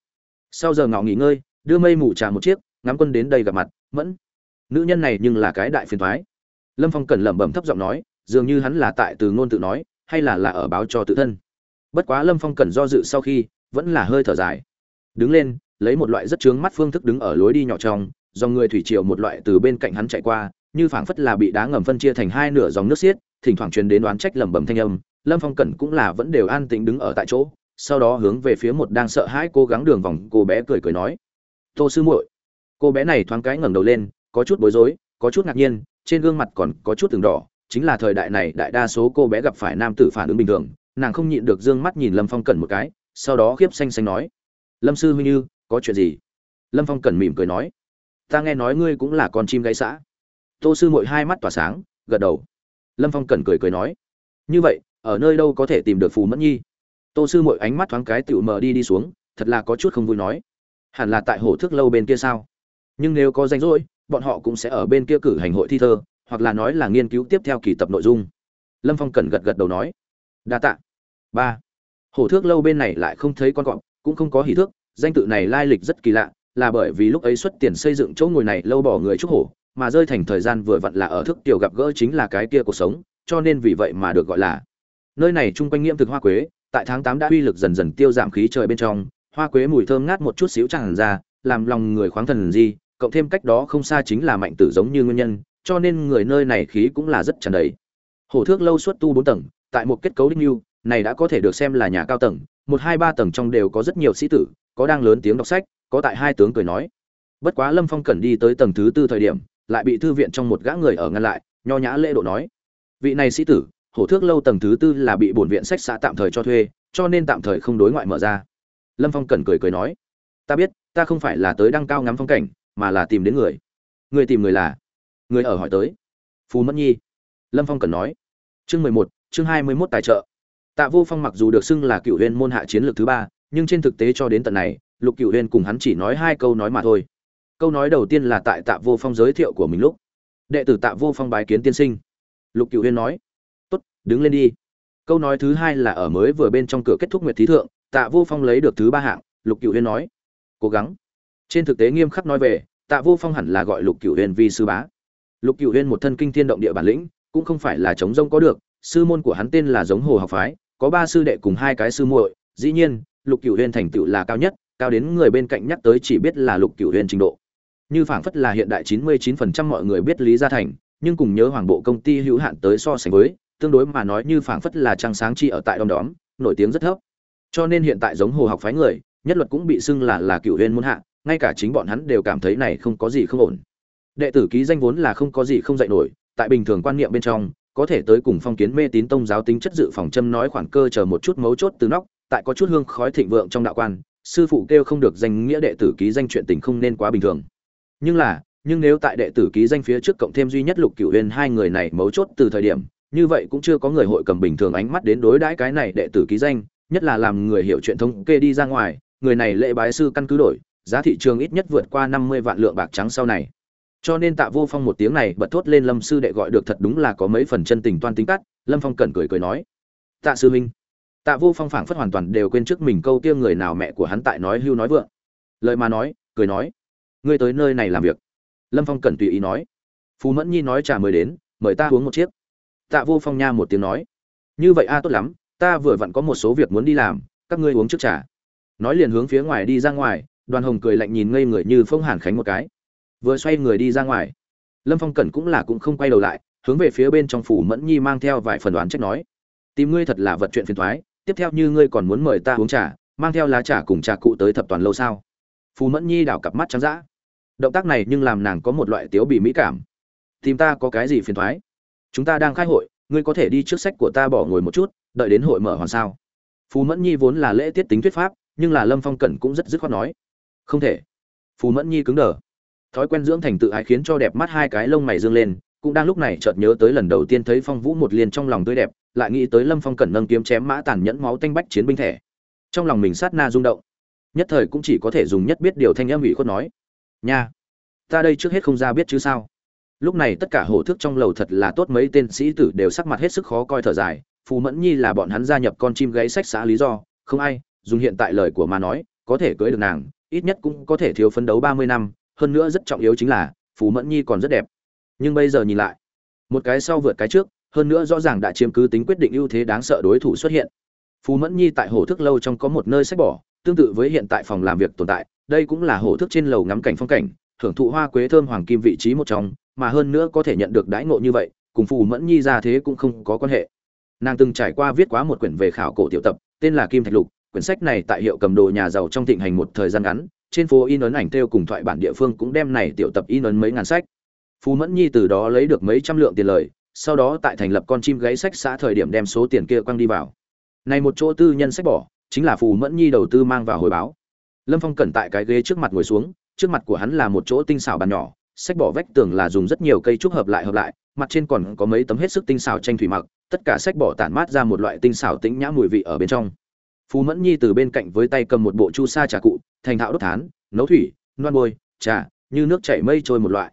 Sau giờ ngọ nghỉ ngơi, đưa mây mù trà một chiếc, ngắm quân đến đây gặp mặt, mẫn. Nữ nhân này nhưng là cái đại phiền thoái lâm phong cẩn lẩm bẩm thấp giọng nói, dường như hắn là tại từ ngôn tự nói, hay là là ở báo cho tự thân. Bất quá lâm phong cẩn do dự sau khi, vẫn là hơi thở dài. Đứng lên, lấy một loại rất chướng mắt phương thức đứng ở lối đi nhỏ trong, dòng người thủy triều một loại từ bên cạnh hắn chạy qua như phảng phất là bị đá ngầm phân chia thành hai nửa dòng nước xiết, thỉnh thoảng truyền đến đoán trách lẩm bẩm thanh âm. Lâm phong cẩn cũng là vẫn đều an tĩnh đứng ở tại chỗ, sau đó hướng về phía một đang sợ hãi cố gắng đường vòng cô bé cười cười nói, tô sư muội. Cô bé này thoáng cái ngẩng đầu lên, có chút bối rối, có chút ngạc nhiên, trên gương mặt còn có chút từng đỏ, chính là thời đại này đại đa số cô bé gặp phải nam tử phản ứng bình thường, nàng không nhịn được d ư ơ n g mắt nhìn lâm phong cẩn một cái, sau đó khiếp xanh xanh nói, lâm sư huynh như, có chuyện gì? Lâm phong cẩn mỉm cười nói, ta nghe nói ngươi cũng là con chim gáy xã tô sư mội hai mắt tỏa sáng, gật đầu. Lâm phong cẩn cười cười nói, như vậy, ở nơi đâu có thể tìm được phù mẫn nhi? Tô sư mội ánh mắt thoáng cái tựu mờ đi đi xuống, thật là có chút không vui nói, hẳn là tại hồ thước lâu bên kia sao? Nhưng nếu có danh rỗi, bọn họ cũng sẽ ở bên kia cử hành hội thi thơ, hoặc là nói là nghiên cứu tiếp theo kỳ tập nội dung. Lâm phong cẩn gật gật đầu nói, đa tạ. Ba hổ thước lâu bên này lại không thấy con cọp, cũng không có hỷ thước, danh tự này lai lịch rất kỳ lạ, là bởi vì lúc ấy xuất tiền xây dựng chỗ ngồi này lâu bỏ người trúc hổ mà rơi thành thời gian vừa vặn là ở thức tiểu gặp gỡ chính là cái kia cuộc sống, cho nên vì vậy mà được gọi là. Nơi này chung quanh nghiễm thực hoa quế, tại tháng tám đã uy lực dần dần tiêu giảm khí trời bên trong, hoa quế mùi thơm ngát một chút xíu tràn ra, làm lòng người khoáng thần gì cộng thêm cách đó không xa chính là mạnh tử giống như nguyên nhân, cho nên người nơi này khí cũng là rất tràn đầy. Hổ thước lâu suốt tu bốn tầng, tại một kết cấu đích lưu, này đã có thể được xem là nhà cao tầng, một hai ba tầng trong đều có rất nhiều sĩ tử, có đang lớn tiếng đọc sách, có tại hai tướng cười nói. Bất quá lâm phong cần đi tới tầng thứ tư thời điểm lại bị thư viện trong một gã người ở ngăn lại, nho nhã lễ độ nói. Vị này sĩ tử, hổ thước lâu tầng thứ tư là bị bổn viện sách xã tạm thời cho thuê, cho nên tạm thời không đối ngoại mở ra. Lâm phong cần cười cười nói. Ta biết, ta không phải là tới đăng cao ngắm phong cảnh, mà là tìm đến người. Người tìm người là? Người ở hỏi tới. Phù mẫn nhi. Lâm phong cần nói. Chương mười một, chương hai mươi mốt tài trợ. Tạ vô phong mặc dù được xưng là cựu huyên môn hạ chiến lược thứ ba, nhưng trên thực tế cho đến tận này, lục cựu huyên cùng hắn chỉ nói hai câu nói mà thôi câu nói đầu tiên là tại tạ vô phong giới thiệu của mình lúc. Đệ tử tạ vô phong bái kiến tiên sinh. Lục cựu huyên nói, tốt, đứng lên đi. Câu nói thứ hai là ở mới vừa bên trong cửa kết thúc nguyệt thí thượng, tạ vô phong lấy được thứ ba hạng, lục cựu huyên nói, cố gắng. Trên thực tế nghiêm khắc nói về, tạ vô phong hẳn là gọi lục cựu huyên vi sư bá. Lục cựu huyên một thân kinh thiên động địa bản lĩnh, cũng không phải là chống rông có được, sư môn của hắn tên là giống hồ học phái, có ba sư đệ cùng hai cái sư muội, dĩ nhiên, lục cựu huyên thành tựu là cao nhất, cao đến người bên cạnh nhắc tới chỉ biết là lục cựu huyên trình độ như phảng phất là hiện đại chín mươi 99% mọi người biết lý gia thành, nhưng cùng nhớ hoàng bộ công ty hữu hạn tới so sánh với, tương đối mà nói như phảng phất là trăng sáng chi ở tại đom đóm, nổi tiếng rất thấp. Cho nên hiện tại giống hồ học phái người, nhất luật cũng bị xưng là là cựu huyên muôn hạ, ngay cả chính bọn hắn đều cảm thấy này không có gì không ổn. Đệ tử ký danh vốn là không có gì không dạy nổi, tại bình thường quan niệm bên trong, có thể tới cùng phong kiến mê tín tông giáo tính chất dự phòng châm nói khoảng cơ chờ một chút mấu chốt từ nóc, tại có chút hương khói thịnh vượng trong đạo quan, sư phụ kêu không được danh nghĩa đệ tử ký danh chuyện tình không nên quá bình thường nhưng là, nhưng nếu tại đệ tử ký danh phía trước cộng thêm duy nhất lục cửu huyền hai người này mấu chốt từ thời điểm, như vậy cũng chưa có người hội cầm bình thường ánh mắt đến đối đãi cái này đệ tử ký danh, nhất là làm người hiểu chuyện thống kê đi ra ngoài, người này lễ bái sư căn cứ đổi, giá thị trường ít nhất vượt qua năm mươi vạn lượng bạc trắng sau này. Cho nên tạ vô phong một tiếng này bật thốt lên lâm sư đệ gọi được thật đúng là có mấy phần chân tình toan tính cắt lâm phong cẩn cười cười nói, tạ sư huynh. Tạ vô phong phảng phất hoàn toàn đều quên trước mình câu kia người nào mẹ của hắn tại nói hưu nói vượng. Lời mà nói, cười nói ngươi tới nơi này làm việc. Lâm phong cẩn tùy ý nói. Phù mẫn nhi nói trà mời đến, mời ta uống một chiếc. Tạ vô phong nha một tiếng nói. Như vậy a, tốt lắm, ta vừa vặn có một số việc muốn đi làm, các ngươi uống trước trà. Nói liền hướng phía ngoài đi ra ngoài, đoàn hồng cười lạnh nhìn ngây người như phong hàn khánh một cái. Vừa xoay người đi ra ngoài, lâm phong cẩn cũng là cũng không quay đầu lại, hướng về phía bên trong phủ mẫn nhi mang theo vài phần đoán trách nói. Tìm ngươi thật là vật chuyện phiền thoái, tiếp theo như ngươi còn muốn mời ta uống trà, mang theo lá trà cùng trà cụ tới thập toàn lâu sao? Phù mẫn nhi đảo cặp mắt trắng dã động tác này nhưng làm nàng có một loại tiếu bị mỹ cảm. Tìm ta có cái gì phiền thoái? Chúng ta đang khai hội, ngươi có thể đi trước sách của ta bỏ ngồi một chút, đợi đến hội mở hoàn sao? Phù mẫn nhi vốn là lễ tiết tính thuyết pháp, nhưng là lâm phong cẩn cũng rất dứt khoát nói. Không thể. Phù mẫn nhi cứng đờ. Thói quen dưỡng thành tự ái khiến cho đẹp mắt hai cái lông mày dương lên, cũng đang lúc này chợt nhớ tới lần đầu tiên thấy phong vũ một liền trong lòng tươi đẹp, lại nghĩ tới lâm phong cẩn nâng kiếm chém mã tàn nhẫn máu tanh bách chiến binh thẻ. Trong lòng mình sát na rung động. Nhất thời cũng chỉ có thể dùng nhất biết điều thanh âm ủy khuất nói nha, ta đây trước hết không ra biết chứ sao? Lúc này tất cả hổ thức trong lầu thật là tốt, mấy tên sĩ tử đều sắc mặt hết sức khó coi thở dài. Phù mẫn nhi là bọn hắn gia nhập con chim gáy sách xã lý do. Không ai, dùng hiện tại lời của mà nói, có thể cưới được nàng, ít nhất cũng có thể thiếu phấn đấu ba mươi năm. Hơn nữa rất trọng yếu chính là, phù mẫn nhi còn rất đẹp. Nhưng bây giờ nhìn lại, một cái sau vượt cái trước, hơn nữa rõ ràng đã chiếm cứ tính quyết định ưu thế đáng sợ đối thủ xuất hiện. Phù mẫn nhi tại hồ thức lâu trong có một nơi sách bỏ, tương tự với hiện tại phòng làm việc tồn tại đây cũng là hổ thức trên lầu ngắm cảnh phong cảnh, thưởng thụ hoa quế thơm hoàng kim vị trí một trong, mà hơn nữa có thể nhận được đãi ngộ như vậy, cùng phù mẫn nhi ra thế cũng không có quan hệ. Nàng từng trải qua viết quá một quyển về khảo cổ tiểu tập, tên là kim thạch lục, quyển sách này tại hiệu cầm đồ nhà giàu trong thịnh hành một thời gian ngắn, trên phố in ấn ảnh theo cùng thoại bản địa phương cũng đem này tiểu tập in ấn mấy ngàn sách. Phù mẫn nhi từ đó lấy được mấy trăm lượng tiền lời, sau đó tại thành lập con chim gáy sách xã thời điểm đem số tiền kia quăng đi vào. Này một chỗ tư nhân sách bỏ, chính là phù mẫn nhi đầu tư mang vào hồi báo lâm phong cẩn tại cái ghế trước mặt ngồi xuống, trước mặt của hắn là một chỗ tinh xảo bàn nhỏ, sách bỏ vách tường là dùng rất nhiều cây trúc hợp lại hợp lại, mặt trên còn có mấy tấm hết sức tinh xảo tranh thủy mặc, tất cả sách bỏ tản mát ra một loại tinh xảo tĩnh nhã mùi vị ở bên trong. Phù mẫn nhi từ bên cạnh với tay cầm một bộ chu sa trà cụ, thành thạo đốt thán, nấu thủy, loan bôi, trà, như nước chảy mây trôi một loại.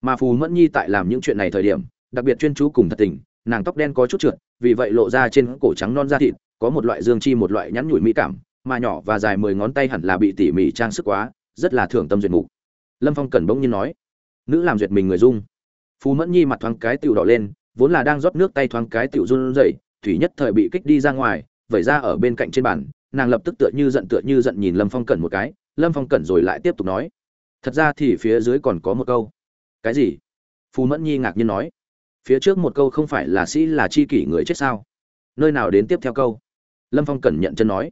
Mà phù mẫn nhi tại làm những chuyện này thời điểm, đặc biệt chuyên chú cùng thật tình, nàng tóc đen có chút trượt, vì vậy lộ ra trên cổ trắng non da thịt, có một loại dương chi, một loại nhắn nhủi mỹ cảm mà nhỏ và dài mười ngón tay hẳn là bị tỉ mỉ trang sức quá, rất là thưởng tâm duyệt mục. Lâm phong cẩn bỗng nhiên nói, nữ làm duyệt mình người dung. Phú mẫn nhi mặt thoáng cái tựu đỏ lên, vốn là đang rót nước tay thoáng cái tựu run rẩy, thủy nhất thời bị kích đi ra ngoài, vẩy ra ở bên cạnh trên bàn, nàng lập tức tựa như giận tựa như giận nhìn lâm phong cẩn một cái, lâm phong cẩn rồi lại tiếp tục nói, thật ra thì phía dưới còn có một câu. Cái gì? Phú mẫn nhi ngạc nhiên nói, phía trước một câu không phải là sĩ là chi kỷ người chết sao? Nơi nào đến tiếp theo câu? Lâm phong cẩn nhận chân nói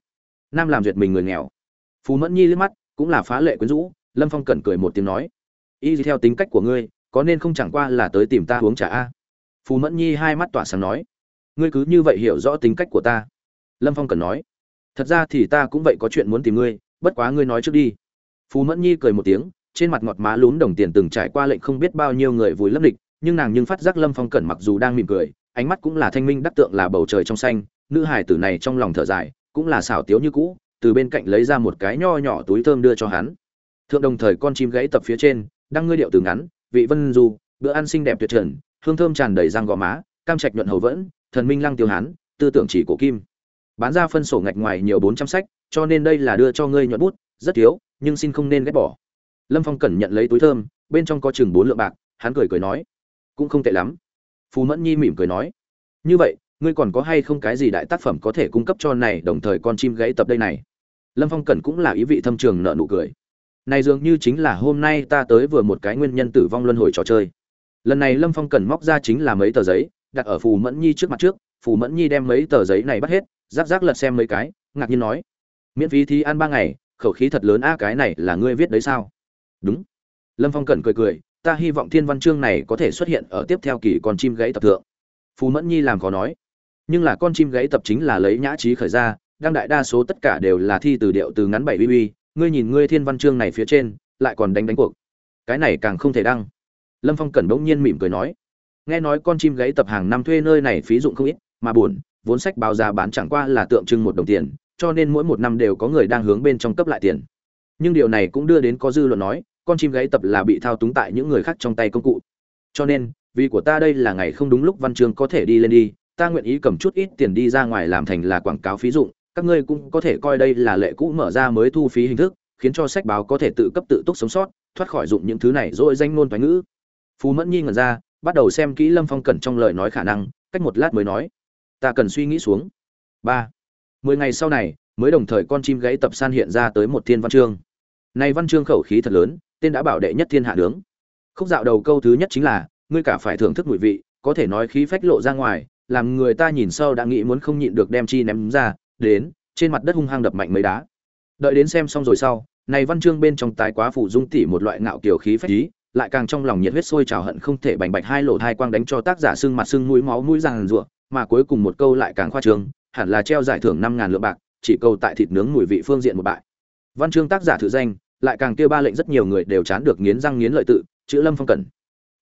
nam làm duyệt mình người nghèo. Phù mẫn nhi liếc mắt, cũng là phá lệ quyến rũ, lâm phong cẩn cười một tiếng nói, y theo tính cách của ngươi, có nên không chẳng qua là tới tìm ta uống trà a? Phù mẫn nhi hai mắt tỏa sáng nói, ngươi cứ như vậy hiểu rõ tính cách của ta. Lâm phong cẩn nói, thật ra thì ta cũng vậy có chuyện muốn tìm ngươi, bất quá ngươi nói trước đi. Phù mẫn nhi cười một tiếng, trên mặt ngọt má lún đồng tiền từng trải qua lệnh không biết bao nhiêu người vùi lấp địch, nhưng nàng nhưng phát giác lâm phong cẩn mặc dù đang mỉm cười, ánh mắt cũng là thanh minh, đắc tượng là bầu trời trong xanh, nữ hải tử này trong lòng thở dài cũng là xảo tiếu như cũ, từ bên cạnh lấy ra một cái nho nhỏ túi thơm đưa cho hắn. Thượng đồng thời con chim gãy tập phía trên đang ngươi điệu từ ngắn, vị vân du, bữa ăn xinh đẹp tuyệt trần, hương thơm tràn đầy răng gò má, cam trạch nhuận hầu vẫn, thần minh lăng tiêu hán, tư tưởng chỉ cổ kim. Bán ra phân sổ ngạch ngoài nhiều bốn trăm sách, cho nên đây là đưa cho ngươi nhuận bút, rất thiếu, nhưng xin không nên ghét bỏ. Lâm phong cẩn nhận lấy túi thơm, bên trong có chừng bốn lượng bạc, hắn cười cười nói. Cũng không tệ lắm. Phù mẫn nhi mỉm cười nói. Như vậy ngươi còn có hay không cái gì đại tác phẩm có thể cung cấp cho này, đồng thời con chim gãy tập đây này? Lâm phong cẩn cũng là ý vị thâm trường nợ nụ cười. Này dường như chính là hôm nay ta tới vừa một cái nguyên nhân tử vong luân hồi trò chơi. Lần này lâm phong cẩn móc ra chính là mấy tờ giấy, đặt ở phù mẫn nhi trước mặt trước, phù mẫn nhi đem mấy tờ giấy này bắt hết, rác rác lật xem mấy cái, ngạc nhiên nói, miễn phí thi ăn ba ngày, khẩu khí thật lớn a, cái này là ngươi viết đấy sao? Đúng. Lâm phong cẩn cười cười, ta hy vọng thiên văn chương này có thể xuất hiện ở tiếp theo kỳ con chim gãy tập thượng. Phù mẫn nhi làm khó nói nhưng là con chim gãy tập chính là lấy nhã trí khởi ra đang đại đa số tất cả đều là thi từ điệu từ ngắn bảy bb ngươi nhìn ngươi thiên văn chương này phía trên, lại còn đánh đánh cuộc. Cái này càng không thể đăng. Lâm phong cẩn bỗng nhiên mỉm cười nói, nghe nói con chim gáy tập hàng năm thuê nơi này phí dụng không ít, mà buồn, vốn sách báo giá bán chẳng qua là tượng trưng một đồng tiền, cho nên mỗi một năm đều có người đang hướng bên trong cấp lại tiền. Nhưng điều này cũng đưa đến có dư luận nói, con chim gáy tập là bị thao túng tại những người khác trong tay công cụ. Cho nên, vì của ta đây là ngày không đúng lúc văn chương có thể đi lên đi ta nguyện ý cầm chút ít tiền đi ra ngoài làm thành là quảng cáo phí dụng, các ngươi cũng có thể coi đây là lệ cũ mở ra mới thu phí hình thức, khiến cho sách báo có thể tự cấp tự túc sống sót, thoát khỏi dụng những thứ này rồi danh ngôn thoái ngữ. Phú mẫn nhi ngẩn ra, bắt đầu xem kỹ lâm phong cẩn trong lời nói khả năng, cách một lát mới nói, ta cần suy nghĩ xuống. Ba. Mười ngày sau này, mới đồng thời con chim gãy tập san hiện ra tới một thiên văn chương. Này văn chương khẩu khí thật lớn, tên đã bảo đệ nhất thiên hạ nướng. Khúc dạo đầu câu thứ nhất chính là, ngươi cả phải thưởng thức mùi vị, có thể nói khí phách lộ ra ngoài làm người ta nhìn sau đã nghĩ muốn không nhịn được đem chi ném ra, đến, trên mặt đất hung hăng đập mạnh mấy đá. Đợi đến xem xong rồi sau, này văn chương bên trong tái quá phủ dung tỉ một loại ngạo kiểu khí phách ý, lại càng trong lòng nhiệt huyết sôi trào hận không thể bành bạch hai lộ hai quang đánh cho tác giả xương mặt xương mũi máu mũi ràng rụa mà cuối cùng một câu lại càng khoa trương, hẳn là treo giải thưởng năm ngàn lượng bạc, chỉ câu tại thịt nướng mùi vị phương diện một bại. Văn chương tác giả thử danh, lại càng kêu ba lệnh rất nhiều người đều chán được nghiến răng nghiến lợi tự, chữ lâm phong cẩn.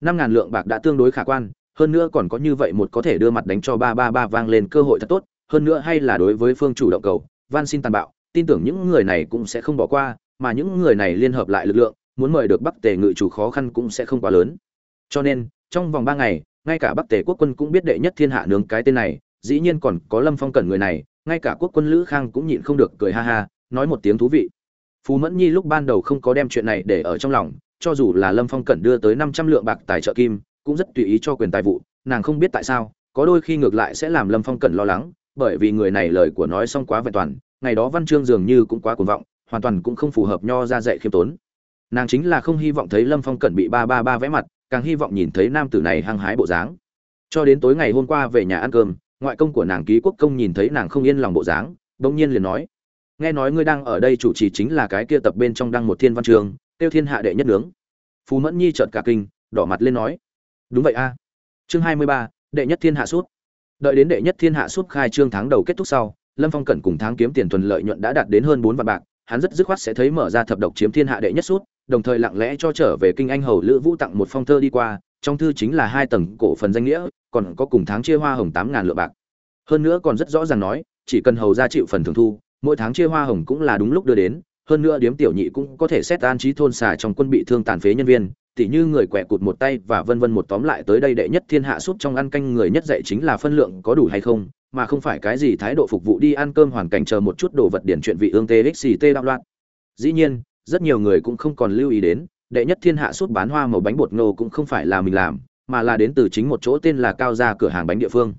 Năm ngàn lượng bạc đã tương đối khả quan hơn nữa còn có như vậy một có thể đưa mặt đánh cho ba ba ba vang lên cơ hội thật tốt, hơn nữa hay là đối với phương chủ động cầu, van xin tàn bạo, tin tưởng những người này cũng sẽ không bỏ qua, mà những người này liên hợp lại lực lượng, muốn mời được bắc tề ngự chủ khó khăn cũng sẽ không quá lớn. Cho nên, trong vòng ba ngày, ngay cả bắc tề quốc quân cũng biết đệ nhất thiên hạ nướng cái tên này, dĩ nhiên còn có lâm phong cẩn người này, ngay cả quốc quân lữ khang cũng nhịn không được cười ha ha, nói một tiếng thú vị. Phú mẫn nhi lúc ban đầu không có đem chuyện này để ở trong lòng, cho dù là lâm phong cẩn đưa tới năm trăm lượng bạc tài trợ kim cũng rất tùy ý cho quyền tài vụ, nàng không biết tại sao, có đôi khi ngược lại sẽ làm lâm phong cẩn lo lắng, bởi vì người này lời của nói xong quá vẹn toàn, ngày đó văn chương dường như cũng quá cuồng vọng, hoàn toàn cũng không phù hợp nho ra dạy khiêm tốn. Nàng chính là không hy vọng thấy lâm phong cẩn bị ba ba ba vẽ mặt, càng hy vọng nhìn thấy nam tử này hăng hái bộ dáng. Cho đến tối ngày hôm qua về nhà ăn cơm, ngoại công của nàng ký quốc công nhìn thấy nàng không yên lòng bộ dáng, bỗng nhiên liền nói, nghe nói ngươi đang ở đây chủ trì chính là cái kia tập bên trong đăng một thiên văn trường tiêu thiên hạ đệ nhất nướng. Phú mẫn nhi trợt cả kinh, đỏ mặt lên nói đúng vậy a. Chương hai mươi ba, đệ nhất thiên hạ sút. Đợi đến đệ nhất thiên hạ sút khai trương tháng đầu kết thúc sau, lâm phong cẩn cùng tháng kiếm tiền thuần lợi nhuận đã đạt đến hơn bốn vạn bạc, hắn rất dứt khoát sẽ thấy mở ra thập độc chiếm thiên hạ đệ nhất sút, đồng thời lặng lẽ cho trở về kinh anh hầu lữ vũ tặng một phong thơ đi qua, trong thư chính là hai tầng cổ phần danh nghĩa, còn có cùng tháng chia hoa hồng tám ngàn lượng bạc. Hơn nữa còn rất rõ ràng nói, chỉ cần hầu ra chịu phần thường thu, mỗi tháng chia hoa hồng cũng là đúng lúc đưa đến, hơn nữa điếm tiểu nhị cũng có thể xét an trí thôn xà trong quân bị thương tàn phế nhân viên tỉ như người quẹ cụt một tay và vân vân một tóm lại tới đây đệ nhất thiên hạ súp trong ăn canh người nhất dạy chính là phân lượng có đủ hay không, mà không phải cái gì thái độ phục vụ đi ăn cơm hoàn cảnh chờ một chút đồ vật điển chuyện vị ương txt đạo loạn. Dĩ nhiên, rất nhiều người cũng không còn lưu ý đến, đệ nhất thiên hạ súp bán hoa màu bánh bột ngô cũng không phải là mình làm, mà là đến từ chính một chỗ tên là cao gia cửa hàng bánh địa phương.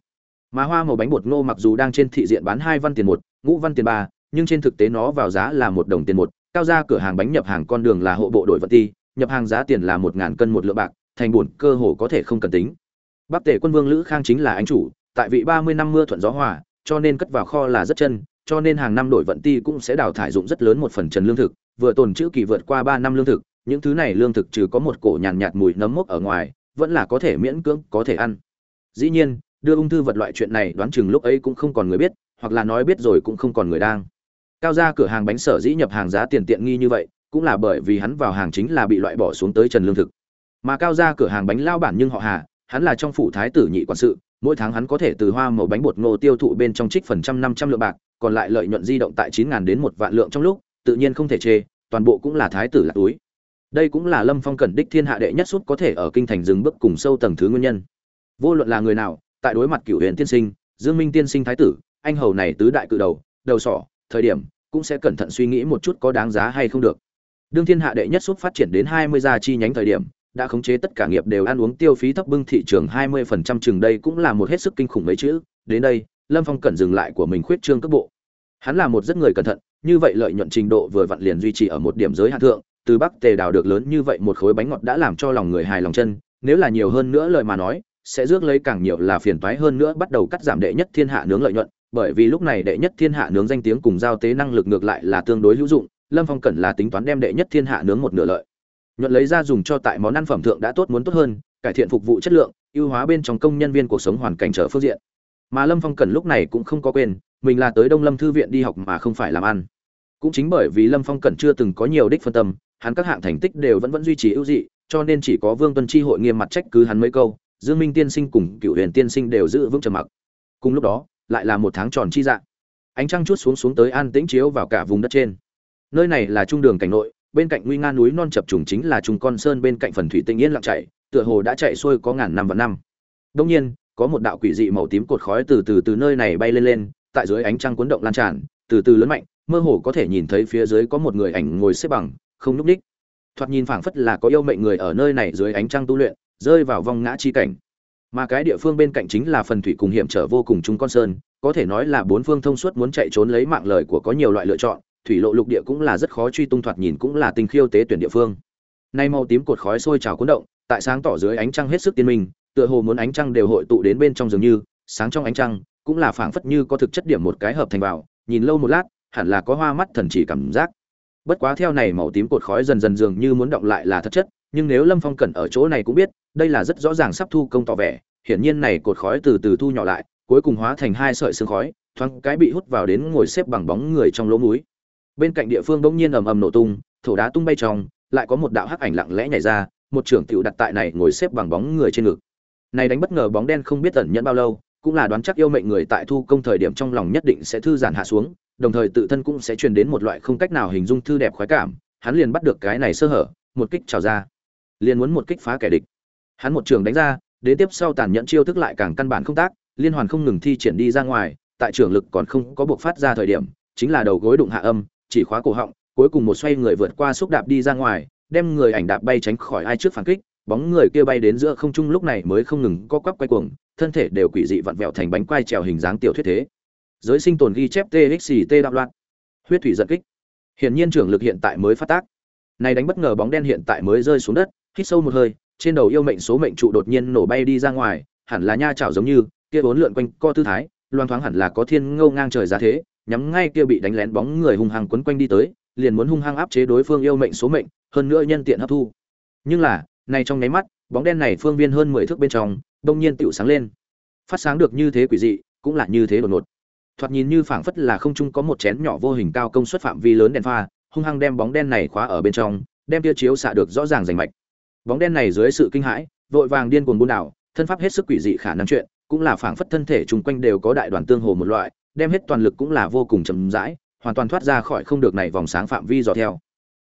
Mà hoa màu bánh bột ngô mặc dù đang trên thị diện bán hai văn tiền một, ngũ văn tiền ba, nhưng trên thực tế nó vào giá là một đồng tiền một. Cao gia cửa hàng bánh nhập hàng con đường là hộ bộ đội vận ti nhập hàng giá tiền là một ngàn cân một lượng bạc thành buồn cơ hồ có thể không cần tính. Bắc tề quân vương lữ khang chính là anh chủ tại vị ba mươi năm mưa thuận gió hòa cho nên cất vào kho là rất chân cho nên hàng năm đổi vận ti cũng sẽ đào thải dụng rất lớn một phần trần lương thực vừa tồn trữ kỳ vượt qua ba năm lương thực những thứ này lương thực trừ có một cổ nhàn nhạt, mùi nấm mốc ở ngoài vẫn là có thể miễn cưỡng có thể ăn. Dĩ nhiên đưa ung thư vật loại chuyện này đoán chừng lúc ấy cũng không còn người biết hoặc là nói biết rồi cũng không còn người đang. Cao gia cửa hàng bánh sở dĩ nhập hàng giá tiền tiện nghi như vậy cũng là bởi vì hắn vào hàng chính là bị loại bỏ xuống tới trần lương thực. Mà cao ra cửa hàng bánh lao bản nhưng họ hà, hắn là trong phủ thái tử nhị quản sự, mỗi tháng hắn có thể từ hoa màu bánh bột ngô tiêu thụ bên trong trích phần trăm năm trăm lượng bạc, còn lại lợi nhuận di động tại chín ngàn đến một vạn lượng trong lúc, tự nhiên không thể chê, toàn bộ cũng là thái tử lạc túi. Đây cũng là lâm phong cẩn đích thiên hạ đệ nhất suốt có thể ở kinh thành dừng bước cùng sâu tầng thứ nguyên nhân. Vô luận là người nào, tại đối mặt cửu huyện tiên sinh, dương minh tiên sinh thái tử, anh hầu này tứ đại cự đầu đầu sỏ, thời điểm, cũng sẽ cẩn thận suy nghĩ một chút có đáng giá hay không được đương thiên hạ đệ nhất suốt phát triển đến hai mươi gia chi nhánh thời điểm, đã khống chế tất cả nghiệp đều ăn uống tiêu phí thấp bưng thị trường hai mươi phần trăm chừng đây cũng là một hết sức kinh khủng mấy chữ. Đến đây, lâm phong cẩn dừng lại của mình khuyết trương cấp bộ. Hắn là một rất người cẩn thận, như vậy lợi nhuận trình độ vừa vặn liền duy trì ở một điểm giới hạn thượng, từ bắc tề đào được lớn như vậy một khối bánh ngọt đã làm cho lòng người hài lòng chân, nếu là nhiều hơn nữa lời mà nói, sẽ rước lấy càng nhiều là phiền toái hơn nữa bắt đầu cắt giảm đệ nhất thiên hạ nướng lợi nhuận, bởi vì lúc này đệ nhất thiên hạ nướng danh tiếng cùng giao tế năng lực ngược lại là tương đối hữu dụng lâm phong cẩn là tính toán đem đệ nhất thiên hạ nướng một nửa lợi. Nhuận lấy ra dùng cho tại món ăn phẩm thượng đã tốt muốn tốt hơn, cải thiện phục vụ chất lượng, ưu hóa bên trong công nhân viên cuộc sống hoàn cảnh trở phương diện. Mà lâm phong cẩn lúc này cũng không có quên, mình là tới đông lâm thư viện đi học mà không phải làm ăn. Cũng chính bởi vì lâm phong cẩn chưa từng có nhiều đích phân tâm, hắn các hạng thành tích đều vẫn vẫn duy trì ưu dị, cho nên chỉ có vương tuân chi hội nghiêm mặt trách cứ hắn mấy câu, dương minh tiên sinh cùng cựu huyền tiên sinh đều giữ vững trầm mặc. Cùng lúc đó, lại là một tháng tròn chi dạng ánh trăng chút xuống xuống tới an tĩnh chiếu vào cả vùng đất trên nơi này là trung đường cảnh nội, bên cạnh nguy nga núi non chập trùng chính là trung con sơn bên cạnh phần thủy tinh yên lặng chảy tựa hồ đã chạy xuôi có ngàn năm và năm. Đông nhiên, có một đạo quỷ dị màu tím cột khói từ từ từ nơi này bay lên lên, tại dưới ánh trăng cuốn động lan tràn, từ từ lớn mạnh, mơ hồ có thể nhìn thấy phía dưới có một người ảnh ngồi xếp bằng, không núp đích thoạt nhìn phảng phất là có yêu mệnh người ở nơi này dưới ánh trăng tu luyện, rơi vào vong ngã chi cảnh. Mà cái địa phương bên cạnh chính là phần thủy cùng hiểm trở vô cùng trung con sơn, có thể nói là bốn phương thông suốt muốn chạy trốn lấy mạng lời của có nhiều loại lựa chọn thủy lộ lục địa cũng là rất khó truy tung thoạt nhìn cũng là tinh khiêu tế tuyển địa phương. Nay màu tím cột khói sôi trào cuốn động, tại sáng tỏ dưới ánh trăng hết sức tiên minh, tựa hồ muốn ánh trăng đều hội tụ đến bên trong dường như, sáng trong ánh trăng, cũng là phảng phất như có thực chất điểm một cái hợp thành vào, nhìn lâu một lát, hẳn là có hoa mắt thần chỉ cảm giác. Bất quá theo này màu tím cột khói dần dần dường như muốn động lại là thật chất, nhưng nếu lâm phong cẩn ở chỗ này cũng biết, đây là rất rõ ràng sắp thu công tỏ vẻ, hiển nhiên này cột khói từ từ thu nhỏ lại, cuối cùng hóa thành hai sợi sương khói, thoáng cái bị hút vào đến ngồi xếp bằng bóng người trong lỗ mũi bên cạnh địa phương bỗng nhiên ầm ầm nổ tung, thổ đá tung bay trong, lại có một đạo hắc ảnh lặng lẽ nhảy ra, một trưởng tiểu đặt tại này ngồi xếp bằng bóng người trên ngực. Này đánh bất ngờ bóng đen không biết tẩn nhẫn bao lâu, cũng là đoán chắc yêu mệnh người tại thu công thời điểm trong lòng nhất định sẽ thư giãn hạ xuống, đồng thời tự thân cũng sẽ truyền đến một loại không cách nào hình dung thư đẹp khoái cảm, hắn liền bắt được cái này sơ hở, một kích trào ra. Liền muốn một kích phá kẻ địch. Hắn một trường đánh ra, đến tiếp sau tàn nhẫn chiêu thức lại càng căn bản không tác, liên hoàn không ngừng thi triển đi ra ngoài, tại trường lực còn không có buộc phát ra thời điểm, chính là đầu gối đụng hạ âm chỉ khóa cổ họng, cuối cùng một xoay người vượt qua xúc đạp đi ra ngoài, đem người ảnh đạp bay tránh khỏi ai trước phản kích, bóng người kia bay đến giữa không trung lúc này mới không ngừng co quắp quay cuồng, thân thể đều quỷ dị vặn vẹo thành bánh quai trèo hình dáng tiểu thuyết thế. Giới sinh tồn ghi chép txt đạo loạn. Huyết thủy giật kích. Hiển nhiên trưởng lực hiện tại mới phát tác. Này đánh bất ngờ bóng đen hiện tại mới rơi xuống đất, hít sâu một hơi, trên đầu yêu mệnh số mệnh trụ đột nhiên nổ bay đi ra ngoài, hẳn là nha chảo giống như, kia bốn lượn quanh co tư thái loan thoáng hẳn là có thiên ngâu ngang trời giá thế nhắm ngay kia bị đánh lén bóng người hung hăng quấn quanh đi tới, liền muốn hung hăng áp chế đối phương yêu mệnh số mệnh, hơn nữa nhân tiện hấp thu. Nhưng là, này trong nháy mắt, bóng đen này phương viên hơn mười thước bên trong, đông nhiên tựu sáng lên. Phát sáng được như thế quỷ dị, cũng là như thế đột ngột. Thoạt nhìn như phảng phất là không trung có một chén nhỏ vô hình cao công suất phạm vi lớn đèn pha, hung hăng đem bóng đen này khóa ở bên trong, đem tia chiếu xạ được rõ ràng rành mạch. Bóng đen này dưới sự kinh hãi, vội vàng điên cuồng buôn đảo, thân pháp hết sức quỷ dị khả năng chuyện, cũng là phảng phất thân thể trùng quanh đều có đại đoàn tương hồ một loại đem hết toàn lực cũng là vô cùng chậm rãi, hoàn toàn thoát ra khỏi không được này vòng sáng phạm vi dò theo.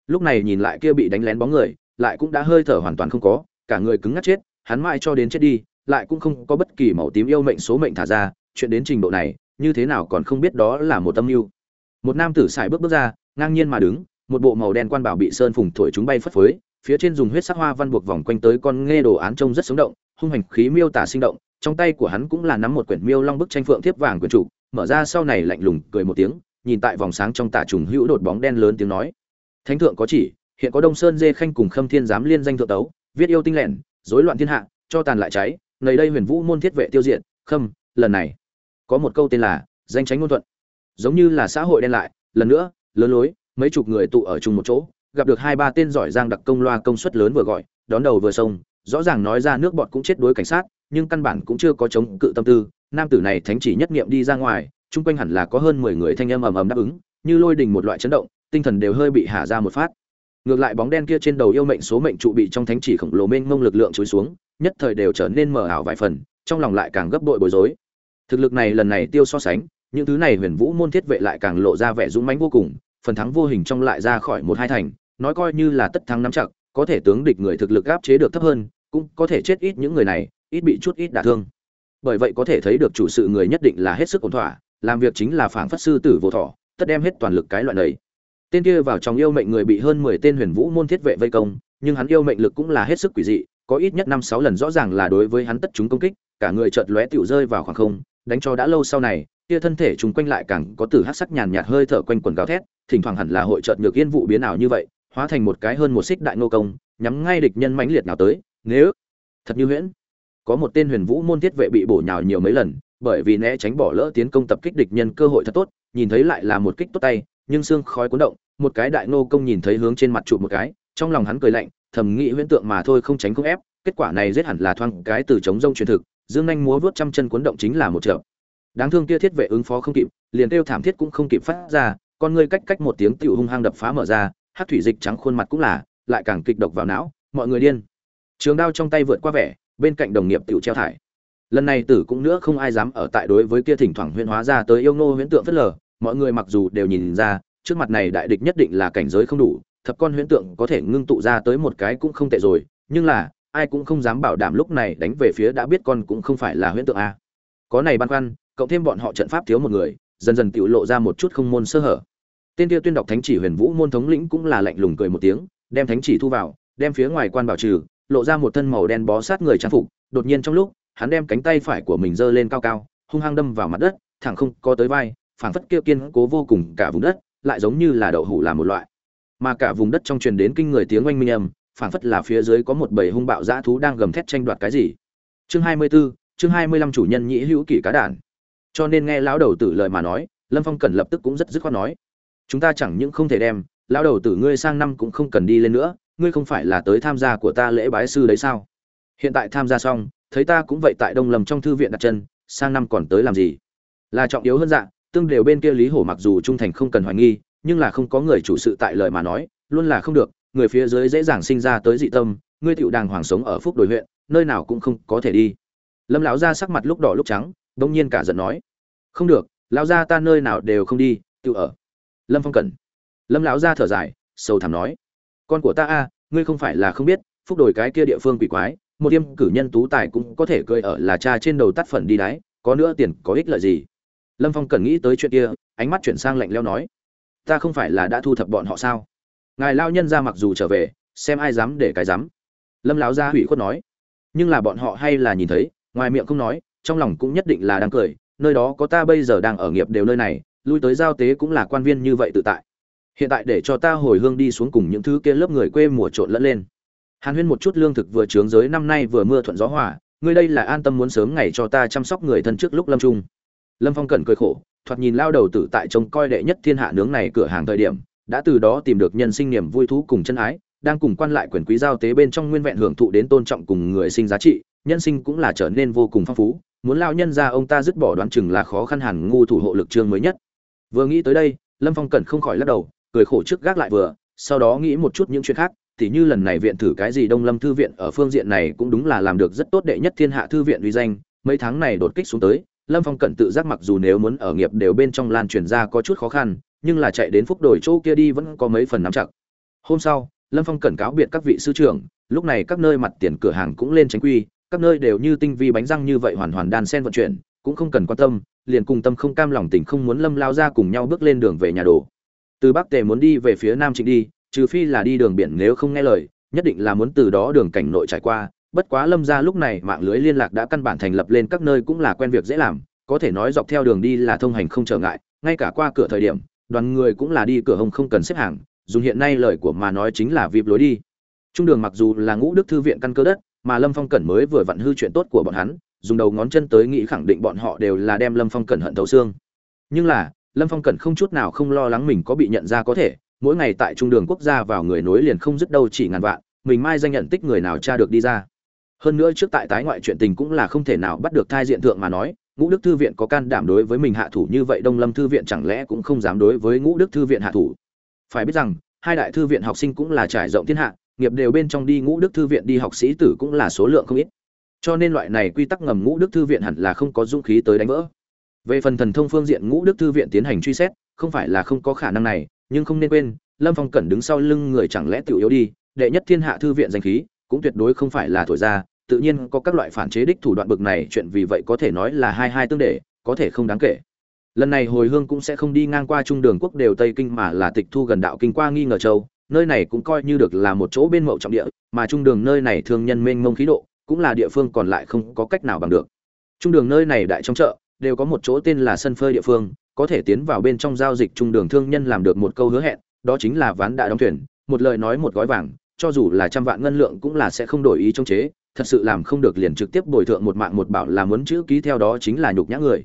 Lúc này nhìn lại kia bị đánh lén bóng người, lại cũng đã hơi thở hoàn toàn không có, cả người cứng ngắc chết, hắn mãi cho đến chết đi, lại cũng không có bất kỳ màu tím yêu mệnh số mệnh thả ra, chuyện đến trình độ này, như thế nào còn không biết đó là một tâm mưu. Một nam tử xài bước bước ra, ngang nhiên mà đứng, một bộ màu đen quan bảo bị sơn phùng thổi chúng bay phất phới, phía trên dùng huyết sắc hoa văn buộc vòng quanh tới con nghe đồ án trông rất sống động, hung hành khí miêu tả sinh động, trong tay của hắn cũng là nắm một quyển miêu long bức tranh phượng thiếp vàng quyển chủ mở ra sau này lạnh lùng cười một tiếng, nhìn tại vòng sáng trong tà trùng hữu đột bóng đen lớn tiếng nói. Thánh thượng có chỉ, hiện có đông sơn dê khanh cùng khâm thiên giám liên danh thượng tấu, viết yêu tinh lẻn, rối loạn thiên hạ, cho tàn lại cháy nầy đây huyền vũ môn thiết vệ tiêu diệt, khâm, lần này, có một câu tên là, danh tránh ngôn thuận. Giống như là xã hội đen lại, lần nữa, lớn lối, mấy chục người tụ ở chung một chỗ, gặp được hai ba tên giỏi giang đặc công loa công suất lớn vừa gọi, đón đầu vừa sông rõ ràng nói ra nước bọn cũng chết đối cảnh sát, nhưng căn bản cũng chưa có chống cự tâm tư nam tử này thánh chỉ nhất nghiệm đi ra ngoài, chung quanh hẳn là có hơn mười người thanh âm ầm ầm đáp ứng, như lôi đình một loại chấn động, tinh thần đều hơi bị hạ ra một phát. Ngược lại bóng đen kia trên đầu yêu mệnh số mệnh trụ bị trong thánh chỉ khổng lồ mênh mông lực lượng chối xuống, nhất thời đều trở nên mờ ảo vài phần, trong lòng lại càng gấp bội bối rối. Thực lực này lần này tiêu so sánh, những thứ này huyền vũ môn thiết vệ lại càng lộ ra vẻ dũng mãnh vô cùng, phần thắng vô hình trong lại ra khỏi một hai thành, nói coi như là tất thắng nắm chặt, có thể tướng địch người thực lực áp chế được thấp hơn, cũng có thể chết ít những người này, ít bị chút ít đả thương bởi vậy có thể thấy được chủ sự người nhất định là hết sức ổn thỏa, làm việc chính là phảng phất sư tử vô thọ, tất đem hết toàn lực cái loại này. Tên kia vào trong yêu mệnh người bị hơn mười tên huyền vũ môn thiết vệ vây công, nhưng hắn yêu mệnh lực cũng là hết sức quỷ dị, có ít nhất năm sáu lần rõ ràng là đối với hắn tất chúng công kích, cả người chợt lóe tiểu rơi vào khoảng không, đánh cho đã lâu sau này, kia thân thể chúng quanh lại càng có tử hắc sắc nhàn nhạt hơi thở quanh quần gào thét, thỉnh thoảng hẳn là hội chợt ngược yên vụ biến ảo như vậy, hóa thành một cái hơn một xích đại ngô công, nhắm ngay địch nhân mãnh liệt nào tới, nếu, thật như huyễn có một tên huyền vũ môn thiết vệ bị bổ nhào nhiều mấy lần, bởi vì né tránh bỏ lỡ tiến công tập kích địch nhân cơ hội thật tốt, nhìn thấy lại là một kích tốt tay, nhưng xương khói cuốn động, một cái đại nô công nhìn thấy hướng trên mặt trụ một cái, trong lòng hắn cười lạnh, thầm nghĩ huyễn tượng mà thôi không tránh không ép, kết quả này giết hẳn là thoang cái từ chống rông truyền thực, dương anh múa vuốt trăm chân cuốn động chính là một trợ đáng thương kia thiết vệ ứng phó không kịp, liền kêu thảm thiết cũng không kịp phát ra, con ngươi cách cách một tiếng tiểu hung hăng đập phá mở ra hát thủy dịch trắng khuôn mặt cũng là, lại càng kịch độc vào não, mọi người điên. Trường đao trong tay vượt qua vẻ bên cạnh đồng nghiệp tiểu treo thải. Lần này tử cũng nữa không ai dám ở tại đối với kia thỉnh thoảng huyễn hóa ra tới yêu nô huyễn tượng phất lờ, mọi người mặc dù đều nhìn ra, trước mặt này đại địch nhất định là cảnh giới không đủ, thập con huyễn tượng có thể ngưng tụ ra tới một cái cũng không tệ rồi, nhưng là, ai cũng không dám bảo đảm lúc này đánh về phía đã biết con cũng không phải là huyễn tượng a. Có này băn khoăn, cộng thêm bọn họ trận pháp thiếu một người, dần dần tự lộ ra một chút không môn sơ hở. Tên kia tuyên đọc thánh chỉ huyền vũ môn thống lĩnh cũng là lạnh lùng cười một tiếng, đem thánh chỉ thu vào, đem phía ngoài quan bảo trừ lộ ra một thân màu đen bó sát người trang phục đột nhiên trong lúc hắn đem cánh tay phải của mình giơ lên cao cao hung hăng đâm vào mặt đất thẳng không có tới vai phảng phất kia kiên cố vô cùng cả vùng đất lại giống như là đậu hủ là một loại. Mà cả vùng đất trong truyền đến kinh người tiếng oanh minh âm phảng phất là phía dưới có một bầy hung bạo dã thú đang gầm thét tranh đoạt cái gì. Chương 24, chương 25 chủ nhân nhĩ hữu kỷ cá đản. Cho nên nghe lão đầu tử lời mà nói lâm phong cần lập tức cũng rất dứt khoát nói chúng ta chẳng những không thể đem lão đầu tử ngươi sang năm cũng không cần đi lên nữa ngươi không phải là tới tham gia của ta lễ bái sư đấy sao? Hiện tại tham gia xong, thấy ta cũng vậy tại đông lầm trong thư viện đặt chân, sang năm còn tới làm gì? Là trọng yếu hơn dạ tương đều bên kia lý hổ mặc dù trung thành không cần hoài nghi, nhưng là không có người chủ sự tại lời mà nói, luôn là không được, người phía dưới dễ dàng sinh ra tới dị tâm, ngươi tựu đàng hoàng sống ở phúc đồi huyện, nơi nào cũng không có thể đi. Lâm lão ra sắc mặt lúc đỏ lúc trắng bỗng nhiên cả giận nói, không được, lão gia ta nơi nào đều không đi tự ở. Lâm phong cẩn. Lâm lão gia thở dài, sầu thảm nói con của ta a, ngươi không phải là không biết, phúc đổi cái kia địa phương quỷ quái, một tiêm cử nhân tú tài cũng có thể cười ở là cha trên đầu tắt phần đi đáy có nữa tiền, có ích lợi gì? Lâm phong cần nghĩ tới chuyện kia, ánh mắt chuyển sang lạnh leo nói, ta không phải là đã thu thập bọn họ sao? Ngài lao nhân ra mặc dù trở về, xem ai dám để cái dám. Lâm lão gia hủy khuất nói, nhưng là bọn họ hay là nhìn thấy, ngoài miệng không nói, trong lòng cũng nhất định là đang cười, nơi đó có ta bây giờ đang ở nghiệp đều nơi này, lui tới giao tế cũng là quan viên như vậy tự tại hiện tại để cho ta hồi hương đi xuống cùng những thứ kia lớp người quê mùa trộn lẫn lên. Hàn huyên một chút lương thực vừa trướng giới năm nay vừa mưa thuận gió hòa, ngươi đây là an tâm muốn sớm ngày cho ta chăm sóc người thân trước lúc lâm trung lâm phong cẩn cười khổ, thoạt nhìn lao đầu tử tại trông coi đệ nhất thiên hạ nướng này cửa hàng thời điểm, đã từ đó tìm được nhân sinh niềm vui thú cùng chân ái, đang cùng quan lại quyền quý giao tế bên trong nguyên vẹn hưởng thụ đến tôn trọng cùng người sinh giá trị, nhân sinh cũng là trở nên vô cùng phong phú, muốn lao nhân ra ông ta dứt bỏ đoán chừng là khó khăn hẳn ngu thủ hộ lực trương mới nhất. Vừa nghĩ tới đây, lâm phong cẩn không khỏi lắc đầu cười khổ trước gác lại vừa, sau đó nghĩ một chút những chuyện khác thì như lần này viện thử cái gì đông lâm thư viện ở phương diện này cũng đúng là làm được rất tốt đệ nhất thiên hạ thư viện uy danh, mấy tháng này đột kích xuống tới, lâm phong cẩn tự giác mặc dù nếu muốn ở nghiệp đều bên trong lan truyền ra có chút khó khăn, nhưng là chạy đến phúc đổi chỗ kia đi vẫn có mấy phần nắm chặt. Hôm sau, lâm phong cẩn cáo biệt các vị sư trưởng, lúc này các nơi mặt tiền cửa hàng cũng lên tránh quy, các nơi đều như tinh vi bánh răng như vậy hoàn hoàn đan sen vận chuyển, cũng không cần quan tâm, liền cùng tâm không cam lòng tình không muốn lâm lao ra cùng nhau bước lên đường về nhà đồ từ bắc tề muốn đi về phía nam trịnh đi, trừ phi là đi đường biển nếu không nghe lời, nhất định là muốn từ đó đường cảnh nội trải qua. Bất quá lâm ra lúc này mạng lưới liên lạc đã căn bản thành lập lên các nơi cũng là quen việc dễ làm, có thể nói dọc theo đường đi là thông hành không trở ngại, ngay cả qua cửa thời điểm, đoàn người cũng là đi cửa hông không cần xếp hàng dùng hiện nay lời của mà nói chính là vịp lối đi. Trung đường mặc dù là ngũ đức thư viện căn cơ đất, mà lâm phong cẩn mới vừa vặn hư chuyện tốt của bọn hắn, dùng đầu ngón chân tới nghĩ khẳng định bọn họ đều là đem lâm phong cẩn hận thấu xương. Nhưng là lâm phong cẩn không chút nào không lo lắng mình có bị nhận ra có thể, mỗi ngày tại trung đường quốc gia vào người nối liền không dứt đâu chỉ ngàn vạn, mình mai danh nhận tích người nào tra được đi ra. Hơn nữa trước tại tái ngoại chuyện tình cũng là không thể nào bắt được thai diện thượng mà nói, ngũ đức thư viện có can đảm đối với mình hạ thủ như vậy đông lâm thư viện chẳng lẽ cũng không dám đối với ngũ đức thư viện hạ thủ? Phải biết rằng, hai đại thư viện học sinh cũng là trải rộng thiên hạ, nghiệp đều bên trong đi ngũ đức thư viện đi học sĩ tử cũng là số lượng không ít. Cho nên loại này quy tắc ngầm ngũ đức thư viện hẳn là không có dũng khí tới đánh vỡ về phần thần thông phương diện ngũ đức thư viện tiến hành truy xét, không phải là không có khả năng này, nhưng không nên quên, lâm phong cẩn đứng sau lưng người chẳng lẽ tiểu yếu đi, đệ nhất thiên hạ thư viện danh khí, cũng tuyệt đối không phải là thổi ra, tự nhiên có các loại phản chế đích thủ đoạn bực này, chuyện vì vậy có thể nói là hai hai tương để, có thể không đáng kể. Lần này hồi hương cũng sẽ không đi ngang qua trung đường quốc đều tây kinh mà là tịch thu gần đạo kinh qua nghi ngờ châu, nơi này cũng coi như được là một chỗ bên mậu trọng địa, mà trung đường nơi này thương nhân mênh mông khí độ, cũng là địa phương còn lại không có cách nào bằng được. Trung đường nơi này đại trong chợ đều có một chỗ tên là sân phơi địa phương, có thể tiến vào bên trong giao dịch trung đường thương nhân làm được một câu hứa hẹn, đó chính là ván đã đóng thuyền, một lời nói một gói vàng, cho dù là trăm vạn ngân lượng cũng là sẽ không đổi ý trong chế, thật sự làm không được liền trực tiếp bồi thượng một mạng một bảo là muốn chữ ký theo đó chính là nhục nhã người.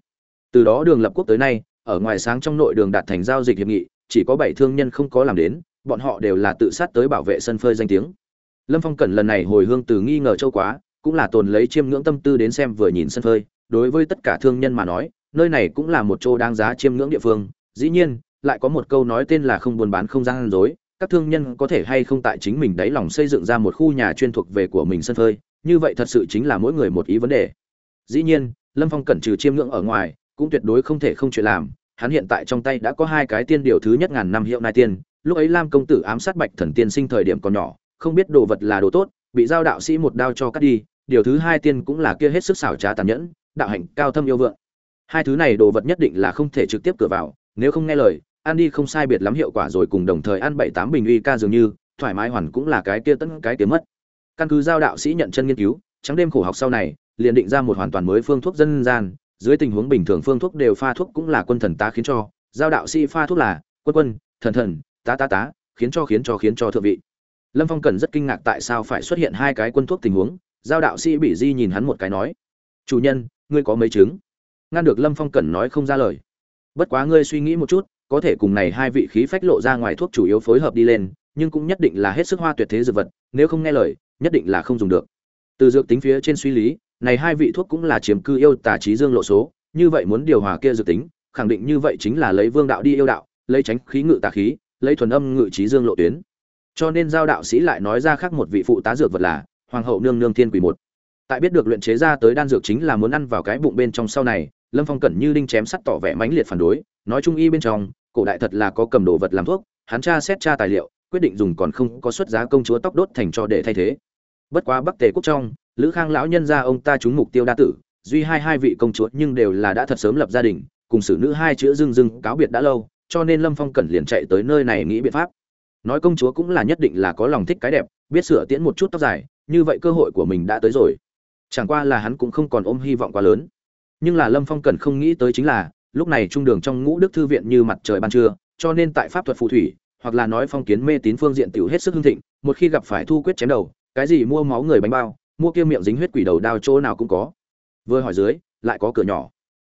Từ đó đường lập quốc tới nay, ở ngoài sáng trong nội đường đạt thành giao dịch hiệp nghị, chỉ có bảy thương nhân không có làm đến, bọn họ đều là tự sát tới bảo vệ sân phơi danh tiếng. Lâm phong cẩn lần này hồi hương từ nghi ngờ châu quá, cũng là tồn lấy chiêm ngưỡng tâm tư đến xem vừa nhìn sân phơi đối với tất cả thương nhân mà nói, nơi này cũng là một chỗ đáng giá chiêm ngưỡng địa phương, dĩ nhiên, lại có một câu nói tên là không buôn bán không gian dối, các thương nhân có thể hay không tại chính mình đáy lòng xây dựng ra một khu nhà chuyên thuộc về của mình sân phơi, như vậy thật sự chính là mỗi người một ý vấn đề. Dĩ nhiên, lâm phong cẩn trừ chiêm ngưỡng ở ngoài, cũng tuyệt đối không thể không chuyện làm, hắn hiện tại trong tay đã có hai cái tiên điều thứ nhất ngàn năm hiệu nai tiên, lúc ấy lam công tử ám sát bạch thần tiên sinh thời điểm còn nhỏ, không biết đồ vật là đồ tốt, bị giao đạo sĩ một đao cho cắt đi, điều thứ hai tiên cũng là kia hết sức xảo trá tàn nhẫn đạo hạnh cao thâm yêu vượng. Hai thứ này đồ vật nhất định là không thể trực tiếp cửa vào, nếu không nghe lời, ăn đi không sai biệt lắm hiệu quả rồi cùng đồng thời ăn bảy tám bình uy ca dường như, thoải mái hoàn cũng là cái kia tấn cái kiếm mất. Căn cứ giao đạo sĩ nhận chân nghiên cứu, trắng đêm khổ học sau này, liền định ra một hoàn toàn mới phương thuốc dân gian, dưới tình huống bình thường phương thuốc đều pha thuốc cũng là quân thần tá khiến cho, giao đạo sĩ pha thuốc là quân quân, thần thần, tá tá tá, khiến cho khiến cho khiến cho thượng vị. Lâm phong cần rất kinh ngạc tại sao phải xuất hiện hai cái quân thuốc tình huống, giao đạo sĩ bị di nhìn hắn một cái nói, chủ nhân ngươi có mấy chứng? Ngăn được lâm phong cẩn nói không ra lời. Bất quá ngươi suy nghĩ một chút, có thể cùng này hai vị khí phách lộ ra ngoài thuốc chủ yếu phối hợp đi lên, nhưng cũng nhất định là hết sức hoa tuyệt thế dược vật, nếu không nghe lời, nhất định là không dùng được. Từ dược tính phía trên suy lý, này hai vị thuốc cũng là chiếm cư yêu tà trí dương lộ số, như vậy muốn điều hòa kia dược tính, khẳng định như vậy chính là lấy vương đạo đi yêu đạo, lấy tránh khí ngự tà khí, lấy thuần âm ngự trí dương lộ tuyến. Cho nên giao đạo sĩ lại nói ra khác một vị phụ tá dược vật là hoàng hậu nương nương thiên quỷ một tại biết được luyện chế ra tới đan dược chính là muốn ăn vào cái bụng bên trong sau này, lâm phong cẩn như đinh chém sắt tỏ vẻ mãnh liệt phản đối, nói trung y bên trong, cổ đại thật là có cầm đồ vật làm thuốc, hắn tra xét tra tài liệu, quyết định dùng còn không có xuất giá công chúa tóc đốt thành cho để thay thế. Bất quá bắc tề quốc trong, lữ khang lão nhân ra ông ta trúng mục tiêu đa tử, duy hai hai vị công chúa nhưng đều là đã thật sớm lập gia đình, cùng xử nữ hai chữ dưng dưng cáo biệt đã lâu, cho nên lâm phong cẩn liền chạy tới nơi này nghĩ biện pháp. Nói công chúa cũng là nhất định là có lòng thích cái đẹp, biết sửa tiễn một chút tóc dài, như vậy cơ hội của mình đã tới rồi chẳng qua là hắn cũng không còn ôm hy vọng quá lớn. Nhưng là lâm phong Cần không nghĩ tới chính là, lúc này trung đường trong ngũ đức thư viện như mặt trời ban trưa, cho nên tại pháp thuật phù thủy, hoặc là nói phong kiến mê tín phương diện tiểu hết sức hưng thịnh, một khi gặp phải thu quyết chém đầu, cái gì mua máu người bánh bao, mua kia miệng dính huyết quỷ đầu đao chỗ nào cũng có. Vừa hỏi dưới, lại có cửa nhỏ.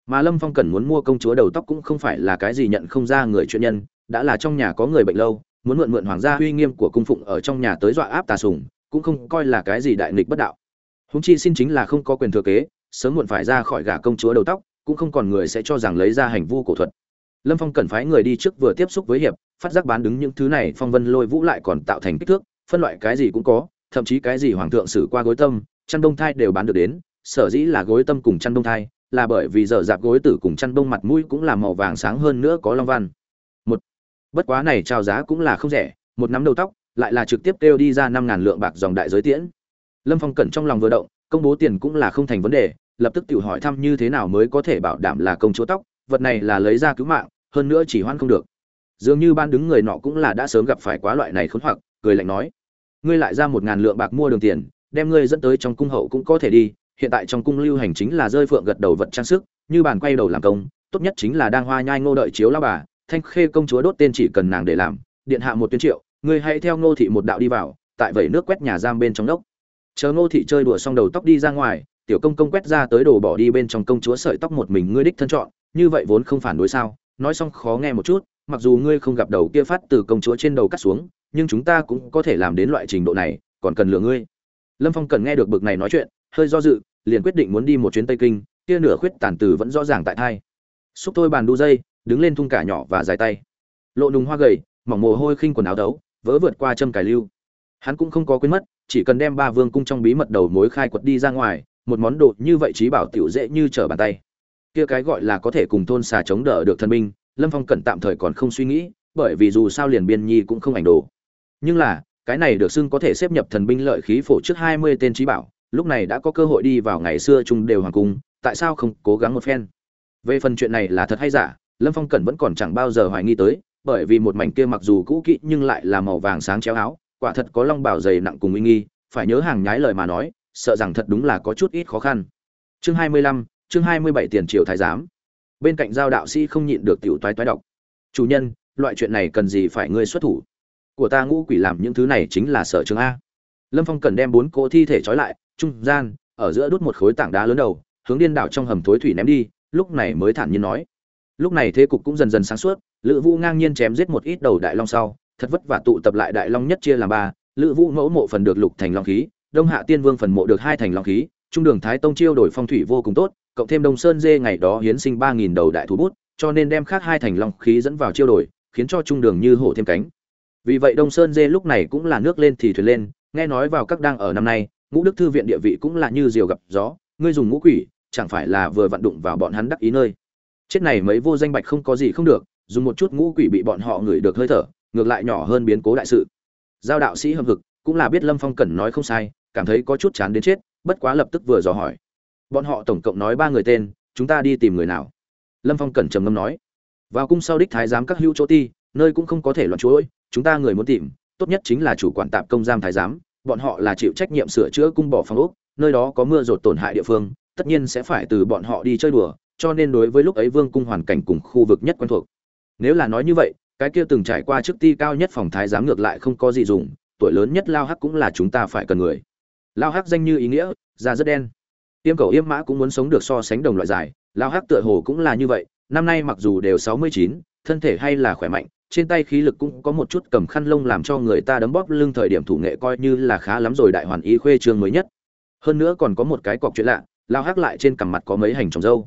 Mà lâm phong cần muốn mua công chúa đầu tóc cũng không phải là cái gì nhận không ra người chuyện nhân, đã là trong nhà có người bệnh lâu, muốn mượn mượn hoàng gia uy nghiêm của cung phụng ở trong nhà tới dọa áp tà sùng cũng không coi là cái gì đại nghịch bất đạo húng chi xin chính là không có quyền thừa kế, sớm muộn phải ra khỏi gả công chúa đầu tóc, cũng không còn người sẽ cho rằng lấy ra hành vu cổ thuật. Lâm phong cần phái người đi trước vừa tiếp xúc với hiệp, phát giác bán đứng những thứ này, phong vân lôi vũ lại còn tạo thành kích thước, phân loại cái gì cũng có, thậm chí cái gì hoàng thượng xử qua gối tâm, chăn đông thai đều bán được đến, sở dĩ là gối tâm cùng chăn đông thai, là bởi vì giờ dạp gối tử cùng chăn đông mặt mũi cũng là màu vàng sáng hơn nữa có long văn. Một, bất quá này trao giá cũng là không rẻ, một nắm đầu tóc, lại là trực tiếp kêu đi ra năm ngàn lượng bạc dòng đại giới tiễn lâm phong cẩn trong lòng vừa động, công bố tiền cũng là không thành vấn đề, lập tức tự hỏi thăm như thế nào mới có thể bảo đảm là công chúa tóc, vật này là lấy ra cứu mạng, hơn nữa chỉ hoan không được. Dường như ban đứng người nọ cũng là đã sớm gặp phải quá loại này khốn hoặc, cười lạnh nói, ngươi lại ra một ngàn lượng bạc mua đường tiền, đem ngươi dẫn tới trong cung hậu cũng có thể đi, hiện tại trong cung lưu hành chính là rơi phượng gật đầu vật trang sức, như bàn quay đầu làm công, tốt nhất chính là đang hoa nhai ngô đợi chiếu lao bà, thanh khê công chúa đốt tên chỉ cần nàng để làm, điện hạ một tuyến triệu, ngươi hãy theo ngô thị một đạo đi vào, tại vẩy nước quét nhà giam bên trong đốc chờ ngô thị chơi đùa xong đầu tóc đi ra ngoài, tiểu công công quét ra tới đồ bỏ đi bên trong công chúa sợi tóc một mình ngươi đích thân chọn, như vậy vốn không phản đối sao? Nói xong khó nghe một chút, mặc dù ngươi không gặp đầu kia phát từ công chúa trên đầu cắt xuống, nhưng chúng ta cũng có thể làm đến loại trình độ này, còn cần lừa ngươi. Lâm phong cần nghe được bực này nói chuyện, hơi do dự, liền quyết định muốn đi một chuyến tây kinh, kia nửa khuyết tàn từ vẫn rõ ràng tại thai. Xúc tôi bàn đu dây, đứng lên thung cả nhỏ và dài tay. Lộ nùng hoa gầy, mỏng mồ hôi khinh quần áo đấu vỡ vượt qua châm cài lưu. Hắn cũng không có quên mất chỉ cần đem ba vương cung trong bí mật đầu mối khai quật đi ra ngoài, một món đồ như vậy trí bảo tiểu dễ như trở bàn tay. Kia cái gọi là có thể cùng thôn xà chống đỡ được thần binh, lâm phong cẩn tạm thời còn không suy nghĩ, bởi vì dù sao liền biên nhi cũng không ảnh đồ. Nhưng là, cái này được xưng có thể xếp nhập thần binh lợi khí phổ trước hai mươi tên trí bảo, lúc này đã có cơ hội đi vào ngày xưa chung đều hoàng cung, tại sao không cố gắng một phen? Về phần chuyện này là thật hay giả, lâm phong cẩn vẫn còn chẳng bao giờ hoài nghi tới, bởi vì một mảnh kia mặc dù cũ kỹ nhưng lại là màu vàng sáng chéo áo quả thật có long bảo dày nặng cùng uy nghi, phải nhớ hàng nhái lời mà nói, sợ rằng thật đúng là có chút ít khó khăn. Chương hai mươi lăm, chương hai mươi bảy tiền triều thái giám. Bên cạnh giao đạo sĩ không nhịn được tiểu toái toái đọc. Chủ nhân, loại chuyện này cần gì phải ngươi xuất thủ? Của ta ngũ quỷ làm những thứ này chính là sở trường a. Lâm phong cần đem bốn cỗ thi thể trói lại, trung gian, ở giữa đút một khối tảng đá lớn đầu, hướng điên đảo trong hầm thối thủy ném đi, lúc này mới thản nhiên nói. Lúc này thế cục cũng dần dần sáng suốt, lữ vũ ngang nhiên chém giết một ít đầu đại long sau thật vất vả tụ tập lại đại long nhất chia làm ba, lữ vũ mẫu mộ phần được lục thành long khí, đông hạ tiên vương phần mộ được hai thành long khí, trung đường thái tông chiêu đổi phong thủy vô cùng tốt, cộng thêm đông sơn dê ngày đó hiến sinh ba nghìn đầu đại thú bút, cho nên đem khác hai thành long khí dẫn vào chiêu đổi, khiến cho trung đường như hổ thêm cánh. Vì vậy đông sơn dê lúc này cũng là nước lên thì thuyền lên, nghe nói vào các đang ở năm nay, ngũ đức thư viện địa vị cũng là như diều gặp gió, ngươi dùng ngũ quỷ, chẳng phải là vừa vặn đụng vào bọn hắn đắc ý nơi. Chết này mấy vô danh bạch không có gì không được, dùng một chút ngũ quỷ bị bọn họ ngửi được hơi thở ngược lại nhỏ hơn biến cố đại sự. Giao đạo sĩ hâm hực, cũng là biết lâm phong cẩn nói không sai, cảm thấy có chút chán đến chết, bất quá lập tức vừa dò hỏi. Bọn họ tổng cộng nói ba người tên, chúng ta đi tìm người nào? Lâm phong cẩn trầm ngâm nói. Vào cung sau đích thái giám các hữu chỗ ti, nơi cũng không có thể loạn chuỗi, chúng ta người muốn tìm, tốt nhất chính là chủ quản tạm công giam thái giám, bọn họ là chịu trách nhiệm sửa chữa cung bỏ phòng ốc, nơi đó có mưa rột tổn hại địa phương, tất nhiên sẽ phải từ bọn họ đi chơi đùa, cho nên đối với lúc ấy vương cung hoàn cảnh cùng khu vực nhất quen thuộc. Nếu là nói như vậy cái kia từng trải qua chức ti cao nhất phòng thái giám ngược lại không có gì dùng, tuổi lớn nhất lao hắc cũng là chúng ta phải cần người. Lao hắc danh như ý nghĩa, da rất đen. Tiêm cầu yêm mã cũng muốn sống được so sánh đồng loại dài, lao hắc tựa hồ cũng là như vậy, năm nay mặc dù đều sáu mươi chín, thân thể hay là khỏe mạnh, trên tay khí lực cũng có một chút cầm khăn lông làm cho người ta đấm bóp lưng thời điểm thủ nghệ coi như là khá lắm rồi đại hoàn y khuê trương mới nhất. Hơn nữa còn có một cái cọc chuyện lạ, lao hắc lại trên cằm mặt có mấy hành trồng dâu.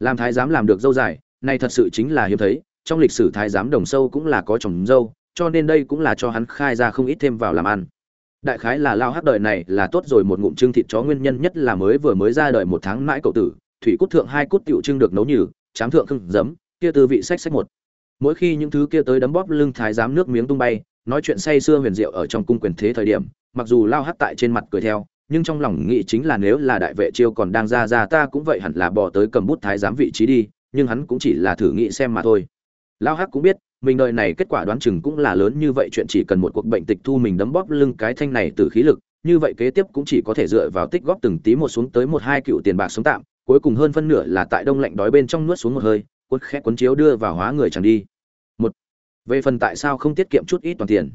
Làm thái giám làm được dâu dài này thật sự chính là hiếm thấy trong lịch sử thái giám đồng sâu cũng là có trồng dâu, cho nên đây cũng là cho hắn khai ra không ít thêm vào làm ăn. Đại khái là lao hắc đời này là tốt rồi một ngụm trưng thịt chó nguyên nhân nhất là mới vừa mới ra đời một tháng mãi cậu tử, thủy cút thượng hai cút tiểu trưng được nấu nhừ chám thượng khưng giấm, kia tư vị sách sách một. Mỗi khi những thứ kia tới đấm bóp lưng thái giám nước miếng tung bay, nói chuyện say sưa huyền diệu ở trong cung quyền thế thời điểm, mặc dù lao hắc tại trên mặt cười theo, nhưng trong lòng nghĩ chính là nếu là đại vệ chiêu còn đang ra ra ta cũng vậy hẳn là bỏ tới cầm bút thái giám vị trí đi, nhưng hắn cũng chỉ là thử nghĩ xem mà thôi lao hắc cũng biết, mình đời này kết quả đoán chừng cũng là lớn như vậy, chuyện chỉ cần một cuộc bệnh tịch thu mình đấm bóp lưng cái thanh này từ khí lực, như vậy kế tiếp cũng chỉ có thể dựa vào tích góp từng tí một xuống tới một hai cựu tiền bạc sống tạm, cuối cùng hơn phân nửa là tại đông lạnh đói bên trong nuốt xuống một hơi quất khẽ cuốn chiếu đưa vào hóa người chẳng đi. Một, về phần tại sao không tiết kiệm chút ít toàn tiền?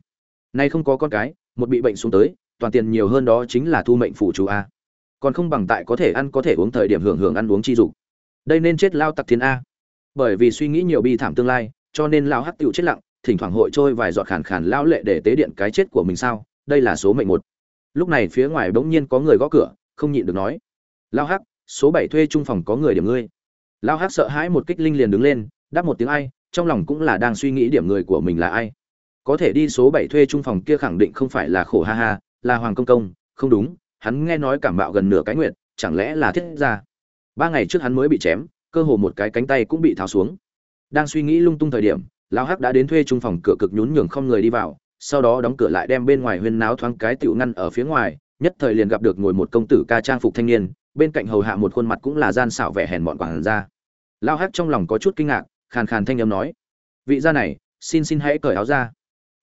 Nay không có con cái, một bị bệnh xuống tới, toàn tiền nhiều hơn đó chính là thu mệnh phụ chú a. Còn không bằng tại có thể ăn có thể uống thời điểm hưởng hưởng ăn uống chi dục. Đây nên chết lao tặc thiên a bởi vì suy nghĩ nhiều bi thảm tương lai, cho nên lao hắc tựu chết lặng, thỉnh thoảng hội trôi vài giọt khàn khàn lao lệ để tế điện cái chết của mình sao? Đây là số mệnh một. Lúc này phía ngoài bỗng nhiên có người gõ cửa, không nhịn được nói lao hắc, số bảy thuê trung phòng có người điểm ngươi. Lao hắc sợ hãi một kích linh liền đứng lên, đáp một tiếng ai, trong lòng cũng là đang suy nghĩ điểm người của mình là ai. Có thể đi số bảy thuê trung phòng kia khẳng định không phải là khổ ha ha, là hoàng công công. Không đúng, hắn nghe nói cảm bạo gần nửa cái nguyện chẳng lẽ là thiết ra ba ngày trước hắn mới bị chém cơ hồ một cái cánh tay cũng bị tháo xuống. Đang suy nghĩ lung tung thời điểm, lão hắc đã đến thuê trung phòng cửa cực nhún nhường không người đi vào, sau đó đóng cửa lại đem bên ngoài huyên náo thoáng cái tiểu ngăn ở phía ngoài, nhất thời liền gặp được ngồi một công tử ca trang phục thanh niên, bên cạnh hầu hạ một khuôn mặt cũng là gian xảo vẻ hèn mọn quản ra. Lão hắc trong lòng có chút kinh ngạc, khàn khàn thanh âm nói, vị gia này, xin xin hãy cởi áo ra.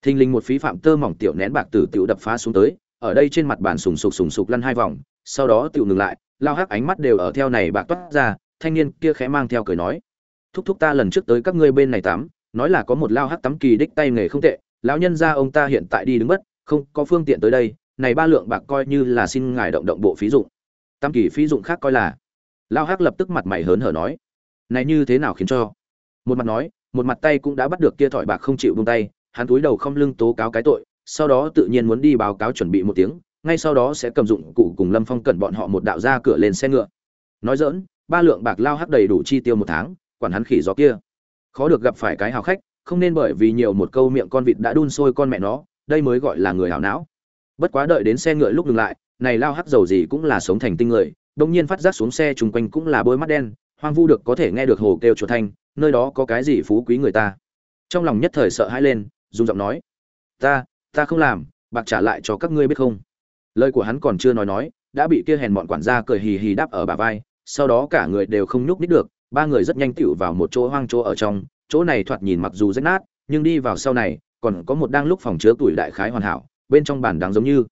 Thình lình một phí phạm tơ mỏng tiểu nén bạc tử tiểu đập phá xuống tới, ở đây trên mặt bàn sùng sục sùng sục lăn hai vòng, sau đó tiểu ngừng lại lao hắc ánh mắt đều ở theo này bạc toát ra thanh niên kia khẽ mang theo cười nói, thúc thúc ta lần trước tới các ngươi bên này tắm, nói là có một lao hắc tắm kỳ đích tay nghề không tệ, lão nhân gia ông ta hiện tại đi đứng bất không có phương tiện tới đây, này ba lượng bạc coi như là xin ngài động động bộ phí dụng. Tam kỳ phí dụng khác coi là, lao hắc lập tức mặt mày hớn hở nói, này như thế nào khiến cho? Một mặt nói, một mặt tay cũng đã bắt được kia thỏi bạc không chịu buông tay, hắn túi đầu không lưng tố cáo cái tội, sau đó tự nhiên muốn đi báo cáo chuẩn bị một tiếng, ngay sau đó sẽ cầm dụng cụ cùng lâm phong cẩn bọn họ một đạo ra cửa lên xe ngựa. Nói dỡn ba lượng bạc lao hắc đầy đủ chi tiêu một tháng, quản hắn khỉ gió kia. Khó được gặp phải cái hào khách, không nên bởi vì nhiều một câu miệng con vịt đã đun sôi con mẹ nó, đây mới gọi là người hảo não. Bất quá đợi đến xe ngựa lúc dừng lại, này lao hắc dầu gì cũng là sống thành tinh người đông nhiên phát giác xuống xe chung quanh cũng là bôi mắt đen, hoang vu được có thể nghe được hồ kêu chuột thanh, nơi đó có cái gì phú quý người ta. Trong lòng nhất thời sợ hãi lên, dùng giọng nói, ta ta không làm, bạc trả lại cho các ngươi biết không? Lời của hắn còn chưa nói nói, đã bị kia hèn bọn quản gia cười hì hì đáp ở bà vai sau đó cả người đều không nhúc nít được, ba người rất nhanh tựu vào một chỗ hoang chỗ ở trong, chỗ này thoạt nhìn mặc dù rách nát, nhưng đi vào sau này, còn có một đang lúc phòng chứa tuổi đại khái hoàn hảo, bên trong bàn đáng giống như.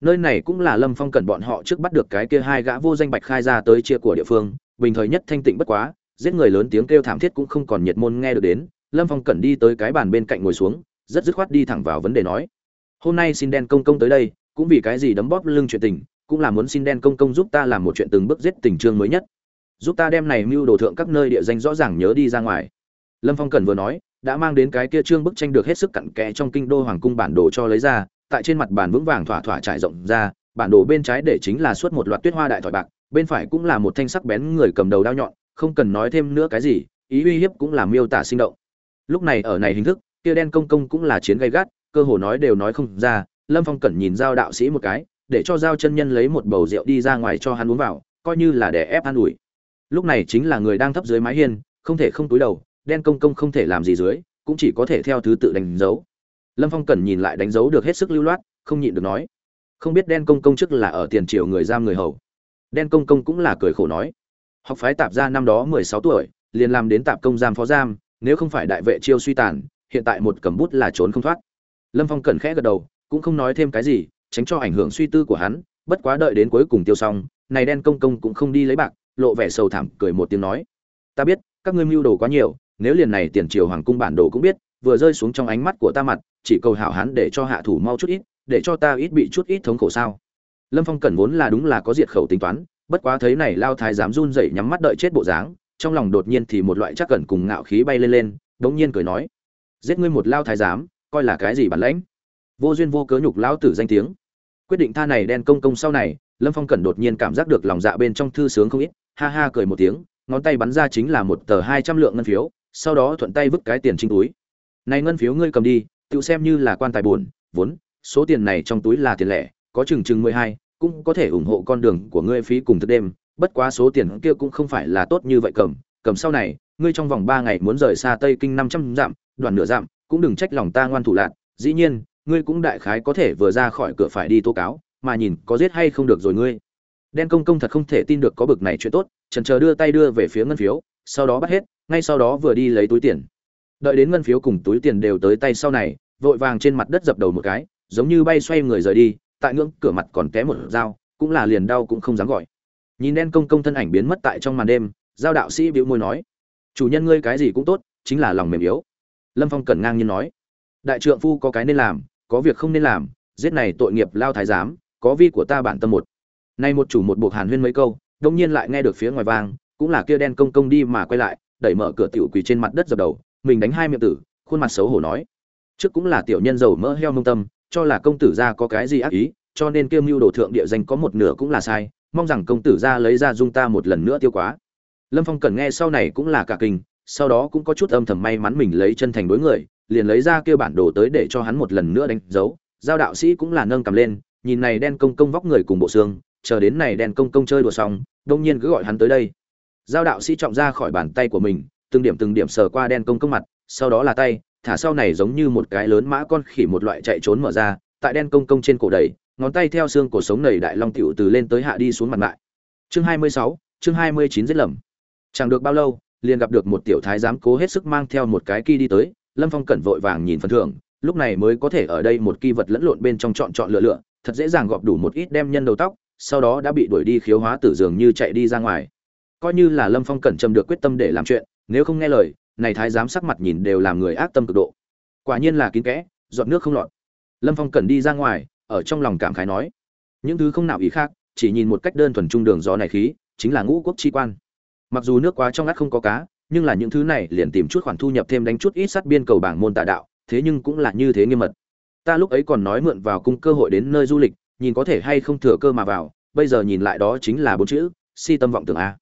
Nơi này cũng là lâm phong cần bọn họ trước bắt được cái kia hai gã vô danh bạch khai ra tới chia của địa phương, bình thời nhất thanh tịnh bất quá, giết người lớn tiếng kêu thảm thiết cũng không còn nhiệt môn nghe được đến, lâm phong cần đi tới cái bàn bên cạnh ngồi xuống, rất dứt khoát đi thẳng vào vấn đề nói. Hôm nay xin đen công công tới đây, cũng vì cái gì đấm bóp lưng chuyện tình cũng là muốn xin đen công công giúp ta làm một chuyện từng bước giết tình trương mới nhất. Giúp ta đem này mưu đồ thượng các nơi địa danh rõ ràng nhớ đi ra ngoài. Lâm phong cần vừa nói, đã mang đến cái kia trương bức tranh được hết sức cặn kẽ trong kinh đô hoàng cung bản đồ cho lấy ra, tại trên mặt bàn vững vàng thỏa thỏa trải rộng ra, bản đồ bên trái để chính là suốt một loạt tuyết hoa đại thỏi bạc, bên phải cũng là một thanh sắc bén người cầm đầu đao nhọn, không cần nói thêm nữa cái gì, ý uy hiếp cũng là miêu tả sinh động. Lúc này ở này hình thức, kia đen công công cũng là chiến gay gắt, cơ hồ nói đều nói không ra, lâm phong cẩn nhìn giao đạo sĩ một cái để cho giao chân nhân lấy một bầu rượu đi ra ngoài cho hắn uống vào, coi như là để ép an ủi. Lúc này chính là người đang thấp dưới mái hiên, không thể không túi đầu, đen công công không thể làm gì dưới, cũng chỉ có thể theo thứ tự đánh dấu. Lâm phong cần nhìn lại đánh dấu được hết sức lưu loát, không nhịn được nói, không biết đen công công trước là ở tiền triều người giam người hầu? Đen công công cũng là cười khổ nói, học phái tạp gia năm đó mười sáu tuổi, liền làm đến tạp công giam phó giam, nếu không phải đại vệ chiêu suy tàn, hiện tại một cầm bút là trốn không thoát. Lâm phong Cần khẽ gật đầu, cũng không nói thêm cái gì tránh cho ảnh hưởng suy tư của hắn, bất quá đợi đến cuối cùng tiêu xong, này đen công công cũng không đi lấy bạc, lộ vẻ sầu thảm, cười một tiếng nói, ta biết, các ngươi mưu đồ quá nhiều, nếu liền này tiền triều hoàng cung bản đồ cũng biết, vừa rơi xuống trong ánh mắt của ta mặt, chỉ cầu hảo hán để cho hạ thủ mau chút ít, để cho ta ít bị chút ít thống khổ sao. Lâm phong cẩn vốn là đúng là có diệt khẩu tính toán, bất quá thấy này lao thái dám run rẩy nhắm mắt đợi chết bộ dáng, trong lòng đột nhiên thì một loại chắc cẩn cùng ngạo khí bay lên lên bỗng nhiên cười nói, giết ngươi một lao thái giám, coi là cái gì bản lãnh? Vô duyên vô cớ nhục lão tử danh tiếng quyết định tha này đen công công sau này, lâm phong cẩn đột nhiên cảm giác được lòng dạ bên trong thư sướng không ít, ha ha cười một tiếng, ngón tay bắn ra chính là một tờ hai trăm lượng ngân phiếu, sau đó thuận tay vứt cái tiền trinh túi. Này ngân phiếu ngươi cầm đi, tự xem như là quan tài buồn, vốn, số tiền này trong túi là tiền lẻ, có chừng chừng mười hai, cũng có thể ủng hộ con đường của ngươi phí cùng thức đêm, bất quá số tiền kia cũng không phải là tốt như vậy cầm cầm sau này, ngươi trong vòng ba ngày muốn rời xa tây kinh năm trăm dặm đoàn nửa dặm, cũng đừng trách lòng ta ngoan thủ lạc, dĩ nhiên ngươi cũng đại khái có thể vừa ra khỏi cửa phải đi tố cáo, mà nhìn có giết hay không được rồi ngươi. Đen công công thật không thể tin được có bực này chuyện tốt, trần chờ đưa tay đưa về phía ngân phiếu, sau đó bắt hết, ngay sau đó vừa đi lấy túi tiền. Đợi đến ngân phiếu cùng túi tiền đều tới tay sau này, vội vàng trên mặt đất dập đầu một cái, giống như bay xoay người rời đi, tại ngưỡng cửa mặt còn té một dao, cũng là liền đau cũng không dám gọi. Nhìn đen công công thân ảnh biến mất tại trong màn đêm, giao đạo sĩ bĩu môi nói, chủ nhân ngươi cái gì cũng tốt, chính là lòng mềm yếu. Lâm phong cẩn ngang nhiên nói, đại trượng phu có cái nên làm có việc không nên làm, giết này tội nghiệp lao thái giám, có vi của ta bản tâm một. Nay một chủ một buộc hàn huyên mấy câu, đông nhiên lại nghe được phía ngoài vang, cũng là kia đen công công đi mà quay lại, đẩy mở cửa tiểu quỳ trên mặt đất dập đầu, mình đánh hai miệng tử, khuôn mặt xấu hổ nói. Trước cũng là tiểu nhân giàu mỡ heo nông tâm, cho là công tử gia có cái gì ác ý, cho nên kiêm mưu đồ thượng địa danh có một nửa cũng là sai, mong rằng công tử gia lấy ra dung ta một lần nữa tiêu quá. Lâm phong cần nghe sau này cũng là cả kinh, sau đó cũng có chút âm thầm may mắn mình lấy chân thành đối người liền lấy ra kêu bản đồ tới để cho hắn một lần nữa đánh dấu. Giao đạo sĩ cũng là nâng cầm lên nhìn này đen công công vóc người cùng bộ xương chờ đến này đen công công chơi đùa xong đông nhiên cứ gọi hắn tới đây. Giao đạo sĩ trọng ra khỏi bàn tay của mình từng điểm từng điểm sờ qua đen công công mặt sau đó là tay thả sau này giống như một cái lớn mã con khỉ một loại chạy trốn mở ra tại đen công công trên cổ đầy ngón tay theo xương cổ sống nầy đại long tiểu từ lên tới hạ đi xuống mặt lại chương 26, chương 29 giết lầm. Chẳng được bao lâu liền gặp được một tiểu thái giám cố hết sức mang theo một cái kỳ đi tới lâm phong cẩn vội vàng nhìn phần thưởng, lúc này mới có thể ở đây một kỳ vật lẫn lộn bên trong chọn chọn lựa lựa, thật dễ dàng gọp đủ một ít đem nhân đầu tóc, sau đó đã bị đuổi đi khiếu hóa tử dường như chạy đi ra ngoài. Coi như là lâm phong cẩn trầm được quyết tâm để làm chuyện, nếu không nghe lời, này thái giám sắc mặt nhìn đều làm người ác tâm cực độ. Quả nhiên là kín kẽ dọn nước không lọt. Lâm phong cẩn đi ra ngoài, ở trong lòng cảm khái nói, những thứ không nào ý khác, chỉ nhìn một cách đơn thuần trung đường gió này khí, chính là ngũ quốc chi quan. Mặc dù nước quá trong ngắt không có cá nhưng là những thứ này liền tìm chút khoản thu nhập thêm đánh chút ít sát biên cầu bảng môn tạ đạo, thế nhưng cũng là như thế nghiêm mật. Ta lúc ấy còn nói mượn vào cung cơ hội đến nơi du lịch, nhìn có thể hay không thừa cơ mà vào, bây giờ nhìn lại đó chính là bốn chữ, si tâm vọng tưởng a.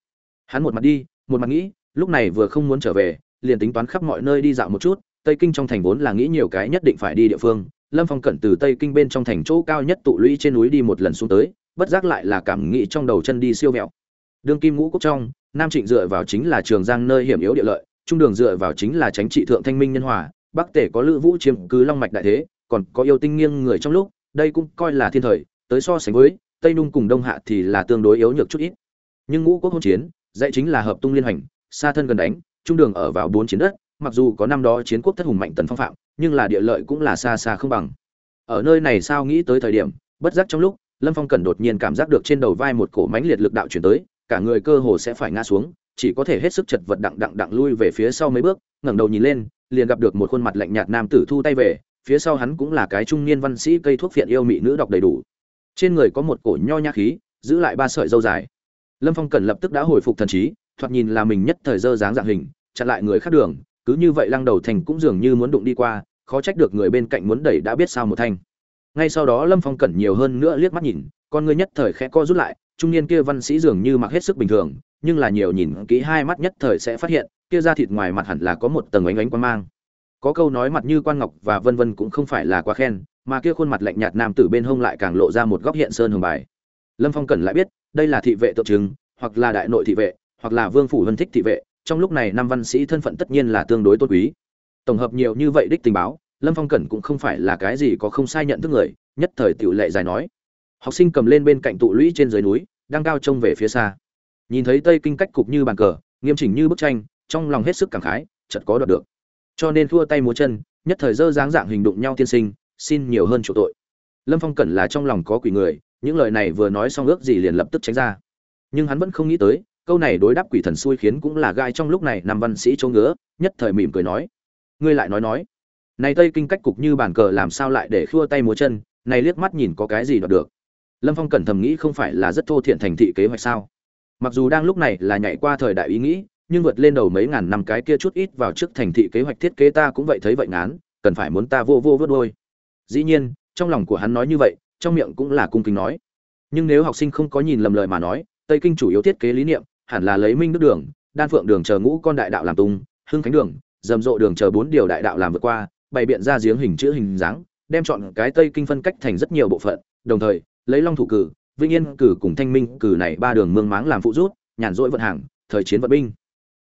Hắn một mặt đi, một mặt nghĩ, lúc này vừa không muốn trở về, liền tính toán khắp mọi nơi đi dạo một chút, tây kinh trong thành vốn là nghĩ nhiều cái nhất định phải đi địa phương, lâm phong cẩn từ tây kinh bên trong thành chỗ cao nhất tụ lũy trên núi đi một lần xuống tới, bất giác lại là cảm nghĩ trong đầu chân đi siêu mẹo đường kim ngũ quốc trong nam trịnh dựa vào chính là trường giang nơi hiểm yếu địa lợi, trung đường dựa vào chính là tránh trị thượng thanh minh nhân hòa, bắc tể có lữ vũ chiếm cứ long mạch đại thế, còn có yêu tinh nghiêng người trong lúc, đây cũng coi là thiên thời, tới so sánh với, tây nung cùng đông hạ thì là tương đối yếu nhược chút ít. Nhưng ngũ quốc hôn chiến, dạy chính là hợp tung liên hành, xa thân gần đánh, trung đường ở vào bốn chiến đất, mặc dù có năm đó chiến quốc thất hùng mạnh tần phong phạm, nhưng là địa lợi cũng là xa xa không bằng. Ở nơi này sao nghĩ tới thời điểm, bất giác trong lúc, lâm phong cần đột nhiên cảm giác được trên đầu vai một cổ mánh liệt lực đạo chuyển tới cả người cơ hồ sẽ phải ngã xuống, chỉ có thể hết sức chật vật đặng đặng đặng lui về phía sau mấy bước, ngẩng đầu nhìn lên, liền gặp được một khuôn mặt lạnh nhạt nam tử thu tay về, phía sau hắn cũng là cái trung niên văn sĩ cây thuốc phiện yêu mị nữ đọc đầy đủ. Trên người có một cổ nho nhã khí, giữ lại ba sợi dâu dài. Lâm phong cần lập tức đã hồi phục thần trí, thoạt nhìn là mình nhất thời dơ dáng dạng hình, chặn lại người khác đường, cứ như vậy lăng đầu thành cũng dường như muốn đụng đi qua, khó trách được người bên cạnh muốn đẩy đã biết sao một thanh. Ngay sau đó lâm phong cẩn nhiều hơn nữa liếc mắt nhìn, con ngươi nhất thời khẽ co rút lại trung niên kia văn sĩ dường như mặc hết sức bình thường, nhưng là nhiều nhìn kỹ hai mắt nhất thời sẽ phát hiện, kia da thịt ngoài mặt hẳn là có một tầng ánh ánh quan mang. Có câu nói mặt như quan ngọc và vân vân cũng không phải là quá khen, mà kia khuôn mặt lạnh nhạt nam tử bên hông lại càng lộ ra một góc hiện sơn hồng bài. Lâm phong cẩn lại biết, đây là thị vệ tượng trưng, hoặc là đại nội thị vệ, hoặc là vương phủ vân thích thị vệ, trong lúc này năm văn sĩ thân phận tất nhiên là tương đối tôn quý. Tổng hợp nhiều như vậy đích tình báo, lâm phong cẩn cũng không phải là cái gì có không sai nhận thức người, nhất thời tiểu lệ dài nói học sinh cầm lên bên cạnh tụ lũy trên dưới núi, đang cao trông về phía xa. Nhìn thấy tây kinh cách cục như bàn cờ, nghiêm chỉnh như bức tranh, trong lòng hết sức cảm khái chật có đoạt được. Cho nên thua tay múa chân, nhất thời dơ dáng dạng hình đụng nhau tiên sinh, xin nhiều hơn chỗ tội. Lâm phong cẩn là trong lòng có quỷ người, những lời này vừa nói xong ước gì liền lập tức tránh ra. Nhưng hắn vẫn không nghĩ tới, câu này đối đáp quỷ thần xui khiến cũng là gai trong lúc này nằm văn sĩ chỗ ngứa, nhất thời mỉm cười nói. Ngươi lại nói nói. Này tây kinh cách cục như bàn cờ làm sao lại để khua tay múa chân, này liếc mắt nhìn có cái gì đoạt được lâm phong cẩn thầm nghĩ không phải là rất thô thiện thành thị kế hoạch sao? Mặc dù đang lúc này là nhảy qua thời đại ý nghĩ, nhưng vượt lên đầu mấy ngàn năm cái kia chút ít vào trước thành thị kế hoạch thiết kế ta cũng vậy thấy vậy ngán, cần phải muốn ta vô vô vớt đôi dĩ nhiên, trong lòng của hắn nói như vậy, trong miệng cũng là cung kính nói. Nhưng nếu học sinh không có nhìn lầm lời mà nói, tây kinh chủ yếu thiết kế lý niệm, hẳn là lấy minh đức đường, đan phượng đường chờ ngũ con đại đạo làm tung, hưng khánh đường rầm rộ đường chờ bốn điều đại đạo làm vượt qua, bày biện ra giếng hình chữ hình dáng, đem chọn cái tây kinh phân cách thành rất nhiều bộ phận, đồng thời lấy long thủ cử, vĩnh yên cử cùng thanh minh cử này ba đường mương máng làm phụ rút, nhàn rỗi vận hàng, thời chiến vận binh.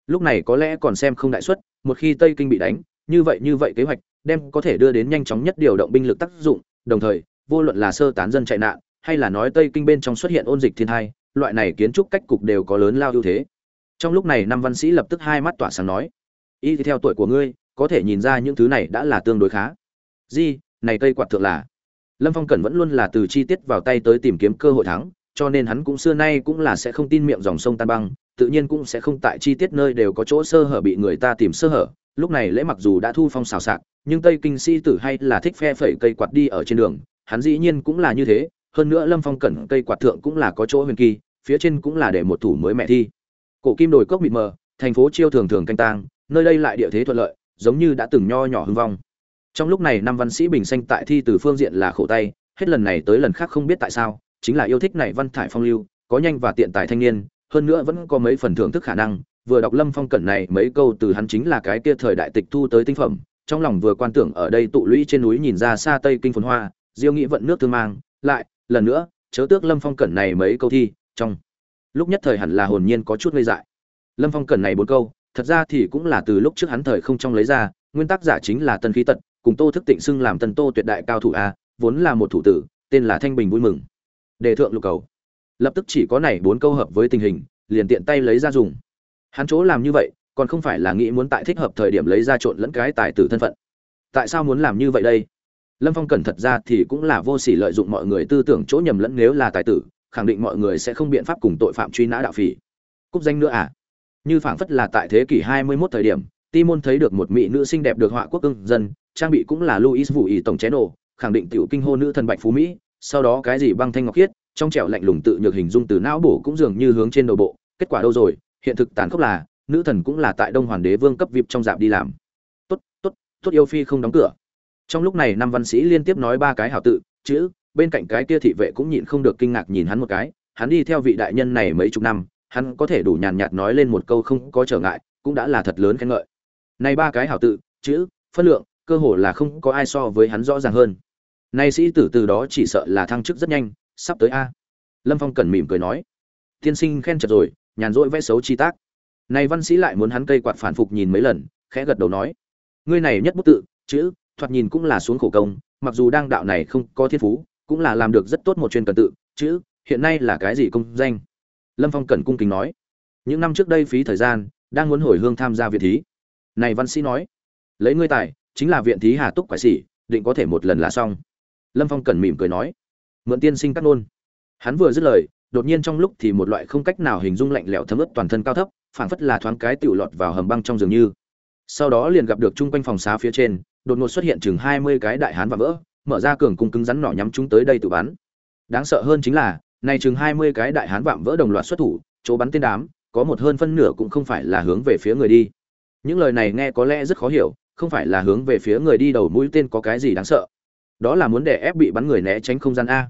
Lúc này có lẽ còn xem không đại suất một khi tây kinh bị đánh, như vậy như vậy kế hoạch đem có thể đưa đến nhanh chóng nhất điều động binh lực tác dụng, đồng thời, vô luận là sơ tán dân chạy nạn, hay là nói tây kinh bên trong xuất hiện ôn dịch thiên thai, loại này kiến trúc cách cục đều có lớn lao ưu thế. Trong lúc này năm văn sĩ lập tức hai mắt tỏa sáng nói, y theo tuổi của ngươi, có thể nhìn ra những thứ này đã là tương đối khá. Di, này tây quạt thượng là lâm phong cẩn vẫn luôn là từ chi tiết vào tay tới tìm kiếm cơ hội thắng, cho nên hắn cũng xưa nay cũng là sẽ không tin miệng dòng sông tan băng, tự nhiên cũng sẽ không tại chi tiết nơi đều có chỗ sơ hở bị người ta tìm sơ hở. Lúc này lễ mặc dù đã thu phong xào xạc nhưng tây kinh sĩ tử hay là thích phe phẩy cây quạt đi ở trên đường, hắn dĩ nhiên cũng là như thế. Hơn nữa lâm phong cẩn cây quạt thượng cũng là có chỗ huyền kỳ, phía trên cũng là để một thủ mới mẹ thi. Cổ kim đồi cốc mịt mờ, thành phố chiêu thường thường canh tang, nơi đây lại địa thế thuận lợi, giống như đã từng nho nhỏ hưng vong trong lúc này năm văn sĩ bình xanh tại thi từ phương diện là khổ tay, hết lần này tới lần khác không biết tại sao, chính là yêu thích này văn thải phong lưu, có nhanh và tiện tài thanh niên, hơn nữa vẫn có mấy phần thưởng thức khả năng. Vừa đọc lâm phong cẩn này mấy câu từ hắn chính là cái kia thời đại tịch thu tới tinh phẩm, trong lòng vừa quan tưởng ở đây tụ lũy trên núi nhìn ra xa tây kinh phồn hoa, diêu nghĩ vận nước thương mang. Lại, lần nữa, chớ tước lâm phong cẩn này mấy câu thi, trong lúc nhất thời hẳn là hồn nhiên có chút ngây dại. Lâm phong cẩn này bốn câu, thật ra thì cũng là từ lúc trước hắn thời không trong lấy ra, nguyên tắc giả chính là tân khí tật cùng tô thức tịnh xưng làm tân tô tuyệt đại cao thủ a, vốn là một thủ tử, tên là thanh bình vui mừng. Đề thượng lục cầu. Lập tức chỉ có này bốn câu hợp với tình hình, liền tiện tay lấy ra dùng. Hắn chỗ làm như vậy, còn không phải là nghĩ muốn tại thích hợp thời điểm lấy ra trộn lẫn cái tài tử thân phận. Tại sao muốn làm như vậy đây? Lâm phong cẩn thật ra thì cũng là vô s ỉ lợi dụng mọi người tư tưởng chỗ nhầm lẫn nếu là tài tử, khẳng định mọi người sẽ không biện pháp cùng tội phạm truy nã đạo phỉ. Cúc danh nữa à? Như phảng phất là tại thế kỷ 21 thời điểm timon thấy được một mỹ nữ xinh đẹp được họa quốc cưng dân trang bị cũng là Louis vũ ý tổng chén ổ khẳng định tiểu kinh hô nữ thần bạch phú mỹ, sau đó cái gì băng thanh ngọc khiết, trong trẻo lạnh lùng tự nhược hình dung từ não bổ cũng dường như hướng trên đầu bộ, kết quả đâu rồi, hiện thực tàn khốc là, nữ thần cũng là tại đông hoàng đế vương cấp vip trong dạp đi làm. Tốt tốt tốt yêu phi không đóng cửa. Trong lúc này năm văn sĩ liên tiếp nói ba cái hảo tự, chữ, bên cạnh cái kia thị vệ cũng nhịn không được kinh ngạc nhìn hắn một cái, hắn đi theo vị đại nhân này mấy chục năm, hắn có thể đủ nhàn nhạt nói lên một câu không có trở ngại, cũng đã là thật lớn khen ngợi. Này ba cái hảo tự, chữ, phân lượng cơ hồ là không có ai so với hắn rõ ràng hơn. Nay sĩ tử từ đó chỉ sợ là thăng chức rất nhanh, sắp tới a. Lâm phong cẩn mỉm cười nói. Tiên sinh khen chật rồi, nhàn rỗi vẽ xấu chi tác. Này văn sĩ lại muốn hắn cây quạt phản phục nhìn mấy lần, khẽ gật đầu nói. Ngươi này nhất bút tự, chữ, thoạt nhìn cũng là xuống khổ công, mặc dù đang đạo này không có thiên phú, cũng là làm được rất tốt một chuyên cần tự, chữ, hiện nay là cái gì công danh? Lâm phong cẩn cung kính nói. Những năm trước đây phí thời gian, đang muốn hồi hương tham gia viện thí. Này văn sĩ nói. Lấy ngươi tài chính là viện thí hà túc quải sĩ định có thể một lần là xong. Lâm phong cẩn mỉm cười nói, mượn tiên sinh cắt nôn hắn vừa dứt lời, đột nhiên trong lúc thì một loại không cách nào hình dung lạnh lẽo thấm ướt toàn thân cao thấp, phảng phất là thoáng cái tiểu lọt vào hầm băng trong giường như. Sau đó liền gặp được chung quanh phòng xá phía trên, đột ngột xuất hiện chừng hai mươi cái đại hán và vỡ, mở ra cường cung cứng rắn nỏ nhắm chúng tới đây tự bắn. Đáng sợ hơn chính là này chừng hai mươi cái đại hán vạm vỡ đồng loạt xuất thủ, chỗ bắn tên đám, có một hơn phân nửa cũng không phải là hướng về phía người đi. Những lời này nghe có lẽ rất khó hiểu không phải là hướng về phía người đi đầu mũi tên có cái gì đáng sợ. Đó là muốn để ép bị bắn người né tránh không gian a.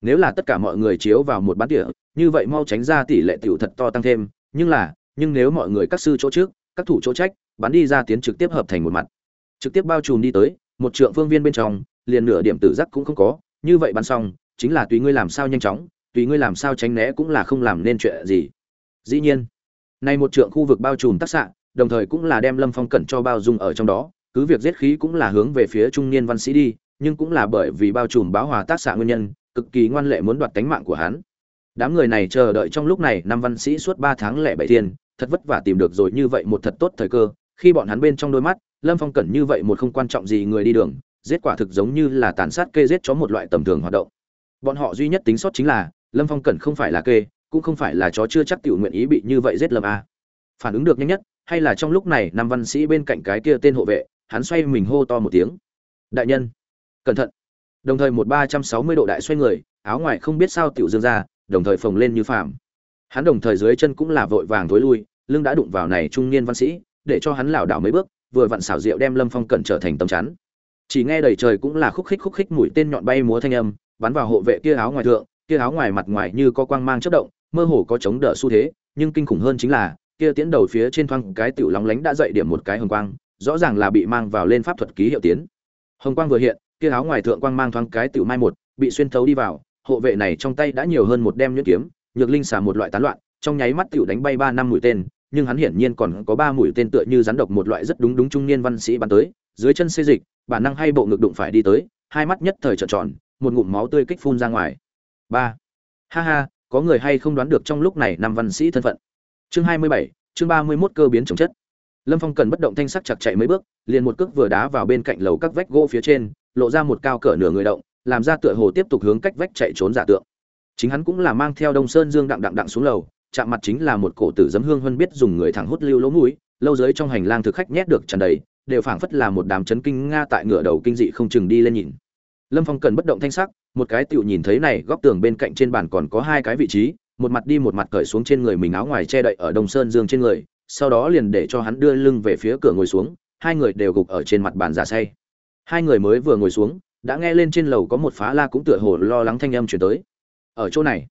Nếu là tất cả mọi người chiếu vào một bắn tỉa, như vậy mau tránh ra tỷ lệ tiểu thật to tăng thêm, nhưng là, nhưng nếu mọi người các sư chỗ trước, các thủ chỗ trách, bắn đi ra tiến trực tiếp hợp thành một mặt. Trực tiếp bao trùm đi tới, một trượng phương viên bên trong, liền nửa điểm tử giác cũng không có, như vậy bắn xong, chính là tùy ngươi làm sao nhanh chóng, tùy ngươi làm sao tránh né cũng là không làm nên chuyện gì. Dĩ nhiên, nay một trượng khu vực bao trùm tác xạ đồng thời cũng là đem lâm phong cẩn cho bao dung ở trong đó, cứ việc giết khí cũng là hướng về phía trung niên văn sĩ đi, nhưng cũng là bởi vì bao trùm báo hòa tác xạ nguyên nhân, cực kỳ ngoan lệ muốn đoạt tánh mạng của hắn. Đám người này chờ đợi trong lúc này, năm văn sĩ suốt ba tháng lẻ bảy thiên, thật vất vả tìm được rồi như vậy một thật tốt thời cơ, khi bọn hắn bên trong đôi mắt, lâm phong cẩn như vậy một không quan trọng gì người đi đường, giết quả thực giống như là tàn sát kê giết chó một loại tầm thường hoạt động. Bọn họ duy nhất tính sót chính là, lâm phong cẩn không phải là kê, cũng không phải là chó chưa chắc tiểu nguyện ý bị như vậy giết lâm a. Phản ứng được nhanh nhất hay là trong lúc này năm văn sĩ bên cạnh cái kia tên hộ vệ, hắn xoay mình hô to một tiếng. Đại nhân, cẩn thận. Đồng thời một ba trăm sáu mươi độ đại xoay người, áo ngoài không biết sao tiểu dương ra, đồng thời phồng lên như phàm. Hắn đồng thời dưới chân cũng là vội vàng thối lui, lưng đã đụng vào này trung niên văn sĩ, để cho hắn lảo đảo mấy bước, vừa vặn xảo diệu đem lâm phong cẩn trở thành tấm chắn. Chỉ nghe đầy trời cũng là khúc khích khúc khích mũi tên nhọn bay múa thanh âm, bắn vào hộ vệ kia áo ngoài thượng, kia áo ngoài mặt ngoài như có quang mang chất động, mơ hồ có chống đỡ xu thế, nhưng kinh khủng hơn chính là kia tiến đầu phía trên thoang cái tiểu lóng lánh đã dậy điểm một cái hồng quang, rõ ràng là bị mang vào lên pháp thuật ký hiệu tiến. Hồng quang vừa hiện, kia áo ngoài thượng quang mang thoáng cái tiểu mai một, bị xuyên thấu đi vào, hộ vệ này trong tay đã nhiều hơn một đem nhuyễn kiếm, nhược linh xả một loại tán loạn, trong nháy mắt tiểu đánh bay ba năm mũi tên, nhưng hắn hiển nhiên còn có ba mũi tên tựa như rắn độc một loại rất đúng đúng trung niên văn sĩ bắn tới, dưới chân xê dịch, bản năng hay bộ ngực đụng phải đi tới, hai mắt nhất thời trợn tròn, một ngụm máu tươi kích phun ra ngoài. Ba. Ha ha, có người hay không đoán được trong lúc này năm văn sĩ thân phận? Chương hai mươi bảy, chương ba mươi 31 cơ biến trồng chất. Lâm phong cần bất động thanh sắc chặt chạy mấy bước, liền một cước vừa đá vào bên cạnh lầu các vách gỗ phía trên, lộ ra một cao cỡ nửa người động, làm ra tựa hồ tiếp tục hướng cách vách chạy trốn giả tượng. Chính hắn cũng là mang theo đông sơn dương đặng đặng đặng xuống lầu, chạm mặt chính là một cổ tử dấm hương hơn biết dùng người thẳng hút lưu lỗ mũi, lâu dưới trong hành lang thực khách nhét được tràn đầy, đều phảng phất là một đám chấn kinh nga tại ngựa đầu kinh dị không chừng đi lên nhìn. Lâm phong cần bất động thanh sắc, một cái tựu nhìn thấy này, góc tường bên cạnh trên bàn còn có hai cái vị trí một mặt đi một mặt cởi xuống trên người mình áo ngoài che đậy ở đông sơn dương trên người, sau đó liền để cho hắn đưa lưng về phía cửa ngồi xuống, hai người đều gục ở trên mặt bàn giả say. Hai người mới vừa ngồi xuống, đã nghe lên trên lầu có một phá la cũng tựa hồ lo lắng thanh âm chuyển tới. Ở chỗ này,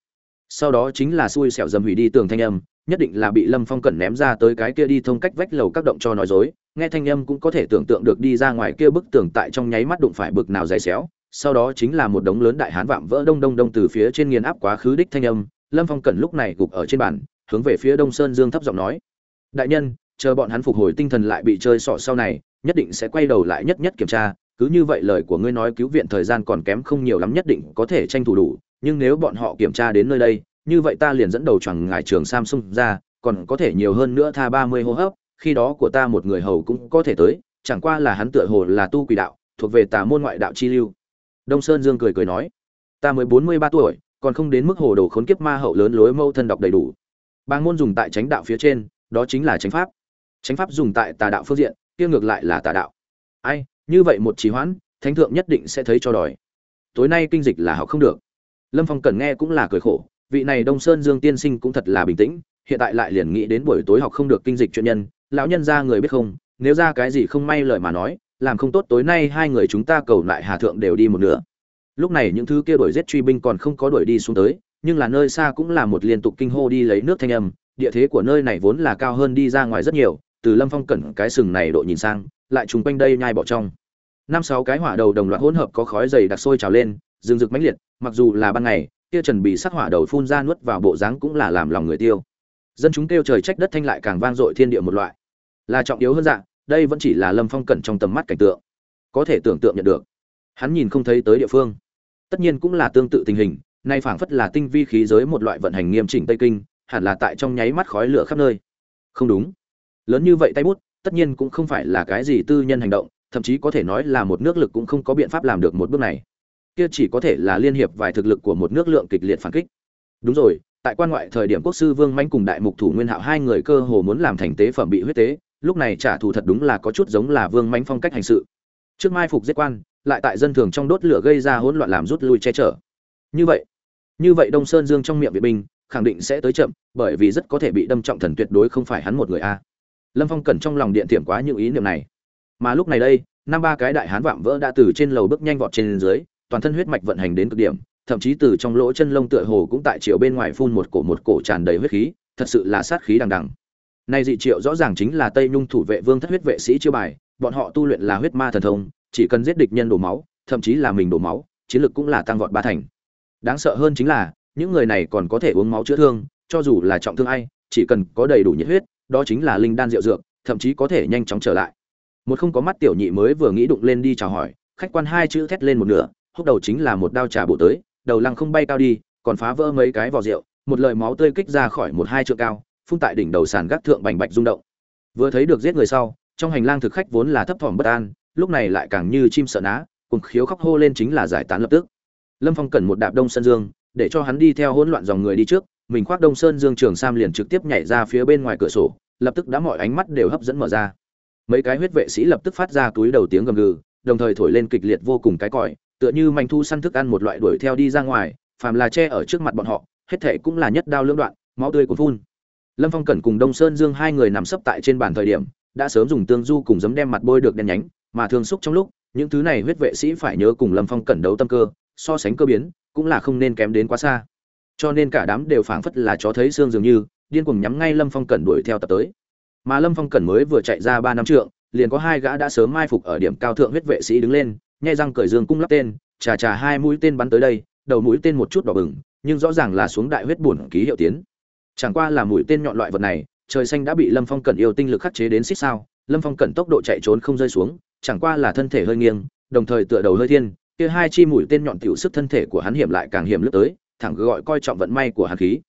sau đó chính là xui xẻo dầm hủy đi tường thanh âm, nhất định là bị lâm phong cẩn ném ra tới cái kia đi thông cách vách lầu các động cho nói dối, nghe thanh âm cũng có thể tưởng tượng được đi ra ngoài kia bức tường tại trong nháy mắt đụng phải bực nào dày xéo, sau đó chính là một đống lớn đại hán vạm vỡ đông đông đông từ phía trên nghiền áp quá khứ đích thanh âm lâm phong cẩn lúc này gục ở trên bàn, hướng về phía đông sơn dương thấp giọng nói. Đại nhân, chờ bọn hắn phục hồi tinh thần lại bị chơi sỏ sau này, nhất định sẽ quay đầu lại nhất nhất kiểm tra. Cứ như vậy lời của ngươi nói cứu viện thời gian còn kém không nhiều lắm nhất định có thể tranh thủ đủ, nhưng nếu bọn họ kiểm tra đến nơi đây, như vậy ta liền dẫn đầu choàng ngài trường samsung ra, còn có thể nhiều hơn nữa tha ba mươi hô hấp, khi đó của ta một người hầu cũng có thể tới, chẳng qua là hắn tựa hồ là tu quỷ đạo, thuộc về tà môn ngoại đạo chi lưu. Đông sơn dương cười cười nói, ta mới bốn mươi ba tuổi còn không đến mức hồ đồ khốn kiếp ma hậu lớn lối mâu thân đọc đầy đủ. Bang môn dùng tại chánh đạo phía trên, đó chính là chánh pháp. Chánh pháp dùng tại tà đạo phương diện, kia ngược lại là tà đạo. Ai, như vậy một trì hoãn, thánh thượng nhất định sẽ thấy cho đòi. Tối nay kinh dịch là học không được. Lâm phong cần nghe cũng là cười khổ, vị này đông sơn dương tiên sinh cũng thật là bình tĩnh, hiện tại lại liền nghĩ đến buổi tối học không được kinh dịch chuyện nhân, lão nhân ra người biết không, nếu ra cái gì không may lời mà nói, làm không tốt tối nay hai người chúng ta cầu lại hà thượng đều đi một nửa lúc này những thứ kia đuổi giết truy binh còn không có đuổi đi xuống tới, nhưng là nơi xa cũng là một liên tục kinh hô đi lấy nước thanh âm, địa thế của nơi này vốn là cao hơn đi ra ngoài rất nhiều, từ lâm phong cẩn cái sừng này độ nhìn sang, lại trùng quanh đây nhai bỏ trong. Năm sáu cái hỏa đầu đồng loạt hỗn hợp có khói dày đặc sôi trào lên, rừng rực mãnh liệt, mặc dù là ban ngày, kia trần bị sắc hỏa đầu phun ra nuốt vào bộ dáng cũng là làm lòng người tiêu. Dân chúng kêu trời trách đất thanh lại càng vang dội thiên địa một loại. Là trọng yếu hơn dạng đây vẫn chỉ là lâm phong cẩn trong tầm mắt cảnh tượng. Có thể tưởng tượng nhận được hắn nhìn không thấy tới địa phương. Tất nhiên cũng là tương tự tình hình, nay phảng phất là tinh vi khí giới một loại vận hành nghiêm chỉnh tây kinh, hẳn là tại trong nháy mắt khói lửa khắp nơi. Không đúng. Lớn như vậy tay bút, tất nhiên cũng không phải là cái gì tư nhân hành động, thậm chí có thể nói là một nước lực cũng không có biện pháp làm được một bước này. Kia chỉ có thể là liên hiệp vài thực lực của một nước lượng kịch liệt phản kích. Đúng rồi, tại quan ngoại thời điểm quốc sư vương mãnh cùng đại mục thủ nguyên hạo hai người cơ hồ muốn làm thành tế phẩm bị huyết tế, lúc này trả thù thật đúng là có chút giống là vương mãnh phong cách hành sự. Trước mai phục giết quan lại tại dân thường trong đốt lửa gây ra hỗn loạn làm rút lui che chở. Như vậy như vậy đông sơn dương trong miệng viện binh khẳng định sẽ tới chậm, bởi vì rất có thể bị đâm trọng thần tuyệt đối không phải hắn một người a. Lâm phong cẩn trong lòng điện tiệm quá những ý niệm này. Mà lúc này đây, năm ba cái đại hán vạm vỡ đã từ trên lầu bước nhanh vọt trên dưới, toàn thân huyết mạch vận hành đến cực điểm, thậm chí từ trong lỗ chân lông tựa hồ cũng tại chiều bên ngoài phun một cổ một cổ tràn đầy huyết khí, thật sự là sát khí đằng đằng. Nay dị triệu rõ ràng chính là tây nhung thủ vệ vương thất huyết vệ sĩ chiêu bài, bọn họ tu luyện là huyết ma thần thông chỉ cần giết địch nhân đổ máu, thậm chí là mình đổ máu, chiến lực cũng là tăng vọt ba thành. Đáng sợ hơn chính là, những người này còn có thể uống máu chữa thương, cho dù là trọng thương ai, chỉ cần có đầy đủ nhiệt huyết, đó chính là linh đan rượu dược, thậm chí có thể nhanh chóng trở lại. Một không có mắt tiểu nhị mới vừa nghĩ đụng lên đi chào hỏi, khách quan hai chữ thét lên một nửa, húc đầu chính là một đao trà bộ tới, đầu lăng không bay cao đi, còn phá vỡ mấy cái vỏ rượu, một lời máu tươi kích ra khỏi một hai trượng cao, phun tại đỉnh đầu sàn gác thượng bành bạch rung động. Vừa thấy được giết người sau, trong hành lang thực khách vốn là thấp thỏm bất an lúc này lại càng như chim sợ ná, cùng khiếu khóc hô lên chính là giải tán lập tức. Lâm phong cần một đạp đông Sơn dương, để cho hắn đi theo hỗn loạn dòng người đi trước, mình khoác đông sơn dương trường sam liền trực tiếp nhảy ra phía bên ngoài cửa sổ, lập tức đã mọi ánh mắt đều hấp dẫn mở ra. Mấy cái huyết vệ sĩ lập tức phát ra túi đầu tiếng gầm gừ, đồng thời thổi lên kịch liệt vô cùng cái còi, tựa như manh thu săn thức ăn một loại đuổi theo đi ra ngoài, phàm là che ở trước mặt bọn họ, hết thệ cũng là nhất đao lưỡng đoạn, máu tươi cuốn phun. Lâm phong cẩn cùng đông sơn dương hai người nằm sấp tại trên bàn thời điểm, đã sớm dùng tương du cùng giấm đem mặt bôi được đen nhánh mà thường xúc trong lúc, những thứ này huyết vệ sĩ phải nhớ cùng lâm phong cẩn đấu tâm cơ, so sánh cơ biến, cũng là không nên kém đến quá xa. Cho nên cả đám đều phảng phất là chó thấy xương dường như, điên cuồng nhắm ngay lâm phong cẩn đuổi theo tập tới. Mà lâm phong cẩn mới vừa chạy ra ba năm trượng, liền có hai gã đã sớm mai phục ở điểm cao thượng huyết vệ sĩ đứng lên, nhai răng cởi dương cung lắp tên trà trà hai mũi tên bắn tới đây, đầu mũi tên một chút đỏ bừng, nhưng rõ ràng là xuống đại huyết bùn ký hiệu tiến. Chẳng qua là mũi tên nhọn loại vật này, trời xanh đã bị lâm phong cẩn yêu tinh lực khắc chế đến xích sao, lâm phong cẩn tốc độ chạy trốn không rơi xuống chẳng qua là thân thể hơi nghiêng, đồng thời tựa đầu hơi thiên, kia hai chi mũi tên nhọn tiểu sức thân thể của hắn hiểm lại càng hiểm lướt tới, thẳng gọi coi trọng vận may của hắn khí.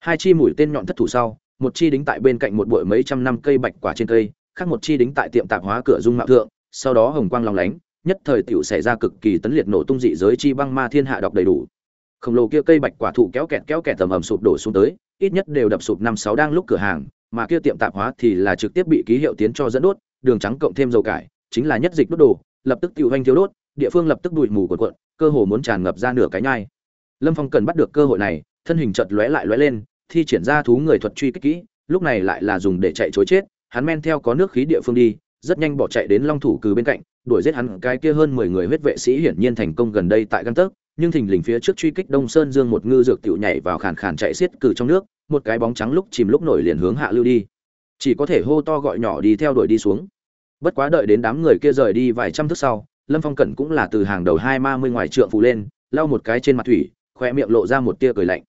Hai chi mũi tên nhọn thất thủ sau, một chi đính tại bên cạnh một bụi mấy trăm năm cây bạch quả trên cây, khác một chi đính tại tiệm tạp hóa cửa dung mạo thượng, sau đó hồng quang long lánh, nhất thời tiểu xảy ra cực kỳ tấn liệt nổ tung dị giới chi băng ma thiên hạ đọc đầy đủ. Khổng lồ kia cây bạch quả thụ kéo kẹt kéo kẹt tầm ầm sụp đổ xuống tới, ít nhất đều đập sụp năm sáu đang lúc cửa hàng, mà kia tiệm tạp hóa thì là trực tiếp bị ký hiệu tiến cho dẫn đốt, đường trắng cộng thêm dầu cải chính là nhất dịch đốt đồ, lập tức tiêu hoanh thiếu đốt, địa phương lập tức bụi mù cuộn cuộn, cơ hồ muốn tràn ngập ra nửa cái nhai. Lâm phong cần bắt được cơ hội này, thân hình chợt lóe lại lóe lên, thi triển ra thú người thuật truy kích kỹ, lúc này lại là dùng để chạy chối chết, hắn men theo có nước khí địa phương đi, rất nhanh bỏ chạy đến long thủ cừ bên cạnh, đuổi giết hắn, cái kia hơn mười người huyết vệ sĩ hiển nhiên thành công gần đây tại găng tấc, nhưng thình lình phía trước truy kích đông sơn dương một ngư dược tiểu nhảy vào khàn khàn chạy xiết cừ trong nước, một cái bóng trắng lúc chìm lúc nổi liền hướng hạ lưu đi. Chỉ có thể hô to gọi nhỏ đi theo đuổi đi xuống bất quá đợi đến đám người kia rời đi vài trăm thước sau, lâm phong cẩn cũng là từ hàng đầu hai ma mươi ngoài trượng phủ lên, lau một cái trên mặt thủy khoe miệng lộ ra một tia cười lạnh.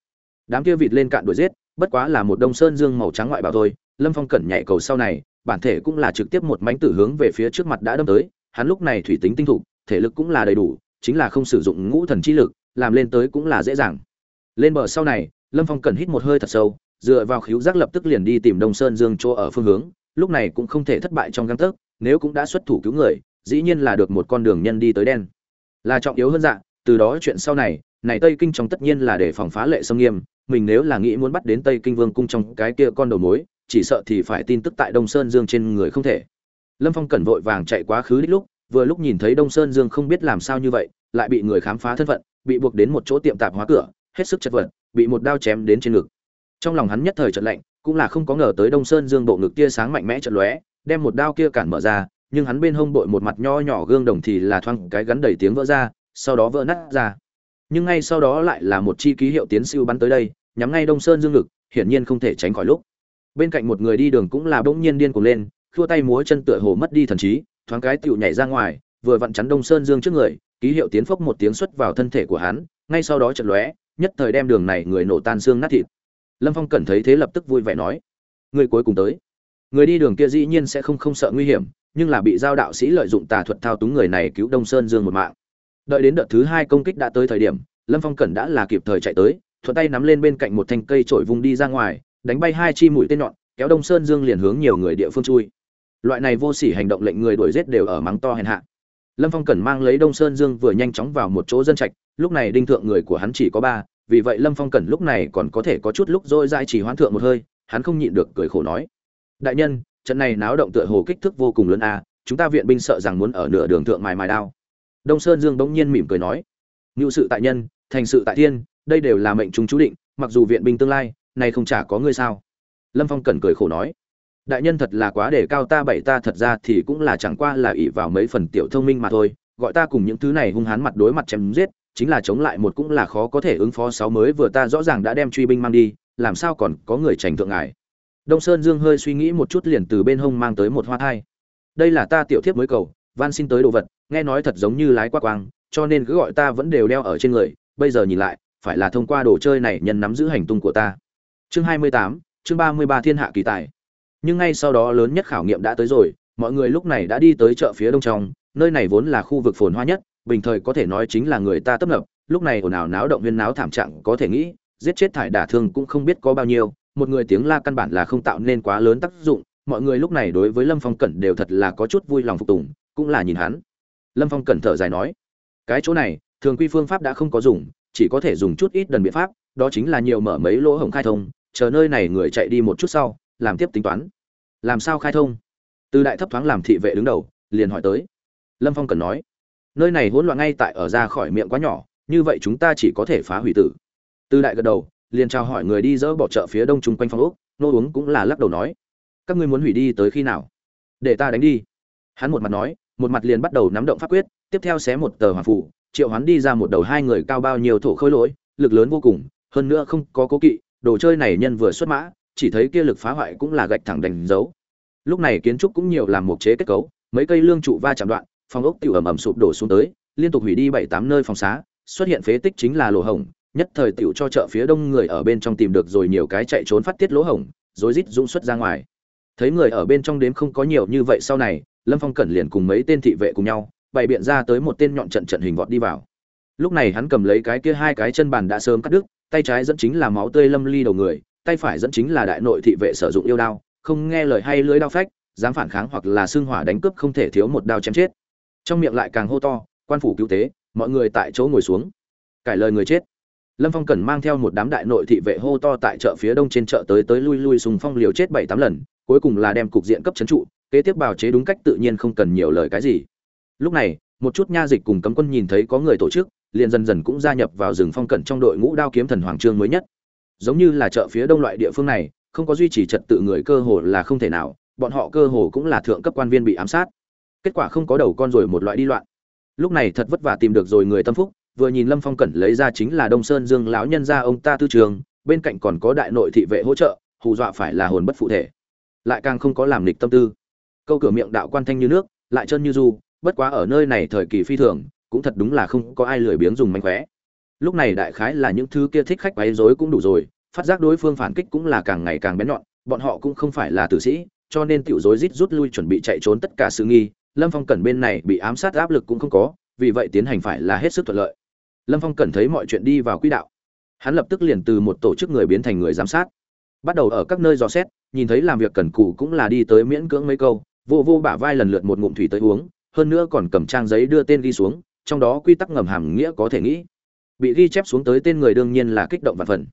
Đám kia vịt lên cạn đuổi giết, bất quá là một đông sơn dương màu trắng ngoại bảo thôi, lâm phong cẩn nhảy cầu sau này, bản thể cũng là trực tiếp một mánh tử hướng về phía trước mặt đã đâm tới, hắn lúc này thủy tính tinh thục thể lực cũng là đầy đủ, chính là không sử dụng ngũ thần chi lực, làm lên tới cũng là dễ dàng. Lên bờ sau này, lâm phong cẩn hít một hơi thật sâu, dựa vào khíu giác lập tức liền đi tìm đông sơn dương chỗ ở phương hướng, lúc này cũng không thể thất bại trong găng tấc nếu cũng đã xuất thủ cứu người, dĩ nhiên là được một con đường nhân đi tới đen. Là trọng yếu hơn dạ từ đó chuyện sau này này tây kinh trong tất nhiên là để phòng phá lệ sông nghiêm, mình nếu là nghĩ muốn bắt đến tây kinh vương cung trong cái kia con đầu mối, chỉ sợ thì phải tin tức tại đông sơn dương trên người không thể. Lâm phong cẩn vội vàng chạy quá khứ đích lúc, vừa lúc nhìn thấy đông sơn dương không biết làm sao như vậy, lại bị người khám phá thân phận, bị buộc đến một chỗ tiệm tạp hóa cửa, hết sức chật vật, bị một đao chém đến trên ngực. Trong lòng hắn nhất thời trận lạnh, cũng là không có ngờ tới đông sơn dương bộ ngực kia sáng mạnh mẽ trận lóe đem một đao kia cản mở ra, nhưng hắn bên hông bội một mặt nho nhỏ gương đồng thì là thoang cái gắn đầy tiếng vỡ ra, sau đó vỡ nát ra. Nhưng ngay sau đó lại là một chi ký hiệu tiến siêu bắn tới đây, nhắm ngay đông sơn dương ngực, hiển nhiên không thể tránh khỏi lúc. Bên cạnh một người đi đường cũng là bỗng nhiên điên cuồng lên, khua tay múa chân tựa hồ mất đi thần trí, thoáng cái tựu nhảy ra ngoài, vừa vặn chắn đông sơn dương trước người, ký hiệu tiến phốc một tiếng xuất vào thân thể của hắn, ngay sau đó chật lóe, nhất thời đem đường này người nổ tan xương nát thịt. Lâm phong cẩn thấy thế lập tức vui vẻ nói, người cuối cùng tới người đi đường kia dĩ nhiên sẽ không không sợ nguy hiểm, nhưng là bị giao đạo sĩ lợi dụng tà thuật thao túng người này cứu đông sơn dương một mạng. Đợi đến đợt thứ hai công kích đã tới thời điểm, lâm phong cẩn đã là kịp thời chạy tới, thuận tay nắm lên bên cạnh một thanh cây trổi vung đi ra ngoài, đánh bay hai chi mũi tên nhọn, kéo đông sơn dương liền hướng nhiều người địa phương chui. Loại này vô sỉ hành động lệnh người đuổi giết đều ở mắng to hèn hạ. Lâm phong cẩn mang lấy đông sơn dương vừa nhanh chóng vào một chỗ dân trạch, lúc này đinh thượng người của hắn chỉ có ba, vì vậy lâm phong cẩn lúc này còn có thể có chút lúc dôi dai chỉ hoãn thượng một hơi, hắn không nhịn được cười khổ nói đại nhân, trận này náo động tựa hồ kích thước vô cùng lớn a, chúng ta viện binh sợ rằng muốn ở nửa đường thượng mài mài đao. Đông sơn dương bỗng nhiên mỉm cười nói, ngự sự tại nhân, thành sự tại thiên, đây đều là mệnh chúng chú định, mặc dù viện binh tương lai này không chả có ngươi sao? Lâm phong cẩn cười khổ nói, đại nhân thật là quá để cao ta bảy ta thật ra thì cũng là chẳng qua là ỷ vào mấy phần tiểu thông minh mà thôi, gọi ta cùng những thứ này hung hán mặt đối mặt chém giết, chính là chống lại một cũng là khó có thể ứng phó sáu mới vừa ta rõ ràng đã đem truy binh mang đi, làm sao còn có người trành thượng ngài? Đông sơn dương hơi suy nghĩ một chút liền từ bên hông mang tới một hoa thai. Đây là ta tiểu thiếp mới cầu, van xin tới đồ vật, nghe nói thật giống như lái qua quang, cho nên cứ gọi ta vẫn đều đeo ở trên người. Bây giờ nhìn lại, phải là thông qua đồ chơi này nhân nắm giữ hành tung của ta. Chương hai mươi tám, chương ba mươi ba thiên hạ kỳ tài. Nhưng ngay sau đó lớn nhất khảo nghiệm đã tới rồi, mọi người lúc này đã đi tới chợ phía đông trong, nơi này vốn là khu vực phồn hoa nhất, bình thời có thể nói chính là người ta tấp nập, lúc này ồn ào náo động viên náo thảm trạng có thể nghĩ, giết chết thải đả thương cũng không biết có bao nhiêu một người tiếng la căn bản là không tạo nên quá lớn tác dụng, mọi người lúc này đối với lâm phong cẩn đều thật là có chút vui lòng phục tùng, cũng là nhìn hắn. Lâm phong cẩn thở dài nói, cái chỗ này, thường quy phương pháp đã không có dùng, chỉ có thể dùng chút ít đần biện pháp, đó chính là nhiều mở mấy lỗ hổng khai thông, chờ nơi này người chạy đi một chút sau, làm tiếp tính toán. Làm sao khai thông? Từ đại thấp thoáng làm thị vệ đứng đầu, liền hỏi tới. Lâm phong cần nói, nơi này hỗn loạn ngay tại ở ra khỏi miệng quá nhỏ, như vậy chúng ta chỉ có thể phá hủy tử. Từ đại gật đầu liền chào hỏi người đi dỡ bỏ chợ phía đông chung quanh phòng ốc, nô uống cũng là lắc đầu nói, các ngươi muốn hủy đi tới khi nào? Để ta đánh đi. Hắn một mặt nói, một mặt liền bắt đầu nắm động pháp quyết, tiếp theo xé một tờ hoàng phủ triệu hắn đi ra một đầu hai người cao bao nhiêu thổ khôi lỗi, lực lớn vô cùng, hơn nữa không có cố kỵ, đồ chơi này nhân vừa xuất mã, chỉ thấy kia lực phá hoại cũng là gạch thẳng đánh dấu. Lúc này kiến trúc cũng nhiều làm một chế kết cấu, mấy cây lương trụ va chạm đoạn, phòng ốc tiểu ẩm ẩm sụp đổ xuống tới, liên tục hủy đi bảy tám nơi phòng xá, xuất hiện phế tích chính là lỗ hổng nhất thời tiểu cho chợ phía đông người ở bên trong tìm được rồi nhiều cái chạy trốn phát tiết lỗ hổng rối rít dũng xuất ra ngoài. Thấy người ở bên trong đếm không có nhiều như vậy sau này, lâm phong cẩn liền cùng mấy tên thị vệ cùng nhau, bày biện ra tới một tên nhọn trận trận hình vọt đi vào. Lúc này hắn cầm lấy cái kia hai cái chân bàn đã sớm cắt đứt, tay trái dẫn chính là máu tươi lâm ly đầu người, tay phải dẫn chính là đại nội thị vệ sử dụng yêu đao, không nghe lời hay lưỡi đao phách, dám phản kháng hoặc là xương hỏa đánh cướp không thể thiếu một đao chém chết. Trong miệng lại càng hô to, quan phủ cứu tế, mọi người tại chỗ ngồi xuống. Cải lời người chết lâm phong cần mang theo một đám đại nội thị vệ hô to tại chợ phía đông trên chợ tới tới lui lui sùng phong liều chết bảy tám lần, cuối cùng là đem cục diện cấp trấn trụ, kế tiếp bào chế đúng cách tự nhiên không cần nhiều lời cái gì. Lúc này, một chút nha dịch cùng cấm quân nhìn thấy có người tổ chức, liền dần dần cũng gia nhập vào rừng phong cẩn trong đội ngũ đao kiếm thần hoàng trương mới nhất. Giống như là chợ phía đông loại địa phương này, không có duy trì trật tự người cơ hồ là không thể nào, bọn họ cơ hồ cũng là thượng cấp quan viên bị ám sát. Kết quả không có đầu con rồi một loại đi loạn. Lúc này thật vất vả tìm được rồi người tâm phúc vừa nhìn lâm phong cẩn lấy ra chính là đông sơn dương lão nhân gia ông ta tư trường, bên cạnh còn có đại nội thị vệ hỗ trợ, hù dọa phải là hồn bất phụ thể. Lại càng không có làm lịch tâm tư. Câu cửa miệng đạo quan thanh như nước, lại chân như du, bất quá ở nơi này thời kỳ phi thường, cũng thật đúng là không có ai lười biếng dùng mánh khóe. Lúc này đại khái là những thứ kia thích khách quấy rối cũng đủ rồi, phát giác đối phương phản kích cũng là càng ngày càng bén nhọn, bọn họ cũng không phải là tử sĩ, cho nên tiểu rối rít rút lui chuẩn bị chạy trốn tất cả sự nghi, lâm phong cẩn bên này bị ám sát áp lực cũng không có, vì vậy tiến hành phải là hết sức thuận lợi lâm phong cẩn thấy mọi chuyện đi vào quỹ đạo. Hắn lập tức liền từ một tổ chức người biến thành người giám sát. Bắt đầu ở các nơi dò xét, nhìn thấy làm việc cần cù cũng là đi tới miễn cưỡng mấy câu, vô vô bả vai lần lượt một ngụm thủy tới uống, hơn nữa còn cầm trang giấy đưa tên ghi xuống, trong đó quy tắc ngầm hàm nghĩa có thể nghĩ. Bị ghi chép xuống tới tên người đương nhiên là kích động và phần.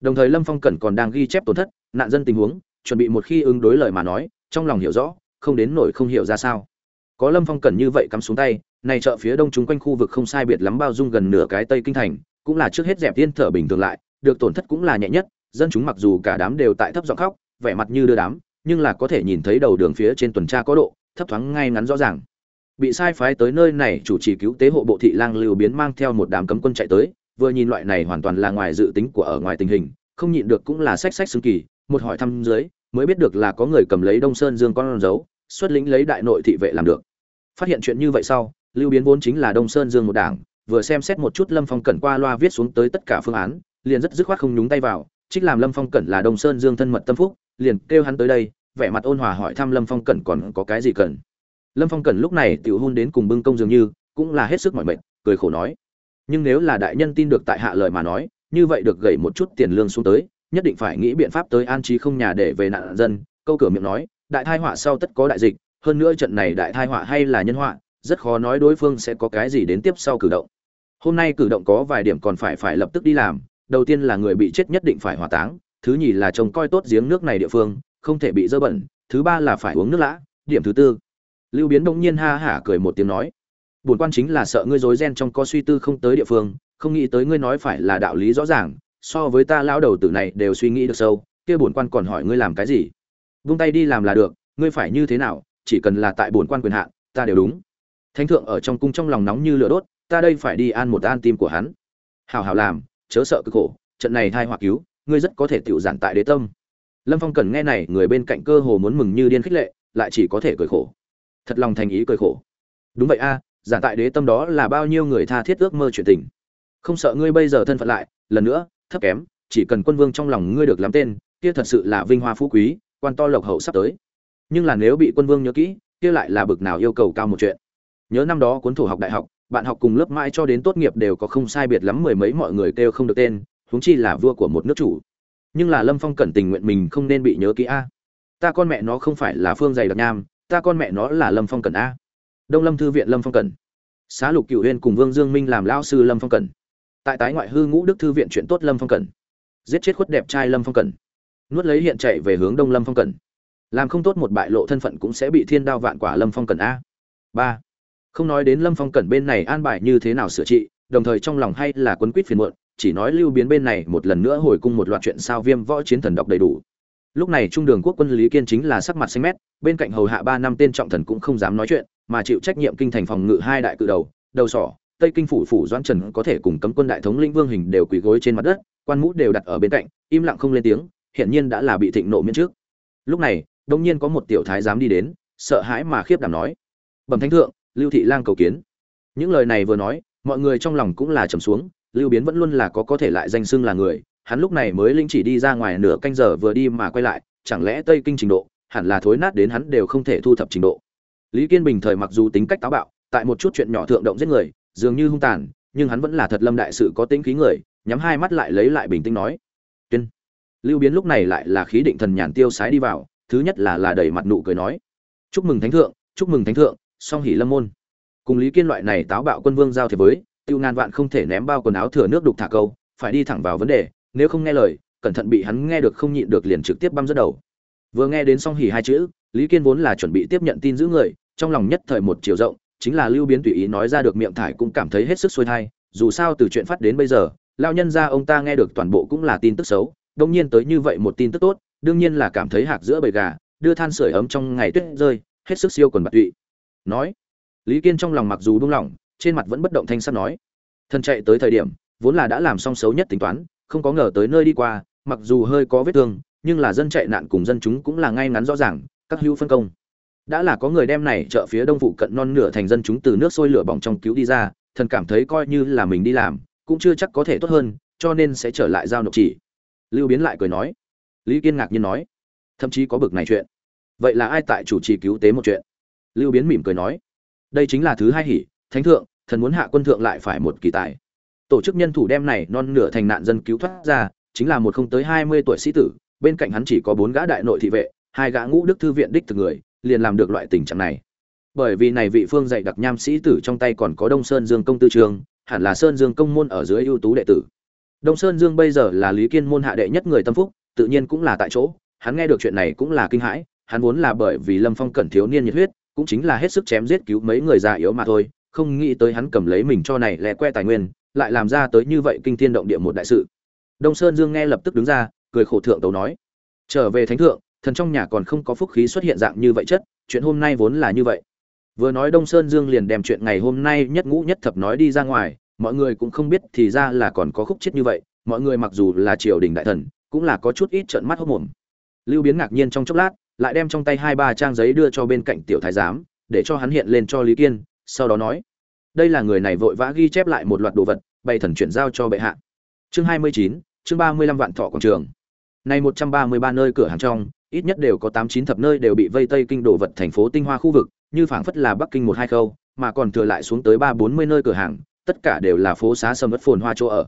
Đồng thời lâm phong cẩn còn đang ghi chép tổn thất, nạn dân tình huống, chuẩn bị một khi ứng đối lời mà nói, trong lòng hiểu rõ, không đến nổi không hiểu ra sao có lâm phong cần như vậy cắm xuống tay này chợ phía đông chúng quanh khu vực không sai biệt lắm bao dung gần nửa cái tây kinh thành, cũng là trước hết dẹp tiên thở bình thường lại, được tổn thất cũng là nhẹ nhất, dân chúng mặc dù cả đám đều tại thấp giọng khóc, vẻ mặt như đưa đám, nhưng là có thể nhìn thấy đầu đường phía trên tuần tra có độ, thấp thoáng ngay ngắn rõ ràng. Bị sai phái tới nơi này chủ trì cứu tế hộ bộ thị lang lưu biến mang theo một đám cấm quân chạy tới, vừa nhìn loại này hoàn toàn là ngoài dự tính của ở ngoài tình hình, không nhịn được cũng là sách sách xương kỳ, một hỏi thăm dưới, mới biết được là có người cầm lấy đông sơn dương con dấu, xuất lĩnh lấy đại nội thị vệ làm được phát hiện chuyện như vậy sau, lưu biến vốn chính là đông sơn dương một đảng, vừa xem xét một chút lâm phong cẩn qua loa viết xuống tới tất cả phương án, liền rất dứt khoát không nhúng tay vào, trích làm lâm phong cẩn là đông sơn dương thân mật tâm phúc, liền kêu hắn tới đây, vẻ mặt ôn hòa hỏi thăm lâm phong cẩn còn có cái gì cần. Lâm phong cẩn lúc này tiểu hôn đến cùng bưng công dường như, cũng là hết sức mỏi mệt, cười khổ nói, nhưng nếu là đại nhân tin được tại hạ lời mà nói, như vậy được gầy một chút tiền lương xuống tới, nhất định phải nghĩ biện pháp tới an trí không nhà để về nạn dân. Câu cửa miệng nói, đại thai họa sau tất có đại dịch hơn nữa trận này đại thai họa hay là nhân họa, rất khó nói đối phương sẽ có cái gì đến tiếp sau cử động. Hôm nay cử động có vài điểm còn phải phải lập tức đi làm, đầu tiên là người bị chết nhất định phải hỏa táng, thứ nhì là trông coi tốt giếng nước này địa phương, không thể bị dơ bẩn, thứ ba là phải uống nước lã, điểm thứ tư. Lưu biến đông nhiên ha hả cười một tiếng nói, bổn quan chính là sợ ngươi rối ren trong có suy tư không tới địa phương, không nghĩ tới ngươi nói phải là đạo lý rõ ràng, so với ta lão đầu tử này đều suy nghĩ được sâu, kia bổn quan còn hỏi ngươi làm cái gì? Vung tay đi làm là được, ngươi phải như thế nào chỉ cần là tại bổn quan quyền hạn, ta đều đúng. Thánh thượng ở trong cung trong lòng nóng như lửa đốt, ta đây phải đi an một an tim của hắn. Hảo hảo làm, chớ sợ cực khổ, trận này thai họa cứu, ngươi rất có thể tiểu giản tại đế tâm. Lâm phong cần nghe này, người bên cạnh cơ hồ muốn mừng như điên khích lệ, lại chỉ có thể cười khổ. Thật lòng thành ý cười khổ. Đúng vậy a giản tại đế tâm đó là bao nhiêu người tha thiết ước mơ chuyện tình. Không sợ ngươi bây giờ thân phận lại, lần nữa, thấp kém, chỉ cần quân vương trong lòng ngươi được làm tên, kia thật sự là vinh hoa phú quý, quan to lộc hậu sắp tới nhưng là nếu bị quân vương nhớ kỹ, kia lại là bực nào yêu cầu cao một chuyện. Nhớ năm đó cuốn thổ học đại học, bạn học cùng lớp mãi cho đến tốt nghiệp đều có không sai biệt lắm mười mấy mọi người kêu không được tên, huống chi là vua của một nước chủ. Nhưng là lâm phong cẩn tình nguyện mình không nên bị nhớ kỹ a. Ta con mẹ nó không phải là phương dày đặc nham, ta con mẹ nó là lâm phong cẩn a. Đông lâm thư viện lâm phong cẩn. Xá lục cựu huyên cùng vương dương minh làm lao sư lâm phong cẩn. Tại tái ngoại hư ngũ đức thư viện chuyện tốt lâm phong cẩn. Giết chết khuất đẹp trai lâm phong cẩn. Nuốt lấy hiện chạy về hướng đông lâm phong cẩn làm không tốt một bại lộ thân phận cũng sẽ bị thiên đao vạn quả lâm phong cẩn a. Ba, không nói đến lâm phong cẩn bên này an bài như thế nào sửa trị, đồng thời trong lòng hay là quấn quýt phiền muộn, chỉ nói lưu biến bên này một lần nữa hồi cung một loạt chuyện sao viêm võ chiến thần đọc đầy đủ. Lúc này trung đường quốc quân lý kiên chính là sắc mặt xanh mét, bên cạnh hầu hạ ba năm tên trọng thần cũng không dám nói chuyện, mà chịu trách nhiệm kinh thành phòng ngự hai đại cự đầu đầu sỏ, tây kinh phủ phủ doãn trần có thể cùng cấm quân đại thống linh vương hình đều quỳ gối trên mặt đất, quan mũ đều đặt ở bên cạnh, im lặng không lên tiếng hiện nhiên đã là bị thịnh nộ miễn trước. Lúc này đông nhiên có một tiểu thái dám đi đến, sợ hãi mà khiếp đảm nói. Bẩm thánh thượng, lưu thị lang cầu kiến. Những lời này vừa nói, mọi người trong lòng cũng là trầm xuống, lưu biến vẫn luôn là có có thể lại danh xưng là người, hắn lúc này mới linh chỉ đi ra ngoài nửa canh giờ vừa đi mà quay lại, chẳng lẽ tây kinh trình độ, hẳn là thối nát đến hắn đều không thể thu thập trình độ. Lý kiên bình thời mặc dù tính cách táo bạo, tại một chút chuyện nhỏ thượng động giết người, dường như hung tàn, nhưng hắn vẫn là thật lâm đại sự có tính khí người, nhắm hai mắt lại lấy lại bình tĩnh nói. Tuyên. Lưu biến lúc này lại là khí định thần nhàn tiêu sái đi vào thứ nhất là là đầy mặt nụ cười nói, chúc mừng thánh thượng, chúc mừng thánh thượng, song hỉ lâm môn. Cùng lý kiên loại này táo bạo quân vương giao thế với, tiêu ngàn vạn không thể ném bao quần áo thừa nước đục thả câu, phải đi thẳng vào vấn đề, nếu không nghe lời, cẩn thận bị hắn nghe được không nhịn được liền trực tiếp băm dứt đầu. Vừa nghe đến song hỉ hai chữ, lý kiên vốn là chuẩn bị tiếp nhận tin giữ người, trong lòng nhất thời một chiều rộng, chính là lưu biến tùy ý nói ra được miệng thải cũng cảm thấy hết sức xuôi thai, dù sao từ chuyện phát đến bây giờ lao nhân ra ông ta nghe được toàn bộ cũng là tin tức xấu đông nhiên tới như vậy một tin tức tốt đương nhiên là cảm thấy hạc giữa bầy gà, đưa than sưởi ấm trong ngày tuyết rơi, hết sức siêu quần bạc tụy. Nói, lý kiên trong lòng mặc dù buông lỏng, trên mặt vẫn bất động thanh sắt nói thân chạy tới thời điểm, vốn là đã làm xong xấu nhất tính toán, không có ngờ tới nơi đi qua, mặc dù hơi có vết thương, nhưng là dân chạy nạn cùng dân chúng cũng là ngay ngắn rõ ràng, các hữu phân công. Đã là có người đem này chợ phía đông phụ cận non nửa thành dân chúng từ nước sôi lửa bỏng trong cứu đi ra, thần cảm thấy coi như là mình đi làm, cũng chưa chắc có thể tốt hơn, cho nên sẽ trở lại giao nộp chỉ. Lưu biến lại cười nói lý kiên ngạc nhiên nói, thậm chí có bực này chuyện. Vậy là ai tại chủ trì cứu tế một chuyện? Lưu biến mỉm cười nói, đây chính là thứ hai hỉ, thánh thượng, thần muốn hạ quân thượng lại phải một kỳ tài. Tổ chức nhân thủ đem này non nửa thành nạn dân cứu thoát ra, chính là một không tới hai mươi tuổi sĩ tử, bên cạnh hắn chỉ có bốn gã đại nội thị vệ, hai gã ngũ đức thư viện đích thực người, liền làm được loại tình trạng này. Bởi vì này vị phương dạy đặc nham sĩ tử trong tay còn có đông sơn dương công tư trường, hẳn là sơn dương công môn ở dưới ưu tú đệ tử. Đông sơn dương bây giờ là lý kiên môn hạ đệ nhất người tâm phúc tự nhiên cũng là tại chỗ, hắn nghe được chuyện này cũng là kinh hãi, hắn vốn là bởi vì lâm phong cẩn thiếu niên nhiệt huyết, cũng chính là hết sức chém giết cứu mấy người già yếu mà thôi, không nghĩ tới hắn cầm lấy mình cho này lẹ que tài nguyên, lại làm ra tới như vậy kinh thiên động địa một đại sự. Đông sơn dương nghe lập tức đứng ra, cười khổ thượng tấu nói, trở về thánh thượng, thần trong nhà còn không có phúc khí xuất hiện dạng như vậy chất, chuyện hôm nay vốn là như vậy. Vừa nói đông sơn dương liền đem chuyện ngày hôm nay nhất ngũ nhất thập nói đi ra ngoài, mọi người cũng không biết thì ra là còn có khúc chết như vậy, mọi người mặc dù là triều đình đại thần cũng là có chút ít trợn mắt hốc mồm. Lưu biến ngạc nhiên trong chốc lát, lại đem trong tay hai ba trang giấy đưa cho bên cạnh tiểu thái giám, để cho hắn hiện lên cho lý kiên, sau đó nói, đây là người này vội vã ghi chép lại một loạt đồ vật, bày thần chuyển giao cho bệ hạ. Chương hai mươi chín, chương ba mươi lăm vạn thọ quảng trường. Này một trăm ba mươi ba nơi cửa hàng trong, ít nhất đều có tám chín thập nơi đều bị vây tây kinh đồ vật thành phố tinh hoa khu vực, như phảng phất là bắc kinh một hai khâu, mà còn thừa lại xuống tới ba bốn mươi nơi cửa hàng, tất cả đều là phố xá sầm ớt phồn hoa chỗ ở.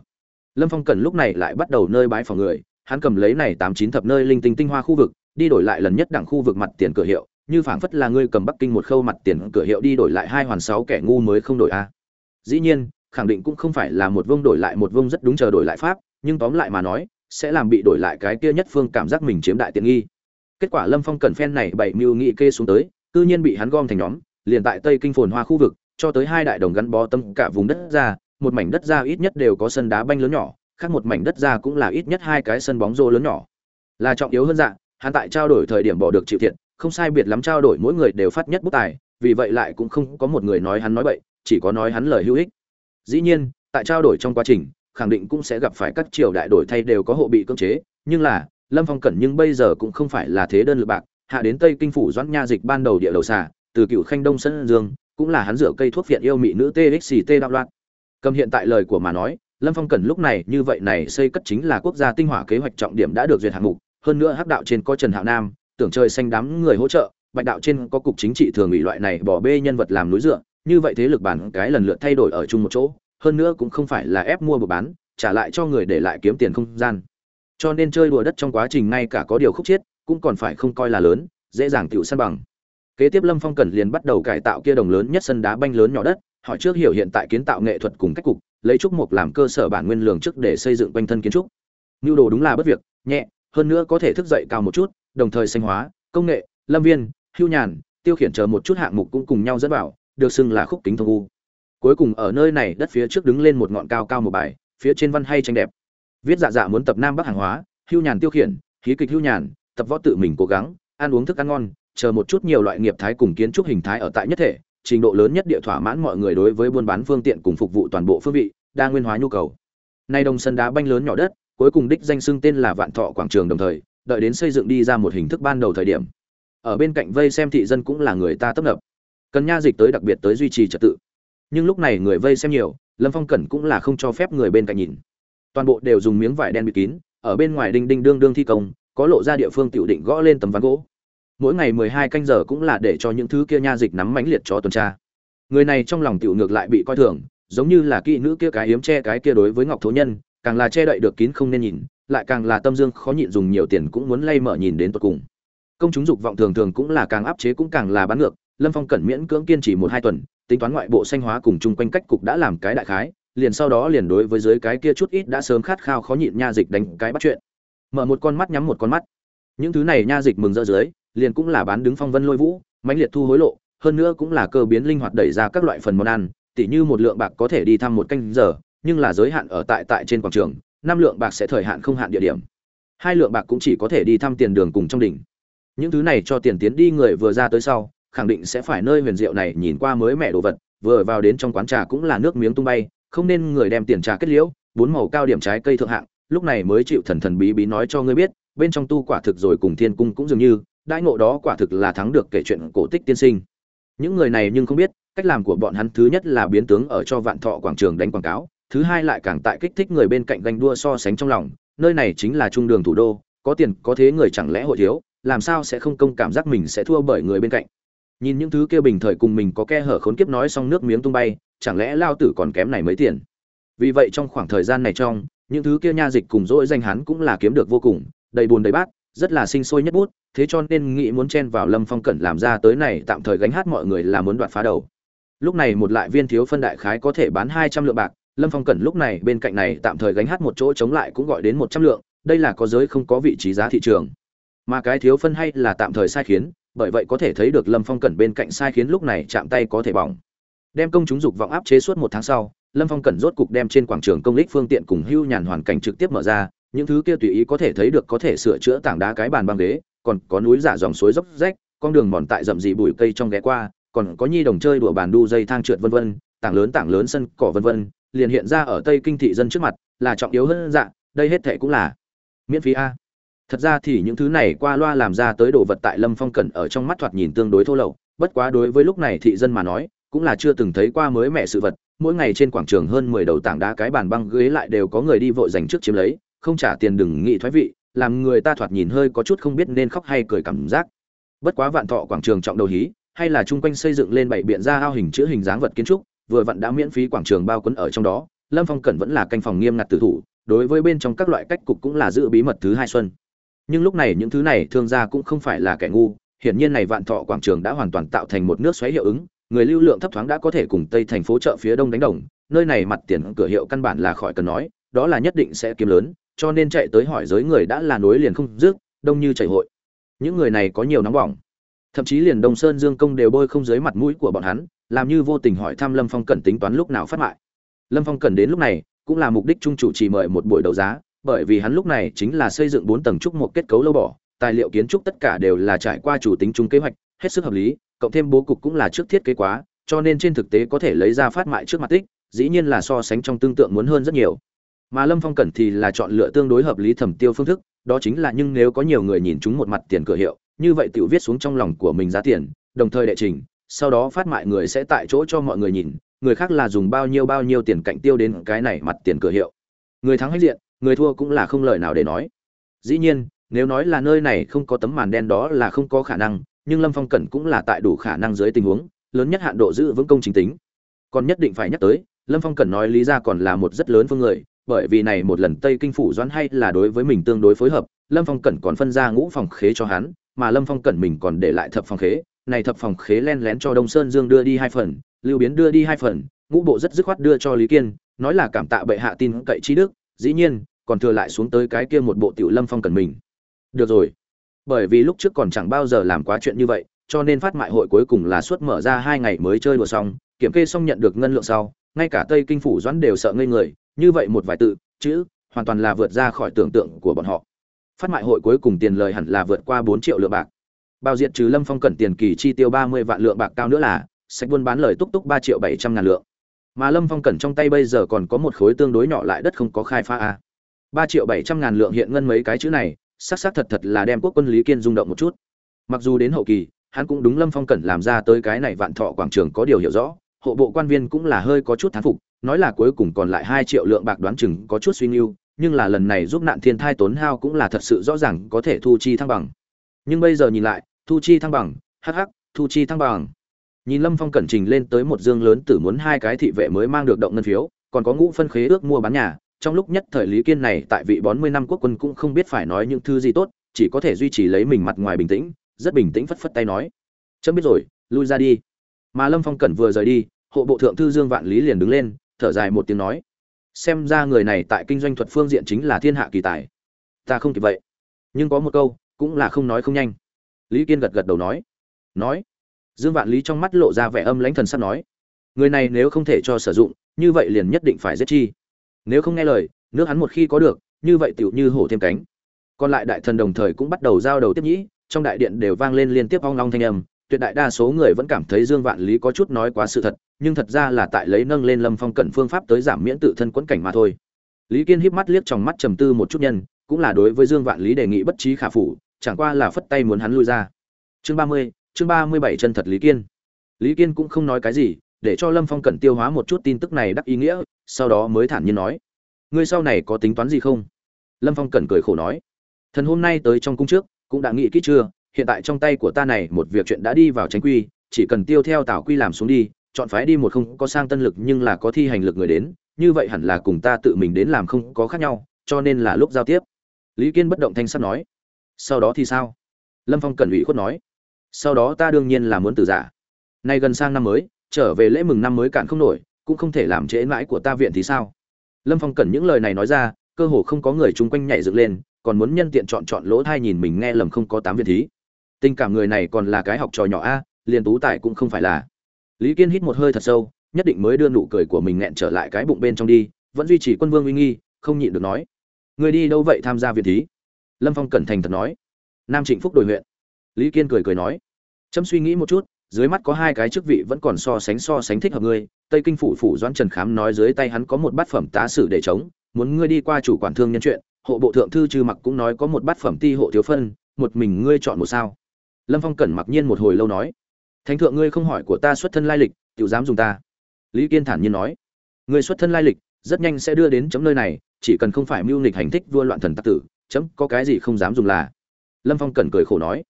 Lâm phong cần lúc này lại bắt đầu nơi bãi phòng người hắn cầm lấy này tám chín thập nơi linh tinh tinh hoa khu vực, đi đổi lại lần nhất đẳng khu vực mặt tiền cửa hiệu, như phảng phất là ngươi cầm bắc kinh một khâu mặt tiền cửa hiệu đi đổi lại hai hoàn sáu kẻ ngu mới không đổi a. Dĩ nhiên, khẳng định cũng không phải là một vương đổi lại một vương rất đúng chờ đổi lại pháp, nhưng tóm lại mà nói, sẽ làm bị đổi lại cái kia nhất phương cảm giác mình chiếm đại tiện nghi. Kết quả lâm phong cần phen này bảy mưu nghị kê xuống tới, cư nhiên bị hắn gom thành nhóm, liền tại tây kinh phồn hoa khu vực, cho tới hai đại đồng gắn bó tâm cả vùng đất ra, một mảnh đất ra ít nhất đều có sân đá banh lớn nhỏ khác một mảnh đất ra cũng là ít nhất hai cái sân bóng rô lớn nhỏ. Là trọng yếu hơn dạng hắn tại trao đổi thời điểm bỏ được chịu thiệt, không sai biệt lắm trao đổi mỗi người đều phát nhất bút tài, vì vậy lại cũng không có một người nói hắn nói bậy, chỉ có nói hắn lời hữu ích. Dĩ nhiên, tại trao đổi trong quá trình, khẳng định cũng sẽ gặp phải các triều đại đổi thay đều có hộ bị cưỡng chế, nhưng là, lâm phong cẩn nhưng bây giờ cũng không phải là thế đơn lực bạc, hạ đến tây kinh phủ doãn nha dịch ban đầu địa đầu xà, từ cựu khanh đông sân dương, cũng là hắn rửa cây thuốc viện yêu mỹ nữ txt đạo loạn. Cầm hiện tại lời của mà nói lâm phong cần lúc này như vậy này xây cất chính là quốc gia tinh hỏa kế hoạch trọng điểm đã được duyệt hạng mục, hơn nữa hắc đạo trên có trần hạo nam, tưởng trời xanh đám người hỗ trợ, bạch đạo trên có cục chính trị thường ủy loại này bỏ bê nhân vật làm núi dựa, như vậy thế lực bản cái lần lượt thay đổi ở chung một chỗ, hơn nữa cũng không phải là ép mua buộc bán, trả lại cho người để lại kiếm tiền không gian. Cho nên chơi đùa đất trong quá trình ngay cả có điều khúc chiết cũng còn phải không coi là lớn, dễ dàng tiểu săn bằng. Kế tiếp lâm phong cần liền bắt đầu cải tạo kia đồng lớn nhất sân đá banh lớn nhỏ đất, hỏi trước hiểu hiện tại kiến tạo nghệ thuật cùng cách cục lấy trúc mục làm cơ sở bản nguyên lường trước để xây dựng quanh thân kiến trúc. Nhu đồ đúng là bất việc, nhẹ, hơn nữa có thể thức dậy cao một chút, đồng thời xanh hóa, công nghệ, lâm viên, hưu nhàn, tiêu khiển chờ một chút hạng mục cũng cùng nhau dẫn vào, được xưng là khúc kính thông u. Cuối cùng ở nơi này đất phía trước đứng lên một ngọn cao cao một bài, phía trên văn hay tranh đẹp. Viết dạ dạ muốn tập nam bắc hàng hóa, hưu nhàn tiêu khiển, khí kịch hưu nhàn, tập võ tự mình cố gắng, ăn uống thức ăn ngon, chờ một chút nhiều loại nghiệp thái cùng kiến trúc hình thái ở tại nhất thể trình độ lớn nhất địa thỏa mãn mọi người đối với buôn bán phương tiện cùng phục vụ toàn bộ phương vị, đa nguyên hóa nhu cầu. Nay đồng sân đá banh lớn nhỏ đất, cuối cùng đích danh xưng tên là vạn thọ quảng trường đồng thời, đợi đến xây dựng đi ra một hình thức ban đầu thời điểm. Ở bên cạnh vây xem thị dân cũng là người ta tấp nập. Cần nha dịch tới đặc biệt tới duy trì trật tự. Nhưng lúc này người vây xem nhiều, lâm phong cẩn cũng là không cho phép người bên cạnh nhìn. Toàn bộ đều dùng miếng vải đen bịt kín, ở bên ngoài đinh đinh đương đương thi công, có lộ ra địa phương tiểu định gõ lên tấm ván gỗ mỗi ngày mười hai canh giờ cũng là để cho những thứ kia nha dịch nắm mãnh liệt cho tuần tra. Người này trong lòng tiểu ngược lại bị coi thường, giống như là kỹ nữ kia cái hiếm che cái kia đối với ngọc thố nhân, càng là che đậy được kín không nên nhìn, lại càng là tâm dương khó nhịn dùng nhiều tiền cũng muốn lay mở nhìn đến tột cùng. Công chúng dục vọng thường thường cũng là càng áp chế cũng càng là bán ngược, lâm phong cẩn miễn cưỡng kiên trì một hai tuần, tính toán ngoại bộ xanh hóa cùng chung quanh cách cục đã làm cái đại khái, liền sau đó liền đối với dưới cái kia chút ít đã sớm khát khao khó nhịn nha dịch đánh cái bắt chuyện. Mở một con mắt nhắm một con mắt. Những thứ này nha dịch mừng rỡ dưới liền cũng là bán đứng phong vân lôi vũ, mãnh liệt thu hối lộ, hơn nữa cũng là cơ biến linh hoạt đẩy ra các loại phần món ăn, tỉ như một lượng bạc có thể đi thăm một canh giờ, nhưng là giới hạn ở tại tại trên quảng trường, năm lượng bạc sẽ thời hạn không hạn địa điểm. Hai lượng bạc cũng chỉ có thể đi thăm tiền đường cùng trong đỉnh. Những thứ này cho tiền tiến đi người vừa ra tới sau, khẳng định sẽ phải nơi huyền diệu này nhìn qua mới mẻ đồ vật, vừa vào đến trong quán trà cũng là nước miếng tung bay, không nên người đem tiền trà kết liễu, bốn màu cao điểm trái cây thượng hạng, lúc này mới chịu thần thần bí bí nói cho ngươi biết, bên trong tu quả thực rồi cùng thiên cung cũng dường như đãi ngộ đó quả thực là thắng được kể chuyện cổ tích tiên sinh. Những người này nhưng không biết, cách làm của bọn hắn thứ nhất là biến tướng ở cho vạn thọ quảng trường đánh quảng cáo, thứ hai lại càng tại kích thích người bên cạnh ganh đua so sánh trong lòng, nơi này chính là trung đường thủ đô, có tiền, có thế người chẳng lẽ hội thiếu, làm sao sẽ không công cảm giác mình sẽ thua bởi người bên cạnh. Nhìn những thứ kia bình thời cùng mình có khe hở khốn kiếp nói xong nước miếng tung bay, chẳng lẽ lao tử còn kém này mấy tiền? Vì vậy trong khoảng thời gian này trong, những thứ kia nha dịch cùng dỗi danh hắn cũng là kiếm được vô cùng, đầy buồn đầy bát rất là sinh sôi nhất bút, thế cho nên nghĩ muốn chen vào lâm phong cẩn làm ra tới này, tạm thời gánh hát mọi người là muốn đoạt phá đầu. Lúc này một lại viên thiếu phân đại khái có thể bán hai trăm lượng bạc, lâm phong cẩn lúc này bên cạnh này tạm thời gánh hát một chỗ chống lại cũng gọi đến một trăm lượng, đây là có giới không có vị trí giá thị trường. Mà cái thiếu phân hay là tạm thời sai khiến, bởi vậy có thể thấy được lâm phong cẩn bên cạnh sai khiến lúc này chạm tay có thể bỏng. Đem công chúng dục vọng áp chế suốt một tháng sau, lâm phong cẩn rốt cục đem trên quảng trường công lích phương tiện cùng hưu nhàn hoàn cảnh trực tiếp mở ra những thứ kia tùy ý có thể thấy được có thể sửa chữa tảng đá cái bàn băng ghế còn có núi giả dòng suối dốc rách con đường mòn tại rậm rì bụi cây trong ghé qua còn có nhi đồng chơi đùa bàn đu dây thang trượt vân vân tảng lớn tảng lớn sân cỏ vân vân liền hiện ra ở tây kinh thị dân trước mặt là trọng yếu hơn dạng, đây hết thệ cũng là miễn phí a. Thật ra thì những thứ này qua loa làm ra tới đồ vật tại lâm phong cẩn ở trong mắt thoạt nhìn tương đối thô lậu bất quá đối với lúc này thị dân mà nói cũng là chưa từng thấy qua mới mẹ sự vật mỗi ngày trên quảng trường hơn mười đầu tảng đá cái bàn băng ghế lại đều có người đi vội dành trước chiếm lấy không trả tiền đừng nghị thoái vị, làm người ta thoạt nhìn hơi có chút không biết nên khóc hay cười cảm giác. Bất quá vạn thọ quảng trường trọng đầu hí, hay là chung quanh xây dựng lên bảy biện ra ao hình chữ hình dáng vật kiến trúc, vừa vặn đã miễn phí quảng trường bao quấn ở trong đó, lâm phong cẩn vẫn là canh phòng nghiêm ngặt tử thủ, đối với bên trong các loại cách cục cũng là giữ bí mật thứ hai xuân. Nhưng lúc này những thứ này thương gia cũng không phải là kẻ ngu, hiển nhiên này vạn thọ quảng trường đã hoàn toàn tạo thành một nước xoáy hiệu ứng, người lưu lượng thấp thoáng đã có thể cùng tây thành phố chợ phía đông đánh đồng, nơi này mặt tiền cửa hiệu căn bản là khỏi cần nói, đó là nhất định sẽ kiếm lớn cho nên chạy tới hỏi giới người đã là nối liền không dứt, đông như chảy hội. Những người này có nhiều nóng bỏng. Thậm chí liền đông sơn dương công đều bôi không dưới mặt mũi của bọn hắn, làm như vô tình hỏi thăm lâm phong cẩn tính toán lúc nào phát mại. Lâm phong cẩn đến lúc này, cũng là mục đích trung chủ chỉ mời một buổi đấu giá, bởi vì hắn lúc này chính là xây dựng bốn tầng trúc một kết cấu lâu bỏ, tài liệu kiến trúc tất cả đều là trải qua chủ tính chung kế hoạch, hết sức hợp lý, cộng thêm bố cục cũng là trước thiết kế quá, cho nên trên thực tế có thể lấy ra phát mại trước mặt tích, dĩ nhiên là so sánh trong tương tượng muốn hơn rất nhiều mà lâm phong cẩn thì là chọn lựa tương đối hợp lý thẩm tiêu phương thức, đó chính là nhưng nếu có nhiều người nhìn chúng một mặt tiền cửa hiệu, như vậy tự viết xuống trong lòng của mình giá tiền, đồng thời đệ trình, sau đó phát mại người sẽ tại chỗ cho mọi người nhìn, người khác là dùng bao nhiêu bao nhiêu tiền cạnh tiêu đến cái này mặt tiền cửa hiệu. Người thắng hết diện, người thua cũng là không lời nào để nói. Dĩ nhiên, nếu nói là nơi này không có tấm màn đen đó là không có khả năng, nhưng lâm phong cẩn cũng là tại đủ khả năng dưới tình huống, lớn nhất hạn độ giữ vững công chính tính. Còn nhất định phải nhắc tới, lâm phong cẩn nói lý ra còn là một rất lớn phương người bởi vì này một lần tây kinh phủ doãn hay là đối với mình tương đối phối hợp, lâm phong cẩn còn phân ra ngũ phòng khế cho hắn, mà lâm phong cẩn mình còn để lại thập phòng khế. Này thập phòng khế len lén cho đông sơn dương đưa đi hai phần, lưu biến đưa đi hai phần, ngũ bộ rất dứt khoát đưa cho lý kiên, nói là cảm tạ bệ hạ tin cậy trí đức, dĩ nhiên, còn thừa lại xuống tới cái kia một bộ tiểu lâm phong cẩn mình. Được rồi. Bởi vì lúc trước còn chẳng bao giờ làm quá chuyện như vậy, cho nên phát mại hội cuối cùng là suốt mở ra hai ngày mới chơi đùa xong, kiểm kê xong nhận được ngân lượng sau, ngay cả tây kinh phủ doãn đều sợ ngây người như vậy một vài tự, chữ, hoàn toàn là vượt ra khỏi tưởng tượng của bọn họ. Phát mại hội cuối cùng tiền lời hẳn là vượt qua bốn triệu lượng bạc. Bao diện trừ lâm phong cẩn tiền kỳ chi tiêu ba mươi vạn lượng bạc cao nữa là sách buôn bán lời túc túc ba triệu bảy trăm ngàn lượng. Mà lâm phong cẩn trong tay bây giờ còn có một khối tương đối nhỏ lại đất không có khai phá a ba triệu bảy trăm ngàn lượng hiện ngân mấy cái chữ này, xác xác thật thật là đem quốc quân lý kiên rung động một chút. Mặc dù đến hậu kỳ, hắn cũng đúng lâm phong cẩn làm ra tới cái này vạn thọ quảng trường có điều hiểu rõ, hộ bộ quan viên cũng là hơi có chút thán phục nói là cuối cùng còn lại hai triệu lượng bạc đoán chừng có chút suy nghiêu nhưng là lần này giúp nạn thiên thai tốn hao cũng là thật sự rõ ràng có thể thu chi thăng bằng. Nhưng bây giờ nhìn lại, thu chi thăng bằng, hắc hắc, thu chi thăng bằng. Nhìn lâm phong cẩn trình lên tới một dương lớn tử muốn hai cái thị vệ mới mang được động ngân phiếu, còn có ngũ phân khế ước mua bán nhà, trong lúc nhất thời lý kiên này tại vị bón mươi năm quốc quân cũng không biết phải nói những thứ gì tốt, chỉ có thể duy trì lấy mình mặt ngoài bình tĩnh, rất bình tĩnh phất phất tay nói. Chấm biết rồi, lui ra đi. Mà lâm phong cẩn vừa rời đi, hộ bộ thượng thư dương vạn lý liền đứng lên thở dài một tiếng nói, xem ra người này tại kinh doanh thuật phương diện chính là thiên hạ kỳ tài. Ta không kịp vậy. Nhưng có một câu, cũng là không nói không nhanh. Lý kiên gật gật đầu nói nói. Dương vạn lý trong mắt lộ ra vẻ âm lãnh thần sắp nói, người này nếu không thể cho sử dụng, như vậy liền nhất định phải giết chi. Nếu không nghe lời, nước hắn một khi có được, như vậy tựu như hổ thêm cánh. Còn lại đại thần đồng thời cũng bắt đầu giao đầu tiếp nhĩ, trong đại điện đều vang lên liên tiếp ong long thanh âm tuyệt đại đa số người vẫn cảm thấy dương vạn lý có chút nói quá sự thật, nhưng thật ra là tại lấy nâng lên lâm phong cận phương pháp tới giảm miễn tự thân quẫn cảnh mà thôi. Lý kiên híp mắt liếc trong mắt trầm tư một chút nhân, cũng là đối với dương vạn lý đề nghị bất trí khả phủ, chẳng qua là phất tay muốn hắn lui ra. Chương ba mươi, chương ba mươi bảy chân thật lý kiên. Lý kiên cũng không nói cái gì, để cho lâm phong cận tiêu hóa một chút tin tức này đắc ý nghĩa, sau đó mới thản nhiên nói, ngươi sau này có tính toán gì không? Lâm phong cẩn cười khổ nói, thần hôm nay tới trong cung trước, cũng đã nghĩ kỹ chưa? Hiện tại trong tay của ta này một việc chuyện đã đi vào tránh quy, chỉ cần tiêu theo tảo quy làm xuống đi, chọn phái đi một không có sang tân lực nhưng là có thi hành lực người đến, như vậy hẳn là cùng ta tự mình đến làm không có khác nhau, cho nên là lúc giao tiếp. Lý kiên bất động thanh sắt nói. Sau đó thì sao? Lâm phong cần ủy khuất nói. Sau đó ta đương nhiên là muốn từ giả. Nay gần sang năm mới, trở về lễ mừng năm mới cạn không nổi, cũng không thể làm trễ mãi của ta viện thì sao? Lâm phong cần những lời này nói ra, cơ hồ không có người chung quanh nhảy dựng lên, còn muốn nhân tiện chọn chọn lỗ thai nhìn mình nghe lầm không có tám viện thí tình cảm người này còn là cái học trò nhỏ a, liền tú tài cũng không phải là. Lý kiên hít một hơi thật sâu, nhất định mới đưa nụ cười của mình nghẹn trở lại cái bụng bên trong đi, vẫn duy trì quân vương uy nghi, không nhịn được nói. Người đi đâu vậy tham gia viện thí? Lâm phong cẩn thành thật nói. Nam trịnh phúc đổi huyện. Lý kiên cười cười nói. Chấm suy nghĩ một chút, dưới mắt có hai cái chức vị vẫn còn so sánh so sánh thích hợp ngươi, tây kinh phủ phủ doãn trần khám nói dưới tay hắn có một bát phẩm tá sử để chống, muốn ngươi đi qua chủ quản thương nhân chuyện, hộ bộ thượng thư trừ mặc cũng nói có một bát phẩm ti hộ thiếu phân, một mình ngươi chọn một sao lâm phong cẩn mặc nhiên một hồi lâu nói, thánh thượng ngươi không hỏi của ta xuất thân lai lịch tự dám dùng ta? Lý kiên thản nhiên nói, Ngươi xuất thân lai lịch, rất nhanh sẽ đưa đến chấm nơi này, chỉ cần không phải mưu nghịch hành thích vua loạn thần tắc tử, chấm có cái gì không dám dùng là. Lâm phong cẩn cười khổ nói,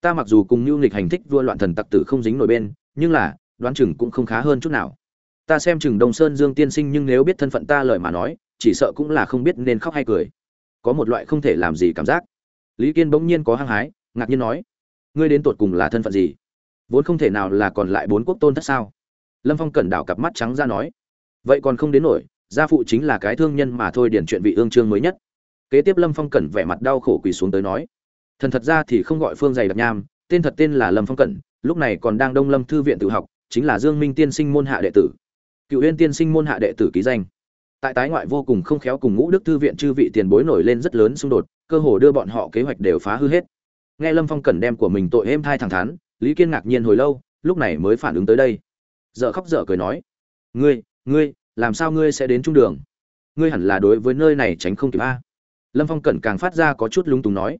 ta mặc dù cùng mưu nghịch hành thích vua loạn thần tặc tử không dính nổi bên, nhưng là, đoán chừng cũng không khá hơn chút nào. Ta xem chừng đồng sơn dương tiên sinh nhưng nếu biết thân phận ta lời mà nói, chỉ sợ cũng là không biết nên khóc hay cười. Có một loại không thể làm gì cảm giác. Lý kiên bỗng nhiên có hăng hái, ngạc nhiên nói ngươi đến tột cùng là thân phận gì? Vốn không thể nào là còn lại bốn quốc tôn thất sao? Lâm phong cẩn đảo cặp mắt trắng ra nói. Vậy còn không đến nổi, gia phụ chính là cái thương nhân mà thôi điển chuyện vị ương trương mới nhất. Kế tiếp lâm phong cẩn vẻ mặt đau khổ quỳ xuống tới nói. Thần thật ra thì không gọi phương dày đặc nham, tên thật tên là lâm phong cẩn, lúc này còn đang đông lâm thư viện tự học, chính là dương minh tiên sinh môn hạ đệ tử. Cựu huyên tiên sinh môn hạ đệ tử ký danh. Tại tái ngoại vô cùng không khéo cùng ngũ đức thư viện chư vị tiền bối nổi lên rất lớn xung đột, cơ hồ đưa bọn họ kế hoạch đều phá hư hết nghe lâm phong cẩn đem của mình tội êm thai thẳng thắn, lý kiên ngạc nhiên hồi lâu, lúc này mới phản ứng tới đây. Dợ khóc dở cười nói, ngươi ngươi, làm sao ngươi sẽ đến trung đường? Ngươi hẳn là đối với nơi này tránh không kịp a. Lâm phong cẩn càng phát ra có chút lung túng nói,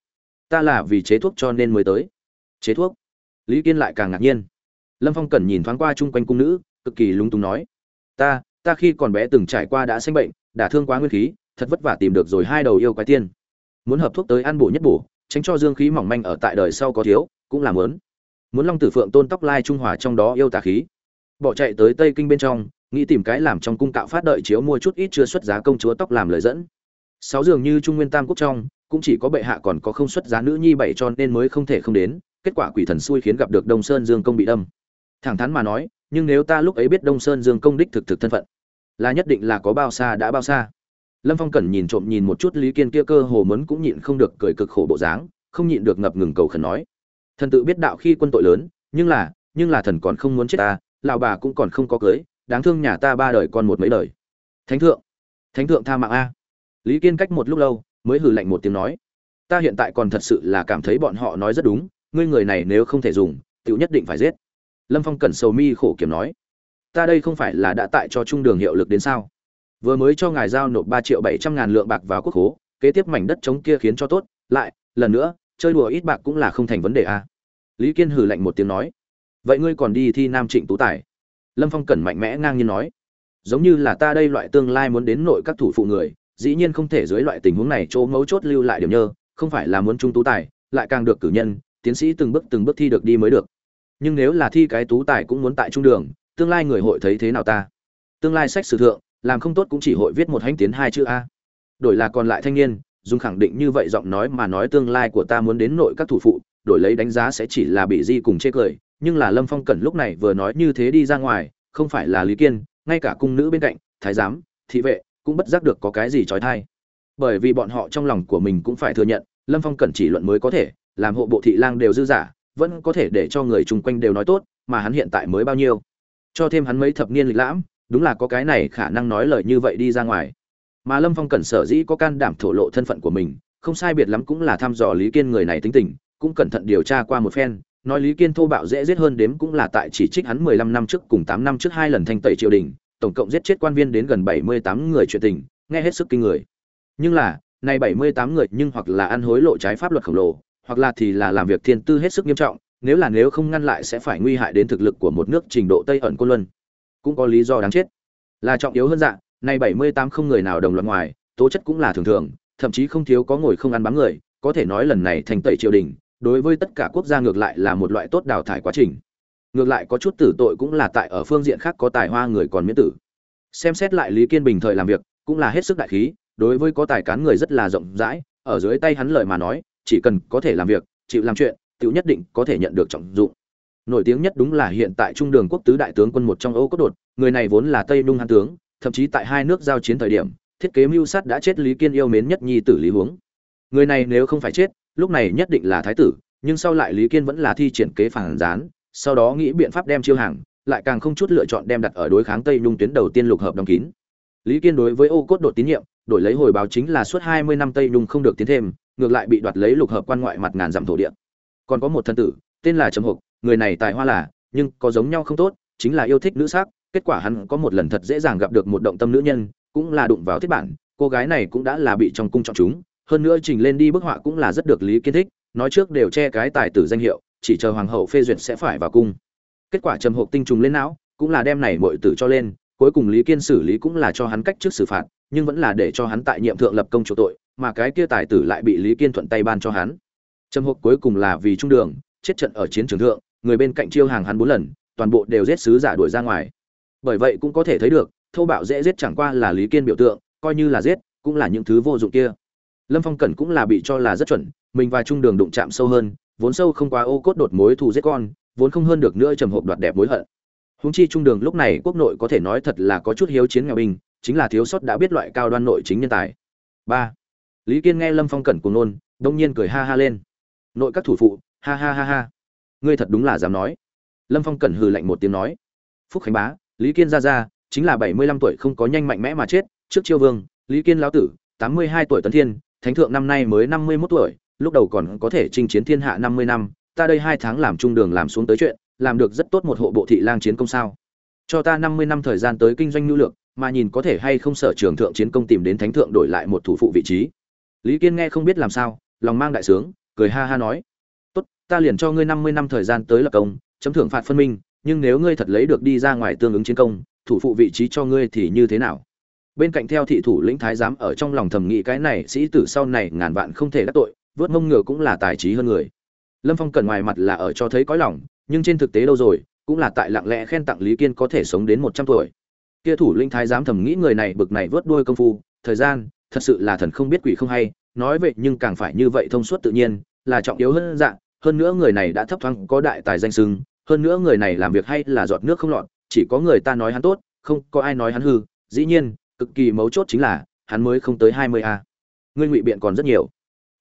ta là vì chế thuốc cho nên mới tới. Chế thuốc? Lý kiên lại càng ngạc nhiên. Lâm phong cẩn nhìn thoáng qua chung quanh cung nữ, cực kỳ lung túng nói, ta ta khi còn bé từng trải qua đã sinh bệnh đả thương quá nguyên khí, thật vất vả tìm được rồi hai đầu yêu quái tiên. Muốn hợp thuốc tới ăn bổ nhất bổ tránh cho dương khí mỏng manh ở tại đời sau có thiếu, cũng là muốn. Muốn long tử phượng tôn tóc lai trung hòa trong đó yêu tà khí. Bỏ chạy tới tây kinh bên trong, nghĩ tìm cái làm trong cung cạo phát đợi chiếu mua chút ít chưa xuất giá công chúa tóc làm lời dẫn. Sáu dường như trung nguyên tam quốc trong, cũng chỉ có bệ hạ còn có không xuất giá nữ nhi bảy cho nên mới không thể không đến, kết quả quỷ thần xui khiến gặp được đông sơn dương công bị đâm. Thẳng thắn mà nói, nhưng nếu ta lúc ấy biết đông sơn dương công đích thực thực thân phận, là nhất định là có bao xa đã bao xa lâm phong cẩn nhìn trộm nhìn một chút lý kiên kia cơ hồ mấn cũng nhịn không được cười cực khổ bộ dáng, không nhịn được ngập ngừng cầu khẩn nói. Thần tự biết đạo khi quân tội lớn, nhưng là nhưng là thần còn không muốn chết ta, lão bà cũng còn không có cưới, đáng thương nhà ta ba đời con một mấy đời. Thánh thượng thánh thượng tha mạng a. Lý kiên cách một lúc lâu, mới hừ lạnh một tiếng nói. Ta hiện tại còn thật sự là cảm thấy bọn họ nói rất đúng, ngươi người này nếu không thể dùng tựu nhất định phải giết. Lâm phong cẩn sầu mi khổ kiểm nói. Ta đây không phải là đã tại cho trung đường hiệu lực đến sao? Vừa mới cho ngài giao nộp ba triệu bảy trăm ngàn lượng bạc vào quốc hố kế tiếp mảnh đất chống kia khiến cho tốt, lại, lần nữa, chơi đùa ít bạc cũng là không thành vấn đề à. lý kiên hừ lạnh một tiếng nói. Vậy ngươi còn đi thi nam trịnh tú tài? Lâm phong cẩn mạnh mẽ ngang nhiên nói. Giống như là ta đây loại tương lai muốn đến nội các thủ phụ người, dĩ nhiên không thể dưới loại tình huống này chỗ mấu chốt lưu lại điểm nhơ, không phải là muốn trung tú tài, lại càng được cử nhân, tiến sĩ từng bước từng bước thi được đi mới được. Nhưng nếu là thi cái tú tài cũng muốn tại trung đường, tương lai người hội thấy thế nào ta? Tương lai sách sử thượng làm không tốt cũng chỉ hội viết một hành tiến hai chữ a. Đổi là còn lại thanh niên dùng khẳng định như vậy giọng nói mà nói tương lai của ta muốn đến nội các thủ phụ, đổi lấy đánh giá sẽ chỉ là bị di cùng chê cười, nhưng là lâm phong cẩn lúc này vừa nói như thế đi ra ngoài, không phải là lý kiên, ngay cả cung nữ bên cạnh, thái giám, thị vệ, cũng bất giác được có cái gì trói thai. Bởi vì bọn họ trong lòng của mình cũng phải thừa nhận, lâm phong cẩn chỉ luận mới có thể, làm hộ bộ thị lang đều dư giả, vẫn có thể để cho người chung quanh đều nói tốt, mà hắn hiện tại mới bao nhiêu. Cho thêm hắn mấy thập niên lịch lãm đúng là có cái này khả năng nói lời như vậy đi ra ngoài. Mà lâm phong cẩn sở dĩ có can đảm thổ lộ thân phận của mình, không sai biệt lắm cũng là thăm dò lý kiên người này tính tình, cũng cẩn thận điều tra qua một phen, nói lý kiên thô bạo dễ giết hơn đếm cũng là tại chỉ trích hắn mười lăm năm trước cùng tám năm trước hai lần thanh tẩy triều đình, tổng cộng giết chết quan viên đến gần bảy mươi tám người chuyện tình, nghe hết sức kinh người. Nhưng là nay bảy mươi tám người nhưng hoặc là ăn hối lộ trái pháp luật khổng lồ, hoặc là thì là làm việc thiên tư hết sức nghiêm trọng, nếu là nếu không ngăn lại sẽ phải nguy hại đến thực lực của một nước trình độ tây ẩn côn luân cũng có lý do đáng chết. Là trọng yếu hơn dạng nay bảy mươi tám không người nào đồng loạt ngoài, tố chất cũng là thường thường, thậm chí không thiếu có ngồi không ăn bám người, có thể nói lần này thành tẩy triều đình, đối với tất cả quốc gia ngược lại là một loại tốt đào thải quá trình. Ngược lại có chút tử tội cũng là tại ở phương diện khác có tài hoa người còn miễn tử. Xem xét lại lý kiên bình thời làm việc, cũng là hết sức đại khí, đối với có tài cán người rất là rộng rãi, ở dưới tay hắn lời mà nói, chỉ cần có thể làm việc, chịu làm chuyện tự nhất định có thể nhận được trọng dụng nổi tiếng nhất đúng là hiện tại trung đường quốc tứ đại tướng quân một trong Âu Cốt Đột, người này vốn là Tây Nung Hán tướng, thậm chí tại hai nước giao chiến thời điểm, thiết kế mưu sát đã chết Lý Kiên yêu mến nhất nhi tử Lý Huống. Người này nếu không phải chết, lúc này nhất định là thái tử, nhưng sau lại Lý Kiên vẫn là thi triển kế phản gián, sau đó nghĩ biện pháp đem chiêu hàng, lại càng không chút lựa chọn đem đặt ở đối kháng Tây Nung tuyến đầu tiên lục hợp đóng kín. Lý Kiên đối với Âu Cốt Đột tín nhiệm, đổi lấy hồi báo chính là suốt 20 năm Tây Nung không được tiến thêm, ngược lại bị đoạt lấy lục hợp quan ngoại mặt ngàn dặm thổ địa. Còn có một thân tử, tên là Trầm Hục, người này tài hoa là, nhưng có giống nhau không tốt, chính là yêu thích nữ sắc, kết quả hắn có một lần thật dễ dàng gặp được một động tâm nữ nhân, cũng là đụng vào thiết bản, cô gái này cũng đã là bị trong cung chọn chúng, hơn nữa trình lên đi bức họa cũng là rất được Lý Kiên thích, nói trước đều che cái tài tử danh hiệu, chỉ chờ hoàng hậu phê duyệt sẽ phải vào cung. Kết quả Trầm Hộp tinh trùng lên não, cũng là đem này mọi tử cho lên cuối cùng lý kiên xử lý cũng là cho hắn cách trước xử phạt nhưng vẫn là để cho hắn tại nhiệm thượng lập công chỗ tội mà cái kia tài tử lại bị lý kiên thuận tay ban cho hắn trầm hộp cuối cùng là vì trung đường chết trận ở chiến trường thượng người bên cạnh chiêu hàng hắn bốn lần, toàn bộ đều giết sứ giả đuổi ra ngoài. Bởi vậy cũng có thể thấy được, thô bạo dễ giết chẳng qua là lý kiên biểu tượng, coi như là giết, cũng là những thứ vô dụng kia. Lâm phong cẩn cũng là bị cho là rất chuẩn, mình và trung đường đụng chạm sâu hơn, vốn sâu không quá ô cốt đột mối thù giết con, vốn không hơn được nữa trầm hộp đoạt đẹp mối hận. Húng chi trung đường lúc này quốc nội có thể nói thật là có chút hiếu chiến nghèo binh, chính là thiếu sót đã biết loại cao đoan nội chính nhân tài. Ba. Lý kiên nghe lâm phong cẩn cùng nôn, đông nhiên cười ha ha lên. Nội các thủ phụ, ha ha ha ha ngươi thật đúng là dám nói. Lâm phong cẩn hừ lạnh một tiếng nói. Phúc khánh bá, lý kiên ra ra, chính là bảy mươi lăm tuổi không có nhanh mạnh mẽ mà chết, trước chiêu vương, lý kiên lão tử, tám mươi hai tuổi tấn thiên, thánh thượng năm nay mới năm mươi mốt tuổi, lúc đầu còn có thể chinh chiến thiên hạ năm mươi năm, ta đây hai tháng làm trung đường làm xuống tới chuyện, làm được rất tốt một hộ bộ thị lang chiến công sao. Cho ta năm mươi năm thời gian tới kinh doanh nhu lược, mà nhìn có thể hay không sở trường thượng chiến công tìm đến thánh thượng đổi lại một thủ phụ vị trí. Lý kiên nghe không biết làm sao, lòng mang đại sướng, cười ha ha nói ta liền cho ngươi năm mươi năm thời gian tới lập công, chấm thưởng phạt phân minh, nhưng nếu ngươi thật lấy được đi ra ngoài tương ứng chiến công, thủ phụ vị trí cho ngươi thì như thế nào? Bên cạnh theo thị thủ lĩnh thái giám ở trong lòng thầm nghĩ cái này, sĩ tử sau này ngàn vạn không thể đắc tội, vớt mông ngựa cũng là tài trí hơn người. Lâm phong cần ngoài mặt là ở cho thấy cõi lòng, nhưng trên thực tế đâu rồi, cũng là tại lặng lẽ khen tặng lý kiên có thể sống đến một trăm tuổi. Kia thủ lĩnh thái giám thầm nghĩ người này bực này vớt đuôi công phu, thời gian, thật sự là thần không biết quỷ không hay, nói vậy nhưng càng phải như vậy thông suốt tự nhiên, là trọng yếu hơn dạng hơn nữa người này đã thấp thoáng có đại tài danh sưng hơn nữa người này làm việc hay là giọt nước không lọt, chỉ có người ta nói hắn tốt, không có ai nói hắn hư. Dĩ nhiên, cực kỳ mấu chốt chính là, hắn mới không tới hai mươi a. Ngươi ngụy biện còn rất nhiều.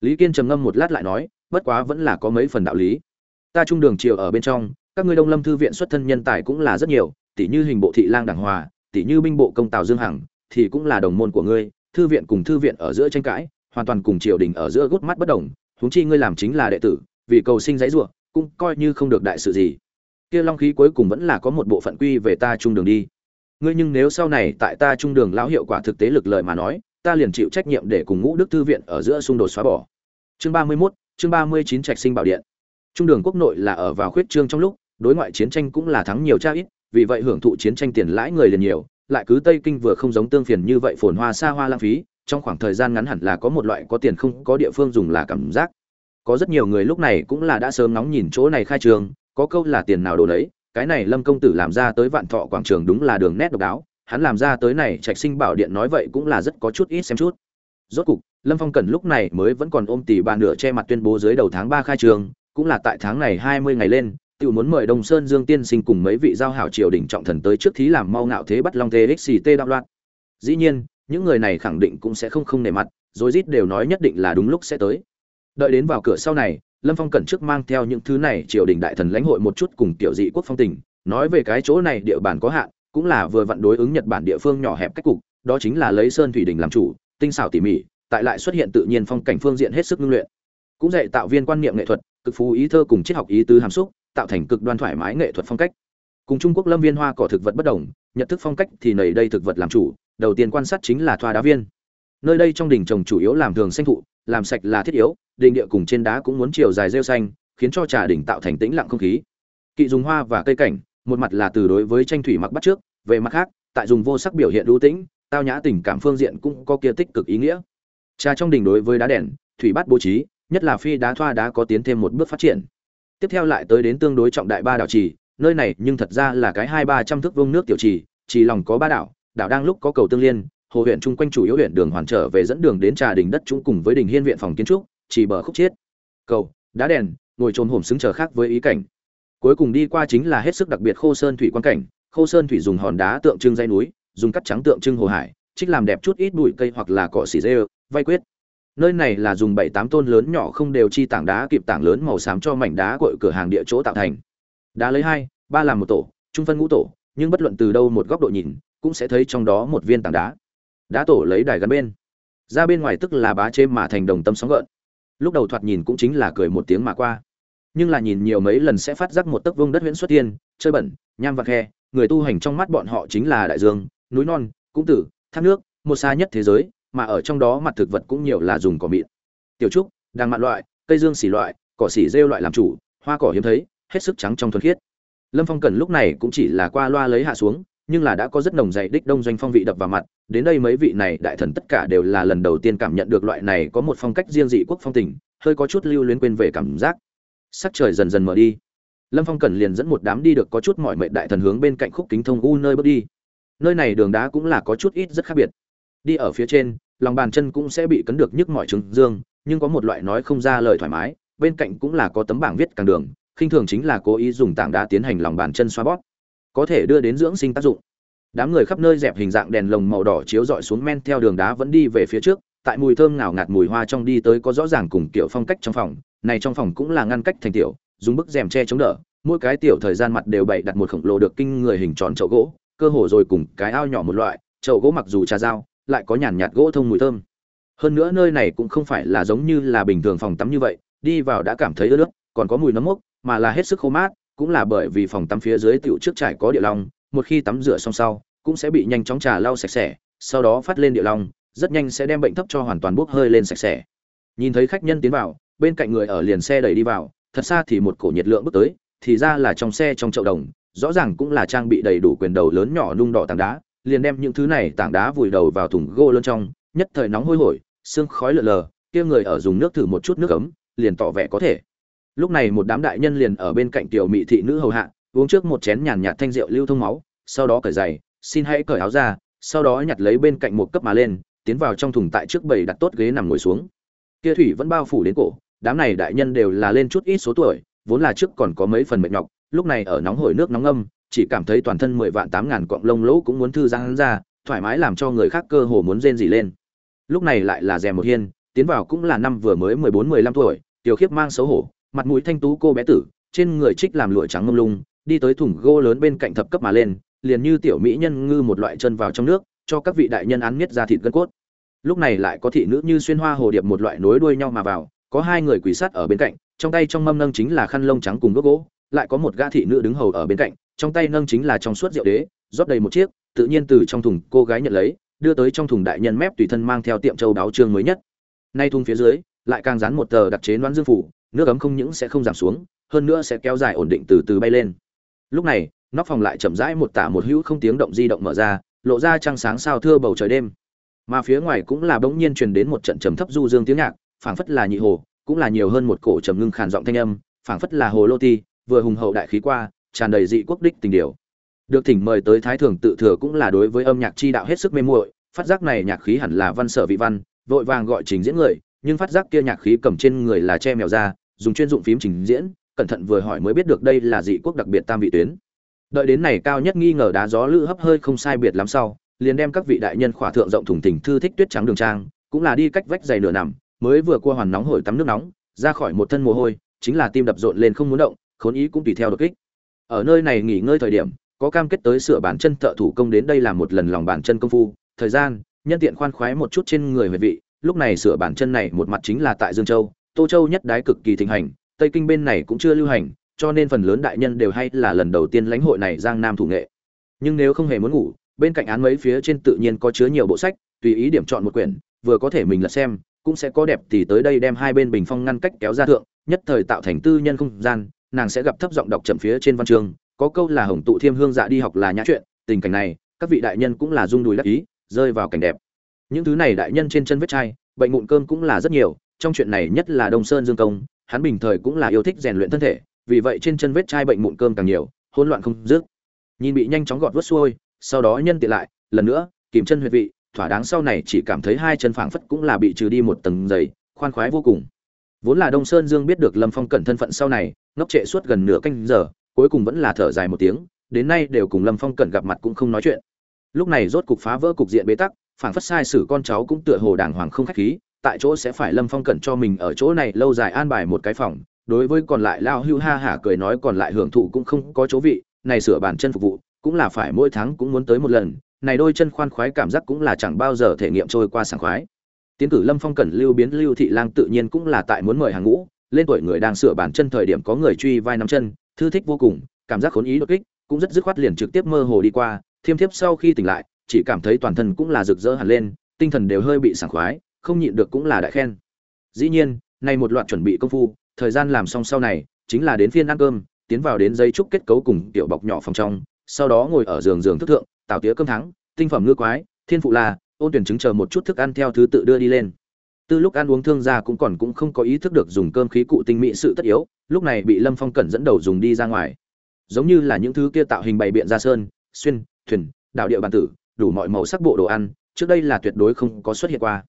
Lý kiên trầm ngâm một lát lại nói, bất quá vẫn là có mấy phần đạo lý. Ta trung đường triều ở bên trong, các ngươi đông lâm thư viện xuất thân nhân tài cũng là rất nhiều tỷ như hình bộ thị lang đảng hòa tỷ như binh bộ công tào dương hằng, thì cũng là đồng môn của ngươi, thư viện cùng thư viện ở giữa tranh cãi, hoàn toàn cùng triều đình ở giữa gút mắt bất đồng, huống chi ngươi làm chính là đệ tử vì cầu sinh dãy ruộng cũng coi như không được đại sự gì. Kia long khí cuối cùng vẫn là có một bộ phận quy về ta trung đường đi. Ngươi nhưng nếu sau này tại ta trung đường lão hiệu quả thực tế lực lợi mà nói ta liền chịu trách nhiệm để cùng ngũ đức thư viện ở giữa xung đột xóa bỏ. Chương ba mươi 31, chương ba mươi chín trạch sinh bảo điện. Trung đường quốc nội là ở vào khuyết trương trong lúc đối ngoại chiến tranh cũng là thắng nhiều tra ít vì vậy hưởng thụ chiến tranh tiền lãi người liền nhiều lại cứ tây kinh vừa không giống tương phiền như vậy phồn hoa xa hoa lãng phí trong khoảng thời gian ngắn hẳn là có một loại có tiền không có địa phương dùng là cảm giác có rất nhiều người lúc này cũng là đã sớm nóng nhìn chỗ này khai trường, có câu là tiền nào đồ đấy cái này lâm công tử làm ra tới vạn thọ quảng trường đúng là đường nét độc đáo, hắn làm ra tới này trạch sinh bảo điện nói vậy cũng là rất có chút ít xem chút. Rốt cục, lâm phong cần lúc này mới vẫn còn ôm tỷ bàn nửa che mặt tuyên bố dưới đầu tháng ba khai trường, cũng là tại tháng này hai mươi ngày lên tự muốn mời đông sơn dương tiên sinh cùng mấy vị giao hảo triều đình trọng thần tới trước thí làm mau ngạo thế bắt long thế xct đạo loạn. Dĩ nhiên, những người này khẳng định cũng sẽ không không nề mặt, rồi rít đều nói nhất định là đúng lúc sẽ tới đợi đến vào cửa sau này, lâm phong cẩn trước mang theo những thứ này triều đình đại thần lãnh hội một chút cùng tiểu dị quốc phong tình, nói về cái chỗ này địa bàn có hạn, cũng là vừa vặn đối ứng nhật bản địa phương nhỏ hẹp cách cục, đó chính là lấy sơn thủy đình làm chủ, tinh xảo tỉ mỉ, tại lại xuất hiện tự nhiên phong cảnh phương diện hết sức ngưng luyện. Cũng dạy tạo viên quan niệm nghệ thuật, cực phú ý thơ cùng triết học ý tứ hàm xúc, tạo thành cực đoan thoải mái nghệ thuật phong cách. Cùng trung quốc lâm viên hoa cỏ thực vật bất đồng nhận thức phong cách thì nảy đây thực vật làm chủ, đầu tiên quan sát chính là thoa đá viên. Nơi đây trong đình trồng chủ yếu làm thường xanh thụ, làm sạch là thiết yếu đình địa cùng trên đá cũng muốn chiều dài rêu xanh, khiến cho trà đỉnh tạo thành tĩnh lặng không khí. Kỵ dùng hoa và cây cảnh, một mặt là từ đối với tranh thủy mặc bắt trước, về mặt khác, tại dùng vô sắc biểu hiện ưu tĩnh, tao nhã tình cảm phương diện cũng có kia tích cực ý nghĩa. Trà trong đình đối với đá đèn, thủy bát bố trí, nhất là phi đá thoa đá có tiến thêm một bước phát triển. Tiếp theo lại tới đến tương đối trọng đại ba đảo trì, nơi này nhưng thật ra là cái hai ba trăm thước vông nước tiểu trì trì lòng có ba đảo đảo đang lúc có cầu tương liên, hồ huyện chung quanh chủ yếu huyện đường hoàn trở về dẫn đường đến trà đình đất chúng cùng với đình hiên viện phòng kiến trúc chỉ bờ khúc chiết. Cầu, đá đèn, ngồi trồm hổm xứng chờ khác với ý cảnh. Cuối cùng đi qua chính là hết sức đặc biệt khô sơn thủy quan cảnh. Khô sơn thủy dùng hòn đá tượng trưng dây núi, dùng cắt trắng tượng trưng hồ hải, trích làm đẹp chút ít bụi cây hoặc là cỏ xỉ dê vay quyết nơi này là dùng bảy tám tôn lớn nhỏ không đều chi tảng đá kịp tảng lớn màu xám cho mảnh đá cội cửa hàng địa chỗ tạo thành. Đá lấy hai, ba làm một tổ, trung phân ngũ tổ, nhưng bất luận từ đâu một góc độ nhìn, cũng sẽ thấy trong đó một viên tảng đá. Đá tổ lấy đài gắn bên. Ra bên ngoài tức là bá chế mà thành đồng tâm sóng gợn lúc đầu thoạt nhìn cũng chính là cười một tiếng mà qua. Nhưng là nhìn nhiều mấy lần sẽ phát giác một tấc vương đất huyễn xuất tiên, chơi bẩn, nham và khe, người tu hành trong mắt bọn họ chính là đại dương, núi non cũng tử, thác nước, một xa nhất thế giới, mà ở trong đó mặt thực vật cũng nhiều là dùng cỏ mịn. Tiểu trúc đang mạn loại, cây dương xỉ loại, cỏ xỉ rêu loại làm chủ, hoa cỏ hiếm thấy, hết sức trắng trong thuần khiết. Lâm phong cần lúc này cũng chỉ là qua loa lấy hạ xuống nhưng là đã có rất nồng dày đích đông doanh phong vị đập vào mặt, đến đây mấy vị này đại thần tất cả đều là lần đầu tiên cảm nhận được loại này có một phong cách riêng dị quốc phong tình, hơi có chút lưu luyến quên về cảm giác. Sắc trời dần dần mở đi. Lâm phong cần liền dẫn một đám đi được có chút mọi mệnh đại thần hướng bên cạnh khúc kính thông u nơi bước đi. Nơi này đường đá cũng là có chút ít rất khác biệt. Đi ở phía trên, lòng bàn chân cũng sẽ bị cấn được nhức mọi trứng dương, nhưng có một loại nói không ra lời thoải mái, bên cạnh cũng là có tấm bảng viết càng đường, khinh thường chính là cố ý dùng tảng đá tiến hành lòng bàn chân xoa bóp có thể đưa đến dưỡng sinh tác dụng. Đám người khắp nơi dẹp hình dạng đèn lồng màu đỏ chiếu dọi xuống men theo đường đá vẫn đi về phía trước, tại mùi thơm ngào ngạt mùi hoa trong đi tới có rõ ràng cùng kiểu phong cách trong phòng, này trong phòng cũng là ngăn cách thành tiểu, dùng bức rèm che chống đỡ, mỗi cái tiểu thời gian mặt đều bày đặt một khổng lồ được kinh người hình tròn chậu gỗ, cơ hồ rồi cùng cái ao nhỏ một loại, chậu gỗ mặc dù trà dao, lại có nhàn nhạt gỗ thông mùi thơm. Hơn nữa nơi này cũng không phải là giống như là bình thường phòng tắm như vậy, đi vào đã cảm thấy ướt nước, còn có mùi nấm mốc, mà là hết sức khô mát cũng là bởi vì phòng tắm phía dưới tiểu trước trải có địa long, một khi tắm rửa xong sau, cũng sẽ bị nhanh chóng trà lau sạch sẽ, sau đó phát lên địa long, rất nhanh sẽ đem bệnh thấp cho hoàn toàn bốc hơi lên sạch sẽ. Nhìn thấy khách nhân tiến vào, bên cạnh người ở liền xe đẩy đi vào, thật xa thì một cổ nhiệt lượng bước tới, thì ra là trong xe trong chậu đồng, rõ ràng cũng là trang bị đầy đủ quyền đầu lớn nhỏ nung đỏ tảng đá, liền đem những thứ này tảng đá vùi đầu vào thùng gỗ lớn trong, nhất thời nóng hôi hổi, xương khói lờ lờ, kia người ở dùng nước thử một chút nước ấm, liền tỏ vẻ có thể lúc này một đám đại nhân liền ở bên cạnh tiểu mỹ thị nữ hầu hạ, uống trước một chén nhàn nhạt thanh rượu lưu thông máu, sau đó cởi giày, xin hãy cởi áo ra, sau đó nhặt lấy bên cạnh một cấp mà lên, tiến vào trong thùng tại trước bầy đặt tốt ghế nằm ngồi xuống. Kia thủy vẫn bao phủ đến cổ, đám này đại nhân đều là lên chút ít số tuổi, vốn là trước còn có mấy phần mệt nhọc, lúc này ở nóng hổi nước nóng âm, chỉ cảm thấy toàn thân mười vạn tám ngàn cọng lông lỗ cũng muốn thư giãn ra, thoải mái làm cho người khác cơ hồ muốn rên gì lên. Lúc này lại là rèm một hiên, tiến vào cũng là năm vừa mới mười bốn mười lăm tuổi, tiểu khiếp mang xấu hổ mặt mũi thanh tú cô bé tử, trên người trích làm lụa trắng ngông lung, đi tới thùng gỗ lớn bên cạnh thập cấp mà lên, liền như tiểu mỹ nhân ngư một loại chân vào trong nước, cho các vị đại nhân án miết ra thịt gân cốt. Lúc này lại có thị nữ như xuyên hoa hồ điệp một loại nối đuôi nhau mà vào, có hai người quỷ sát ở bên cạnh, trong tay trong mâm nâng chính là khăn lông trắng cùng gốc gỗ, lại có một gã thị nữ đứng hầu ở bên cạnh, trong tay nâng chính là trong suốt rượu đế, rót đầy một chiếc, tự nhiên từ trong thùng cô gái nhận lấy, đưa tới trong thùng đại nhân mép tùy thân mang theo tiệm châu đáo trương mới nhất. Nay thùng phía dưới, lại càng dán một tờ đặc chế đoán dương phủ nước ấm không những sẽ không giảm xuống, hơn nữa sẽ kéo dài ổn định từ từ bay lên. Lúc này, nóc phòng lại chậm rãi một tả một hữu không tiếng động di động mở ra, lộ ra trăng sáng sao thưa bầu trời đêm. Mà phía ngoài cũng là bỗng nhiên truyền đến một trận trầm thấp du dương tiếng nhạc, phảng phất là nhị hồ, cũng là nhiều hơn một cổ trầm ngưng khàn giọng thanh âm, phảng phất là hồ lô ti, vừa hùng hậu đại khí qua, tràn đầy dị quốc đích tình điều. Được thỉnh mời tới thái thường tự thừa cũng là đối với âm nhạc chi đạo hết sức mê muội, phát giác này nhạc khí hẳn là văn sở vị văn, vội vàng gọi trình diễn người, nhưng phát giác kia nhạc khí cầm trên người là che mèo ra dùng chuyên dụng phím trình diễn, cẩn thận vừa hỏi mới biết được đây là dị quốc đặc biệt tam vị tuyến. Đợi đến này cao nhất nghi ngờ đá gió lữ hấp hơi không sai biệt lắm sau, liền đem các vị đại nhân khỏa thượng rộng thùng thình thư thích tuyết trắng đường trang, cũng là đi cách vách dày nửa nằm, mới vừa qua hoàn nóng hổi tắm nước nóng, ra khỏi một thân mồ hôi, chính là tim đập rộn lên không muốn động, khốn ý cũng tùy theo đột kích. Ở nơi này nghỉ ngơi thời điểm, có cam kết tới sửa bàn chân thợ thủ công đến đây làm một lần lòng bàn chân công phu, thời gian, nhân tiện khoan khoái một chút trên người huệ vị, lúc này sửa bàn chân này một mặt chính là tại dương châu tô châu nhất đái cực kỳ thịnh hành, tây kinh bên này cũng chưa lưu hành, cho nên phần lớn đại nhân đều hay là lần đầu tiên lãnh hội này giang nam thủ nghệ. Nhưng nếu không hề muốn ngủ, bên cạnh án mấy phía trên tự nhiên có chứa nhiều bộ sách, tùy ý điểm chọn một quyển, vừa có thể mình lật xem, cũng sẽ có đẹp thì tới đây đem hai bên bình phong ngăn cách kéo ra thượng, nhất thời tạo thành tư nhân không gian, nàng sẽ gặp thấp giọng đọc chậm phía trên văn chương, có câu là hồng tụ thiêm hương dạ đi học là nhã chuyện, tình cảnh này, các vị đại nhân cũng là rung đùi đắc ý, rơi vào cảnh đẹp. Những thứ này đại nhân trên chân vết chai, bệnh mụn cơm cũng là rất nhiều trong chuyện này nhất là đông sơn dương công, hắn bình thời cũng là yêu thích rèn luyện thân thể, vì vậy trên chân vết chai bệnh mụn cơm càng nhiều, hỗn loạn không dứt. Nhìn bị nhanh chóng gọt vớt xuôi, sau đó nhân tiện lại, lần nữa, kìm chân huyệt vị, thỏa đáng sau này chỉ cảm thấy hai chân phảng phất cũng là bị trừ đi một tầng dày, khoan khoái vô cùng. Vốn là đông sơn dương biết được lâm phong cẩn thân phận sau này, ngốc trệ suốt gần nửa canh giờ, cuối cùng vẫn là thở dài một tiếng, đến nay đều cùng lâm phong cẩn gặp mặt cũng không nói chuyện. Lúc này rốt cục phá vỡ cục diện bế tắc, phảng phất sai sử con cháu cũng tựa hồ đàng hoàng không khách khí tại chỗ sẽ phải lâm phong cẩn cho mình ở chỗ này lâu dài an bài một cái phòng, đối với còn lại lao hưu ha hả cười nói còn lại hưởng thụ cũng không có chỗ vị, này sửa bàn chân phục vụ, cũng là phải mỗi tháng cũng muốn tới một lần, này đôi chân khoan khoái cảm giác cũng là chẳng bao giờ thể nghiệm trôi qua sảng khoái. Tiến cử lâm phong cẩn lưu biến lưu thị lang tự nhiên cũng là tại muốn mời hàng ngũ, lên tuổi người đang sửa bàn chân thời điểm có người truy vai nắm chân, thư thích vô cùng, cảm giác khốn ý đột kích, cũng rất dứt khoát liền trực tiếp mơ hồ đi qua, thiêm thiếp sau khi tỉnh lại, chỉ cảm thấy toàn thân cũng là rực rỡ hẳn lên, tinh thần đều hơi bị sảng khoái không nhịn được cũng là đại khen. Dĩ nhiên này một loạt chuẩn bị công phu, thời gian làm xong sau này, chính là đến phiên ăn cơm, tiến vào đến giấy trúc kết cấu cùng tiểu bọc nhỏ phòng trong, sau đó ngồi ở giường giường thức thượng tạo tía cơm thắng, tinh phẩm ngư quái, thiên phụ là, ôn tuyển chứng chờ một chút thức ăn theo thứ tự đưa đi lên. Từ lúc ăn uống thương gia cũng còn cũng không có ý thức được dùng cơm khí cụ tinh mỹ sự tất yếu, lúc này bị lâm phong cẩn dẫn đầu dùng đi ra ngoài. Giống như là những thứ kia tạo hình bày biện ra sơn, xuyên, thuyền đạo địa bàn tử, đủ mọi màu sắc bộ đồ ăn, trước đây là tuyệt đối không có xuất hiện qua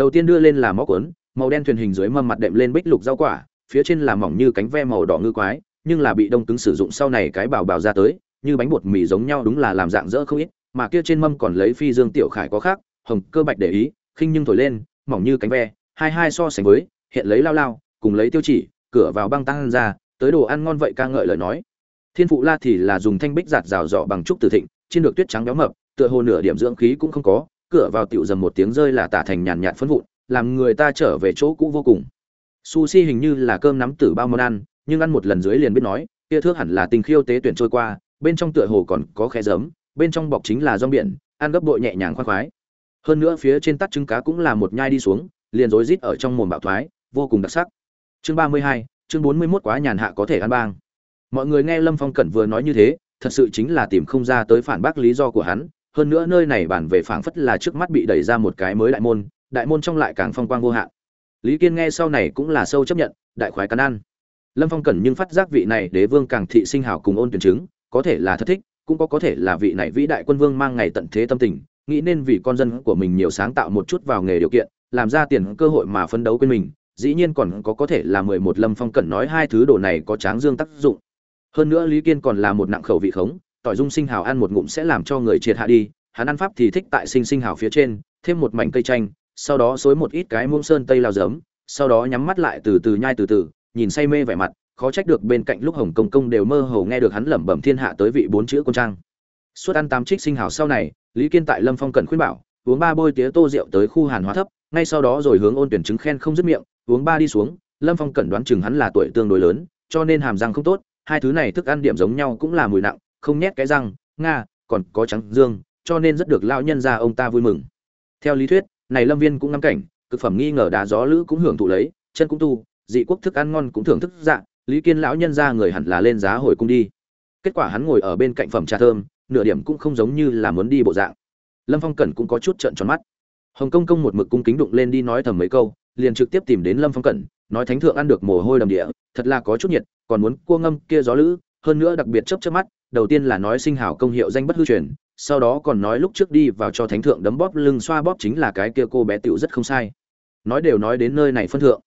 đầu tiên đưa lên là móc cuốn, màu đen thuyền hình dưới mâm mặt đệm lên bích lục rau quả, phía trên là mỏng như cánh ve màu đỏ ngư quái, nhưng là bị đông cứng sử dụng sau này cái bảo bảo ra tới, như bánh bột mì giống nhau đúng là làm dạng dỡ không ít, mà kia trên mâm còn lấy phi dương tiểu khải có khác, hồng, cơ bạch để ý, khinh nhưng thổi lên, mỏng như cánh ve, hai hai so sánh với, hiện lấy lao lao, cùng lấy tiêu chỉ, cửa vào băng tăng ra, tới đồ ăn ngon vậy ca ngợi lời nói. Thiên phụ la thì là dùng thanh bích giạt rào rọ bằng trúc từ thịnh trên được tuyết trắng béo mập, tựa hồ nửa điểm dưỡng khí cũng không có cửa vào tiểu dầm một tiếng rơi là tả thành nhàn nhạt phấn vụn, làm người ta trở về chỗ cũ vô cùng. Sushi hình như là cơm nắm tử bao món ăn, nhưng ăn một lần dưới liền biết nói, kia thước hẳn là tình khiêu tế tuyển trôi qua, bên trong tựa hồ còn có khe giấm, bên trong bọc chính là rong biển, ăn gấp bội nhẹ nhàng khoan khoái. Hơn nữa phía trên tắt trứng cá cũng là một nhai đi xuống, liền rối rít ở trong mồm bạo thoái, vô cùng đặc sắc. Chương ba mươi hai, chương bốn mươi 41 quá nhàn hạ có thể ăn bang. Mọi người nghe lâm phong cẩn vừa nói như thế, thật sự chính là tìm không ra tới phản bác lý do của hắn hơn nữa nơi này bản về phảng phất là trước mắt bị đẩy ra một cái mới đại môn đại môn trong lại càng phong quang vô hạn. Lý kiên nghe sau này cũng là sâu chấp nhận, đại khoái cắn ăn. Lâm phong cẩn nhưng phát giác vị này đế vương càng thị sinh hào cùng ôn tuyển chứng, có thể là thất thích, cũng có có thể là vị này vĩ đại quân vương mang ngày tận thế tâm tình, nghĩ nên vì con dân của mình nhiều sáng tạo một chút vào nghề điều kiện, làm ra tiền cơ hội mà phấn đấu quên mình, dĩ nhiên còn có có thể là mười một lâm phong cẩn nói hai thứ đồ này có tráng dương tác dụng. Hơn nữa lý kiên còn là một nặng khẩu vị khống tỏi dung sinh hào ăn một ngụm sẽ làm cho người triệt hạ đi, hắn ăn pháp thì thích tại sinh sinh hào phía trên, thêm một mảnh cây chanh, sau đó xối một ít cái muông sơn tây lao giấm, sau đó nhắm mắt lại từ từ nhai từ từ, nhìn say mê vẻ mặt, khó trách được bên cạnh lúc hồng công công đều mơ hồ nghe được hắn lẩm bẩm thiên hạ tới vị bốn chữ con trang. Suốt ăn tám trích sinh hào sau này, lý kiên tại lâm phong cần khuyên bảo, uống ba bôi tía tô rượu tới khu hàn hóa thấp, ngay sau đó rồi hướng ôn tuyển chứng khen không dứt miệng, uống ba đi xuống, lâm phong cẩn đoán chừng hắn là tuổi tương đối lớn, cho nên hàm răng không tốt, hai thứ này thức ăn điểm giống nhau cũng là mùi nặng không nhét cái răng, nga, còn có trắng dương, cho nên rất được lão nhân gia ông ta vui mừng. Theo lý thuyết, này lâm viên cũng ngắm cảnh, cực phẩm nghi ngờ đá gió lữ cũng hưởng thụ lấy, chân cũng tu, dị quốc thức ăn ngon cũng thưởng thức dạ lý kiên lão nhân gia người hẳn là lên giá hồi cung đi. Kết quả hắn ngồi ở bên cạnh phẩm trà thơm, nửa điểm cũng không giống như là muốn đi bộ dạng. Lâm phong cẩn cũng có chút trợn tròn mắt. Hồng công công một mực cung kính đụng lên đi nói thầm mấy câu, liền trực tiếp tìm đến lâm phong cẩn, nói thánh thượng ăn được mồ hôi đầm địa, thật là có chút nhiệt, còn muốn cua ngâm kia gió lữ, hơn nữa đặc biệt chấp chấp mắt đầu tiên là nói sinh hảo công hiệu danh bất hư truyền, sau đó còn nói lúc trước đi vào cho thánh thượng đấm bóp lưng xoa bóp chính là cái kia cô bé tiểu rất không sai. Nói đều nói đến nơi này phân thượng.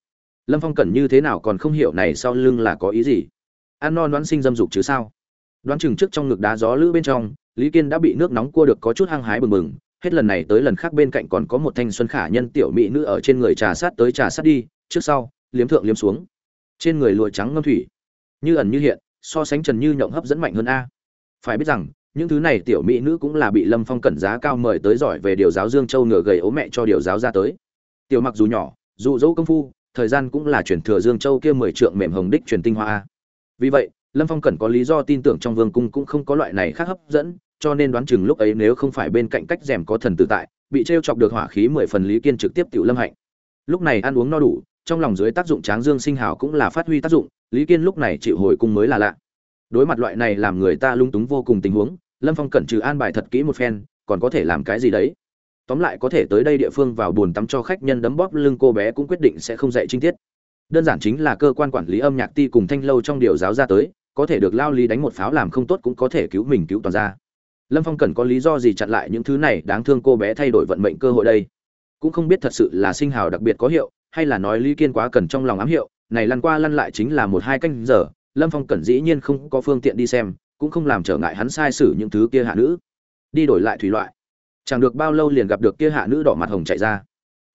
Lâm phong cẩn như thế nào còn không hiểu này sau lưng là có ý gì? An non đoán sinh dâm dục chứ sao? Đoán chừng trước trong ngực đá gió lữ bên trong, lý kiên đã bị nước nóng cua được có chút hăng hái bừng bừng, hết lần này tới lần khác bên cạnh còn có một thanh xuân khả nhân tiểu mỹ nữ ở trên người trà sát tới trà sát đi, trước sau, liếm thượng liếm xuống. Trên người lụa trắng ngâm thủy. Như ẩn như hiện, so sánh trần như nhộng hấp dẫn mạnh hơn a phải biết rằng, những thứ này tiểu mỹ nữ cũng là bị lâm phong cẩn giá cao mời tới giỏi về điều giáo dương châu ngựa gầy ố mẹ cho điều giáo ra tới. Tiểu mặc dù nhỏ dù dỗ công phu, thời gian cũng là chuyển thừa dương châu kia mười trượng mềm hồng đích truyền tinh hoa vì vậy, lâm phong cẩn có lý do tin tưởng trong vương cung cũng không có loại này khác hấp dẫn, cho nên đoán chừng lúc ấy nếu không phải bên cạnh cách rèm có thần tự tại, bị t r e o chọc được hỏa khí mười phần lý kiên trực tiếp tiểu lâm hạnh. Lúc này ăn uống no đủ, trong lòng dưới tác dụng tráng dương sinh hào cũng là phát huy tác dụng, lý kiên lúc này chịu hồi cung mới là lạ đối mặt loại này làm người ta lung túng vô cùng tình huống, lâm phong cẩn trừ an bài thật kỹ một phen, còn có thể làm cái gì đấy? Tóm lại có thể tới đây địa phương vào buồn tắm cho khách nhân đấm bóp lưng cô bé cũng quyết định sẽ không dạy trinh tiết. Đơn giản chính là cơ quan quản lý âm nhạc ti cùng thanh lâu trong điều giáo ra tới, có thể được lao lý đánh một pháo làm không tốt cũng có thể cứu mình cứu toàn ra. Lâm phong cần có lý do gì chặn lại những thứ này đáng thương cô bé thay đổi vận mệnh cơ hội đây? Cũng không biết thật sự là sinh hào đặc biệt có hiệu, hay là nói lý kiên quá cần trong lòng ám hiệu, này lăn qua lăn lại chính là một hai canh giờ lâm phong cẩn dĩ nhiên không có phương tiện đi xem, cũng không làm trở ngại hắn sai sử những thứ kia hạ nữ. Đi đổi lại thủy loại. Chẳng được bao lâu liền gặp được kia hạ nữ đỏ mặt hồng chạy ra.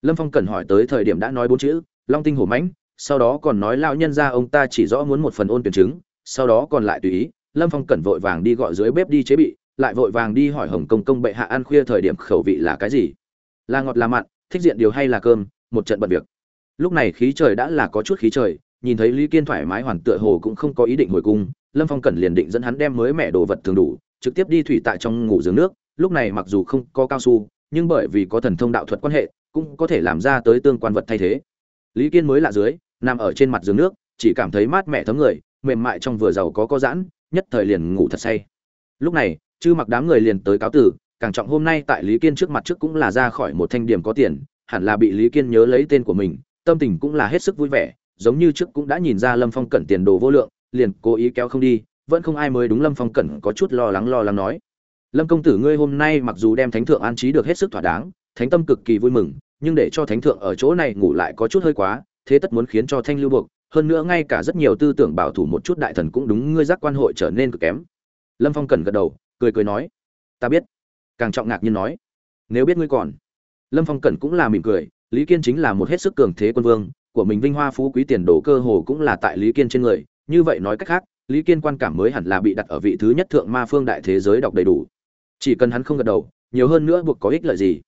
Lâm phong cẩn hỏi tới thời điểm đã nói bốn chữ, long tinh hổ mãnh, sau đó còn nói lão nhân ra ông ta chỉ rõ muốn một phần ôn tuyển chứng, sau đó còn lại tùy ý. Lâm phong cẩn vội vàng đi gọi dưới bếp đi chế bị, lại vội vàng đi hỏi hồng công công bệ hạ ăn khuya thời điểm khẩu vị là cái gì. Là ngọt là mặn, thích diện điều hay là cơm, một trận bận việc. Lúc này khí trời đã là có chút khí trời nhìn thấy lý kiên thoải mái hoàn tựa hồ cũng không có ý định hồi cung, lâm phong cẩn liền định dẫn hắn đem mới mẹ đồ vật thường đủ, trực tiếp đi thủy tại trong ngủ giường nước. Lúc này mặc dù không có cao su, nhưng bởi vì có thần thông đạo thuật quan hệ, cũng có thể làm ra tới tương quan vật thay thế. Lý kiên mới lạ dưới, nằm ở trên mặt giường nước, chỉ cảm thấy mát mẻ thấm người, mềm mại trong vừa giàu có có giãn, nhất thời liền ngủ thật say. Lúc này, chư mặc đám người liền tới cáo tử, càng trọng hôm nay tại lý kiên trước mặt trước cũng là ra khỏi một thanh điểm có tiền, hẳn là bị lý kiên nhớ lấy tên của mình, tâm tình cũng là hết sức vui vẻ giống như trước cũng đã nhìn ra lâm phong cẩn tiền đồ vô lượng, liền cố ý kéo không đi, vẫn không ai mới đúng lâm phong cẩn có chút lo lắng lo lắng nói. Lâm công tử ngươi hôm nay mặc dù đem thánh thượng an trí được hết sức thỏa đáng, thánh tâm cực kỳ vui mừng, nhưng để cho thánh thượng ở chỗ này ngủ lại có chút hơi quá, thế tất muốn khiến cho thanh lưu buộc, hơn nữa ngay cả rất nhiều tư tưởng bảo thủ một chút đại thần cũng đúng ngươi giác quan hội trở nên cực kém. Lâm phong cần gật đầu, cười cười nói. Ta biết. Càng trọng ngạc nhiên nói. Nếu biết ngươi còn. Lâm phong cẩn cũng là mỉm cười, lý kiên chính là một hết sức cường thế quân vương của mình vinh hoa phú quý tiền đồ cơ hồ cũng là tại lý kiên trên người. Như vậy nói cách khác, lý kiên quan cảm mới hẳn là bị đặt ở vị thứ nhất thượng ma phương đại thế giới đọc đầy đủ. Chỉ cần hắn không gật đầu, nhiều hơn nữa buộc có ích lợi gì.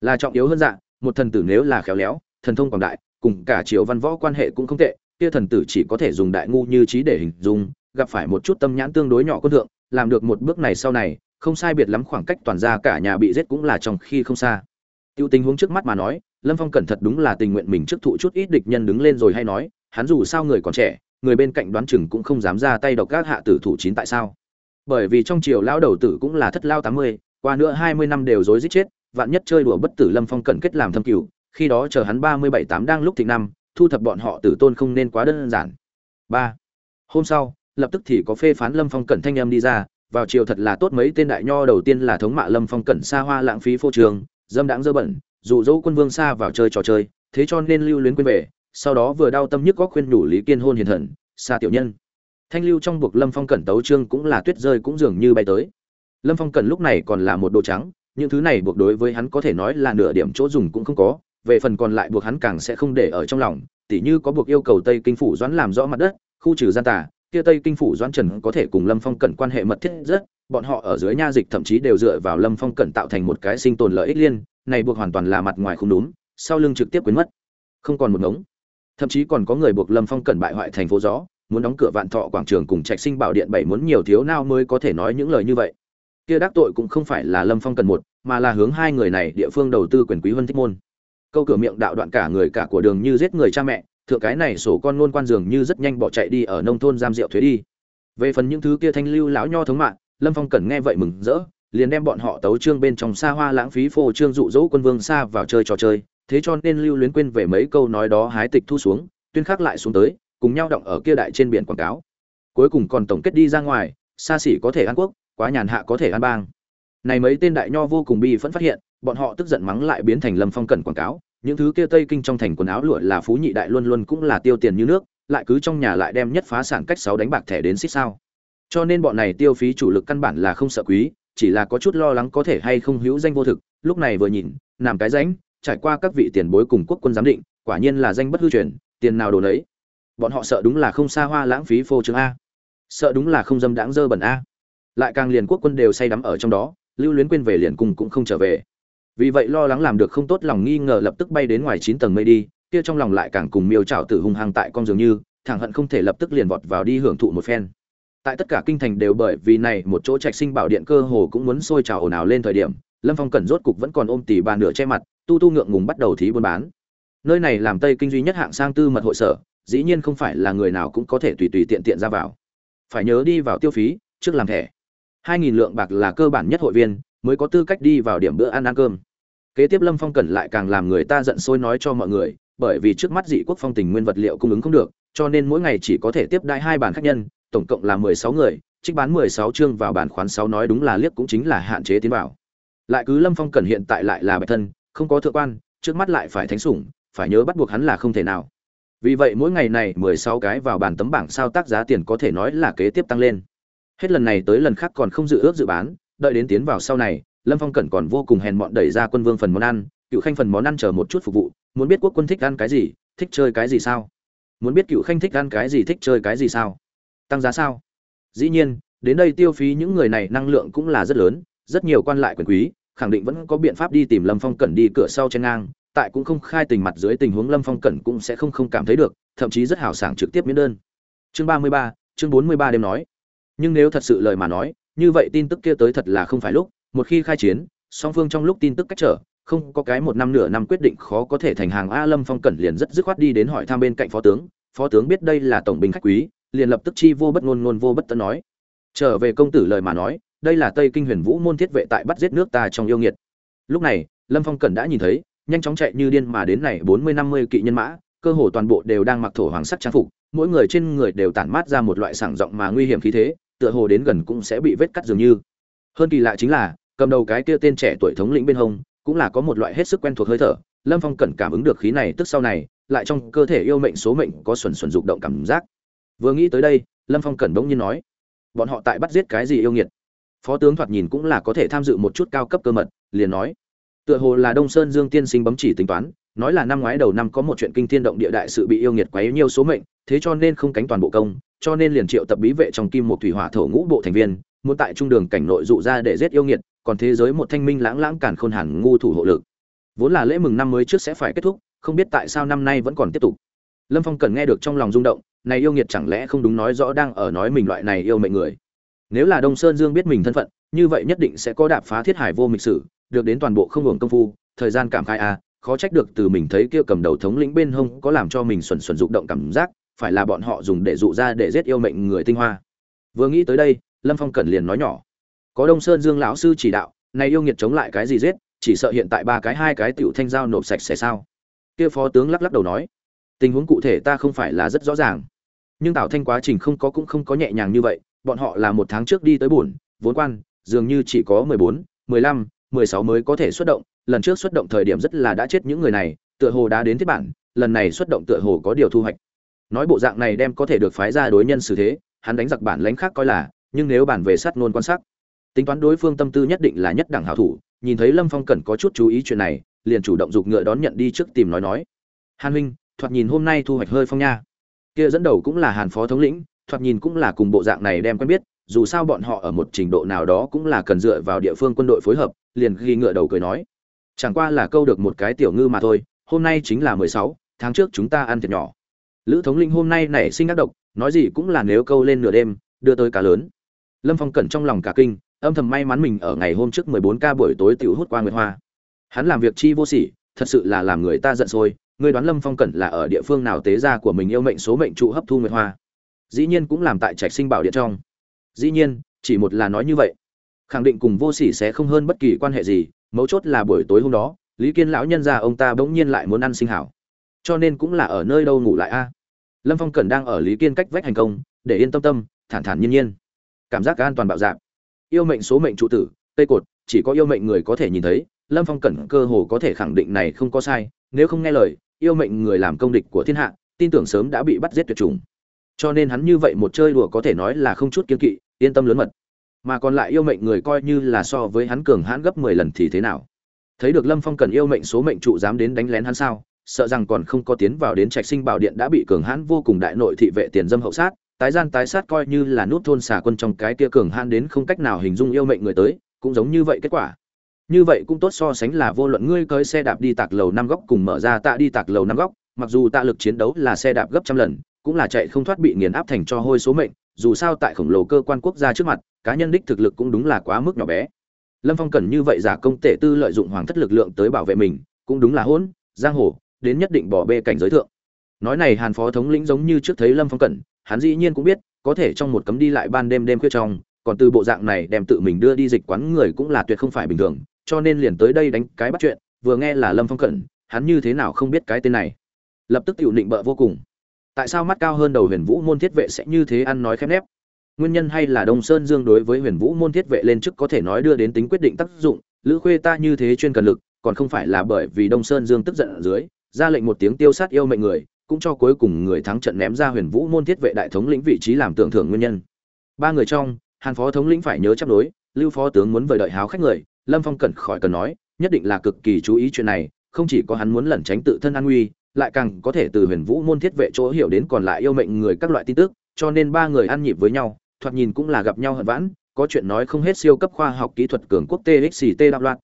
Là trọng yếu hơn dạng một thần tử nếu là khéo léo, thần thông quảng đại, cùng cả triều văn võ quan hệ cũng không tệ, kia thần tử chỉ có thể dùng đại ngu như trí để hình dung, gặp phải một chút tâm nhãn tương đối nhỏ quân thượng, làm được một bước này sau này, không sai biệt lắm khoảng cách toàn gia cả nhà bị giết cũng là trong khi không xa. Tiêu tình huống trước mắt mà nói lâm phong cẩn thật đúng là tình nguyện mình trước thụ chút ít địch nhân đứng lên rồi hay nói, hắn dù sao người còn trẻ, người bên cạnh đoán chừng cũng không dám ra tay độc các hạ tử thủ chín tại sao. Bởi vì trong triều lão đầu tử cũng là thất lao tám mươi, qua nữa hai mươi năm đều rối giết chết, vạn nhất chơi đùa bất tử lâm phong cẩn kết làm thâm cửu khi đó chờ hắn ba mươi bảy tám đang lúc thịnh năm, thu thập bọn họ tử tôn không nên quá đơn giản. Ba. Hôm sau, lập tức thì có phê phán lâm phong cẩn thanh em đi ra, vào chiều thật là tốt mấy tên đại nho đầu tiên là thống mạ lâm phong cẩn xa hoa lãng phí phô trường, dâm đãng dơ bẩn dụ dỗ quân vương xa vào chơi trò chơi, thế cho nên lưu luyến quên về, sau đó vừa đau tâm nhức có khuyên nhủ lý kiên hôn hiền thần xa tiểu nhân. Thanh lưu trong buộc lâm phong cẩn tấu trương cũng là tuyết rơi cũng dường như bay tới. Lâm phong cẩn lúc này còn là một đồ trắng, những thứ này buộc đối với hắn có thể nói là nửa điểm chỗ dùng cũng không có, về phần còn lại buộc hắn càng sẽ không để ở trong lòng, tỉ như có buộc yêu cầu tây kinh phủ doãn làm rõ mặt đất, khu trừ gian tà, kia tây kinh phủ doãn trần có thể cùng lâm phong cẩn quan hệ mật thiết rất, bọn họ ở dưới nha dịch thậm chí đều dựa vào lâm phong cẩn tạo thành một cái sinh tồn lợi ích liên này buộc hoàn toàn là mặt ngoài không đúng, sau lưng trực tiếp quyến mất. Không còn một ngống. Thậm chí còn có người buộc lâm phong cẩn bại hoại thành phố gió, muốn đóng cửa vạn thọ quảng trường cùng trạch sinh bảo điện bảy muốn nhiều thiếu nào mới có thể nói những lời như vậy. Kia đắc tội cũng không phải là lâm phong cần một, mà là hướng hai người này địa phương đầu tư quyền quý hơn thích môn. Câu cửa miệng đạo đoạn cả người cả của đường như giết người cha mẹ, thượng cái này sổ con nôn quan dường như rất nhanh bỏ chạy đi ở nông thôn giam rượu thuế đi. Về phần những thứ kia thanh lưu lão nho thống mạng, lâm phong cần nghe vậy mừng rỡ liền đem bọn họ tấu trương bên trong xa hoa lãng phí phô trương dụ dỗ quân vương xa vào chơi trò chơi. Thế cho nên lưu luyến quên về mấy câu nói đó hái tịch thu xuống, tuyên khắc lại xuống tới, cùng nhau động ở kia đại trên biển quảng cáo. Cuối cùng còn tổng kết đi ra ngoài, xa xỉ có thể ăn quốc, quá nhàn hạ có thể ăn bang. Này mấy tên đại nho vô cùng bi phẫn phát hiện, bọn họ tức giận mắng lại biến thành lâm phong cẩn quảng cáo. Những thứ kia tây kinh trong thành quần áo lụa là phú nhị đại luôn luôn cũng là tiêu tiền như nước, lại cứ trong nhà lại đem nhất phá sản cách sáu đánh bạc thẻ đến xích sao. Cho nên bọn này tiêu phí chủ lực căn bản là không sợ quý chỉ là có chút lo lắng có thể hay không hữu danh vô thực, lúc này vừa nhìn làm cái ránh trải qua các vị tiền bối cùng quốc quân giám định, quả nhiên là danh bất hư truyền, tiền nào đồ lấy bọn họ sợ đúng là không xa hoa lãng phí phô trương a. Sợ đúng là không dâm đãng dơ bẩn a. Lại càng liền quốc quân đều say đắm ở trong đó, lưu luyến quên về liền cùng cũng không trở về. Vì vậy lo lắng làm được không tốt lòng nghi ngờ lập tức bay đến ngoài chín tầng mây đi, kia trong lòng lại càng cùng miêu trảo tử hung hăng tại con dường như, thẳng hận không thể lập tức liền vọt vào đi hưởng thụ một phen tại tất cả kinh thành đều bởi vì này một chỗ trạch sinh bảo điện cơ hồ cũng muốn sôi trào ồn ào lên thời điểm, lâm phong cẩn rốt cục vẫn còn ôm tỉ bà nửa che mặt, tu tu ngượng ngùng bắt đầu thí buôn bán. Nơi này làm tây kinh duy nhất hạng sang tư mật hội sở, dĩ nhiên không phải là người nào cũng có thể tùy tùy tiện tiện ra vào. Phải nhớ đi vào tiêu phí, trước làm thẻ. Hai nghìn lượng bạc là cơ bản nhất hội viên, mới có tư cách đi vào điểm bữa ăn ăn cơm. Kế tiếp lâm phong cẩn lại càng làm người ta giận sôi nói cho mọi người, bởi vì trước mắt dị quốc phong tình nguyên vật liệu cung ứng không được, cho nên mỗi ngày chỉ có thể tiếp đãi hai bàn khách nhân tổng cộng là mười sáu người, trích bán mười sáu chương vào bản khoán sáu nói đúng là liếc cũng chính là hạn chế tiến vào. Lại cứ lâm phong cẩn hiện tại lại là bạch thân, không có thượng quan, trước mắt lại phải thánh sủng, phải nhớ bắt buộc hắn là không thể nào. Vì vậy mỗi ngày này mười sáu cái vào bàn tấm bảng sao tác giá tiền có thể nói là kế tiếp tăng lên. Hết lần này tới lần khác còn không dự ước dự bán, đợi đến tiến vào sau này, lâm phong cẩn còn vô cùng hèn mọn đẩy ra quân vương phần món ăn, cựu khanh phần món ăn chờ một chút phục vụ, muốn biết quốc quân thích ăn cái gì, thích chơi cái gì sao? Muốn biết cựu khanh thích ăn cái gì, thích chơi cái gì sao? Tăng giá sao? Dĩ nhiên, đến đây tiêu phí những người này năng lượng cũng là rất lớn, rất nhiều quan lại quyền quý, khẳng định vẫn có biện pháp đi tìm lâm phong cẩn đi cửa sau trên ngang, tại cũng không khai tình mặt dưới tình huống lâm phong cẩn cũng sẽ không không cảm thấy được, thậm chí rất hào sảng trực tiếp miễn đơn. Chương ba mươi ba, chương bốn mươi ba đêm nói. Nhưng nếu thật sự lời mà nói, như vậy tin tức kia tới thật là không phải lúc, một khi khai chiến, song phương trong lúc tin tức cách trở, không có cái một năm nửa năm quyết định khó có thể thành hàng a lâm phong cẩn liền rất dứt khoát đi đến hỏi thăm bên cạnh phó tướng. Phó tướng biết đây là tổng binh khách quý liền lập tức chi vô bất ngôn ngôn vô bất tận nói. Trở về công tử lời mà nói, đây là tây kinh huyền vũ môn thiết vệ tại bắt giết nước ta trong yêu nghiệt. Lúc này, lâm phong cẩn đã nhìn thấy, nhanh chóng chạy như điên mà đến này bốn mươi năm mươi kỵ nhân mã, cơ hồ toàn bộ đều đang mặc thổ hoàng sắc trang phục, mỗi người trên người đều tản mát ra một loại sảng giọng mà nguy hiểm khí thế, tựa hồ đến gần cũng sẽ bị vết cắt dường như. Hơn kỳ lạ chính là, cầm đầu cái kia tên trẻ tuổi thống lĩnh bên hông, cũng là có một loại hết sức quen thuộc hơi thở. Lâm phong cẩn cảm ứng được khí này, tức sau này, lại trong cơ thể yêu mệnh số mệnh có xuẩn xuẩn dục động cảm giác vừa nghĩ tới đây, lâm phong cẩn bỗng nhiên nói, bọn họ tại bắt giết cái gì yêu nghiệt? Phó tướng thoạt nhìn cũng là có thể tham dự một chút cao cấp cơ mật, liền nói, tựa hồ là đông sơn dương tiên sinh bấm chỉ tính toán, nói là năm ngoái đầu năm có một chuyện kinh thiên động địa đại sự bị yêu nghiệt quấy nhiều số mệnh, thế cho nên không cánh toàn bộ công, cho nên liền triệu tập bí vệ trong kim một thủy hỏa thổ ngũ bộ thành viên, muốn tại trung đường cảnh nội dụ ra để giết yêu nghiệt, còn thế giới một thanh minh lãng lãng cản khôn hẳn ngu thủ hộ lực. Vốn là lễ mừng năm mới trước sẽ phải kết thúc, không biết tại sao năm nay vẫn còn tiếp tục lâm phong cần nghe được trong lòng rung động này yêu nghiệt chẳng lẽ không đúng nói rõ đang ở nói mình loại này yêu mệnh người. Nếu là đông sơn dương biết mình thân phận như vậy nhất định sẽ có đạp phá thiết hải vô mịch sử được đến toàn bộ không hưởng công phu thời gian cảm khai a à, khó trách được từ mình thấy kia cầm đầu thống lĩnh bên hông có làm cho mình xuẩn xuẩn rụng động cảm giác phải là bọn họ dùng để dụ ra để giết yêu mệnh người tinh hoa. Vừa nghĩ tới đây lâm phong cẩn liền nói nhỏ. Có đông sơn dương lão sư chỉ đạo này yêu nghiệt chống lại cái gì giết chỉ sợ hiện tại ba cái hai cái tiểu thanh giao nộp sạch sẽ sao? Kia phó tướng lắc lắc đầu nói tình huống cụ thể ta không phải là rất rõ ràng. Nhưng tào thanh quá trình không có cũng không có nhẹ nhàng như vậy bọn họ là một tháng trước đi tới bổn, vốn quan dường như chỉ có mười bốn mười lăm mười sáu mới có thể xuất động lần trước xuất động thời điểm rất là đã chết những người này tựa hồ đã đến thiết bản lần này xuất động tựa hồ có điều thu hoạch. Nói bộ dạng này đem có thể được phái ra đối nhân xử thế hắn đánh giặc bản lãnh khác coi là nhưng nếu bản về sát nôn quan sát tính toán đối phương tâm tư nhất định là nhất đẳng hảo thủ nhìn thấy lâm phong cần có chút chú ý chuyện này liền chủ động giục ngựa đón nhận đi trước tìm nói nói. Hàn huynh thoạt nhìn hôm nay thu hoạch hơi phong nha. Kia dẫn đầu cũng là hàn phó thống lĩnh, thoạt nhìn cũng là cùng bộ dạng này đem quen biết, dù sao bọn họ ở một trình độ nào đó cũng là cần dựa vào địa phương quân đội phối hợp, liền ghi ngựa đầu cười nói. Chẳng qua là câu được một cái tiểu ngư mà thôi, hôm nay chính là mười sáu, tháng trước chúng ta ăn thiệt nhỏ. Lữ thống linh hôm nay nảy sinh ác độc, nói gì cũng là nếu câu lên nửa đêm, đưa tới cá lớn. Lâm phong cẩn trong lòng cả kinh, âm thầm may mắn mình ở ngày hôm trước mười bốn ca buổi tối tiểu hút qua nguyệt hoa. Hắn làm việc chi vô sỉ, thật sự là làm người ta giận sôi Ngươi đoán lâm phong cẩn là ở địa phương nào tế gia của mình yêu mệnh số mệnh trụ hấp thu nguyệt hoa? Dĩ nhiên cũng làm tại trạch sinh bảo điện trong. Dĩ nhiên, chỉ một là nói như vậy. Khẳng định cùng vô sỉ sẽ không hơn bất kỳ quan hệ gì, mấu chốt là buổi tối hôm đó, lý kiên lão nhân gia ông ta bỗng nhiên lại muốn ăn sinh hảo. Cho nên cũng là ở nơi đâu ngủ lại a? Lâm phong cẩn đang ở lý kiên cách vách hành công, để yên tâm tâm, thản thản nhiên nhiên. Cảm giác an toàn bạo đảm. yêu mệnh số mệnh trụ tử tây cột, chỉ có yêu mệnh người có thể nhìn thấy, lâm phong cẩn cơ hồ có thể khẳng định này không có sai, nếu không nghe lời yêu mệnh người làm công địch của thiên hạ, tin tưởng sớm đã bị bắt giết tuyệt chủng. Cho nên hắn như vậy một chơi đùa có thể nói là không chút kiên kỵ, yên tâm lớn mật. Mà còn lại yêu mệnh người coi như là so với hắn cường hãn gấp mười lần thì thế nào? Thấy được lâm phong cần yêu mệnh số mệnh trụ dám đến đánh lén hắn sao, sợ rằng còn không có tiến vào đến trạch sinh bảo điện đã bị cường hãn vô cùng đại nội thị vệ tiền dâm hậu sát, tái gian tái sát coi như là nút thôn xà quân trong cái kia cường hãn đến không cách nào hình dung yêu mệnh người tới, cũng giống như vậy kết quả như vậy cũng tốt so sánh là vô luận ngươi cưới xe đạp đi tạc lầu năm góc cùng mở ra tạ đi tạc lầu năm góc, mặc dù tạ lực chiến đấu là xe đạp gấp trăm lần, cũng là chạy không thoát bị nghiền áp thành cho hôi số mệnh, dù sao tại khổng lồ cơ quan quốc gia trước mặt, cá nhân đích thực lực cũng đúng là quá mức nhỏ bé. Lâm phong cần như vậy giả công tể tư lợi dụng hoàng thất lực lượng tới bảo vệ mình, cũng đúng là hỗn, giang hồ, đến nhất định bỏ bê cảnh giới thượng. Nói này hàn phó thống lĩnh giống như trước thấy lâm phong cẩn hắn dĩ nhiên cũng biết, có thể trong một cấm đi lại ban đêm đêm khuya trong, còn từ bộ dạng này đem tự mình đưa đi dịch quán người cũng là tuyệt không phải bình thường cho nên liền tới đây đánh cái bắt chuyện, vừa nghe là lâm phong cẩn, hắn như thế nào không biết cái tên này. Lập tức tự định bợ vô cùng. Tại sao mắt cao hơn đầu huyền vũ môn thiết vệ sẽ như thế ăn nói khép nép? Nguyên nhân hay là đông sơn dương đối với huyền vũ môn thiết vệ lên chức có thể nói đưa đến tính quyết định tác dụng, lữ khuê ta như thế chuyên cần lực, còn không phải là bởi vì đông sơn dương tức giận ở dưới, ra lệnh một tiếng tiêu sát yêu mệnh người, cũng cho cuối cùng người thắng trận ném ra huyền vũ môn thiết vệ đại thống lĩnh vị trí làm tưởng thưởng nguyên nhân. Ba người trong, hàn phó thống lĩnh phải nhớ chấp đối, lưu phó tướng muốn vời đợi háo khách người lâm phong cẩn khỏi cần nói, nhất định là cực kỳ chú ý chuyện này, không chỉ có hắn muốn lẩn tránh tự thân an nguy, lại càng có thể từ huyền vũ môn thiết vệ chỗ hiểu đến còn lại yêu mệnh người các loại tin tức, cho nên ba người ăn nhịp với nhau, thoạt nhìn cũng là gặp nhau hận vãn, có chuyện nói không hết siêu cấp khoa học kỹ thuật cường quốc txt đạo loạn.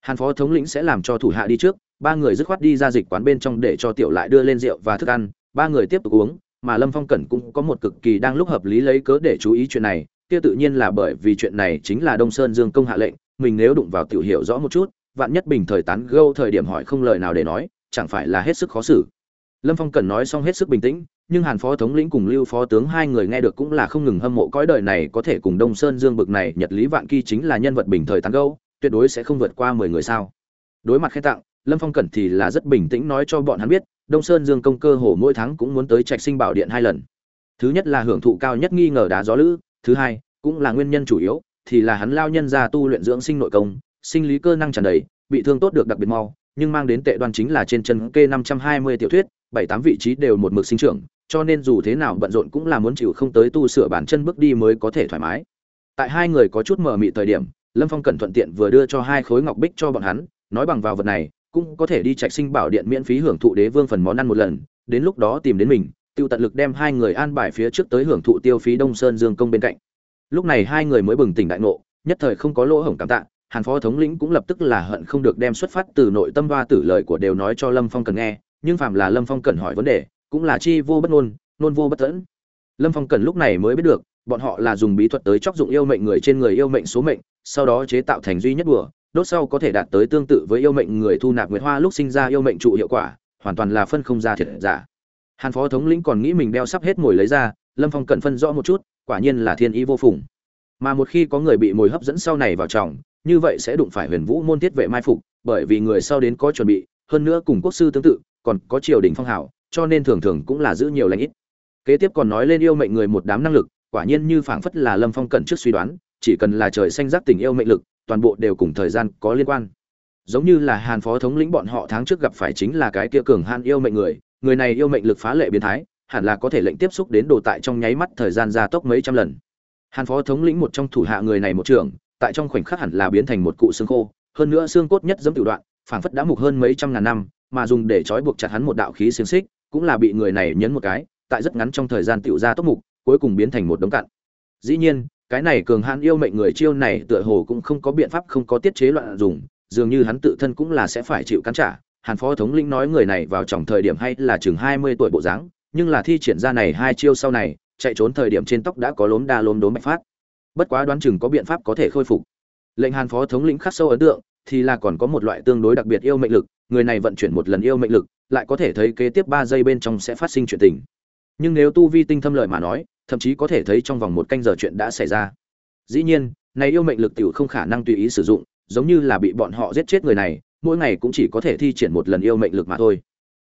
Hàn phó thống lĩnh sẽ làm cho thủ hạ đi trước, ba người dứt khoát đi ra dịch quán bên trong để cho tiểu lại đưa lên rượu và thức ăn, ba người tiếp tục uống, mà lâm phong cẩn cũng có một cực kỳ đang lúc hợp lý lấy cớ để chú ý chuyện này, kia tự nhiên là bởi vì chuyện này chính là đông sơn dương công hạ lệnh mình nếu đụng vào tiểu hiểu rõ một chút, vạn nhất bình thời tán gâu thời điểm hỏi không lời nào để nói, chẳng phải là hết sức khó xử. Lâm phong cần nói xong hết sức bình tĩnh, nhưng hàn phó thống lĩnh cùng lưu phó tướng hai người nghe được cũng là không ngừng hâm mộ cõi đời này có thể cùng đông sơn dương bực này nhật lý vạn kỳ chính là nhân vật bình thời tán gâu, tuyệt đối sẽ không vượt qua mười người sao. Đối mặt khen tặng, lâm phong cẩn thì là rất bình tĩnh nói cho bọn hắn biết, đông sơn dương công cơ hồ mỗi tháng cũng muốn tới trạch sinh bảo điện hai lần. Thứ nhất là hưởng thụ cao nhất nghi ngờ đá gió lữ, thứ hai cũng là nguyên nhân chủ yếu thì là hắn lao nhân ra tu luyện dưỡng sinh nội công, sinh lý cơ năng tràn đầy, bị thương tốt được đặc biệt mau, nhưng mang đến tệ đoan chính là trên chân kê năm trăm hai mươi tiểu thuyết, bảy tám vị trí đều một mực sinh trưởng, cho nên dù thế nào bận rộn cũng là muốn chịu không tới tu sửa bản chân bước đi mới có thể thoải mái. Tại hai người có chút mờ mị thời điểm, lâm phong cẩn thuận tiện vừa đưa cho hai khối ngọc bích cho bọn hắn, nói bằng vào vật này, cũng có thể đi trạch sinh bảo điện miễn phí hưởng thụ đế vương phần món ăn một lần, đến lúc đó tìm đến mình, tiêu tận lực đem hai người an bài phía trước tới hưởng thụ tiêu phí đông sơn dương công bên cạnh lúc này hai người mới bừng tỉnh đại ngộ, nhất thời không có lỗ hổng cảm tạ, hàn phó thống lĩnh cũng lập tức là hận không được đem xuất phát từ nội tâm hoa tử lời của đều nói cho lâm phong cần nghe, nhưng phạm là lâm phong cần hỏi vấn đề, cũng là chi vô bất ngôn, nôn vô bất tẫn lâm phong cần lúc này mới biết được, bọn họ là dùng bí thuật tới chóc dụng yêu mệnh người trên người yêu mệnh số mệnh, sau đó chế tạo thành duy nhất bùa đốt sau có thể đạt tới tương tự với yêu mệnh người thu nạp nguyệt hoa lúc sinh ra yêu mệnh trụ hiệu quả, hoàn toàn là phân không ra thiệt giả. Hàn phó thống lĩnh còn nghĩ mình đeo sắp hết mồi lấy ra, lâm phong cần phân rõ một chút quả nhiên là thiên ý vô phùng. Mà một khi có người bị mồi hấp dẫn sau này vào trọng như vậy sẽ đụng phải huyền vũ môn tiết vệ mai phục, bởi vì người sau đến có chuẩn bị, hơn nữa cùng quốc sư tương tự, còn có triều đình phong hảo, cho nên thường thường cũng là giữ nhiều lãnh ít. Kế tiếp còn nói lên yêu mệnh người một đám năng lực, quả nhiên như phảng phất là lâm phong cẩn trước suy đoán, chỉ cần là trời xanh giác tình yêu mệnh lực, toàn bộ đều cùng thời gian có liên quan. Giống như là hàn phó thống lĩnh bọn họ tháng trước gặp phải chính là cái kia cường han yêu mệnh người người này yêu mệnh lực phá lệ biến thái hẳn là có thể lệnh tiếp xúc đến đồ tại trong nháy mắt thời gian gia tốc mấy trăm lần. Hàn phó thống lĩnh một trong thủ hạ người này một trưởng tại trong khoảnh khắc hẳn là biến thành một cụ xương khô, hơn nữa xương cốt nhất dẫm tiểu đoạn, phảng phất đã mục hơn mấy trăm ngàn năm, mà dùng để trói buộc chặt hắn một đạo khí xiềng xích, cũng là bị người này nhấn một cái, tại rất ngắn trong thời gian tiểu ra tốc mục, cuối cùng biến thành một đống cặn. Dĩ nhiên, cái này cường hãn yêu mệnh người chiêu này tựa hồ cũng không có biện pháp không có tiết chế loạn dùng, dường như hắn tự thân cũng là sẽ phải chịu cắn trả. Hàn phó thống lĩnh nói người này vào trong thời điểm hay là chừng hai mươi tuổi bộ dáng nhưng là thi triển ra này hai chiêu sau này, chạy trốn thời điểm trên tóc đã có lốm đa lốm đốm bạch phát. Bất quá đoán chừng có biện pháp có thể khôi phục. Lệnh hàn phó thống lĩnh khắc sâu ấn tượng, thì là còn có một loại tương đối đặc biệt yêu mệnh lực, người này vận chuyển một lần yêu mệnh lực, lại có thể thấy kế tiếp ba giây bên trong sẽ phát sinh chuyện tình. Nhưng nếu tu vi tinh thâm lợi mà nói, thậm chí có thể thấy trong vòng một canh giờ chuyện đã xảy ra. Dĩ nhiên, này yêu mệnh lực tiểu không khả năng tùy ý sử dụng, giống như là bị bọn họ giết chết người này, mỗi ngày cũng chỉ có thể thi triển một lần yêu mệnh lực mà thôi.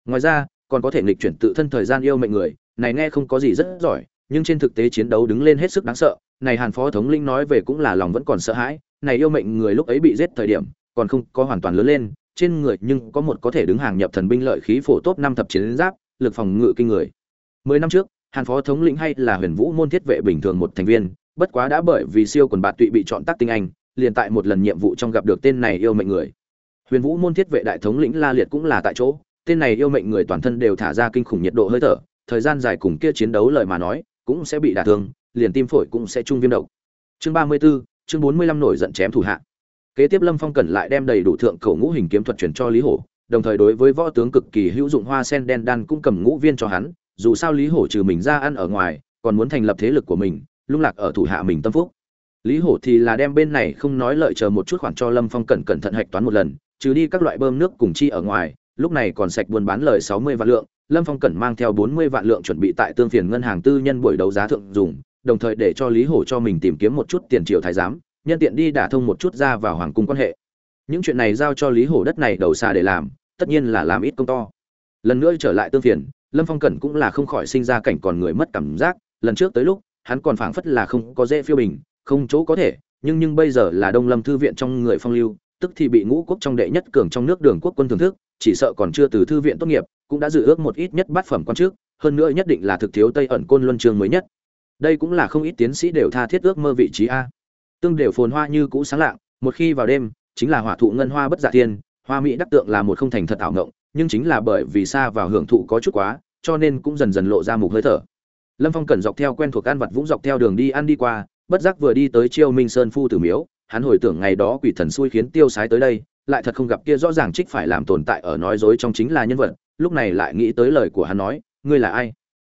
Ngoài ra còn có thể nghịch chuyển tự thân thời gian yêu mệnh người, này nghe không có gì rất giỏi, nhưng trên thực tế chiến đấu đứng lên hết sức đáng sợ, này hàn phó thống linh nói về cũng là lòng vẫn còn sợ hãi, này yêu mệnh người lúc ấy bị giết thời điểm, còn không có hoàn toàn lớn lên, trên người nhưng có một có thể đứng hàng nhập thần binh lợi khí phổ tốt năm thập chiến giáp, lực phòng ngự kinh người. Mười năm trước, hàn phó thống lĩnh hay là huyền vũ môn thiết vệ bình thường một thành viên, bất quá đã bởi vì siêu quần bạt tụy bị chọn tác tinh anh, liền tại một lần nhiệm vụ trong gặp được tên này yêu mệnh người. Huyền vũ môn thiết vệ đại thống lĩnh la liệt cũng là tại chỗ tên này yêu mệnh người toàn thân đều thả ra kinh khủng nhiệt độ hơi thở thời gian dài cùng kia chiến đấu lời mà nói cũng sẽ bị đả thương liền tim phổi cũng sẽ trung viêm độc. Chương ba mươi 34, chương bốn mươi lăm nổi giận chém thủ hạ. Kế tiếp lâm phong cần lại đem đầy đủ thượng cầu ngũ hình kiếm thuật truyền cho lý hổ đồng thời đối với võ tướng cực kỳ hữu dụng hoa sen đen đan cũng cầm ngũ viên cho hắn dù sao lý hổ trừ mình ra ăn ở ngoài còn muốn thành lập thế lực của mình lung lạc ở thủ hạ mình tâm phúc. Lý hổ thì là đem bên này không nói lợi chờ một chút khoản cho lâm phong cẩn cẩn thận hạch toán một lần trừ đi các loại bơm nước cùng chi ở ngoài lúc này còn sạch buôn bán lời sáu mươi vạn lượng, lâm phong cẩn mang theo bốn mươi vạn lượng chuẩn bị tại tương phiền ngân hàng tư nhân buổi đấu giá thượng dùng, đồng thời để cho lý hổ cho mình tìm kiếm một chút tiền triệu thái giám, nhân tiện đi đả thông một chút ra vào hoàng cung quan hệ. Những chuyện này giao cho lý hổ đất này đầu xa để làm, tất nhiên là làm ít công to. Lần nữa trở lại tương phiền, lâm phong cẩn cũng là không khỏi sinh ra cảnh còn người mất cảm giác, lần trước tới lúc, hắn còn phảng phất là không có dễ phiêu bình, không chỗ có thể, nhưng nhưng bây giờ là đông lâm thư viện trong người phong lưu, tức thì bị ngũ quốc trong đệ nhất cường trong nước đường quốc quân thưởng thức chỉ sợ còn chưa từ thư viện tốt nghiệp, cũng đã dự ước một ít nhất bát phẩm quan trước, hơn nữa nhất định là thực thiếu tây ẩn côn luân trường mới nhất. Đây cũng là không ít tiến sĩ đều tha thiết ước mơ vị trí a. Tương đều phồn hoa như cũ sáng lạng, một khi vào đêm, chính là hỏa thụ ngân hoa bất giả dạ tiên hoa mỹ đắc tượng là một không thành thật ảo ngộng, nhưng chính là bởi vì xa vào hưởng thụ có chút quá, cho nên cũng dần dần lộ ra mục hơi thở. Lâm phong cẩn dọc theo quen thuộc ăn vặt vũng dọc theo đường đi ăn đi qua, bất giác vừa đi tới chiêu minh sơn phu tử miếu, hắn hồi tưởng ngày đó quỷ thần xui khiến tiêu sái tới đây lại thật không gặp kia rõ ràng trích phải làm tồn tại ở nói dối trong chính là nhân vật, lúc này lại nghĩ tới lời của hắn nói, ngươi là ai?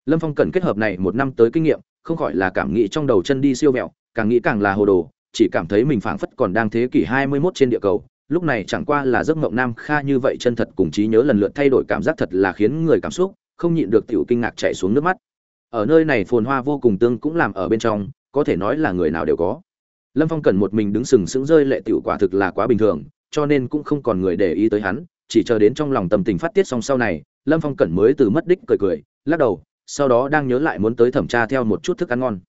Lâm phong cần kết hợp này một năm tới kinh nghiệm, không khỏi là cảm nghĩ trong đầu chân đi siêu vẹo, càng nghĩ càng là hồ đồ, chỉ cảm thấy mình phảng phất còn đang thế kỷ hai mươi 21 trên địa cầu, lúc này chẳng qua là giấc mộng nam kha như vậy chân thật cùng trí nhớ lần lượt thay đổi cảm giác thật là khiến người cảm xúc, không nhịn được tiểu kinh ngạc chạy xuống nước mắt. Ở nơi này phồn hoa vô cùng tương cũng làm ở bên trong, có thể nói là người nào đều có. Lâm phong cần một mình đứng sừng sững rơi lệ tiểu quả thực là quá bình thường cho nên cũng không còn người để ý tới hắn, chỉ chờ đến trong lòng tâm tình phát tiết xong sau này, lâm phong cẩn mới từ mất đích cười cười, lắc đầu, sau đó đang nhớ lại muốn tới thẩm tra theo một chút thức ăn ngon.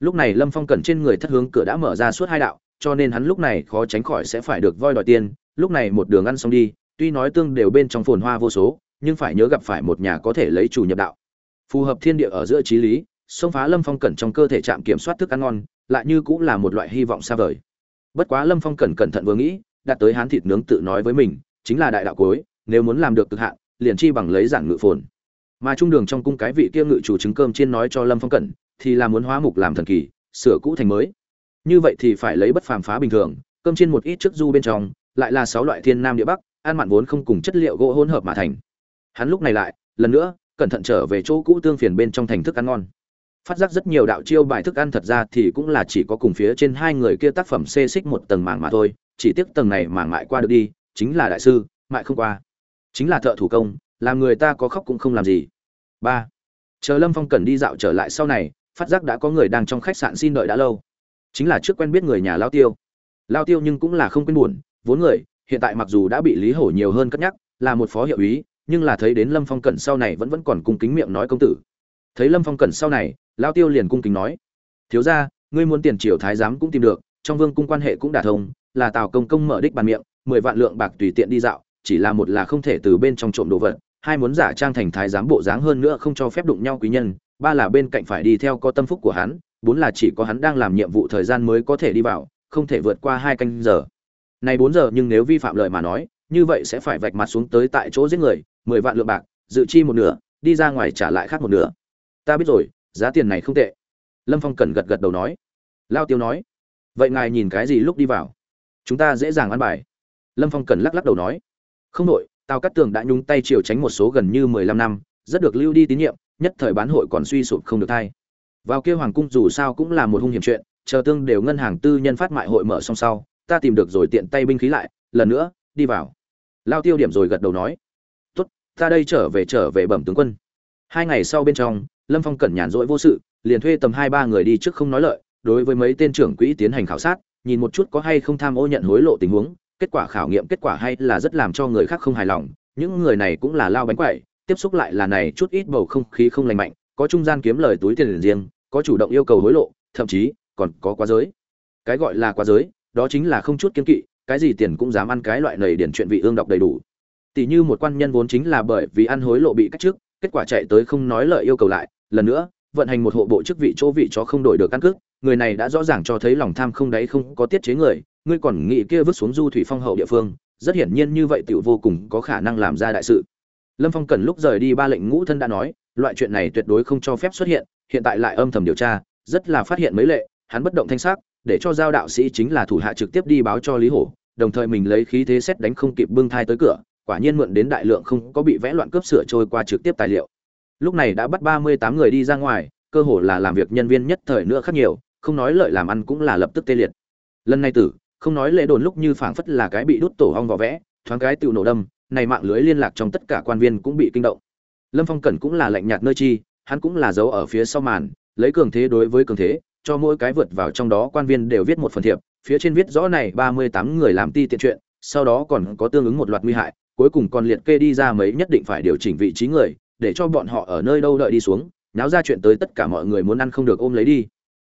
Lúc này lâm phong cẩn trên người thất hướng cửa đã mở ra suốt hai đạo, cho nên hắn lúc này khó tránh khỏi sẽ phải được voi đòi tiền, lúc này một đường ăn xong đi, tuy nói tương đều bên trong phồn hoa vô số, nhưng phải nhớ gặp phải một nhà có thể lấy chủ nhập đạo. Phù hợp thiên địa ở giữa trí lý, xông phá lâm phong cẩn trong cơ thể trạm kiểm soát thức ăn ngon, lại như cũng là một loại hy vọng xa vời. Bất quá lâm phong cẩn cẩn thận vừa nghĩ đạt tới hán thịt nướng tự nói với mình, chính là đại đạo cuối, nếu muốn làm được cực hạn, liền chi bằng lấy giản ngự phồn. Mà trung đường trong cung cái vị kia ngự chủ trứng cơm chiên nói cho lâm phong cẩn, thì là muốn hóa mục làm thần kỳ, sửa cũ thành mới. Như vậy thì phải lấy bất phàm phá bình thường, cơm chiên một ít trước du bên trong, lại là sáu loại thiên nam địa bắc, ăn mặn vốn không cùng chất liệu gỗ hỗn hợp mà thành. Hắn lúc này lại, lần nữa, cẩn thận trở về chỗ cũ tương phiền bên trong thành thức ăn ngon. Phát giác rất nhiều đạo chiêu bài thức ăn thật ra thì cũng là chỉ có cùng phía trên hai người kia tác phẩm xê xích một tầng mảng mà thôi chỉ tiếc tầng này mà mại qua được đi, chính là đại sư, mại không qua. Chính là thợ thủ công, làm người ta có khóc cũng không làm gì. Ba. Chờ lâm phong cần đi dạo trở lại sau này, phát giác đã có người đang trong khách sạn xin đợi đã lâu. Chính là trước quen biết người nhà lao tiêu. Lao tiêu nhưng cũng là không quên buồn, vốn người, hiện tại mặc dù đã bị lý hổ nhiều hơn cất nhắc, là một phó hiệu úy nhưng là thấy đến lâm phong cẩn sau này vẫn vẫn còn cung kính miệng nói công tử. Thấy lâm phong cẩn sau này, lao tiêu liền cung kính nói, thiếu ra ngươi muốn tiền triều thái giám cũng tìm được, trong vương cung quan hệ cũng đả thông là tào công công mở đích bàn miệng, mười vạn lượng bạc tùy tiện đi dạo, chỉ là một là không thể từ bên trong trộm đồ vật, hai muốn giả trang thành thái giám bộ dáng hơn nữa không cho phép đụng nhau quý nhân, ba là bên cạnh phải đi theo có tâm phúc của hắn, bốn là chỉ có hắn đang làm nhiệm vụ thời gian mới có thể đi vào, không thể vượt qua hai canh giờ. Này bốn giờ nhưng nếu vi phạm lời mà nói, như vậy sẽ phải vạch mặt xuống tới tại chỗ giết người, mười vạn lượng bạc, dự chi một nửa, đi ra ngoài trả lại khác một nửa. Ta biết rồi, giá tiền này không tệ. Lâm phong cần gật gật đầu nói. Lao tiêu nói. Vậy ngài nhìn cái gì lúc đi vào? Chúng ta dễ dàng ăn bài. Lâm phong cần lắc lắc đầu nói. Không đội tào cắt tường đã nhúng tay chiều tránh một số gần như mười lăm năm, rất được lưu đi tín nhiệm, nhất thời bán hội còn suy sụp không được thay. Vào kia hoàng cung dù sao cũng là một hung hiểm chuyện, chờ tương đều ngân hàng tư nhân phát mại hội mở xong sau, ta tìm được rồi tiện tay binh khí lại, lần nữa, đi vào. Lao tiêu điểm rồi gật đầu nói. Tốt, ta đây trở về trở về bẩm tướng quân. Hai ngày sau bên trong, lâm phong cẩn nhàn rỗi vô sự, liền thuê tầm hai ba người đi trước không nói lợi, đối với mấy tên trưởng quỹ tiến hành khảo sát nhìn một chút có hay không tham ô nhận hối lộ tình huống, kết quả khảo nghiệm kết quả hay là rất làm cho người khác không hài lòng, những người này cũng là lao bánh quậy, tiếp xúc lại là này chút ít bầu không khí không lành mạnh, có trung gian kiếm lời túi tiền riêng, có chủ động yêu cầu hối lộ, thậm chí còn có quá giới. Cái gọi là quá giới, đó chính là không chút kiên kỵ, cái gì tiền cũng dám ăn cái loại này điển chuyện vị ương đọc đầy đủ. Tỷ như một quan nhân vốn chính là bởi vì ăn hối lộ bị cách trước kết quả chạy tới không nói lời yêu cầu lại, lần nữa vận hành một hộ bộ chức vị chỗ vị chó không đổi được căn cước người này đã rõ ràng cho thấy lòng tham không đáy không có tiết chế người, ngươi còn nghĩ kia vứt xuống du thủy phong hậu địa phương, rất hiển nhiên như vậy tiểu vô cùng có khả năng làm ra đại sự. Lâm phong cần lúc rời đi ba lệnh ngũ thân đã nói, loại chuyện này tuyệt đối không cho phép xuất hiện hiện tại lại âm thầm điều tra, rất là phát hiện mấy lệ, hắn bất động thanh sắc, để cho giao đạo sĩ chính là thủ hạ trực tiếp đi báo cho lý hổ, đồng thời mình lấy khí thế xét đánh không kịp bưng thai tới cửa, quả nhiên mượn đến đại lượng không có bị vẽ loạn cướp sửa trôi qua trực tiếp tài liệu. Lúc này đã bắt ba mươi tám người đi ra ngoài, cơ hồ là làm việc nhân viên nhất thời nữa khác nhiều không nói lợi làm ăn cũng là lập tức tê liệt. Lần này tử, không nói lễ đồn lúc như phảng phất là cái bị đút tổ hong vỏ vẽ, thoáng cái tựu nổ đâm, này mạng lưới liên lạc trong tất cả quan viên cũng bị kinh động. Lâm phong cẩn cũng là lạnh nhạt nơi chi, hắn cũng là giấu ở phía sau màn, lấy cường thế đối với cường thế, cho mỗi cái vượt vào trong đó quan viên đều viết một phần thiệp, phía trên viết rõ này ba mươi tám người làm ti tiện chuyện, sau đó còn có tương ứng một loạt nguy hại, cuối cùng còn liệt kê đi ra mấy nhất định phải điều chỉnh vị trí người, để cho bọn họ ở nơi đâu đợi đi xuống náo ra chuyện tới tất cả mọi người muốn ăn không được ôm lấy đi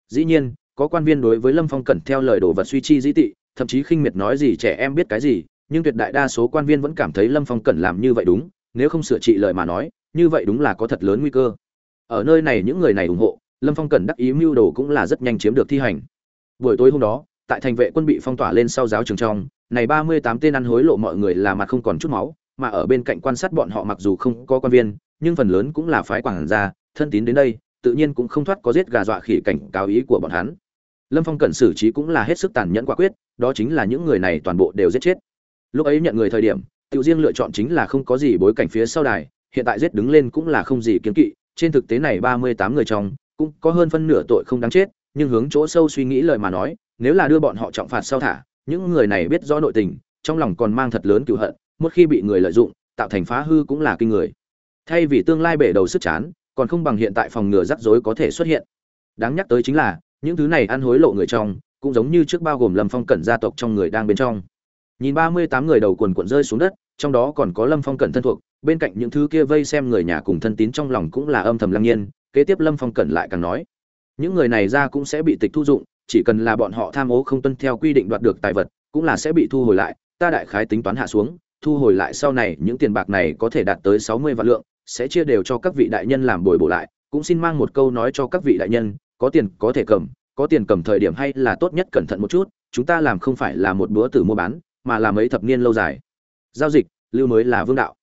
dĩ nhiên, có quan viên đối với lâm phong cẩn theo lời đồ vật suy chi dĩ tị, thậm chí khinh miệt nói gì trẻ em biết cái gì, nhưng tuyệt đại đa số quan viên vẫn cảm thấy lâm phong cẩn làm như vậy đúng, nếu không sửa trị lời mà nói, như vậy đúng là có thật lớn nguy cơ. Ở nơi này những người này ủng hộ, lâm phong cẩn đắc ý mưu đồ cũng là rất nhanh chiếm được thi hành. Buổi tối hôm đó, tại thành vệ quân bị phong tỏa lên sau giáo trường trong, này ba mươi tám tên ăn hối lộ mọi người là mặt không còn chút máu, mà ở bên cạnh quan sát bọn họ mặc dù không có quan viên, nhưng phần lớn cũng là phái quảng gia, thân tín đến đây tự nhiên cũng không thoát có giết gà dọa khỉ cảnh cáo ý của bọn hắn. Lâm phong cẩn xử trí cũng là hết sức tàn nhẫn quả quyết, đó chính là những người này toàn bộ đều giết chết. Lúc ấy nhận người thời điểm tự riêng lựa chọn chính là không có gì bối cảnh phía sau đài, hiện tại giết đứng lên cũng là không gì kiến kỵ, trên thực tế này ba mươi tám người trong, cũng có hơn phân nửa tội không đáng chết, nhưng hướng chỗ sâu suy nghĩ lời mà nói, nếu là đưa bọn họ trọng phạt sau thả, những người này biết rõ nội tình, trong lòng còn mang thật lớn cựu hận, một khi bị người lợi dụng, tạo thành phá hư cũng là kinh người. Thay vì tương lai bể đầu sức chán còn không bằng hiện tại phòng ngừa rắc rối có thể xuất hiện. Đáng nhắc tới chính là, những thứ này ăn hối lộ người trong, cũng giống như trước bao gồm lâm phong cẩn gia tộc trong người đang bên trong. Nhìn ba mươi tám người đầu quần quận rơi xuống đất, trong đó còn có lâm phong cẩn thân thuộc, bên cạnh những thứ kia vây xem người nhà cùng thân tín trong lòng cũng là âm thầm lăng nhiên, kế tiếp lâm phong cẩn lại càng nói, những người này ra cũng sẽ bị tịch thu dụng, chỉ cần là bọn họ tham ô không tuân theo quy định đoạt được tài vật, cũng là sẽ bị thu hồi lại, ta đại khái tính toán hạ xuống, thu hồi lại sau này những tiền bạc này có thể đạt tới sáu mươi vạn lượng sẽ chia đều cho các vị đại nhân làm bồi bổ lại, cũng xin mang một câu nói cho các vị đại nhân, có tiền có thể cầm, có tiền cầm thời điểm hay là tốt nhất cẩn thận một chút, chúng ta làm không phải là một bữa tử mua bán, mà là mấy thập niên lâu dài. Giao dịch, lưu mới là vương đạo.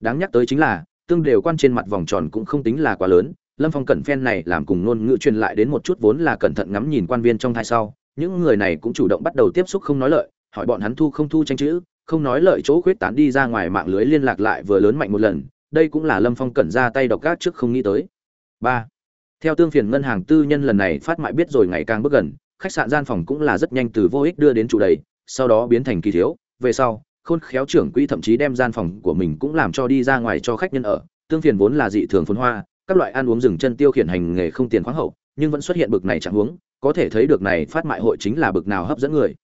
Đáng nhắc tới chính là, tương đều quan trên mặt vòng tròn cũng không tính là quá lớn, lâm phong cẩn phen này làm cùng ngôn ngữ truyền lại đến một chút vốn là cẩn thận ngắm nhìn quan viên trong thai sau, những người này cũng chủ động bắt đầu tiếp xúc không nói lợi, hỏi bọn hắn thu không thu tranh chữ, không nói lợi chỗ khuyết tán đi ra ngoài mạng lưới liên lạc lại vừa lớn mạnh một lần đây cũng là lâm phong cẩn ra tay độc gác trước không nghĩ tới. Ba. Theo tương phiền ngân hàng tư nhân lần này phát mại biết rồi ngày càng bước gần, khách sạn gian phòng cũng là rất nhanh từ vô ích đưa đến chủ đầy, sau đó biến thành kỳ thiếu. Về sau, khôn khéo trưởng quỹ thậm chí đem gian phòng của mình cũng làm cho đi ra ngoài cho khách nhân ở. Tương phiền vốn là dị thường phồn hoa, các loại ăn uống rừng chân tiêu khiển hành nghề không tiền khoáng hậu, nhưng vẫn xuất hiện bực này chẳng huống, có thể thấy được này phát mại hội chính là bực nào hấp dẫn người.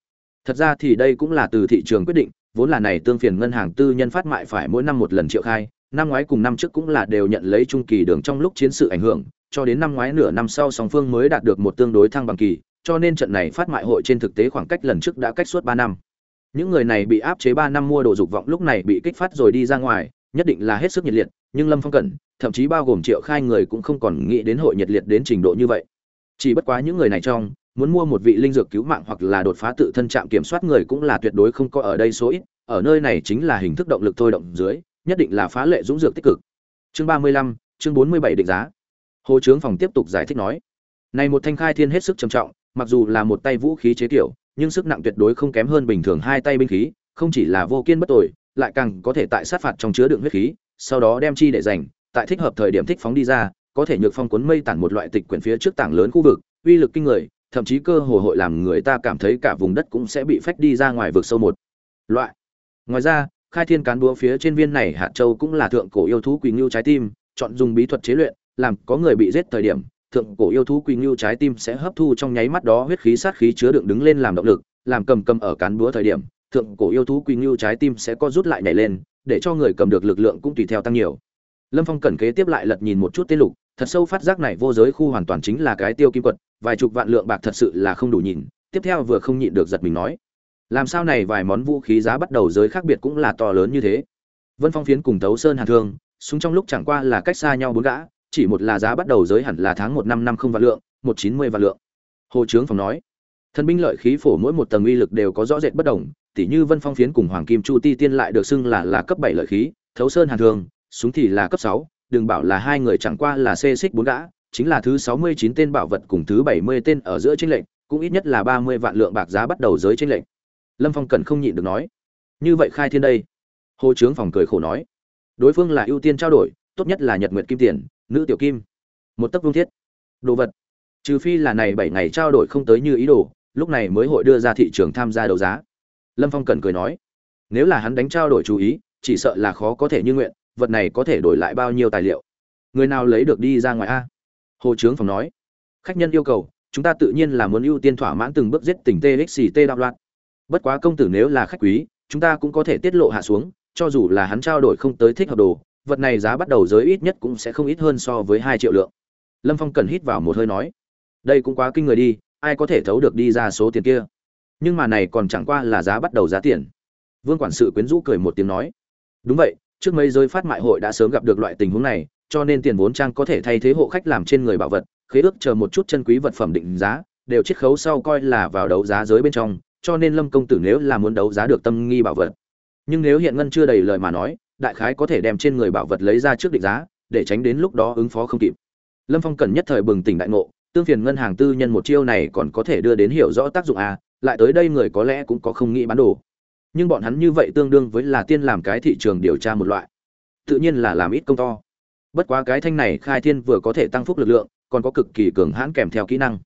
Thật ra thì đây cũng là từ thị trường quyết định, vốn là này tương phiền ngân hàng tư nhân phát mại phải mỗi năm một lần triệu khai năm ngoái cùng năm trước cũng là đều nhận lấy trung kỳ đường trong lúc chiến sự ảnh hưởng, cho đến năm ngoái nửa năm sau song phương mới đạt được một tương đối thăng bằng kỳ, cho nên trận này phát mại hội trên thực tế khoảng cách lần trước đã cách suốt ba năm. Những người này bị áp chế ba năm mua đồ dục vọng lúc này bị kích phát rồi đi ra ngoài, nhất định là hết sức nhiệt liệt, nhưng lâm phong cẩn, thậm chí bao gồm triệu khai người cũng không còn nghĩ đến hội nhiệt liệt đến trình độ như vậy. Chỉ bất quá những người này trong, muốn mua một vị linh dược cứu mạng hoặc là đột phá tự thân trạm kiểm soát người cũng là tuyệt đối không có ở đây số ít, ở nơi này chính là hình thức động lực thôi động dưới nhất định là phá lệ dũng dược tích cực. Chương ba mươi lăm, chương bốn mươi bảy định giá. Hồ trướng phòng tiếp tục giải thích nói, này một thanh khai thiên hết sức trầm trọng, mặc dù là một tay vũ khí chế kiểu, nhưng sức nặng tuyệt đối không kém hơn bình thường hai tay binh khí, không chỉ là vô kiên bất tội lại càng có thể tại sát phạt trong chứa đựng huyết khí, sau đó đem chi để dành tại thích hợp thời điểm thích phóng đi ra, có thể nhược phong cuốn mây tản một loại tịch quyển phía trước tảng lớn khu vực, uy lực kinh người, thậm chí cơ hồ hội làm người ta cảm thấy cả vùng đất cũng sẽ bị phách đi ra ngoài vực sâu một loại. Ngoài ra khai thiên cán búa phía trên viên này hạt châu cũng là thượng cổ yêu thú quỳ ngưu trái tim, chọn dùng bí thuật chế luyện, làm có người bị giết thời điểm, thượng cổ yêu thú quỳ ngưu trái tim sẽ hấp thu trong nháy mắt đó huyết khí sát khí chứa đựng đứng lên làm động lực, làm cầm cầm ở cán búa thời điểm, thượng cổ yêu thú quỳ ngưu trái tim sẽ co rút lại nhảy lên, để cho người cầm được lực lượng cũng tùy theo tăng nhiều. Lâm phong cẩn kế tiếp lại lật nhìn một chút tên lục, thật sâu phát giác này vô giới khu hoàn toàn chính là cái tiêu kim quật, vài chục vạn lượng bạc thật sự là không đủ nhìn, tiếp theo vừa không nhịn được giật mình nói làm sao này vài món vũ khí giá bắt đầu giới khác biệt cũng là to lớn như thế. Vân phong phiến cùng tấu sơn hàn thương, súng trong lúc chẳng qua là cách xa nhau bốn gã, chỉ một là giá bắt đầu giới hẳn là tháng một năm năm không vạn lượng, một chín mươi vạn lượng. Hồ trướng phòng nói thân binh lợi khí phổ mỗi một tầng uy lực đều có rõ rệt bất đồng, tỉ như vân phong phiến cùng hoàng kim chu ti tiên lại được xưng là là cấp bảy lợi khí thấu sơn hàn thương, súng thì là cấp sáu, đừng bảo là hai người chẳng qua là xê xích bốn gã, chính là thứ sáu mươi chín tên bảo vật cùng thứ bảy mươi tên ở giữa trên lệnh cũng ít nhất là ba mươi vạn lượng bạc giá bắt đầu giới trên lệnh lâm phong cần không nhịn được nói. Như vậy khai thiên đây. Hồ trướng phòng cười khổ nói. Đối phương là ưu tiên trao đổi, tốt nhất là nhật nguyện kim tiền, nữ tiểu kim. Một tấc vương thiết. Đồ vật. Trừ phi là này bảy ngày trao đổi không tới như ý đồ, lúc này mới hội đưa ra thị trường tham gia đấu giá. Lâm phong cần cười nói. Nếu là hắn đánh trao đổi chú ý, chỉ sợ là khó có thể như nguyện, vật này có thể đổi lại bao nhiêu tài liệu. Người nào lấy được đi ra ngoài a? Hồ trướng phòng nói. Khách nhân yêu cầu, chúng ta tự nhiên là muốn ưu tiên thỏa mãn từng bước giết tình txt đạo loạn bất quá công tử nếu là khách quý, chúng ta cũng có thể tiết lộ hạ xuống, cho dù là hắn trao đổi không tới thích hợp đồ, vật này giá bắt đầu giới ít nhất cũng sẽ không ít hơn so với hai triệu lượng. Lâm phong cần hít vào một hơi nói, đây cũng quá kinh người đi, ai có thể thấu được đi ra số tiền kia? Nhưng mà này còn chẳng qua là giá bắt đầu giá tiền. Vương quản sự quyến rũ cười một tiếng nói, đúng vậy, trước mấy giới phát mại hội đã sớm gặp được loại tình huống này, cho nên tiền vốn trang có thể thay thế hộ khách làm trên người bảo vật, khế ước chờ một chút chân quý vật phẩm định giá, đều chiết khấu sau coi là vào đấu giá giới bên trong cho nên lâm công tử nếu là muốn đấu giá được tâm nghi bảo vật. Nhưng nếu hiện ngân chưa đầy lời mà nói, đại khái có thể đem trên người bảo vật lấy ra trước định giá, để tránh đến lúc đó ứng phó không kịp. Lâm phong cần nhất thời bừng tỉnh đại ngộ, tương phiền ngân hàng tư nhân một chiêu này còn có thể đưa đến hiểu rõ tác dụng à lại tới đây người có lẽ cũng có không nghĩ bán đồ. Nhưng bọn hắn như vậy tương đương với là tiên làm cái thị trường điều tra một loại. Tự nhiên là làm ít công to. Bất quá cái thanh này khai thiên vừa có thể tăng phúc lực lượng, còn có cực kỳ cường hãn kèm theo kỹ năng.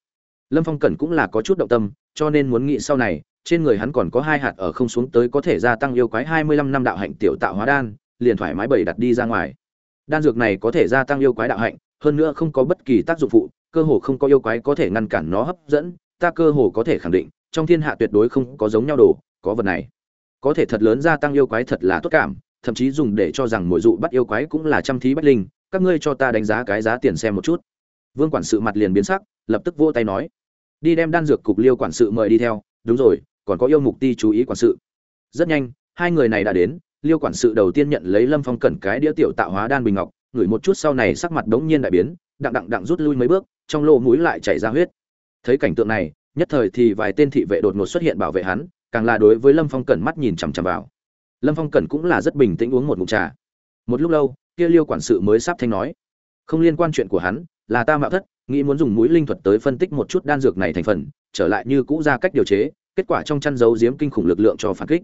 Lâm phong cẩn cũng là có chút động tâm, cho nên muốn nghĩ sau này trên người hắn còn có hai hạt ở không xuống tới có thể gia tăng yêu quái hai mươi lăm năm đạo hạnh tiểu tạo hóa đan, liền thoải mái bày đặt đi ra ngoài. Đan dược này có thể gia tăng yêu quái đạo hạnh, hơn nữa không có bất kỳ tác dụng phụ, cơ hồ không có yêu quái có thể ngăn cản nó hấp dẫn, ta cơ hồ có thể khẳng định, trong thiên hạ tuyệt đối không có giống nhau đồ, có vật này. Có thể thật lớn gia tăng yêu quái thật là tốt cảm, thậm chí dùng để cho rằng mỗi dụ bắt yêu quái cũng là trăm thí bách linh, các ngươi cho ta đánh giá cái giá tiền xem một chút. Vương quản sự mặt liền biến sắc, lập tức vỗ tay nói. Đi đem đan dược cục liêu quản sự mời đi theo đúng rồi, còn có yêu mục ti chú ý quản sự. Rất nhanh, hai người này đã đến, liêu quản sự đầu tiên nhận lấy lâm phong cẩn cái đĩa tiểu tạo hóa đan bình ngọc, ngửi một chút sau này sắc mặt đống nhiên đại biến, đặng đặng đặng rút lui mấy bước, trong lỗ mũi lại chảy ra huyết. Thấy cảnh tượng này, nhất thời thì vài tên thị vệ đột ngột xuất hiện bảo vệ hắn, càng là đối với lâm phong cẩn mắt nhìn chằm chằm vào. Lâm phong cẩn cũng là rất bình tĩnh uống một ngụm trà. Một lúc lâu, kia liêu quản sự mới sắp thanh nói, không liên quan chuyện của hắn, là ta mạo thất, nghĩ muốn dùng mũi linh thuật tới phân tích một chút đan dược này thành phần, trở lại như cũ ra cách điều chế kết quả trong chăn giấu giếm kinh khủng lực lượng cho phản kích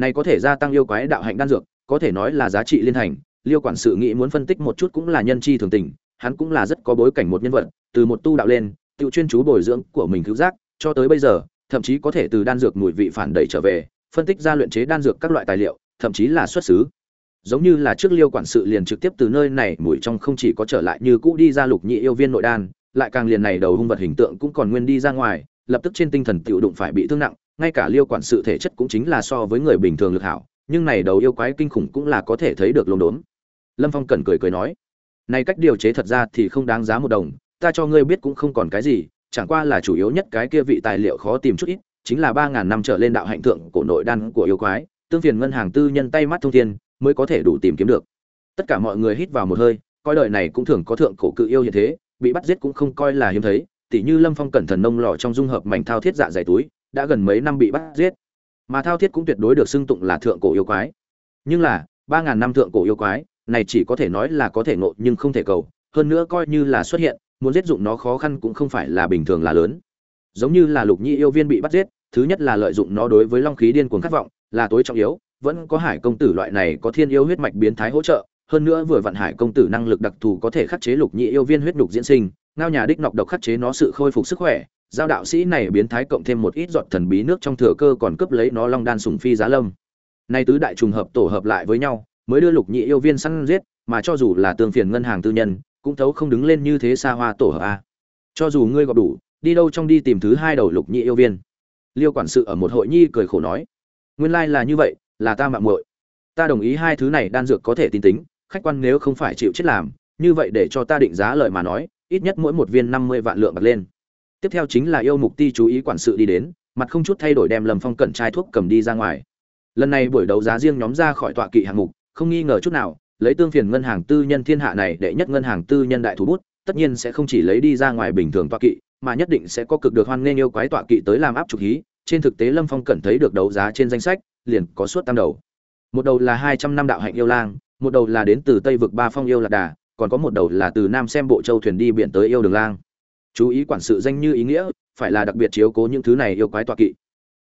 này có thể gia tăng yêu quái đạo hạnh đan dược, có thể nói là giá trị liên hành. liêu quản sự nghĩ muốn phân tích một chút cũng là nhân chi thường tình, hắn cũng là rất có bối cảnh một nhân vật, từ một tu đạo lên, tự chuyên chú bồi dưỡng của mình cứu giác, cho tới bây giờ, thậm chí có thể từ đan dược mùi vị phản đẩy trở về, phân tích ra luyện chế đan dược các loại tài liệu, thậm chí là xuất xứ giống như là trước liêu quản sự liền trực tiếp từ nơi này, mùi trong không chỉ có trở lại như cũ đi ra lục nhị yêu viên nội đan, lại càng liền này đầu hung vật hình tượng cũng còn nguyên đi ra ngoài lập tức trên tinh thần tiểu đụng phải bị thương nặng, ngay cả liêu quản sự thể chất cũng chính là so với người bình thường lực hảo, nhưng này đầu yêu quái kinh khủng cũng là có thể thấy được luống đốn. Lâm phong cẩn cười cười nói, này cách điều chế thật ra thì không đáng giá một đồng, ta cho ngươi biết cũng không còn cái gì, chẳng qua là chủ yếu nhất cái kia vị tài liệu khó tìm chút ít, chính là ba ngàn năm trở lên đạo hạnh thượng cổ nội đan của yêu quái, tương phiền ngân hàng tư nhân tay mắt thông thiên, mới có thể đủ tìm kiếm được. Tất cả mọi người hít vào một hơi, coi đời này cũng thường có thượng cổ cự yêu như thế, bị bắt giết cũng không coi là hiếm thấy tỉ như lâm phong cẩn thần nông lò trong dung hợp mảnh thao thiết dạ dày túi, đã gần mấy năm bị bắt giết. Mà thao thiết cũng tuyệt đối được xưng tụng là thượng cổ yêu quái. Nhưng là, ba ngàn năm thượng cổ yêu quái, này chỉ có thể nói là có thể ngộ nhưng không thể cầu, hơn nữa coi như là xuất hiện, muốn giết dụng nó khó khăn cũng không phải là bình thường là lớn. Giống như là lục Nhi yêu viên bị bắt giết, thứ nhất là lợi dụng nó đối với long khí điên cuồng khát vọng, là tối trọng yếu, vẫn có hải công tử loại này có thiên yêu huyết mạch biến thái hỗ trợ, hơn nữa vừa vặn hải công tử năng lực đặc thù có thể khắc chế lục nhị yêu viên huyết đục diễn sinh ngao nhà đích nọc độc khắc chế nó sự khôi phục sức khỏe, giao đạo sĩ này biến thái cộng thêm một ít giọt thần bí nước trong thừa cơ còn cướp lấy nó long đan sùng phi giá lâm. Nay tứ đại trùng hợp tổ hợp lại với nhau, mới đưa lục nhị yêu viên săn giết, mà cho dù là tương phiền ngân hàng tư nhân, cũng thấu không đứng lên như thế xa hoa tổ hợp a. Cho dù ngươi gặp đủ, đi đâu trong đi tìm thứ hai đầu lục nhị yêu viên. Liêu quản sự ở một hội nhi cười khổ nói, nguyên lai là như vậy, là ta mạng muội. Ta đồng ý hai thứ này đan dược có thể tin tính, khách quan nếu không phải chịu chết làm, như vậy để cho ta định giá lợi mà nói ít nhất mỗi một viên năm mươi vạn lượng bạc lên. Tiếp theo chính là yêu mục ti chú ý quản sự đi đến, mặt không chút thay đổi đem lâm phong cẩn chai thuốc cầm đi ra ngoài. Lần này buổi đấu giá riêng nhóm ra khỏi tọa kỵ hạng mục, không nghi ngờ chút nào, lấy tương phiền ngân hàng tư nhân thiên hạ này đệ nhất ngân hàng tư nhân đại thủ bút, tất nhiên sẽ không chỉ lấy đi ra ngoài bình thường tọa kỵ, mà nhất định sẽ có cực được hoan nghênh yêu quái tọa kỵ tới làm áp trục hí trên thực tế lâm phong cẩn thấy được đấu giá trên danh sách, liền có suốt tam đầu. Một đầu là hai trăm năm đạo hạnh yêu lang, một đầu là đến từ tây vực ba phong yêu lạc đà còn có một đầu là từ nam xem bộ châu thuyền đi biển tới yêu đường lang. Chú ý quản sự danh như ý nghĩa, phải là đặc biệt chiếu cố những thứ này yêu quái tọa kỵ.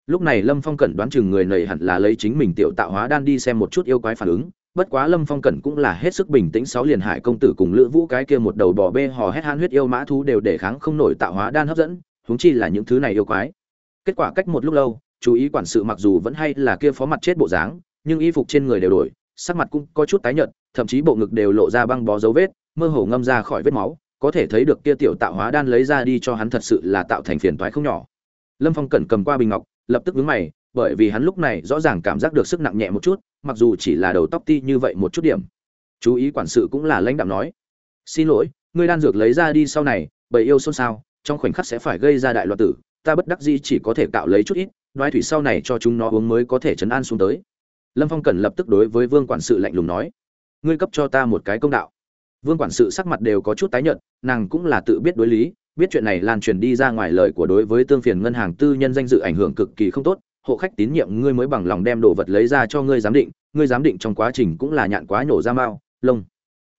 Lúc này lâm phong cẩn đoán chừng người này hẳn là lấy chính mình tiểu tạo hóa đan đi xem một chút yêu quái phản ứng. Bất quá lâm phong cẩn cũng là hết sức bình tĩnh sáu liền hải công tử cùng lữ vũ cái kia một đầu bò bê hò hét han huyết yêu mã thú đều để kháng không nổi tạo hóa đan hấp dẫn, huống chi là những thứ này yêu quái. Kết quả cách một lúc lâu, chú ý quản sự mặc dù vẫn hay là kia phó mặt chết bộ dáng, nhưng y phục trên người đều đổi, sắc mặt cũng có chút tái nhợt thậm chí bộ ngực đều lộ ra băng bó dấu vết, mơ hồ ngâm ra khỏi vết máu, có thể thấy được kia tiểu tạo hóa đan lấy ra đi cho hắn thật sự là tạo thành phiền toái không nhỏ. Lâm phong cẩn cầm qua bình ngọc, lập tức vướng mày, bởi vì hắn lúc này rõ ràng cảm giác được sức nặng nhẹ một chút, mặc dù chỉ là đầu tóc ti như vậy một chút điểm. Chú ý quản sự cũng là lãnh đạm nói, xin lỗi, ngươi đan dược lấy ra đi sau này, bầy yêu xôn xao, trong khoảnh khắc sẽ phải gây ra đại loạn tử, ta bất đắc dĩ chỉ có thể cạo lấy chút ít, đoái thủy sau này cho chúng nó uống mới có thể chấn an xuống tới. Lâm phong cần lập tức đối với vương quản sự lạnh lùng nói ngươi cấp cho ta một cái công đạo. Vương quản sự sắc mặt đều có chút tái nhợt, nàng cũng là tự biết đối lý, biết chuyện này lan truyền đi ra ngoài lời của đối với tương phiền ngân hàng tư nhân danh dự ảnh hưởng cực kỳ không tốt, hộ khách tín nhiệm ngươi mới bằng lòng đem đồ vật lấy ra cho ngươi giám định, ngươi giám định trong quá trình cũng là nhạn quá nhổ ra mao lông.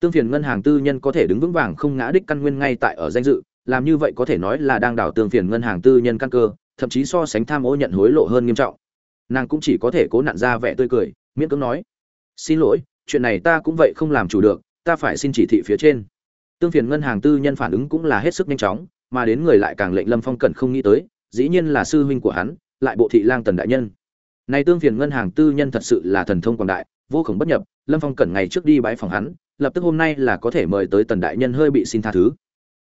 Tương phiền ngân hàng tư nhân có thể đứng vững vàng không ngã đích căn nguyên ngay tại ở danh dự, làm như vậy có thể nói là đang đảo tương phiền ngân hàng tư nhân căn cơ, thậm chí so sánh tham ô nhận hối lộ hơn nghiêm trọng. Nàng cũng chỉ có thể cố nặn ra vẻ tươi cười, miễn cưỡng nói, xin lỗi chuyện này ta cũng vậy không làm chủ được, ta phải xin chỉ thị phía trên. Tương phiền ngân hàng tư nhân phản ứng cũng là hết sức nhanh chóng, mà đến người lại càng lệnh lâm phong cẩn không nghĩ tới, dĩ nhiên là sư huynh của hắn, lại bộ thị lang tần đại nhân. Này tương phiền ngân hàng tư nhân thật sự là thần thông quảng đại, vô khổng bất nhập, lâm phong cẩn ngày trước đi bãi phòng hắn, lập tức hôm nay là có thể mời tới tần đại nhân hơi bị xin tha thứ.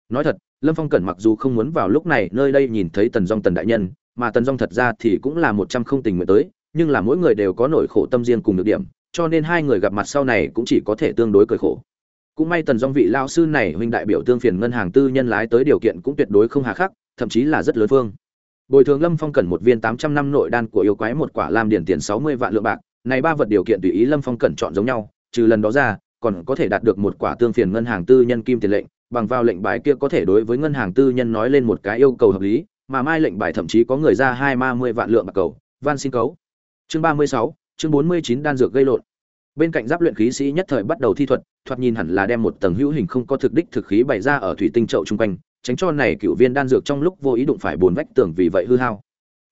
Nói thật, lâm phong cẩn mặc dù không muốn vào lúc này nơi đây nhìn thấy tần dong tần đại nhân, mà tần dong thật ra thì cũng là một trăm không tình nguyện tới, nhưng là mỗi người đều có nỗi khổ tâm riêng cùng được điểm cho nên hai người gặp mặt sau này cũng chỉ có thể tương đối cười khổ. Cũng may tần dong vị lao sư này huynh đại biểu tương phiền ngân hàng tư nhân lái tới điều kiện cũng tuyệt đối không hà khắc, thậm chí là rất lớn phương. Bồi thường lâm phong cần một viên tám trăm năm nội đan của yêu quái một quả làm điển tiền sáu mươi vạn lượng bạc, này ba vật điều kiện tùy ý lâm phong cần chọn giống nhau, trừ lần đó ra, còn có thể đạt được một quả tương phiền ngân hàng tư nhân kim tiền lệnh, bằng vào lệnh bài kia có thể đối với ngân hàng tư nhân nói lên một cái yêu cầu hợp lý, mà mai lệnh bài thậm chí có người ra hai ba mươi vạn lượng bạc cầu, van xin cấu chương ba mươi sáu chương bốn mươi chín đan dược gây lộn. Bên cạnh giáp luyện khí sĩ nhất thời bắt đầu thi thuật, thoạt nhìn hẳn là đem một tầng hữu hình không có thực đích thực khí bày ra ở thủy tinh chậu chung quanh, tránh cho này cựu viên đan dược trong lúc vô ý đụng phải bồn vách tường vì vậy hư hao.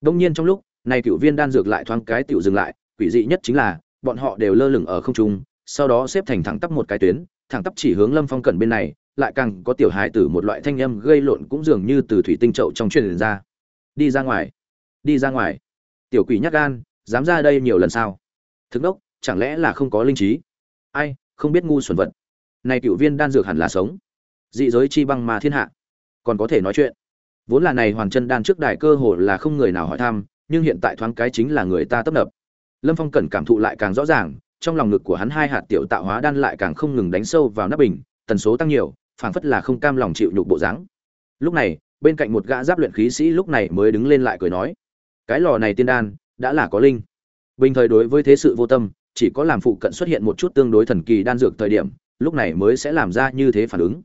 Đông nhiên trong lúc, này cựu viên đan dược lại thoáng cái tiểu dừng lại, quỷ dị nhất chính là, bọn họ đều lơ lửng ở không trung, sau đó xếp thành thẳng tắp một cái tuyến, thẳng tắp chỉ hướng lâm phong cẩn bên này, lại càng có tiểu hài tử một loại thanh âm gây lộn cũng dường như từ thủy tinh chậu trong truyền ra. Đi ra ngoài, đi ra ngoài. Tiểu quỷ nhắc gan dám ra đây nhiều lần sao? Thực đốc, chẳng lẽ là không có linh trí? Ai, không biết ngu xuẩn vật. Này cựu viên đan dược hẳn là sống. Dị giới chi băng mà thiên hạ. Còn có thể nói chuyện. Vốn là này hoàn chân đan trước đài cơ hồ là không người nào hỏi thăm, nhưng hiện tại thoáng cái chính là người ta tấp nập. Lâm phong cẩn cảm thụ lại càng rõ ràng, trong lòng ngực của hắn hai hạt tiểu tạo hóa đan lại càng không ngừng đánh sâu vào nắp bình, tần số tăng nhiều, phảng phất là không cam lòng chịu nhục bộ dáng. Lúc này, bên cạnh một gã giáp luyện khí sĩ lúc này mới đứng lên lại cười nói, cái lò này tiên đan đã là có linh. Bình thời đối với thế sự vô tâm, chỉ có làm phụ cận xuất hiện một chút tương đối thần kỳ đan dược thời điểm, lúc này mới sẽ làm ra như thế phản ứng.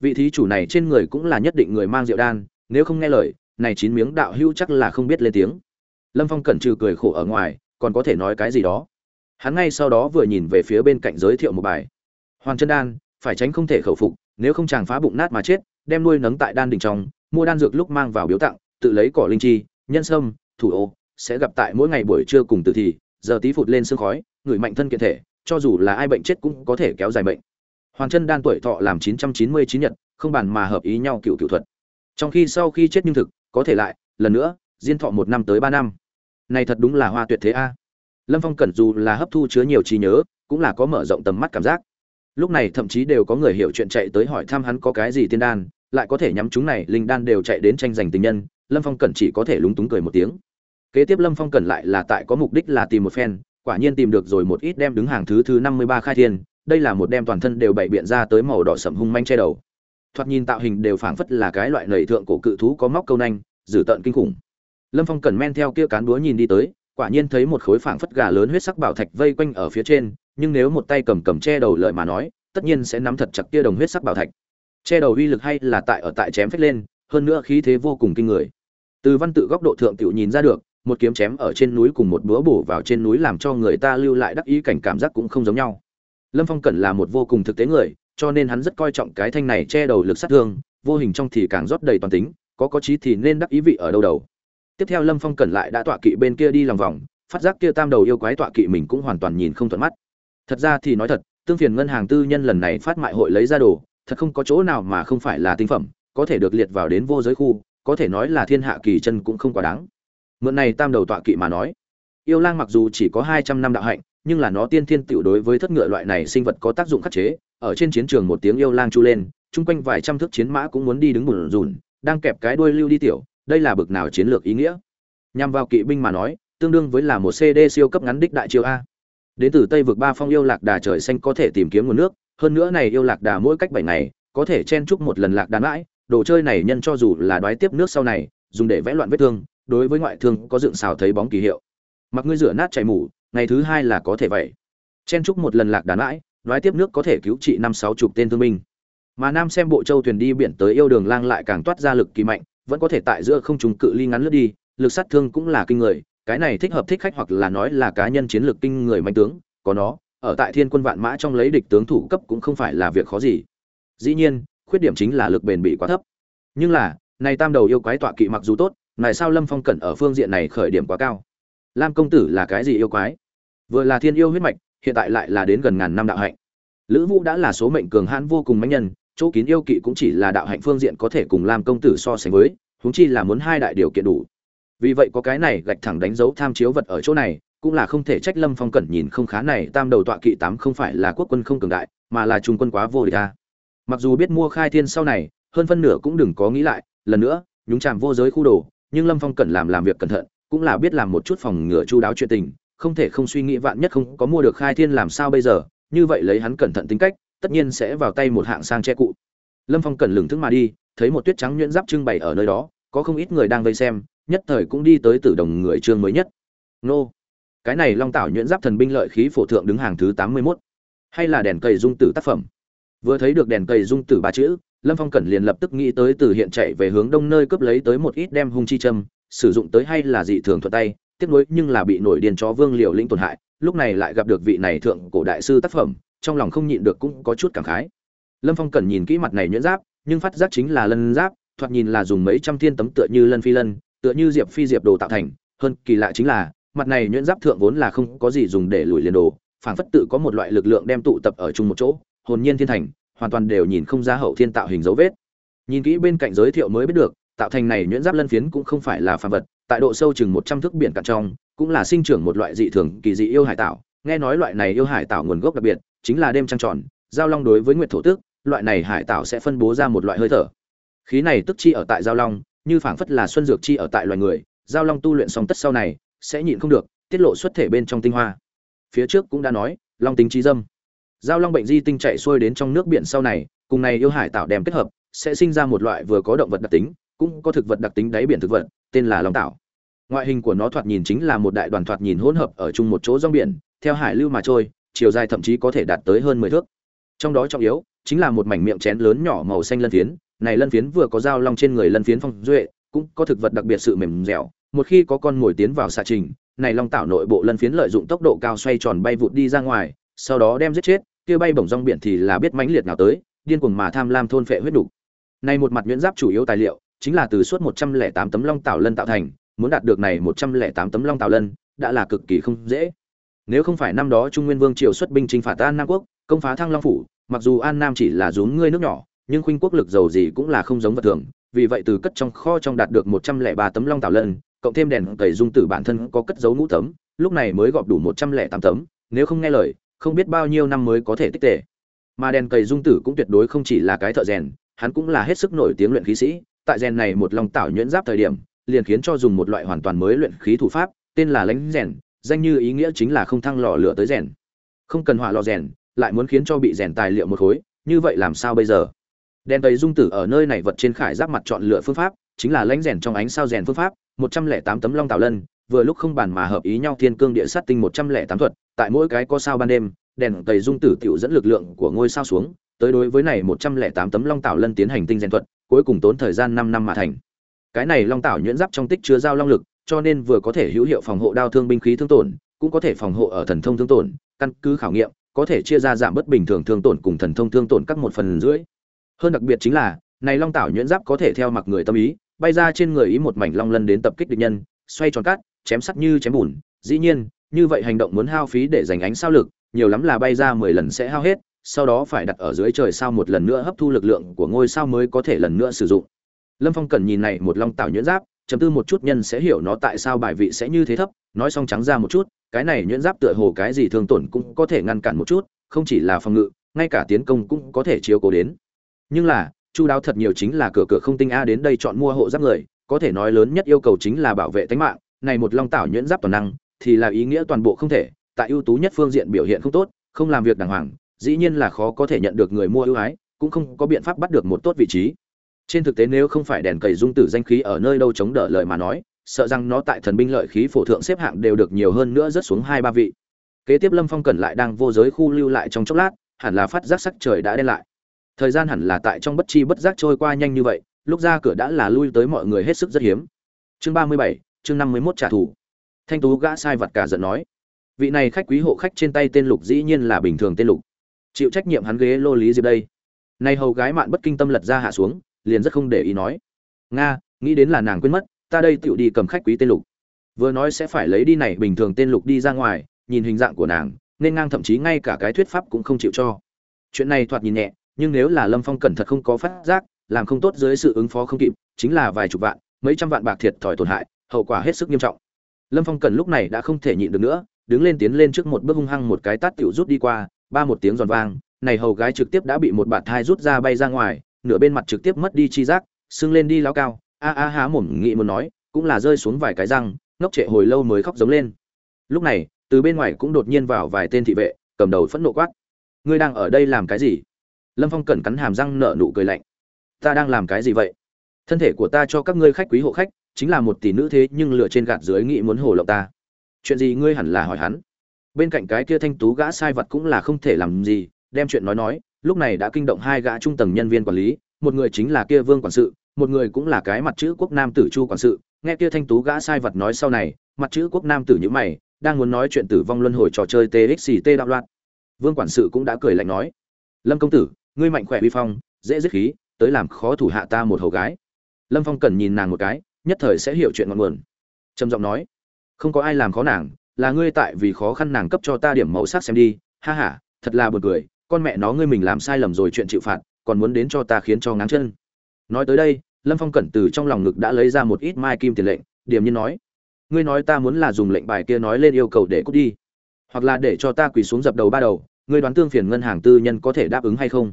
Vị thí chủ này trên người cũng là nhất định người mang rượu đan, nếu không nghe lời, này chín miếng đạo hưu chắc là không biết lên tiếng. Lâm phong cẩn trừ cười khổ ở ngoài, còn có thể nói cái gì đó. Hắn ngay sau đó vừa nhìn về phía bên cạnh giới thiệu một bài. Hoàn chân đan, phải tránh không thể khẩu phục, nếu không chàng phá bụng nát mà chết, đem nuôi nấng tại đan đỉnh trong, mua đan dược lúc mang vào biếu tặng, tự lấy cỏ linh chi, nhân sâm, thủ ô sẽ gặp tại mỗi ngày buổi trưa cùng tử thì, giờ tí phụt lên sương khói, người mạnh thân kiện thể, cho dù là ai bệnh chết cũng có thể kéo dài bệnh hoàng chân đan tuổi thọ làm 999 nhật, không bàn mà hợp ý nhau cựu cựu thuật. Trong khi sau khi chết nhưng thực, có thể lại, lần nữa, diên thọ một năm tới ba năm. Này thật đúng là hoa tuyệt thế a. Lâm phong cẩn dù là hấp thu chứa nhiều trí nhớ, cũng là có mở rộng tầm mắt cảm giác. Lúc này thậm chí đều có người hiểu chuyện chạy tới hỏi thăm hắn có cái gì tiên đan, lại có thể nhắm chúng này linh đan đều chạy đến tranh giành tình nhân, lâm phong cẩn chỉ có thể lúng túng cười một tiếng kế tiếp lâm phong cần lại là tại có mục đích là tìm một phen, quả nhiên tìm được rồi một ít đem đứng hàng thứ thứ năm mươi ba khai thiên, đây là một đem toàn thân đều bày biện ra tới màu đỏ sậm hung manh che đầu. Thoạt nhìn tạo hình đều phảng phất là cái loại nầy thượng cổ cự thú có móc câu nanh, dữ tợn kinh khủng. Lâm phong cần men theo kia cán búa nhìn đi tới, quả nhiên thấy một khối phảng phất gà lớn huyết sắc bảo thạch vây quanh ở phía trên, nhưng nếu một tay cầm cầm che đầu lợi mà nói, tất nhiên sẽ nắm thật chặt kia đồng huyết sắc bảo thạch. Che đầu uy lực hay là tại ở tại chém phách lên, hơn nữa khí thế vô cùng kinh người. Từ văn tự góc độ thượng tiểu nhìn ra được một kiếm chém ở trên núi cùng một búa bổ vào trên núi làm cho người ta lưu lại đắc ý cảnh cảm giác cũng không giống nhau. Lâm phong cẩn là một vô cùng thực tế người, cho nên hắn rất coi trọng cái thanh này che đầu lực sát thương, vô hình trong thì càng rót đầy toàn tính, có có trí thì nên đắc ý vị ở đâu đầu. Tiếp theo lâm phong cẩn lại đã tọa kỵ bên kia đi lòng vòng, phát giác kia tam đầu yêu quái tọa kỵ mình cũng hoàn toàn nhìn không thuận mắt. Thật ra thì nói thật, tương phiền ngân hàng tư nhân lần này phát mại hội lấy ra đồ, thật không có chỗ nào mà không phải là tinh phẩm, có thể được liệt vào đến vô giới khu, có thể nói là thiên hạ kỳ chân cũng không quá đáng mượn này tam đầu tọa kỵ mà nói. Yêu lang mặc dù chỉ có hai trăm năm đạo hạnh, nhưng là nó tiên thiên tiểu đối với thất ngựa loại này sinh vật có tác dụng khắc chế. Ở trên chiến trường một tiếng yêu lang chu lên, chung quanh vài trăm thước chiến mã cũng muốn đi đứng bùn rùn, đang kẹp cái đuôi lưu đi tiểu, đây là bực nào chiến lược ý nghĩa? Nhằm vào kỵ binh mà nói, tương đương với là một cd siêu cấp ngắn đích đại chiêu a. Đến từ tây vực ba phong yêu lạc đà trời xanh có thể tìm kiếm nguồn nước, hơn nữa này yêu lạc đà mỗi cách bảy ngày, có thể chen chúc một lần lạc đà mãi. Đồ chơi này nhân cho dù là đoái tiếp nước sau này, dùng để vẽ loạn vết thương đối với ngoại thương có dựng xào thấy bóng kỳ hiệu. Mặc ngươi rửa nát chảy mủ, ngày thứ hai là có thể vậy. Chen trúc một lần lạc đàn mãi nói tiếp nước có thể cứu trị năm sáu chục tên thương binh. Mà nam xem bộ châu thuyền đi biển tới yêu đường lang lại càng toát ra lực kỳ mạnh, vẫn có thể tại giữa không trùng cự ly ngắn lướt đi, lực sát thương cũng là kinh người, cái này thích hợp thích khách hoặc là nói là cá nhân chiến lược kinh người mạnh tướng, có nó, ở tại thiên quân vạn mã trong lấy địch tướng thủ cấp cũng không phải là việc khó gì. Dĩ nhiên, khuyết điểm chính là lực bền bị quá thấp. Nhưng là, này tam đầu yêu quái tọa kỵ mặc dù tốt này sao lâm phong cẩn ở phương diện này khởi điểm quá cao? Lam công tử là cái gì yêu quái? Vừa là thiên yêu huyết mạch, hiện tại lại là đến gần ngàn năm đạo hạnh. Lữ vũ đã là số mệnh cường hãn vô cùng mãnh nhân, chỗ kín yêu kỵ cũng chỉ là đạo hạnh phương diện có thể cùng lam công tử so sánh với, huống chi là muốn hai đại điều kiện đủ. Vì vậy có cái này gạch thẳng đánh dấu tham chiếu vật ở chỗ này, cũng là không thể trách lâm phong cẩn nhìn không khá này, tam đầu tọa kỵ tám không phải là quốc quân không cường đại, mà là trung quân quá vô địch ta mặc dù biết mua khai thiên sau này, hơn phân nửa cũng đừng có nghĩ lại, lần nữa, nhúng chạm vô giới khu đồ nhưng lâm phong cần làm làm việc cẩn thận, cũng là biết làm một chút phòng ngừa chu đáo chuyện tình, không thể không suy nghĩ vạn nhất không có mua được khai thiên làm sao bây giờ, như vậy lấy hắn cẩn thận tính cách, tất nhiên sẽ vào tay một hạng sang che cụ. Lâm phong cần lừng thức mà đi, thấy một tuyết trắng nhuyễn giáp trưng bày ở nơi đó, có không ít người đang vây xem, nhất thời cũng đi tới tử đồng người trương mới nhất. Nô! Cái này long tảo nhuyễn giáp thần binh lợi khí phổ thượng đứng hàng thứ tám mươi 81. hay là đèn cầy dung tử tác phẩm? Vừa thấy được đèn cầy dung tử ba chữ lâm phong cẩn liền lập tức nghĩ tới từ hiện chạy về hướng đông nơi cướp lấy tới một ít đem hung chi châm, sử dụng tới hay là dị thường thuận tay tiếp nối nhưng là bị nổi điên chó vương liều lĩnh tổn hại, lúc này lại gặp được vị này thượng cổ đại sư tác phẩm, trong lòng không nhịn được cũng có chút cảm khái. Lâm phong cẩn nhìn kỹ mặt này nhuyễn giáp, nhưng phát giác chính là lân giáp, thoạt nhìn là dùng mấy trăm thiên tấm tựa như lân phi lân, tựa như diệp phi diệp đồ tạo thành, hơn kỳ lạ chính là, mặt này nhuyễn giáp thượng vốn là không có gì dùng để lùi liền đồ, phảng phất tự có một loại lực lượng đem tụ tập ở chung một chỗ, hồn nhiên thiên thành hoàn toàn đều nhìn không ra hậu thiên tạo hình dấu vết. Nhìn kỹ bên cạnh giới thiệu mới biết được, tạo thành này nhuyễn giáp lân phiến cũng không phải là phàm vật, tại độ sâu chừng một trăm thước biển cạn trong, cũng là sinh trưởng một loại dị thường kỳ dị yêu hải tạo. Nghe nói loại này yêu hải tạo nguồn gốc đặc biệt, chính là đêm trăng tròn, giao long đối với nguyệt thổ tước loại này hải tạo sẽ phân bố ra một loại hơi thở. Khí này tức chi ở tại giao long, như phảng phất là xuân dược chi ở tại loài người, giao long tu luyện xong tất sau này, sẽ nhịn không được, tiết lộ xuất thể bên trong tinh hoa. Phía trước cũng đã nói, long tính trí dâm giao long bệnh di tinh chạy xuôi đến trong nước biển sau này, cùng này yêu hải tạo đem kết hợp, sẽ sinh ra một loại vừa có động vật đặc tính, cũng có thực vật đặc tính đáy biển thực vật, tên là long tạo ngoại hình của nó thoạt nhìn chính là một đại đoàn thoạt nhìn hỗn hợp ở chung một chỗ rong biển, theo hải lưu mà trôi, chiều dài thậm chí có thể đạt tới hơn mười thước. Trong đó trọng yếu, chính là một mảnh miệng chén lớn nhỏ màu xanh lân phiến, này lân phiến vừa có dao long trên người lân phiến phong duệ, cũng có thực vật đặc biệt sự mềm dẻo, một khi có con mồi tiến vào xạ trình, này long tạo nội bộ lân phiến lợi dụng tốc độ cao xoay tròn bay vụt đi ra ngoài sau đó đem giết chết, kia bay bổng rong biển thì là biết mãnh liệt nào tới, điên cuồng mà tham lam thôn phệ huyết đủ. này một mặt nhuyễn giáp chủ yếu tài liệu, chính là từ suốt 108 tấm long tạo lân tạo thành, muốn đạt được này 108 tấm long tạo lân, đã là cực kỳ không dễ nếu không phải năm đó trung nguyên vương triều xuất binh chinh phạt an nam quốc, công phá thăng long phủ, mặc dù an nam chỉ là rốn ngươi nước nhỏ, nhưng khuynh quốc lực giàu gì cũng là không giống vật thường, vì vậy từ cất trong kho trong đạt được 103 tấm long tạo lân, cộng thêm đèn tẩy dung tử bản thân có cất giấu ngũ tấm, lúc này mới gọp đủ 108 tấm, nếu không nghe lời không biết bao nhiêu năm mới có thể tích tệ. Mà đèn cầy dung tử cũng tuyệt đối không chỉ là cái thợ rèn, hắn cũng là hết sức nổi tiếng luyện khí sĩ. Tại rèn này một lòng tạo nhuyễn giáp thời điểm, liền khiến cho dùng một loại hoàn toàn mới luyện khí thủ pháp, tên là lãnh rèn, danh như ý nghĩa chính là không thăng lò lửa tới rèn. Không cần hỏa lò rèn, lại muốn khiến cho bị rèn tài liệu một khối, như vậy làm sao bây giờ? Đèn tây dung tử ở nơi này vật trên khải giáp mặt chọn lựa phương pháp, chính là lãnh rèn trong ánh sao rèn phương pháp, một trăm lẻ tám tấm long tạo lân vừa lúc không bàn mà hợp ý nhau thiên cương địa sát tinh một trăm lẻ tám thuật, tại mỗi cái có sao ban đêm, đèn tẩy dung tử tiểu dẫn lực lượng của ngôi sao xuống, tới đối với này một trăm lẻ tám tấm long tạo lân tiến hành tinh rèn thuật, cuối cùng tốn thời gian năm năm mà thành. Cái này long tạo nhuyễn giáp trong tích chứa giao long lực, cho nên vừa có thể hữu hiệu phòng hộ đao thương binh khí thương tổn, cũng có thể phòng hộ ở thần thông thương tổn, căn cứ khảo nghiệm, có thể chia ra giảm bất bình thường thương tổn cùng thần thông thương tổn các một phần rưỡi hơn đặc biệt chính là, này long tạo nhuyễn giáp có thể theo mặc người tâm ý, bay ra trên người ý một mảnh long lân đến tập kích địch nhân xoay tròn cát, chém sắt như chém bùn. Dĩ nhiên, như vậy hành động muốn hao phí để giành ánh sao lực, nhiều lắm là bay ra mười lần sẽ hao hết, sau đó phải đặt ở dưới trời sao một lần nữa hấp thu lực lượng của ngôi sao mới có thể lần nữa sử dụng. Lâm phong cần nhìn này một long tạo nhuyễn giáp, chấm tư một chút nhân sẽ hiểu nó tại sao bài vị sẽ như thế thấp, nói xong trắng ra một chút, cái này nhuyễn giáp tựa hồ cái gì thương tổn cũng có thể ngăn cản một chút, không chỉ là phòng ngự, ngay cả tiến công cũng có thể chiếu cố đến. Nhưng là, chu đáo thật nhiều chính là cửa cửa không tinh a đến đây chọn mua hộ giáp người có thể nói lớn nhất yêu cầu chính là bảo vệ tính mạng, này một long tạo nhuyễn giáp toàn năng, thì là ý nghĩa toàn bộ không thể, tại ưu tú nhất phương diện biểu hiện không tốt, không làm việc đàng hoàng, dĩ nhiên là khó có thể nhận được người mua ưu ái, cũng không có biện pháp bắt được một tốt vị trí. Trên thực tế nếu không phải đèn cầy dung tử danh khí ở nơi đâu chống đỡ lời mà nói, sợ rằng nó tại thần binh lợi khí phổ thượng xếp hạng đều được nhiều hơn nữa rất xuống hai ba vị. Kế tiếp lâm phong cẩn lại đang vô giới khu lưu lại trong chốc lát, hẳn là phát giác sắc trời đã đen lại. Thời gian hẳn là tại trong bất chi bất giác trôi qua nhanh như vậy lúc ra cửa đã là lui tới mọi người hết sức rất hiếm. Chương ba mươi bảy, chương năm mươi mốt trả thù. Thanh tú gã sai vật cả giận nói. Vị này khách quý hộ khách trên tay tên lục dĩ nhiên là bình thường tên lục. Chịu trách nhiệm hắn ghế lô lý diệp đây. Nay hầu gái mạn bất kinh tâm lật ra hạ xuống, liền rất không để ý nói. Nga, nghĩ đến là nàng quên mất, ta đây tựu đi cầm khách quý tên lục. Vừa nói sẽ phải lấy đi này bình thường tên lục đi ra ngoài, nhìn hình dạng của nàng, nên ngang thậm chí ngay cả cái thuyết pháp cũng không chịu cho. Chuyện này thoạt nhìn nhẹ, nhưng nếu là lâm phong cẩn thận không có phát giác làm không tốt dưới sự ứng phó không kịp, chính là vài chục vạn, mấy trăm vạn bạc thiệt thòi tổn hại, hậu quả hết sức nghiêm trọng. Lâm phong cẩn lúc này đã không thể nhịn được nữa, đứng lên tiến lên trước một bước hung hăng một cái tát tiểu rút đi qua, ba một tiếng giòn vang, này hầu gái trực tiếp đã bị một bạt thai rút ra bay ra ngoài, nửa bên mặt trực tiếp mất đi chi giác, sưng lên đi lao cao, a a há mồm nghị muốn nói, cũng là rơi xuống vài cái răng, ngốc trệ hồi lâu mới khóc giống lên. Lúc này, từ bên ngoài cũng đột nhiên vào vài tên thị vệ, cầm đầu phẫn nộ quát. Ngươi đang ở đây làm cái gì? Lâm phong cẩn cắn hàm răng nở nụ cười lạnh ta đang làm cái gì vậy? Thân thể của ta cho các ngươi khách quý hộ khách, chính là một tỷ nữ thế nhưng lựa trên gạt dưới nghĩ muốn hồ lộng ta. Chuyện gì ngươi hẳn là hỏi hắn. Bên cạnh cái kia thanh tú gã sai vật cũng là không thể làm gì, đem chuyện nói nói, lúc này đã kinh động hai gã trung tầng nhân viên quản lý, một người chính là kia vương quản sự, một người cũng là cái mặt chữ quốc nam tử chu quản sự. Nghe kia thanh tú gã sai vật nói sau này, mặt chữ quốc nam tử như mày, đang muốn nói chuyện tử vong luân hồi trò chơi txt đạo loạn. Vương quản sự cũng đã cười lạnh nói, lâm công tử, ngươi mạnh khỏe vi phong, dễ dứt khí tới làm khó thủ hạ ta một hầu gái. Lâm phong cần nhìn nàng một cái, nhất thời sẽ hiểu chuyện ngọn nguồn. Trầm giọng nói, không có ai làm khó nàng, là ngươi tại vì khó khăn nàng cấp cho ta điểm màu sắc xem đi. Ha ha, thật là buồn cười, con mẹ nó ngươi mình làm sai lầm rồi chuyện chịu phạt, còn muốn đến cho ta khiến cho ngáng chân. Nói tới đây, lâm phong cẩn từ trong lòng ngực đã lấy ra một ít mai kim tiền lệnh điểm nhiên nói, ngươi nói ta muốn là dùng lệnh bài kia nói lên yêu cầu để cút đi, hoặc là để cho ta quỳ xuống dập đầu ba đầu, ngươi đoán tương phiền ngân hàng tư nhân có thể đáp ứng hay không?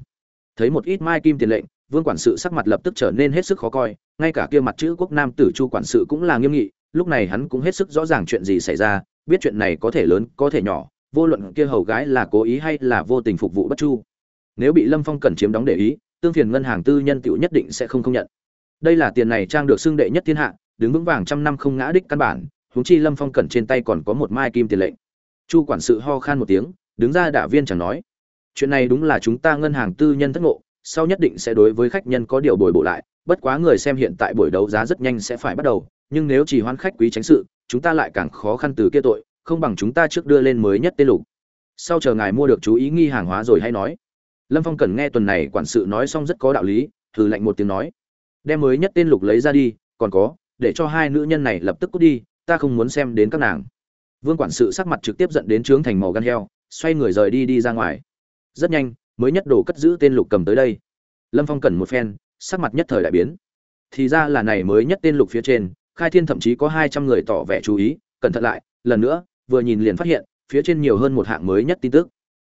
Thấy một ít mai kim tiền lệnh vương quản sự sắc mặt lập tức trở nên hết sức khó coi, ngay cả kia mặt chữ quốc nam tử chu quản sự cũng là nghiêm nghị, lúc này hắn cũng hết sức rõ ràng chuyện gì xảy ra, biết chuyện này có thể lớn, có thể nhỏ, vô luận kia hầu gái là cố ý hay là vô tình phục vụ bất chu. Nếu bị lâm phong cần chiếm đóng để ý, tương phiền ngân hàng tư nhân tiểu nhất định sẽ không công nhận. Đây là tiền này trang được xưng đệ nhất thiên hạ, đứng vững vàng trăm năm không ngã đích căn bản, huống chi lâm phong cẩn trên tay còn có một mai kim tiền lệnh. Chu quản sự ho khan một tiếng, đứng ra đả viên chẳng nói. Chuyện này đúng là chúng ta ngân hàng tư nhân thất ngộ sau nhất định sẽ đối với khách nhân có điều bồi bổ lại, bất quá người xem hiện tại buổi đấu giá rất nhanh sẽ phải bắt đầu, nhưng nếu chỉ hoan khách quý tránh sự, chúng ta lại càng khó khăn từ kia tội, không bằng chúng ta trước đưa lên mới nhất tên lục. Sau chờ ngài mua được chú ý nghi hàng hóa rồi hay nói. Lâm phong cần nghe tuần này quản sự nói xong rất có đạo lý thử lạnh một tiếng nói. Đem mới nhất tên lục lấy ra đi, còn có, để cho hai nữ nhân này lập tức cút đi, ta không muốn xem đến các nàng. Vương quản sự sắc mặt trực tiếp dẫn đến trướng thành màu gan heo, xoay người rời đi đi ra ngoài. Rất nhanh mới nhất đồ cất giữ tên lục cầm tới đây. Lâm phong cần một phen, sắc mặt nhất thời đại biến. Thì ra là này mới nhất tên lục phía trên, khai thiên thậm chí có hai trăm người tỏ vẻ chú ý, cẩn thận lại, lần nữa, vừa nhìn liền phát hiện, phía trên nhiều hơn một hạng mới nhất tin tức.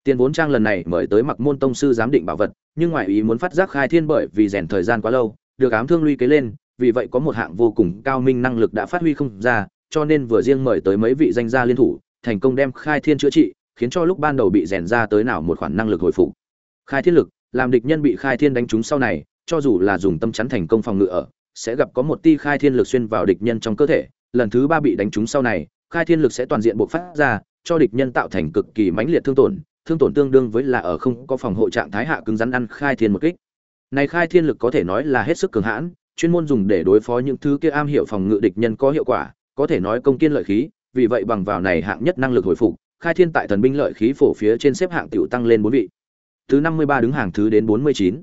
Tiền vốn trang lần này mời tới mặc môn tông sư giám định bảo vật, nhưng ngoại ý muốn phát giác khai thiên bởi vì rèn thời gian quá lâu, được ám thương luy kế lên, vì vậy có một hạng vô cùng cao minh năng lực đã phát huy không ra, cho nên vừa riêng mời tới mấy vị danh gia liên thủ, thành công đem khai thiên chữa trị, khiến cho lúc ban đầu bị rèn ra tới nào một khoản năng lực hồi phục khai thiên lực, làm địch nhân bị khai thiên đánh trúng sau này, cho dù là dùng tâm chắn thành công phòng ngự ở, sẽ gặp có một tia khai thiên lực xuyên vào địch nhân trong cơ thể, lần thứ ba bị đánh trúng sau này, khai thiên lực sẽ toàn diện bộc phát ra, cho địch nhân tạo thành cực kỳ mãnh liệt thương tổn thương tổn tương đương với là ở không có phòng hộ trạng thái hạ cứng rắn ăn khai thiên một kích. Này khai thiên lực có thể nói là hết sức cường hãn, chuyên môn dùng để đối phó những thứ kia am hiểu phòng ngự địch nhân có hiệu quả, có thể nói công kiên lợi khí, vì vậy bằng vào này hạng nhất năng lực hồi phục, khai thiên tại thần binh lợi khí phổ phía trên xếp hạng tiểu tăng lên bốn vị từ năm mươi ba đứng hàng thứ đến bốn mươi chín.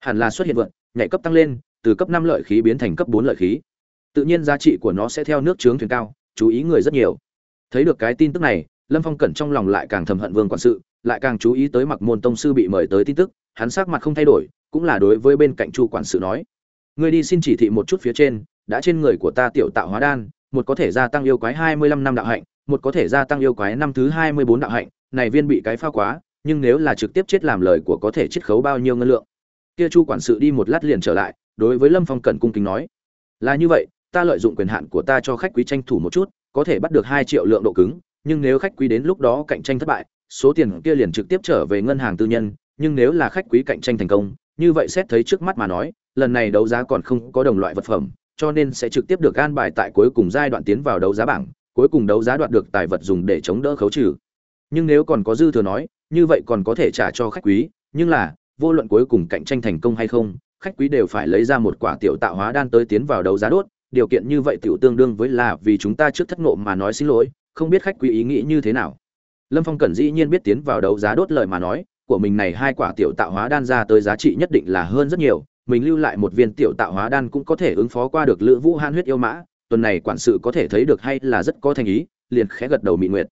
Hẳn là xuất hiện vượt, nhảy cấp tăng lên, từ cấp năm lợi khí biến thành cấp bốn lợi khí. Tự nhiên giá trị của nó sẽ theo nước trướng thuyền cao, chú ý người rất nhiều. Thấy được cái tin tức này, lâm phong cẩn trong lòng lại càng thầm hận vương quản sự, lại càng chú ý tới mặc môn tông sư bị mời tới tin tức, hắn sắc mặt không thay đổi, cũng là đối với bên cạnh chu quản sự nói, ngươi đi xin chỉ thị một chút phía trên, đã trên người của ta tiểu tạo hóa đan, một có thể gia tăng yêu quái hai mươi lăm năm đạo hạnh, một có thể gia tăng yêu quái năm thứ hai mươi bốn đạo hạnh, này viên bị cái pha quá nhưng nếu là trực tiếp chết làm lời của có thể chiết khấu bao nhiêu ngân lượng? Kia chu quản sự đi một lát liền trở lại, đối với lâm phong cẩn cung kính nói, là như vậy, ta lợi dụng quyền hạn của ta cho khách quý tranh thủ một chút, có thể bắt được hai triệu lượng độ cứng, nhưng nếu khách quý đến lúc đó cạnh tranh thất bại, số tiền kia liền trực tiếp trở về ngân hàng tư nhân, nhưng nếu là khách quý cạnh tranh thành công, như vậy xét thấy trước mắt mà nói, lần này đấu giá còn không có đồng loại vật phẩm, cho nên sẽ trực tiếp được gan bài tại cuối cùng giai đoạn tiến vào đấu giá bảng, cuối cùng đấu giá đoạt được tài vật dùng để chống đỡ khấu trừ. Nhưng nếu còn có dư thừa nói như vậy còn có thể trả cho khách quý, nhưng là, vô luận cuối cùng cạnh tranh thành công hay không, khách quý đều phải lấy ra một quả tiểu tạo hóa đan tới tiến vào đấu giá đốt, điều kiện như vậy tiểu tương đương với là vì chúng ta trước thất ngộ mà nói xin lỗi, không biết khách quý ý nghĩ như thế nào. Lâm phong cẩn dĩ nhiên biết tiến vào đấu giá đốt lời mà nói, của mình này hai quả tiểu tạo hóa đan ra tới giá trị nhất định là hơn rất nhiều, mình lưu lại một viên tiểu tạo hóa đan cũng có thể ứng phó qua được lữ vũ han huyết yêu mã, tuần này quản sự có thể thấy được hay là rất có thành ý, liền khẽ gật đầu mị nguyệt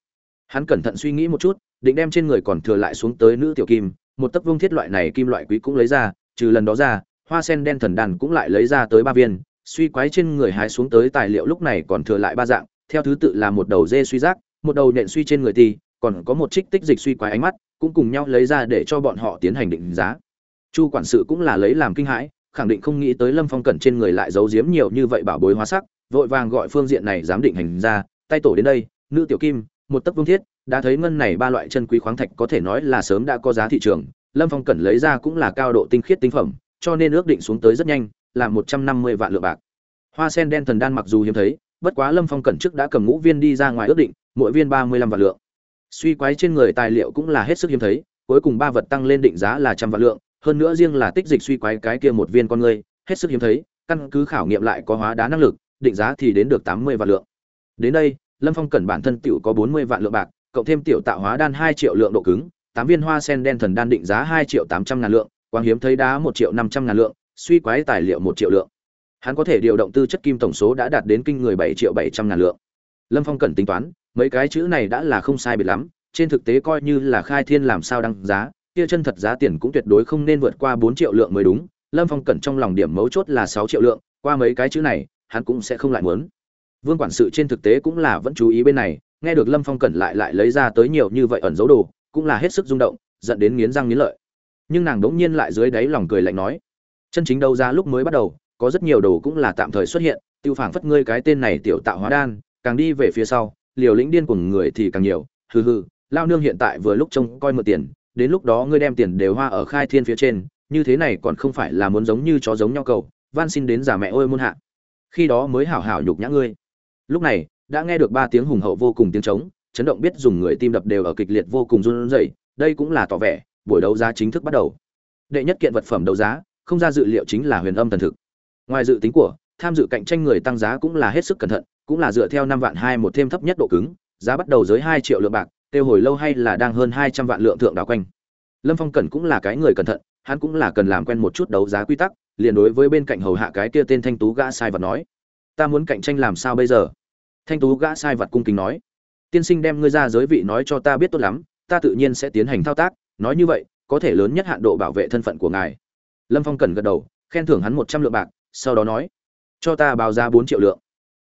hắn cẩn thận suy nghĩ một chút định đem trên người còn thừa lại xuống tới nữ tiểu kim, một tấc vương thiết loại này kim loại quý cũng lấy ra, trừ lần đó ra, hoa sen đen thần đàn cũng lại lấy ra tới ba viên, suy quái trên người hái xuống tới tài liệu lúc này còn thừa lại ba dạng, theo thứ tự là một đầu dê suy giác một đầu nện suy trên người ti còn có một trích tích dịch suy quái ánh mắt, cũng cùng nhau lấy ra để cho bọn họ tiến hành định giá. Chu quản sự cũng là lấy làm kinh hãi, khẳng định không nghĩ tới lâm phong cẩn trên người lại giấu giếm nhiều như vậy bảo bối hóa sắc, vội vàng gọi phương diện này giám định hành ra, tay tổ đến đây, nữ tiểu kim một tấc vương thiết, đã thấy ngân này ba loại chân quý khoáng thạch có thể nói là sớm đã có giá thị trường. Lâm phong cẩn lấy ra cũng là cao độ tinh khiết tinh phẩm, cho nên ước định xuống tới rất nhanh, là một trăm năm mươi vạn lượng bạc. Hoa sen đen thần đan mặc dù hiếm thấy, bất quá lâm phong cẩn trước đã cầm ngũ viên đi ra ngoài ước định, mỗi viên ba mươi lăm vạn lượng. Suy quái trên người tài liệu cũng là hết sức hiếm thấy, cuối cùng ba vật tăng lên định giá là trăm vạn lượng, hơn nữa riêng là tích dịch suy quái cái kia một viên con người, hết sức hiếm thấy, căn cứ khảo nghiệm lại có hóa đá năng lực, định giá thì đến được tám mươi vạn lượng. Đến đây lâm phong cần bản thân tiểu có bốn mươi vạn lượng bạc, cộng thêm tiểu tạo hóa đan hai triệu lượng độ cứng, tám viên hoa sen đen thần đan định giá hai triệu tám trăm ngàn lượng, quang hiếm thấy đá một triệu năm trăm ngàn lượng, suy quái tài liệu một triệu lượng. Hắn có thể điều động tư chất kim tổng số đã đạt đến kinh người bảy triệu bảy trăm ngàn lượng. Lâm phong cần tính toán, mấy cái chữ này đã là không sai biệt lắm, trên thực tế coi như là khai thiên làm sao đăng giá, kia chân thật giá tiền cũng tuyệt đối không nên vượt qua bốn triệu lượng mới đúng. Lâm phong cẩn trong lòng điểm mấu chốt là sáu triệu lượng, qua mấy cái chữ này, hắn cũng sẽ không lại muốn vương quản sự trên thực tế cũng là vẫn chú ý bên này, nghe được lâm phong cẩn lại lại lấy ra tới nhiều như vậy ẩn dấu đồ, cũng là hết sức rung động dẫn đến nghiến răng nghiến lợi. Nhưng nàng đỗng nhiên lại dưới đáy lòng cười lạnh nói, chân chính đâu ra lúc mới bắt đầu, có rất nhiều đồ cũng là tạm thời xuất hiện, tiêu phảng phất ngươi cái tên này tiểu tạo hóa đan, càng đi về phía sau, liều lĩnh điên của người thì càng nhiều, hừ hừ, lao nương hiện tại vừa lúc trông coi mượn tiền, đến lúc đó ngươi đem tiền đều hoa ở khai thiên phía trên, như thế này còn không phải là muốn giống như chó giống nhau cầu, van xin đến giả mẹ ôi muôn hạ. Khi đó mới hảo hảo nhục nhã ngươi lúc này, đã nghe được ba tiếng hùng hậu vô cùng tiếng trống, chấn động biết dùng người tim đập đều ở kịch liệt vô cùng run rẩy, đây cũng là tỏ vẻ, buổi đấu giá chính thức bắt đầu. Đệ nhất kiện vật phẩm đấu giá, không ra dự liệu chính là huyền âm thần thực. Ngoài dự tính của, tham dự cạnh tranh người tăng giá cũng là hết sức cẩn thận, cũng là dựa theo năm vạn hai một thêm thấp nhất độ cứng, giá bắt đầu dưới hai triệu lượng bạc, tiêu hồi lâu hay là đang hơn hai trăm vạn lượng thượng đảo quanh. Lâm phong cẩn cũng là cái người cẩn thận, hắn cũng là cần làm quen một chút đấu giá quy tắc, liền đối với bên cạnh hầu hạ cái kia tên thanh tú gã sai vật nói, ta muốn cạnh tranh làm sao bây giờ? Thanh tú gã sai vật cung kính nói, tiên sinh đem ngươi ra giới vị nói cho ta biết tốt lắm, ta tự nhiên sẽ tiến hành thao tác, nói như vậy, có thể lớn nhất hạn độ bảo vệ thân phận của ngài. Lâm phong cần gật đầu, khen thưởng hắn một trăm lượng bạc, sau đó nói, cho ta báo giá bốn triệu lượng.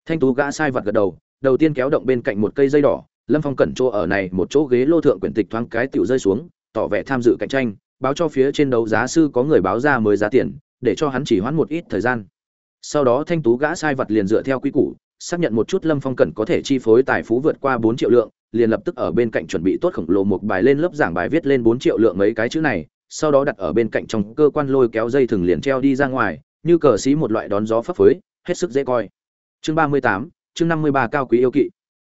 Thanh tú gã sai vật gật đầu đầu tiên kéo động bên cạnh một cây dây đỏ, lâm phong cẩn chỗ ở này một chỗ ghế lô thượng quyển tịch thoáng cái tựu rơi xuống, tỏ vẻ tham dự cạnh tranh, báo cho phía trên đấu giá sư có người báo ra mới giá tiền, để cho hắn chỉ hoãn một ít thời gian. Sau đó thanh tú gã sai vật liền dựa theo quy củ xác nhận một chút lâm phong cẩn có thể chi phối tài phú vượt qua bốn triệu lượng, liền lập tức ở bên cạnh chuẩn bị tốt khổng lồ một bài lên lớp giảng bài viết lên bốn triệu lượng mấy cái chữ này, sau đó đặt ở bên cạnh trong cơ quan lôi kéo dây thừng liền treo đi ra ngoài, như cờ xí một loại đón gió phấp phới, hết sức dễ coi. Chương ba mươi tám, chương năm mươi ba cao quý yêu kỵ.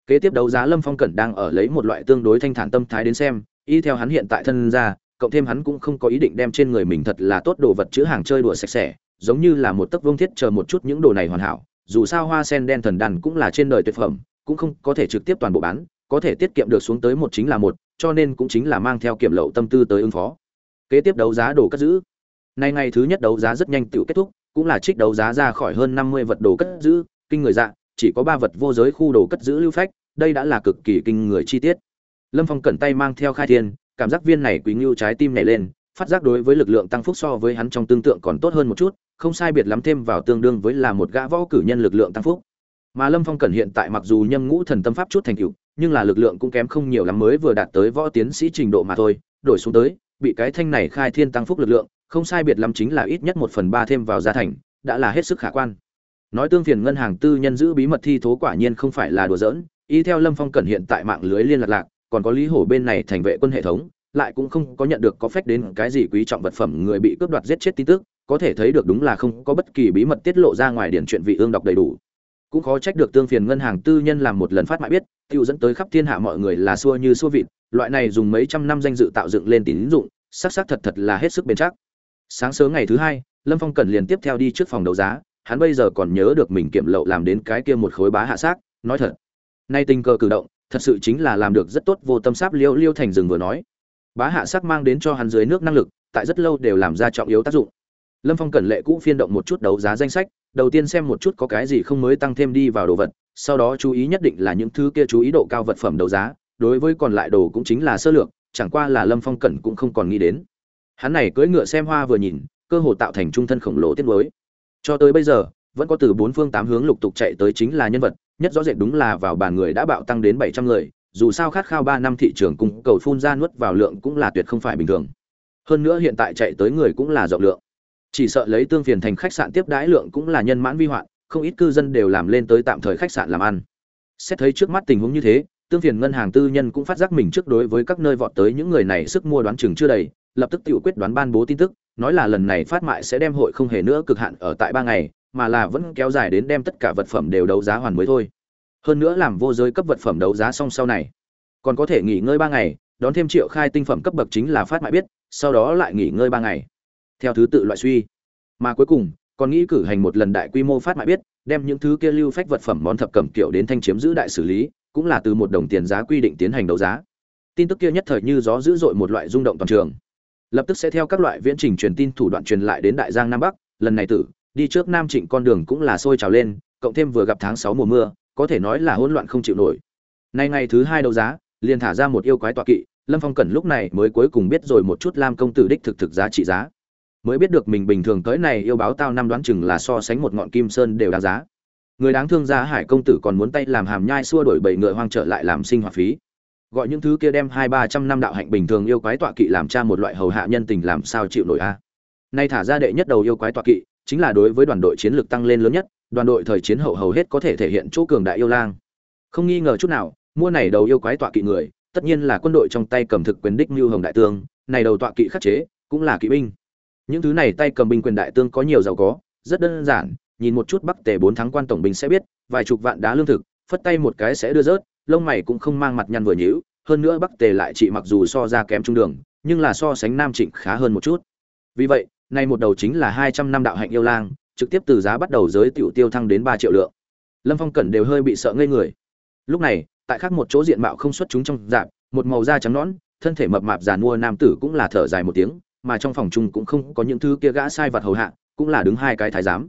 Kế tiếp đấu giá lâm phong cẩn đang ở lấy một loại tương đối thanh thản tâm thái đến xem, y theo hắn hiện tại thân ra, cộng thêm hắn cũng không có ý định đem trên người mình thật là tốt đồ vật chữ hàng chơi đùa sạch sẽ, giống như là một tấc vương thiết chờ một chút những đồ này hoàn hảo dù sao hoa sen đen thần đàn cũng là trên đời tuyệt phẩm, cũng không có thể trực tiếp toàn bộ bán, có thể tiết kiệm được xuống tới một chính là một, cho nên cũng chính là mang theo kiểm lậu tâm tư tới ứng phó. Kế tiếp đấu giá đồ cất giữ. Nay ngày thứ nhất đấu giá rất nhanh tự kết thúc, cũng là trích đấu giá ra khỏi hơn năm mươi vật đồ cất giữ, kinh người dạ chỉ có ba vật vô giới khu đồ cất giữ lưu phách, đây đã là cực kỳ kinh người chi tiết. Lâm phong cẩn tay mang theo khai thiên, cảm giác viên này quý ngưu trái tim nhảy lên, phát giác đối với lực lượng tăng phúc so với hắn trong tương tượng còn tốt hơn một chút không sai biệt lắm thêm vào tương đương với là một gã võ cử nhân lực lượng tăng phúc. Mà lâm phong cần hiện tại mặc dù nhâm ngũ thần tâm pháp chút thành tựu, nhưng là lực lượng cũng kém không nhiều lắm mới vừa đạt tới võ tiến sĩ trình độ mà thôi, đổi xuống tới, bị cái thanh này khai thiên tăng phúc lực lượng, không sai biệt lắm chính là ít nhất một phần ba thêm vào gia thành, đã là hết sức khả quan. Nói tương phiền ngân hàng tư nhân giữ bí mật thi thố quả nhiên không phải là đùa giỡn, y theo lâm phong cần hiện tại mạng lưới liên lạc lạc, còn có lý hổ bên này thành vệ quân hệ thống, lại cũng không có nhận được có phép đến cái gì quý trọng vật phẩm người bị cướp đoạt giết chết tin tức có thể thấy được đúng là không có bất kỳ bí mật tiết lộ ra ngoài điển chuyện vị ương đọc đầy đủ. Cũng khó trách được tương phiền ngân hàng tư nhân làm một lần phát mãi biết, tiêu dẫn tới khắp thiên hạ mọi người là xua như xua vịt, loại này dùng mấy trăm năm danh dự tạo dựng lên tín dụng sắc sắc thật thật là hết sức bền chắc. Sáng sớm ngày thứ hai, lâm phong cần liền tiếp theo đi trước phòng đấu giá, hắn bây giờ còn nhớ được mình kiểm lậu làm đến cái kia một khối bá hạ xác, nói thật, nay tình cờ cử động, thật sự chính là làm được rất tốt vô tâm sáp liêu liêu thành rừng vừa nói. Bá hạ xác mang đến cho hắn dưới nước năng lực, tại rất lâu đều làm ra trọng yếu tác dụng lâm phong cẩn lệ cũ phiên động một chút đấu giá danh sách, đầu tiên xem một chút có cái gì không mới tăng thêm đi vào đồ vật, sau đó chú ý nhất định là những thứ kia chú ý độ cao vật phẩm đấu giá, đối với còn lại đồ cũng chính là sơ lược, chẳng qua là lâm phong cẩn cũng không còn nghĩ đến. Hắn này cưỡi ngựa xem hoa vừa nhìn, cơ hồ tạo thành trung thân khổng lồ tiết mới. Cho tới bây giờ, vẫn có từ bốn phương tám hướng lục tục chạy tới chính là nhân vật, nhất rõ rệt đúng là vào bàn người đã bạo tăng đến bảy trăm người, dù sao khát khao ba năm thị trường cung cầu phun ra nuốt vào lượng cũng là tuyệt không phải bình thường. Hơn nữa hiện tại chạy tới người cũng là rộng lượng chỉ sợ lấy tương phiền thành khách sạn tiếp đãi lượng cũng là nhân mãn vi hoạn, không ít cư dân đều làm lên tới tạm thời khách sạn làm ăn. Xét thấy trước mắt tình huống như thế, tương phiền ngân hàng tư nhân cũng phát giác mình trước đối với các nơi vọt tới những người này sức mua đoán chừng chưa đầy, lập tức tự quyết đoán ban bố tin tức, nói là lần này phát mại sẽ đem hội không hề nữa cực hạn ở tại ba ngày, mà là vẫn kéo dài đến đem tất cả vật phẩm đều đấu giá hoàn mới thôi. Hơn nữa làm vô giới cấp vật phẩm đấu giá xong sau này, còn có thể nghỉ ngơi ba ngày, đón thêm triệu khai tinh phẩm cấp bậc chính là phát mại biết, sau đó lại nghỉ ngơi ba ngày theo thứ tự loại suy. Mà cuối cùng, còn nghĩ cử hành một lần đại quy mô phát mại biết, đem những thứ kia lưu phách vật phẩm món thập cẩm kiểu đến thanh chiếm giữ đại xử lý, cũng là từ một đồng tiền giá quy định tiến hành đấu giá. Tin tức kia nhất thời như gió dữ dội một loại rung động toàn trường. Lập tức sẽ theo các loại viễn trình truyền tin thủ đoạn truyền lại đến đại giang nam bắc, lần này tử, đi trước nam trịnh con đường cũng là sôi trào lên, cộng thêm vừa gặp tháng sáu mùa mưa, có thể nói là hỗn loạn không chịu nổi. Nay ngày thứ hai đấu giá, liền thả ra một yêu quái tọa kỵ, lâm phong cẩn lúc này mới cuối cùng biết rồi một chút lam công tử đích thực thực giá trị giá mới biết được mình bình thường tới này yêu báo tao năm đoán chừng là so sánh một ngọn kim sơn đều đáng giá. Người đáng thương gia hải công tử còn muốn tay làm hàm nhai xua đổi bảy ngựa hoang trở lại làm sinh hoạt phí. Gọi những thứ kia đem hai ba trăm năm đạo hạnh bình thường yêu quái tọa kỵ làm cha một loại hầu hạ nhân tình làm sao chịu nổi a? Nay thả ra đệ nhất đầu yêu quái tọa kỵ, chính là đối với đoàn đội chiến lược tăng lên lớn nhất, đoàn đội thời chiến hậu hầu hết có thể thể hiện chỗ cường đại yêu lang. Không nghi ngờ chút nào, mua này đầu yêu quái tọa kỵ người, tất nhiên là quân đội trong tay cầm thực quyền đích như hồng đại tướng này đầu tọa kỵ khắc chế, cũng là kỵ binh những thứ này tay cầm binh quyền đại tương có nhiều giàu có, rất đơn giản, nhìn một chút bắc tề bốn tháng quan tổng binh sẽ biết, vài chục vạn đá lương thực, phất tay một cái sẽ đưa rớt, lông mày cũng không mang mặt nhăn vừa nhíu, hơn nữa bắc tề lại trị mặc dù so ra kém trung đường, nhưng là so sánh nam trịnh khá hơn một chút. Vì vậy, nay một đầu chính là hai trăm năm đạo hạnh yêu lang, trực tiếp từ giá bắt đầu giới tiểu tiêu thăng đến ba triệu lượng. Lâm phong cẩn đều hơi bị sợ ngây người. Lúc này, tại khác một chỗ diện mạo không xuất chúng trong dạp, một màu da trắng nõn, thân thể mập mạp già mua nam tử cũng là thở dài một tiếng mà trong phòng chung cũng không có những thứ kia gã sai vật hầu hạ, cũng là đứng hai cái thái giám.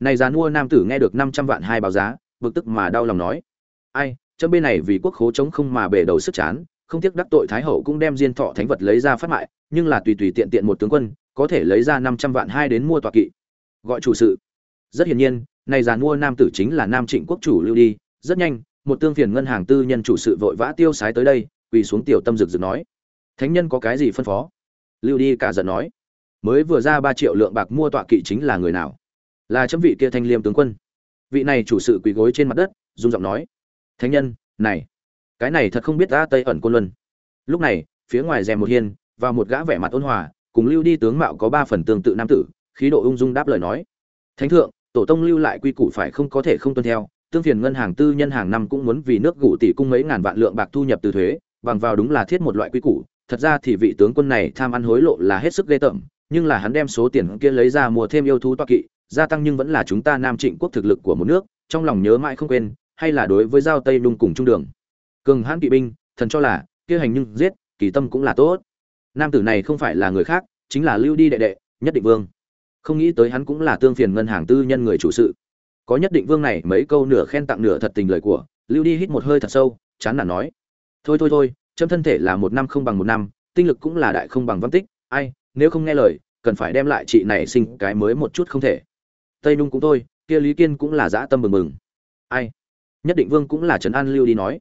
Này già mua nam tử nghe được năm trăm vạn hai báo giá, bực tức mà đau lòng nói, ai, chấm bên này vì quốc khố chống không mà bể đầu sức chán, không tiếc đắc tội thái hậu cũng đem diên thọ thánh vật lấy ra phát mại, nhưng là tùy tùy tiện tiện một tướng quân, có thể lấy ra năm trăm vạn hai đến mua tọa kỵ. Gọi chủ sự. Rất hiển nhiên, này già mua nam tử chính là nam trịnh quốc chủ lưu đi. Rất nhanh, một tương phiền ngân hàng tư nhân chủ sự vội vã tiêu sái tới đây, quỳ xuống tiểu tâm rực rực nói, thánh nhân có cái gì phân phó? Lưu đi cả giận nói, mới vừa ra ba triệu lượng bạc mua tọa kỵ chính là người nào? Là chấm vị kia thanh liêm tướng quân. Vị này chủ sự quỳ gối trên mặt đất, rung giọng nói, thánh nhân, này, cái này thật không biết ta tây ẩn côn luân. Lúc này, phía ngoài rèm một hiên và một gã vẻ mặt ôn hòa, cùng lưu đi tướng mạo có ba phần tương tự nam tử, khí độ ung dung đáp lời nói, thánh thượng, tổ tông lưu lại quy củ phải không có thể không tuân theo, tương phiền ngân hàng tư nhân hàng năm cũng muốn vì nước gủ tỷ cung mấy ngàn vạn lượng bạc thu nhập từ thuế, bằng vào đúng là thiết một loại quy củ thật ra thì vị tướng quân này tham ăn hối lộ là hết sức ghê tởm, nhưng là hắn đem số tiền kia lấy ra mua thêm yêu thú toa kỵ, gia tăng nhưng vẫn là chúng ta nam trịnh quốc thực lực của một nước, trong lòng nhớ mãi không quên, hay là đối với giao tây lung cùng trung đường. Cường hãn kỵ binh, thần cho là, kia hành nhưng giết, kỳ tâm cũng là tốt. Nam tử này không phải là người khác, chính là lưu đi đệ đệ, nhất định vương. Không nghĩ tới hắn cũng là tương phiền ngân hàng tư nhân người chủ sự. Có nhất định vương này mấy câu nửa khen tặng nửa thật tình lời của, lưu đi hít một hơi thật sâu, chán nản nói. Thôi thôi thôi châm thân thể là một năm không bằng một năm, tinh lực cũng là đại không bằng văn tích. Ai, nếu không nghe lời, cần phải đem lại chị này sinh cái mới một chút không thể. Tây nung cũng thôi, kia lý kiên cũng là dã tâm mừng mừng ai? Nhất định vương cũng là trấn an lưu đi nói.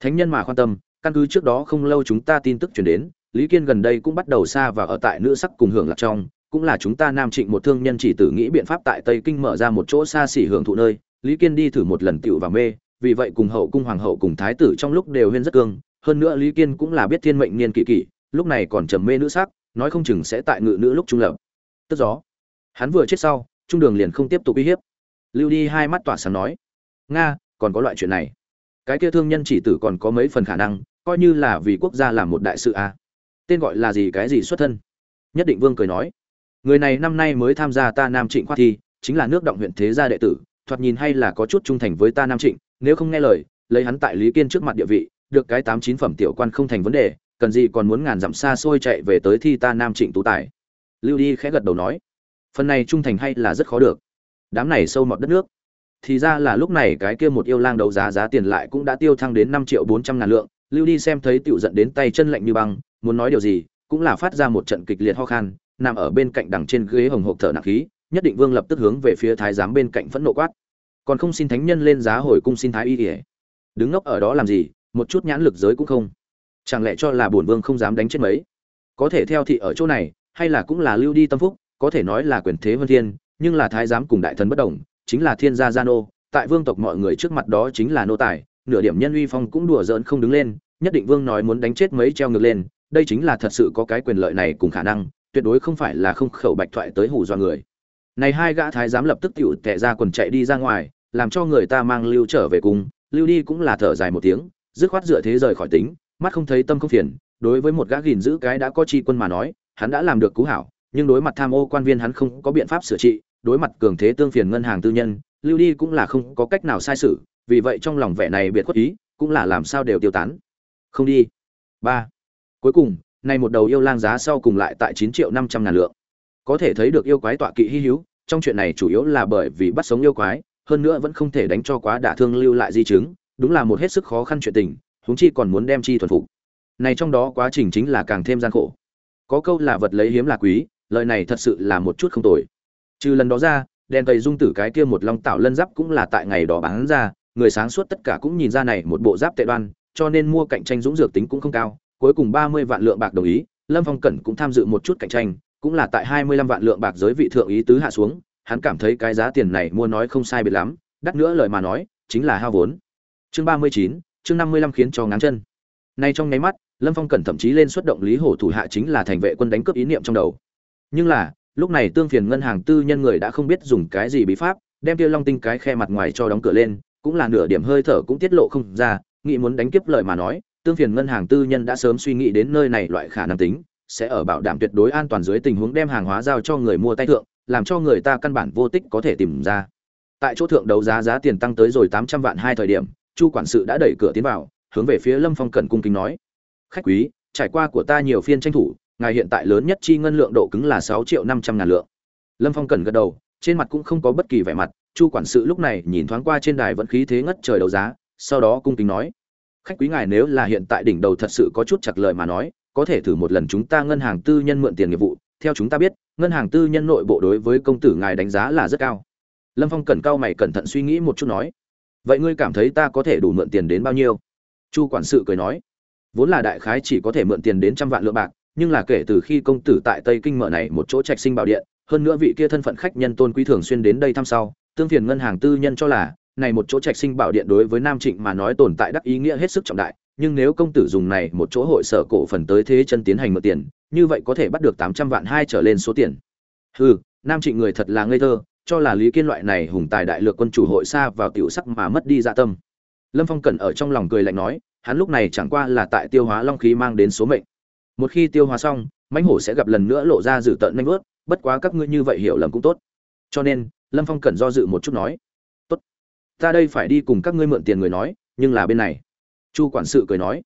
Thánh nhân mà quan tâm, căn cứ trước đó không lâu chúng ta tin tức chuyển đến, lý kiên gần đây cũng bắt đầu xa và ở tại nữ sắc cùng hưởng lạc trong, cũng là chúng ta nam trịnh một thương nhân chỉ tử nghĩ biện pháp tại tây kinh mở ra một chỗ xa xỉ hưởng thụ nơi. Lý kiên đi thử một lần tựu và mê, vì vậy cùng hậu cung hoàng hậu cùng thái tử trong lúc đều huyên rất cương hơn nữa lý kiên cũng là biết thiên mệnh niên kỵ kỵ lúc này còn trầm mê nữ sắc, nói không chừng sẽ tại ngự nữ lúc trung lập. Tức gió. Hắn vừa chết sau, trung đường liền không tiếp tục uy hiếp. Lưu đi hai mắt tỏa sáng nói, nga, còn có loại chuyện này. Cái kia thương nhân chỉ tử còn có mấy phần khả năng, coi như là vì quốc gia làm một đại sự à. tên gọi là gì cái gì xuất thân? Nhất định vương cười nói, người này năm nay mới tham gia ta nam trịnh khoa thi, chính là nước động huyện thế gia đệ tử, thoạt nhìn hay là có chút trung thành với ta nam trịnh, nếu không nghe lời, lấy hắn tại lý kiên trước mặt địa vị được cái tám chín phẩm tiểu quan không thành vấn đề, cần gì còn muốn ngàn dặm xa xôi chạy về tới thi ta nam trịnh tú tài. Lưu đi khẽ gật đầu nói, phần này trung thành hay là rất khó được. Đám này sâu mọt đất nước. Thì ra là lúc này cái kia một yêu lang đấu giá giá tiền lại cũng đã tiêu thăng đến năm triệu bốn trăm ngàn lượng, lưu đi xem thấy tựu giận đến tay chân lạnh như băng, muốn nói điều gì, cũng là phát ra một trận kịch liệt ho khan, nằm ở bên cạnh đằng trên ghế hồng hộp thở nặng khí, nhất định vương lập tức hướng về phía thái giám bên cạnh phẫn nộ quát. Còn không xin thánh nhân lên giá hồi cung xin thái y ỉa đứng ngốc ở đó làm gì? Một chút nhãn lực giới cũng không. Chẳng lẽ cho là bổn vương không dám đánh chết mấy? Có thể theo thị ở chỗ này, hay là cũng là lưu đi tâm phúc, có thể nói là quyền thế vân thiên, nhưng là thái giám cùng đại thần bất đồng, chính là thiên gia gia nô, tại vương tộc mọi người trước mặt đó chính là nô tài, nửa điểm nhân uy phong cũng đùa giỡn không đứng lên, nhất định vương nói muốn đánh chết mấy treo ngược lên, đây chính là thật sự có cái quyền lợi này cùng khả năng, tuyệt đối không phải là không khẩu bạch thoại tới hù dọa người. Này hai gã thái giám lập tức tựu tệ ra quần chạy đi ra ngoài, làm cho người ta mang lưu trở về cùng, lưu đi cũng là thở dài một tiếng dứt khoát dựa thế rời khỏi tính, mắt không thấy tâm không phiền, đối với một gã gìn giữ cái đã có chi quân mà nói, hắn đã làm được cú hảo, nhưng đối mặt tham ô quan viên hắn không có biện pháp sửa trị, đối mặt cường thế tương phiền ngân hàng tư nhân, lưu đi cũng là không có cách nào sai sự vì vậy trong lòng vẻ này biệt khuất ý, cũng là làm sao đều tiêu tán. Không đi. Ba. Cuối cùng, nay một đầu yêu lang giá sau cùng lại tại chín triệu năm trăm ngàn lượng. Có thể thấy được yêu quái tọa kỵ hy hữu, trong chuyện này chủ yếu là bởi vì bắt sống yêu quái, hơn nữa vẫn không thể đánh cho quá đả thương lưu lại di chứng đúng là một hết sức khó khăn chuyện tình, huống chi còn muốn đem chi thuần phục. Này trong đó quá trình chính là càng thêm gian khổ. Có câu là vật lấy hiếm là quý, lời này thật sự là một chút không tồi. Trừ lần đó ra, đèn tây dung tử cái kia một long tạo lân giáp cũng là tại ngày đó bán ra, người sáng suốt tất cả cũng nhìn ra này một bộ giáp tệ đoan, cho nên mua cạnh tranh dũng dược tính cũng không cao, cuối cùng ba mươi vạn lượng bạc đồng ý, lâm phong cẩn cũng tham dự một chút cạnh tranh, cũng là tại hai mươi lăm vạn lượng bạc giới vị thượng ý tứ hạ xuống, hắn cảm thấy cái giá tiền này mua nói không sai biệt lắm, đắt nữa lời mà nói, chính là hao vốn chương ba mươi chín, chương năm mươi lăm khiến cho ngáng chân. Nay trong nháy mắt, lâm phong cẩn thậm chí lên xuất động lý hổ thủ hạ chính là thành vệ quân đánh cướp ý niệm trong đầu. Nhưng là, lúc này tương phiền ngân hàng tư nhân người đã không biết dùng cái gì bí pháp, đem kia long tinh cái khe mặt ngoài cho đóng cửa lên, cũng là nửa điểm hơi thở cũng tiết lộ không ra, nghĩ muốn đánh kiếp lời mà nói, tương phiền ngân hàng tư nhân đã sớm suy nghĩ đến nơi này loại khả năng tính, sẽ ở bảo đảm tuyệt đối an toàn dưới tình huống đem hàng hóa giao cho người mua tay thượng, làm cho người ta căn bản vô tích có thể tìm ra. Tại chỗ thượng đấu giá giá tiền tăng tới rồi tám trăm vạn hai thời điểm chu quản sự đã đẩy cửa tiến vào, hướng về phía lâm phong cẩn cung kính nói. Khách quý, trải qua của ta nhiều phiên tranh thủ, ngài hiện tại lớn nhất chi ngân lượng độ cứng là sáu triệu năm trăm ngàn lượng. Lâm phong cẩn gật đầu, trên mặt cũng không có bất kỳ vẻ mặt, chu quản sự lúc này nhìn thoáng qua trên đài vẫn khí thế ngất trời đấu giá, sau đó cung kính nói. Khách quý ngài nếu là hiện tại đỉnh đầu thật sự có chút chặt lời mà nói, có thể thử một lần chúng ta ngân hàng tư nhân mượn tiền nghiệp vụ. Theo chúng ta biết, ngân hàng tư nhân nội bộ đối với công tử ngài đánh giá là rất cao. Lâm phong cẩn cao mày cẩn thận suy nghĩ một chút nói vậy ngươi cảm thấy ta có thể đủ mượn tiền đến bao nhiêu? Chu quản sự cười nói. Vốn là đại khái chỉ có thể mượn tiền đến trăm vạn lượng bạc, nhưng là kể từ khi công tử tại tây kinh mở này một chỗ trạch sinh bảo điện, hơn nữa vị kia thân phận khách nhân tôn quý thường xuyên đến đây thăm sau, tương phiền ngân hàng tư nhân cho là, này một chỗ trạch sinh bảo điện đối với nam trịnh mà nói tồn tại đắc ý nghĩa hết sức trọng đại, nhưng nếu công tử dùng này một chỗ hội sở cổ phần tới thế chân tiến hành mượn tiền, như vậy có thể bắt được tám trăm vạn hai trở lên số tiền. Hừ, nam trịnh người thật là ngây thơ cho là lý kiên loại này hùng tài đại lược quân chủ hội xa vào tiểu sắc mà mất đi dạ tâm. Lâm phong cẩn ở trong lòng cười lạnh nói, hắn lúc này chẳng qua là tại tiêu hóa long khí mang đến số mệnh. Một khi tiêu hóa xong, mãnh hổ sẽ gặp lần nữa lộ ra dữ tợn nhanh vớt bất quá các ngươi như vậy hiểu lầm cũng tốt. Cho nên, lâm phong cẩn do dự một chút nói, tốt, ta đây phải đi cùng các ngươi mượn tiền người nói, nhưng là bên này. Chu quản sự cười nói